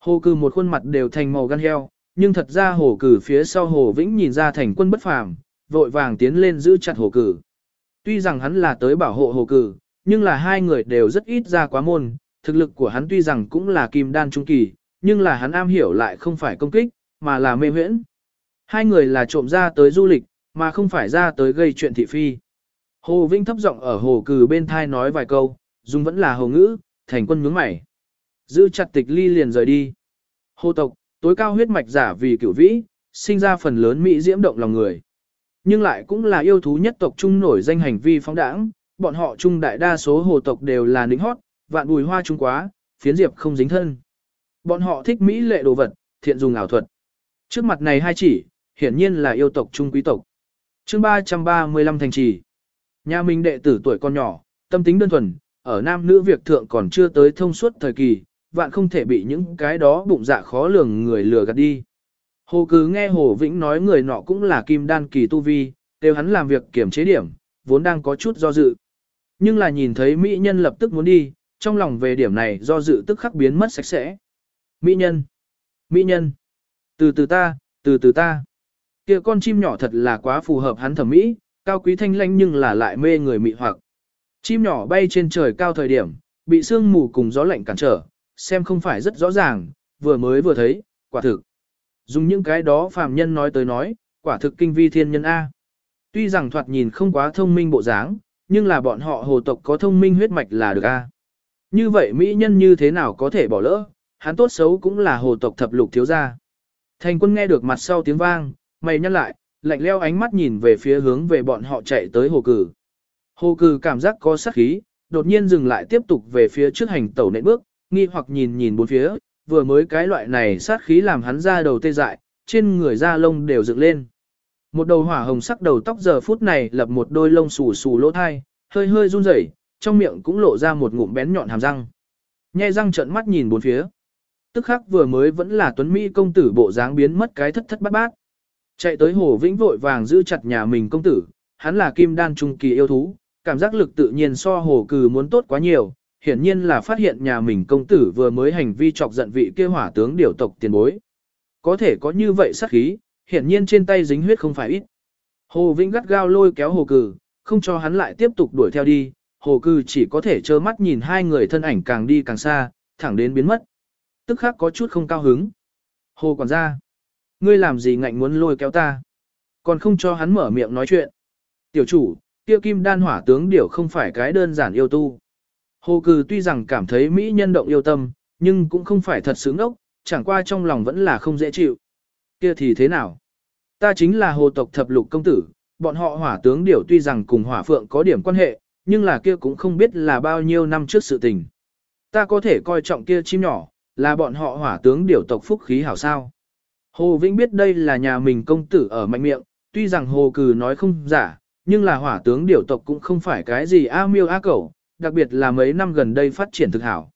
Hồ cừ một khuôn mặt đều thành màu gan heo, nhưng thật ra hồ cử phía sau hồ vĩnh nhìn ra thành quân bất phàm, vội vàng tiến lên giữ chặt hồ cử. Tuy rằng hắn là tới bảo hộ hồ cử, nhưng là hai người đều rất ít ra quá môn, thực lực của hắn tuy rằng cũng là kim đan trung kỳ, nhưng là hắn am hiểu lại không phải công kích, mà là mê huyễn. Hai người là trộm ra tới du lịch, mà không phải ra tới gây chuyện thị phi. Hồ Vinh thấp giọng ở hồ cừ bên thai nói vài câu, dùng vẫn là hồ ngữ, thành quân nhướng mày. Giữ chặt tịch ly liền rời đi. Hồ tộc, tối cao huyết mạch giả vì cửu vĩ, sinh ra phần lớn mỹ diễm động lòng người. Nhưng lại cũng là yêu thú nhất tộc trung nổi danh hành vi phóng đãng, bọn họ trung đại đa số hồ tộc đều là nính hót, vạn bùi hoa trung quá, phiến diệp không dính thân. Bọn họ thích mỹ lệ đồ vật, thiện dùng ảo thuật. Trước mặt này hai chỉ, hiển nhiên là yêu tộc trung quý tộc. Chương 335 thành trì. Nhà mình đệ tử tuổi con nhỏ, tâm tính đơn thuần, ở nam nữ việc thượng còn chưa tới thông suốt thời kỳ, vạn không thể bị những cái đó bụng dạ khó lường người lừa gạt đi. Hồ cứ nghe Hồ Vĩnh nói người nọ cũng là kim đan kỳ tu vi, đều hắn làm việc kiểm chế điểm, vốn đang có chút do dự. Nhưng là nhìn thấy mỹ nhân lập tức muốn đi, trong lòng về điểm này do dự tức khắc biến mất sạch sẽ. Mỹ nhân, mỹ nhân, từ từ ta, từ từ ta kia con chim nhỏ thật là quá phù hợp hắn thẩm mỹ, cao quý thanh lanh nhưng là lại mê người mị hoặc. Chim nhỏ bay trên trời cao thời điểm, bị sương mù cùng gió lạnh cản trở, xem không phải rất rõ ràng, vừa mới vừa thấy, quả thực. Dùng những cái đó phàm nhân nói tới nói, quả thực kinh vi thiên nhân A. Tuy rằng thoạt nhìn không quá thông minh bộ dáng, nhưng là bọn họ hồ tộc có thông minh huyết mạch là được A. Như vậy Mỹ nhân như thế nào có thể bỏ lỡ, hắn tốt xấu cũng là hồ tộc thập lục thiếu gia. Thành quân nghe được mặt sau tiếng vang, mày nhăn lại, lạnh leo ánh mắt nhìn về phía hướng về bọn họ chạy tới hồ cử. Hồ cử cảm giác có sát khí, đột nhiên dừng lại tiếp tục về phía trước hành tẩu nện bước, nghi hoặc nhìn nhìn bốn phía, vừa mới cái loại này sát khí làm hắn ra đầu tê dại, trên người da lông đều dựng lên. Một đầu hỏa hồng sắc đầu tóc giờ phút này lập một đôi lông xù xù lỗ thai, hơi hơi run rẩy, trong miệng cũng lộ ra một ngụm bén nhọn hàm răng. Nhai răng trợn mắt nhìn bốn phía. Tức khắc vừa mới vẫn là tuấn mỹ công tử bộ dáng biến mất cái thất thất bát bát. Chạy tới hồ vĩnh vội vàng giữ chặt nhà mình công tử, hắn là kim đan trung kỳ yêu thú, cảm giác lực tự nhiên so hồ cừ muốn tốt quá nhiều, hiển nhiên là phát hiện nhà mình công tử vừa mới hành vi chọc giận vị kia hỏa tướng điều tộc tiền bối. Có thể có như vậy sát khí, hiển nhiên trên tay dính huyết không phải ít. Hồ Vĩnh gắt gao lôi kéo hồ cừ, không cho hắn lại tiếp tục đuổi theo đi, hồ cừ chỉ có thể trơ mắt nhìn hai người thân ảnh càng đi càng xa, thẳng đến biến mất. Tức khắc có chút không cao hứng. Hồ quản gia, ngươi làm gì ngạnh muốn lôi kéo ta? Còn không cho hắn mở miệng nói chuyện. Tiểu chủ, kia kim đan hỏa tướng điểu không phải cái đơn giản yêu tu. Hồ cừ tuy rằng cảm thấy Mỹ nhân động yêu tâm, nhưng cũng không phải thật sướng ốc, chẳng qua trong lòng vẫn là không dễ chịu. Kia thì thế nào? Ta chính là hồ tộc thập lục công tử, bọn họ hỏa tướng điểu tuy rằng cùng hỏa phượng có điểm quan hệ, nhưng là kia cũng không biết là bao nhiêu năm trước sự tình. Ta có thể coi trọng kia chim nhỏ, là bọn họ hỏa tướng điểu tộc phúc khí hảo sao. Hồ Vĩnh biết đây là nhà mình công tử ở mạnh miệng, tuy rằng hồ cừ nói không giả, nhưng là hỏa tướng điểu tộc cũng không phải cái gì a miêu a cẩu, đặc biệt là mấy năm gần đây phát triển thực hảo.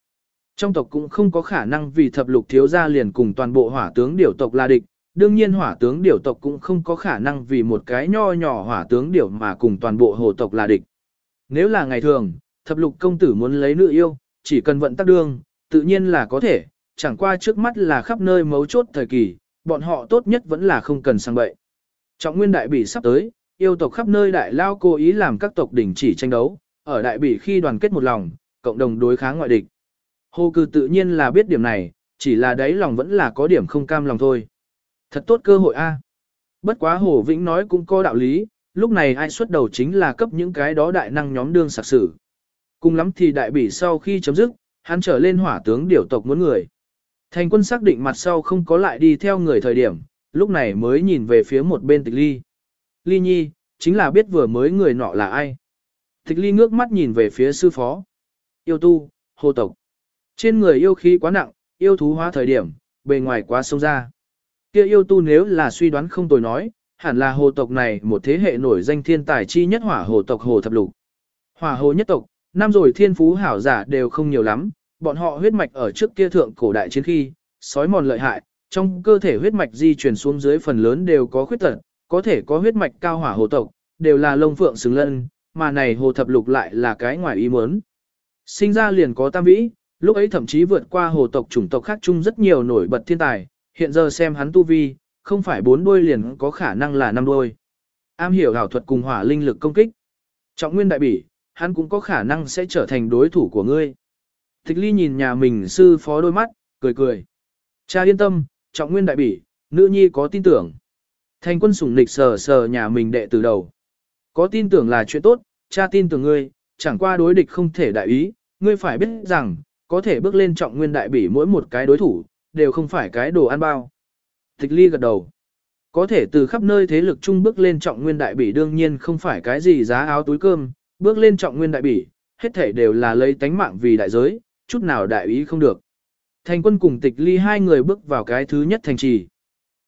Trong tộc cũng không có khả năng vì thập lục thiếu gia liền cùng toàn bộ hỏa tướng điểu tộc là địch, đương nhiên hỏa tướng điểu tộc cũng không có khả năng vì một cái nho nhỏ hỏa tướng điểu mà cùng toàn bộ hồ tộc là địch. Nếu là ngày thường, thập lục công tử muốn lấy nữ yêu, chỉ cần vận tắc đương, tự nhiên là có thể, chẳng qua trước mắt là khắp nơi mấu chốt thời kỳ, bọn họ tốt nhất vẫn là không cần sang bậy. Trọng nguyên đại bỉ sắp tới, yêu tộc khắp nơi đại lao cố ý làm các tộc đỉnh chỉ tranh đấu, ở đại bỉ khi đoàn kết một lòng, cộng đồng đối kháng ngoại địch. Hồ cư tự nhiên là biết điểm này, chỉ là đáy lòng vẫn là có điểm không cam lòng thôi. Thật tốt cơ hội a. Bất quá Hồ Vĩnh nói cũng có đạo lý, lúc này ai xuất đầu chính là cấp những cái đó đại năng nhóm đương sạc sử. Cùng lắm thì đại bỉ sau khi chấm dứt, hắn trở lên hỏa tướng điều tộc muốn người. Thành quân xác định mặt sau không có lại đi theo người thời điểm, lúc này mới nhìn về phía một bên tịch ly. Ly nhi, chính là biết vừa mới người nọ là ai. Tịch ly ngước mắt nhìn về phía sư phó. Yêu tu, hồ tộc. Trên người yêu khí quá nặng, yêu thú hóa thời điểm, bề ngoài quá sâu ra. Kia yêu tu nếu là suy đoán không tồi nói, hẳn là hồ tộc này một thế hệ nổi danh thiên tài chi nhất hỏa hồ tộc hồ thập lục. Hỏa hồ nhất tộc, năm rồi thiên phú hảo giả đều không nhiều lắm, bọn họ huyết mạch ở trước kia thượng cổ đại chiến khi, sói mòn lợi hại, trong cơ thể huyết mạch di chuyển xuống dưới phần lớn đều có khuyết tật, có thể có huyết mạch cao hỏa hồ tộc, đều là lông phượng xứng lân, mà này hồ thập lục lại là cái ngoài ý muốn. Sinh ra liền có tam vĩ, lúc ấy thậm chí vượt qua hồ tộc chủng tộc khác chung rất nhiều nổi bật thiên tài, hiện giờ xem hắn tu vi, không phải bốn đuôi liền có khả năng là năm đuôi. Am hiểu ảo thuật cùng hỏa linh lực công kích. Trọng nguyên đại bỉ, hắn cũng có khả năng sẽ trở thành đối thủ của ngươi. Thích ly nhìn nhà mình sư phó đôi mắt, cười cười. Cha yên tâm, trọng nguyên đại bỉ, nữ nhi có tin tưởng. Thành quân sủng nịch sờ sờ nhà mình đệ từ đầu. Có tin tưởng là chuyện tốt, cha tin tưởng ngươi, chẳng qua đối địch không thể đại ý, ngươi phải biết rằng, có thể bước lên trọng nguyên đại bỉ mỗi một cái đối thủ, đều không phải cái đồ ăn bao. Tịch ly gật đầu. Có thể từ khắp nơi thế lực chung bước lên trọng nguyên đại bỉ đương nhiên không phải cái gì giá áo túi cơm, bước lên trọng nguyên đại bỉ, hết thể đều là lấy tánh mạng vì đại giới, chút nào đại ý không được. Thành quân cùng tịch ly hai người bước vào cái thứ nhất thành trì.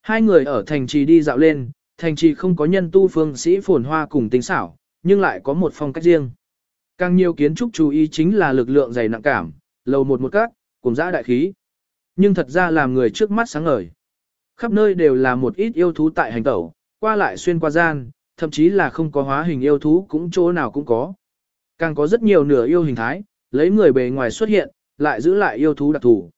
Hai người ở thành trì đi dạo lên, thành trì không có nhân tu phương sĩ phồn hoa cùng tính xảo, nhưng lại có một phong cách riêng. Càng nhiều kiến trúc chú ý chính là lực lượng dày nặng cảm, lầu một một cát, cùng dã đại khí. Nhưng thật ra làm người trước mắt sáng ngời. Khắp nơi đều là một ít yêu thú tại hành tẩu, qua lại xuyên qua gian, thậm chí là không có hóa hình yêu thú cũng chỗ nào cũng có. Càng có rất nhiều nửa yêu hình thái, lấy người bề ngoài xuất hiện, lại giữ lại yêu thú đặc thù.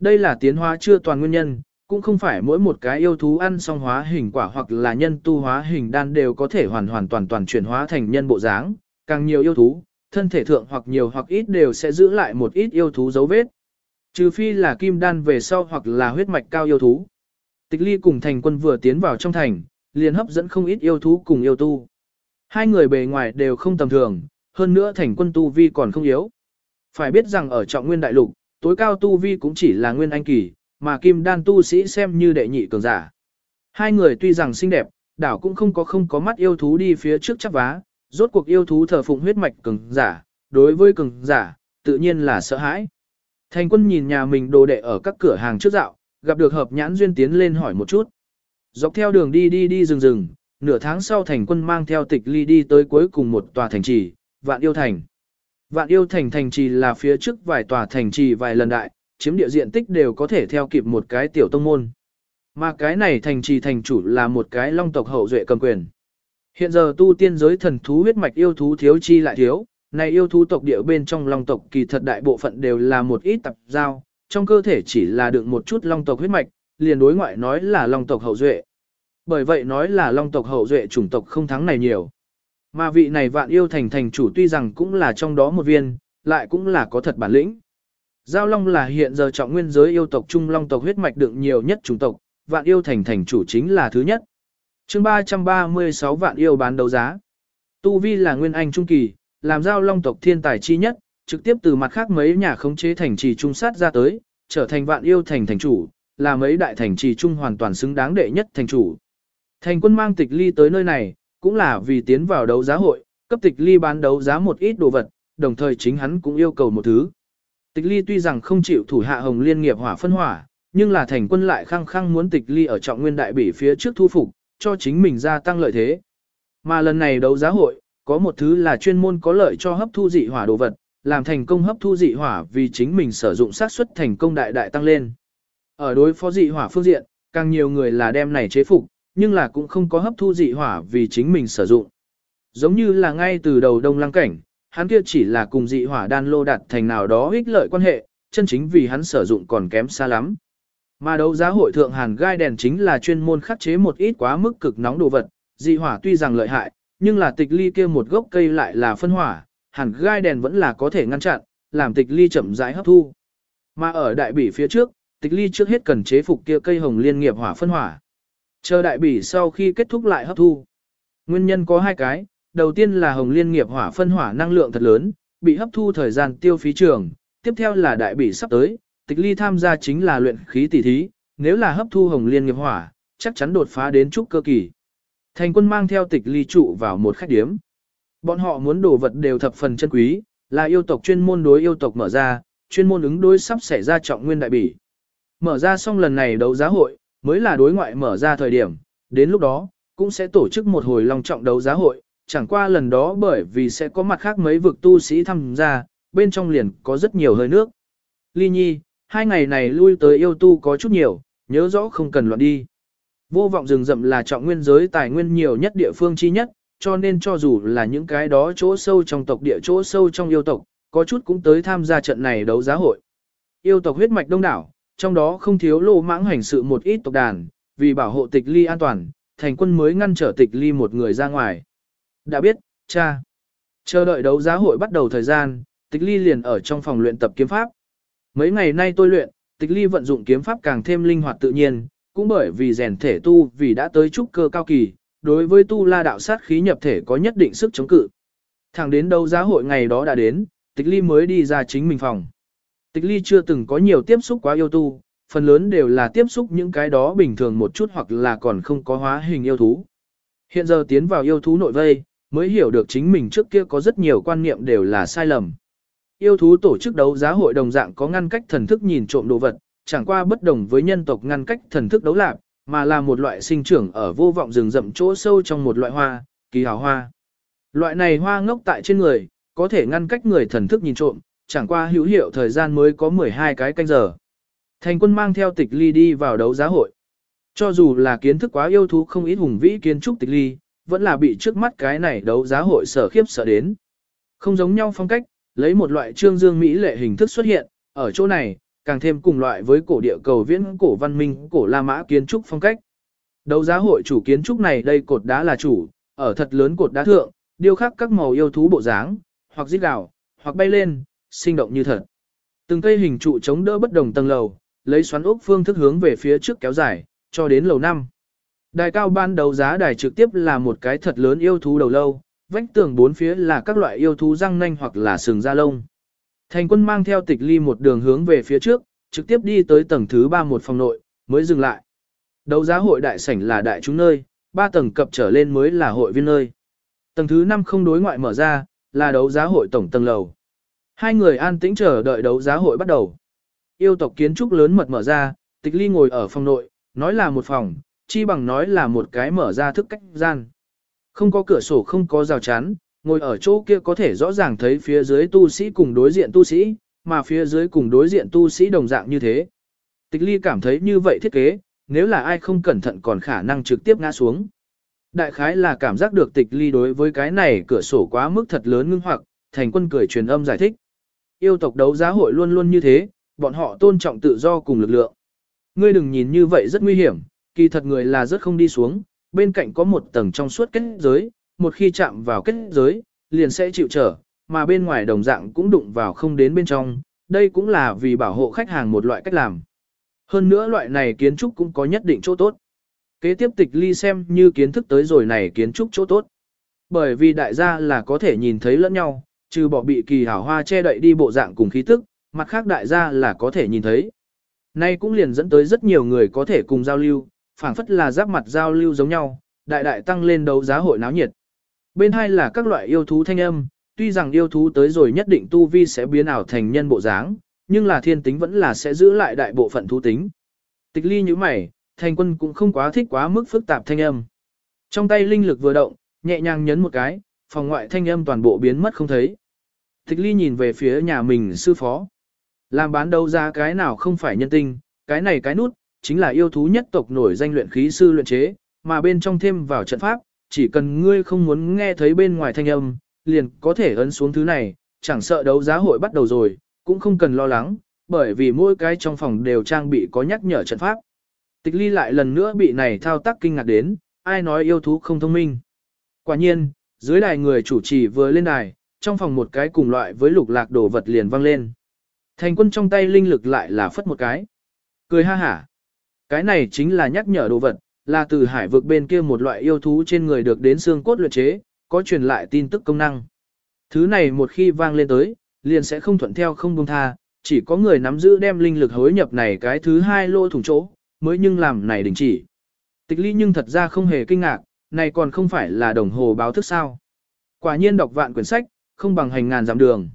Đây là tiến hóa chưa toàn nguyên nhân, cũng không phải mỗi một cái yêu thú ăn xong hóa hình quả hoặc là nhân tu hóa hình đan đều có thể hoàn hoàn toàn toàn chuyển hóa thành nhân bộ dáng, càng nhiều yêu thú, thân thể thượng hoặc nhiều hoặc ít đều sẽ giữ lại một ít yêu thú dấu vết. Trừ phi là kim đan về sau hoặc là huyết mạch cao yêu thú. Tịch ly cùng thành quân vừa tiến vào trong thành, liền hấp dẫn không ít yêu thú cùng yêu tu. Hai người bề ngoài đều không tầm thường, hơn nữa thành quân tu vi còn không yếu. Phải biết rằng ở trọng nguyên đại lục, tối cao tu vi cũng chỉ là nguyên anh kỳ, mà kim đan tu sĩ xem như đệ nhị cường giả. Hai người tuy rằng xinh đẹp, đảo cũng không có không có mắt yêu thú đi phía trước chắc vá, rốt cuộc yêu thú thờ phụng huyết mạch cường giả, đối với cường giả, tự nhiên là sợ hãi. Thành quân nhìn nhà mình đồ đệ ở các cửa hàng trước dạo, gặp được hợp nhãn duyên tiến lên hỏi một chút. Dọc theo đường đi đi đi rừng rừng, nửa tháng sau thành quân mang theo tịch ly đi tới cuối cùng một tòa thành trì, vạn yêu thành. Vạn yêu thành thành trì là phía trước vài tòa thành trì vài lần đại, chiếm địa diện tích đều có thể theo kịp một cái tiểu tông môn. Mà cái này thành trì thành chủ là một cái long tộc hậu duệ cầm quyền. Hiện giờ tu tiên giới thần thú huyết mạch yêu thú thiếu chi lại thiếu, này yêu thú tộc địa bên trong long tộc kỳ thật đại bộ phận đều là một ít tập giao, trong cơ thể chỉ là đựng một chút long tộc huyết mạch, liền đối ngoại nói là long tộc hậu duệ. Bởi vậy nói là long tộc hậu duệ chủng tộc không thắng này nhiều. Mà vị này vạn yêu thành thành chủ tuy rằng cũng là trong đó một viên, lại cũng là có thật bản lĩnh. Giao long là hiện giờ trọng nguyên giới yêu tộc trung long tộc huyết mạch đựng nhiều nhất chủng tộc, vạn yêu thành thành chủ chính là thứ nhất. chương 336 vạn yêu bán đấu giá. Tu Vi là nguyên anh trung kỳ, làm giao long tộc thiên tài chi nhất, trực tiếp từ mặt khác mấy nhà khống chế thành trì trung sát ra tới, trở thành vạn yêu thành thành chủ, là mấy đại thành trì trung hoàn toàn xứng đáng đệ nhất thành chủ. Thành quân mang tịch ly tới nơi này, cũng là vì tiến vào đấu giá hội, cấp tịch ly bán đấu giá một ít đồ vật, đồng thời chính hắn cũng yêu cầu một thứ. Tịch ly tuy rằng không chịu thủ hạ hồng liên nghiệp hỏa phân hỏa, nhưng là thành quân lại khăng khăng muốn tịch ly ở trọng nguyên đại bỉ phía trước thu phục, cho chính mình gia tăng lợi thế. Mà lần này đấu giá hội, có một thứ là chuyên môn có lợi cho hấp thu dị hỏa đồ vật, làm thành công hấp thu dị hỏa vì chính mình sử dụng xác suất thành công đại đại tăng lên. Ở đối phó dị hỏa phương diện, càng nhiều người là đem này chế phục, nhưng là cũng không có hấp thu dị hỏa vì chính mình sử dụng. Giống như là ngay từ đầu đông lăng cảnh, hắn kia chỉ là cùng dị hỏa đan lô đặt thành nào đó ích lợi quan hệ, chân chính vì hắn sử dụng còn kém xa lắm. Mà đấu giá hội thượng hàn gai đèn chính là chuyên môn khắc chế một ít quá mức cực nóng đồ vật, dị hỏa tuy rằng lợi hại, nhưng là tịch ly kia một gốc cây lại là phân hỏa, hàn gai đèn vẫn là có thể ngăn chặn, làm tịch ly chậm rãi hấp thu. Mà ở đại bỉ phía trước, tịch ly trước hết cần chế phục kia cây hồng liên nghiệp hỏa phân hỏa. Chờ đại bỉ sau khi kết thúc lại hấp thu. Nguyên nhân có hai cái, đầu tiên là hồng liên nghiệp hỏa phân hỏa năng lượng thật lớn, bị hấp thu thời gian tiêu phí trường, tiếp theo là đại bỉ sắp tới, tịch ly tham gia chính là luyện khí tỷ thí, nếu là hấp thu hồng liên nghiệp hỏa, chắc chắn đột phá đến trúc cơ kỳ. Thành quân mang theo tịch ly trụ vào một khách điếm. Bọn họ muốn đồ vật đều thập phần chân quý, là yêu tộc chuyên môn đối yêu tộc mở ra, chuyên môn ứng đối sắp xảy ra trọng nguyên đại bỉ. Mở ra xong lần này đấu giá hội, mới là đối ngoại mở ra thời điểm, đến lúc đó, cũng sẽ tổ chức một hồi long trọng đấu giá hội, chẳng qua lần đó bởi vì sẽ có mặt khác mấy vực tu sĩ tham gia, bên trong liền có rất nhiều hơi nước. Ly Nhi, hai ngày này lui tới yêu tu có chút nhiều, nhớ rõ không cần loạn đi. Vô vọng rừng rậm là trọng nguyên giới tài nguyên nhiều nhất địa phương chi nhất, cho nên cho dù là những cái đó chỗ sâu trong tộc địa chỗ sâu trong yêu tộc, có chút cũng tới tham gia trận này đấu giá hội. Yêu tộc huyết mạch đông đảo, trong đó không thiếu lô mãng hành sự một ít tộc đàn, vì bảo hộ tịch ly an toàn, thành quân mới ngăn trở tịch ly một người ra ngoài. Đã biết, cha. Chờ đợi đấu giá hội bắt đầu thời gian, tịch ly liền ở trong phòng luyện tập kiếm pháp. Mấy ngày nay tôi luyện, tịch ly vận dụng kiếm pháp càng thêm linh hoạt tự nhiên, cũng bởi vì rèn thể tu vì đã tới trúc cơ cao kỳ, đối với tu la đạo sát khí nhập thể có nhất định sức chống cự. Thẳng đến đấu giá hội ngày đó đã đến, tịch ly mới đi ra chính mình phòng. Tịch ly chưa từng có nhiều tiếp xúc quá yêu tu, phần lớn đều là tiếp xúc những cái đó bình thường một chút hoặc là còn không có hóa hình yêu thú. Hiện giờ tiến vào yêu thú nội vây, mới hiểu được chính mình trước kia có rất nhiều quan niệm đều là sai lầm. Yêu thú tổ chức đấu giá hội đồng dạng có ngăn cách thần thức nhìn trộm đồ vật, chẳng qua bất đồng với nhân tộc ngăn cách thần thức đấu lạc, mà là một loại sinh trưởng ở vô vọng rừng rậm chỗ sâu trong một loại hoa, kỳ hào hoa. Loại này hoa ngốc tại trên người, có thể ngăn cách người thần thức nhìn trộm, chẳng qua hữu hiệu thời gian mới có 12 cái canh giờ. Thành quân mang theo tịch ly đi vào đấu giá hội. Cho dù là kiến thức quá yêu thú không ít hùng vĩ kiến trúc tịch ly, vẫn là bị trước mắt cái này đấu giá hội sở khiếp sợ đến. Không giống nhau phong cách, lấy một loại trương dương mỹ lệ hình thức xuất hiện, ở chỗ này, càng thêm cùng loại với cổ địa cầu viễn cổ văn minh cổ La Mã kiến trúc phong cách. Đấu giá hội chủ kiến trúc này đây cột đá là chủ, ở thật lớn cột đá thượng, điêu khắc các màu yêu thú bộ dáng, hoặc rít gào, hoặc bay lên, sinh động như thật. Từng cây hình trụ chống đỡ bất đồng tầng lầu, lấy xoắn ốc phương thức hướng về phía trước kéo dài, cho đến lầu 5. Đài cao ban đầu giá đài trực tiếp là một cái thật lớn yêu thú đầu lâu, vách tường bốn phía là các loại yêu thú răng nanh hoặc là sừng da lông. Thành quân mang theo tịch ly một đường hướng về phía trước, trực tiếp đi tới tầng thứ 3 một phòng nội, mới dừng lại. Đấu giá hội đại sảnh là đại chúng nơi, ba tầng cập trở lên mới là hội viên nơi. Tầng thứ 5 không đối ngoại mở ra, là đấu giá hội tổng tầng lầu. Hai người an tĩnh chờ đợi đấu giá hội bắt đầu. Yêu tộc kiến trúc lớn mật mở ra, tịch ly ngồi ở phòng nội, nói là một phòng, chi bằng nói là một cái mở ra thức cách gian. Không có cửa sổ không có rào chắn, ngồi ở chỗ kia có thể rõ ràng thấy phía dưới tu sĩ cùng đối diện tu sĩ, mà phía dưới cùng đối diện tu sĩ đồng dạng như thế. Tịch ly cảm thấy như vậy thiết kế, nếu là ai không cẩn thận còn khả năng trực tiếp ngã xuống. Đại khái là cảm giác được tịch ly đối với cái này cửa sổ quá mức thật lớn ngưng hoặc, thành quân cười truyền âm giải thích. Yêu tộc đấu giá hội luôn luôn như thế, bọn họ tôn trọng tự do cùng lực lượng. Ngươi đừng nhìn như vậy rất nguy hiểm, kỳ thật người là rất không đi xuống, bên cạnh có một tầng trong suốt kết giới, một khi chạm vào kết giới, liền sẽ chịu trở, mà bên ngoài đồng dạng cũng đụng vào không đến bên trong, đây cũng là vì bảo hộ khách hàng một loại cách làm. Hơn nữa loại này kiến trúc cũng có nhất định chỗ tốt. Kế tiếp tịch ly xem như kiến thức tới rồi này kiến trúc chỗ tốt. Bởi vì đại gia là có thể nhìn thấy lẫn nhau, trừ bỏ bị kỳ hảo hoa che đậy đi bộ dạng cùng khí tức, mặt khác đại gia là có thể nhìn thấy. Nay cũng liền dẫn tới rất nhiều người có thể cùng giao lưu, phảng phất là giáp mặt giao lưu giống nhau, đại đại tăng lên đấu giá hội náo nhiệt. Bên hai là các loại yêu thú thanh âm, tuy rằng yêu thú tới rồi nhất định tu vi sẽ biến ảo thành nhân bộ dáng, nhưng là thiên tính vẫn là sẽ giữ lại đại bộ phận thú tính. Tịch ly như mày, thành quân cũng không quá thích quá mức phức tạp thanh âm. Trong tay linh lực vừa động, nhẹ nhàng nhấn một cái, phòng ngoại thanh âm toàn bộ biến mất không thấy. Tịch ly nhìn về phía nhà mình sư phó. Làm bán đấu giá cái nào không phải nhân tinh, cái này cái nút, chính là yêu thú nhất tộc nổi danh luyện khí sư luyện chế, mà bên trong thêm vào trận pháp, chỉ cần ngươi không muốn nghe thấy bên ngoài thanh âm, liền có thể ấn xuống thứ này, chẳng sợ đấu giá hội bắt đầu rồi, cũng không cần lo lắng, bởi vì mỗi cái trong phòng đều trang bị có nhắc nhở trận pháp. Tịch ly lại lần nữa bị này thao tác kinh ngạc đến, ai nói yêu thú không thông minh. Quả nhiên, dưới đài người chủ trì vừa lên đài, trong phòng một cái cùng loại với lục lạc đồ vật liền vang lên. Thành quân trong tay linh lực lại là phất một cái. Cười ha hả. Cái này chính là nhắc nhở đồ vật, là từ hải vực bên kia một loại yêu thú trên người được đến xương cốt luyện chế, có truyền lại tin tức công năng. Thứ này một khi vang lên tới, liền sẽ không thuận theo không buông tha, chỉ có người nắm giữ đem linh lực hối nhập này cái thứ hai lô thủng chỗ, mới nhưng làm này đình chỉ. Tịch ly nhưng thật ra không hề kinh ngạc, này còn không phải là đồng hồ báo thức sao. Quả nhiên đọc vạn quyển sách, không bằng hành ngàn dặm đường.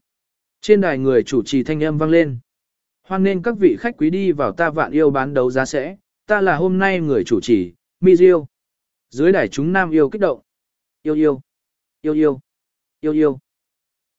Trên đài người chủ trì thanh âm vang lên. Hoan nên các vị khách quý đi vào ta vạn yêu bán đấu giá sẽ, ta là hôm nay người chủ trì, Mi Diêu. Dưới đài chúng nam yêu kích động. Yêu yêu. Yêu yêu. Yêu yêu.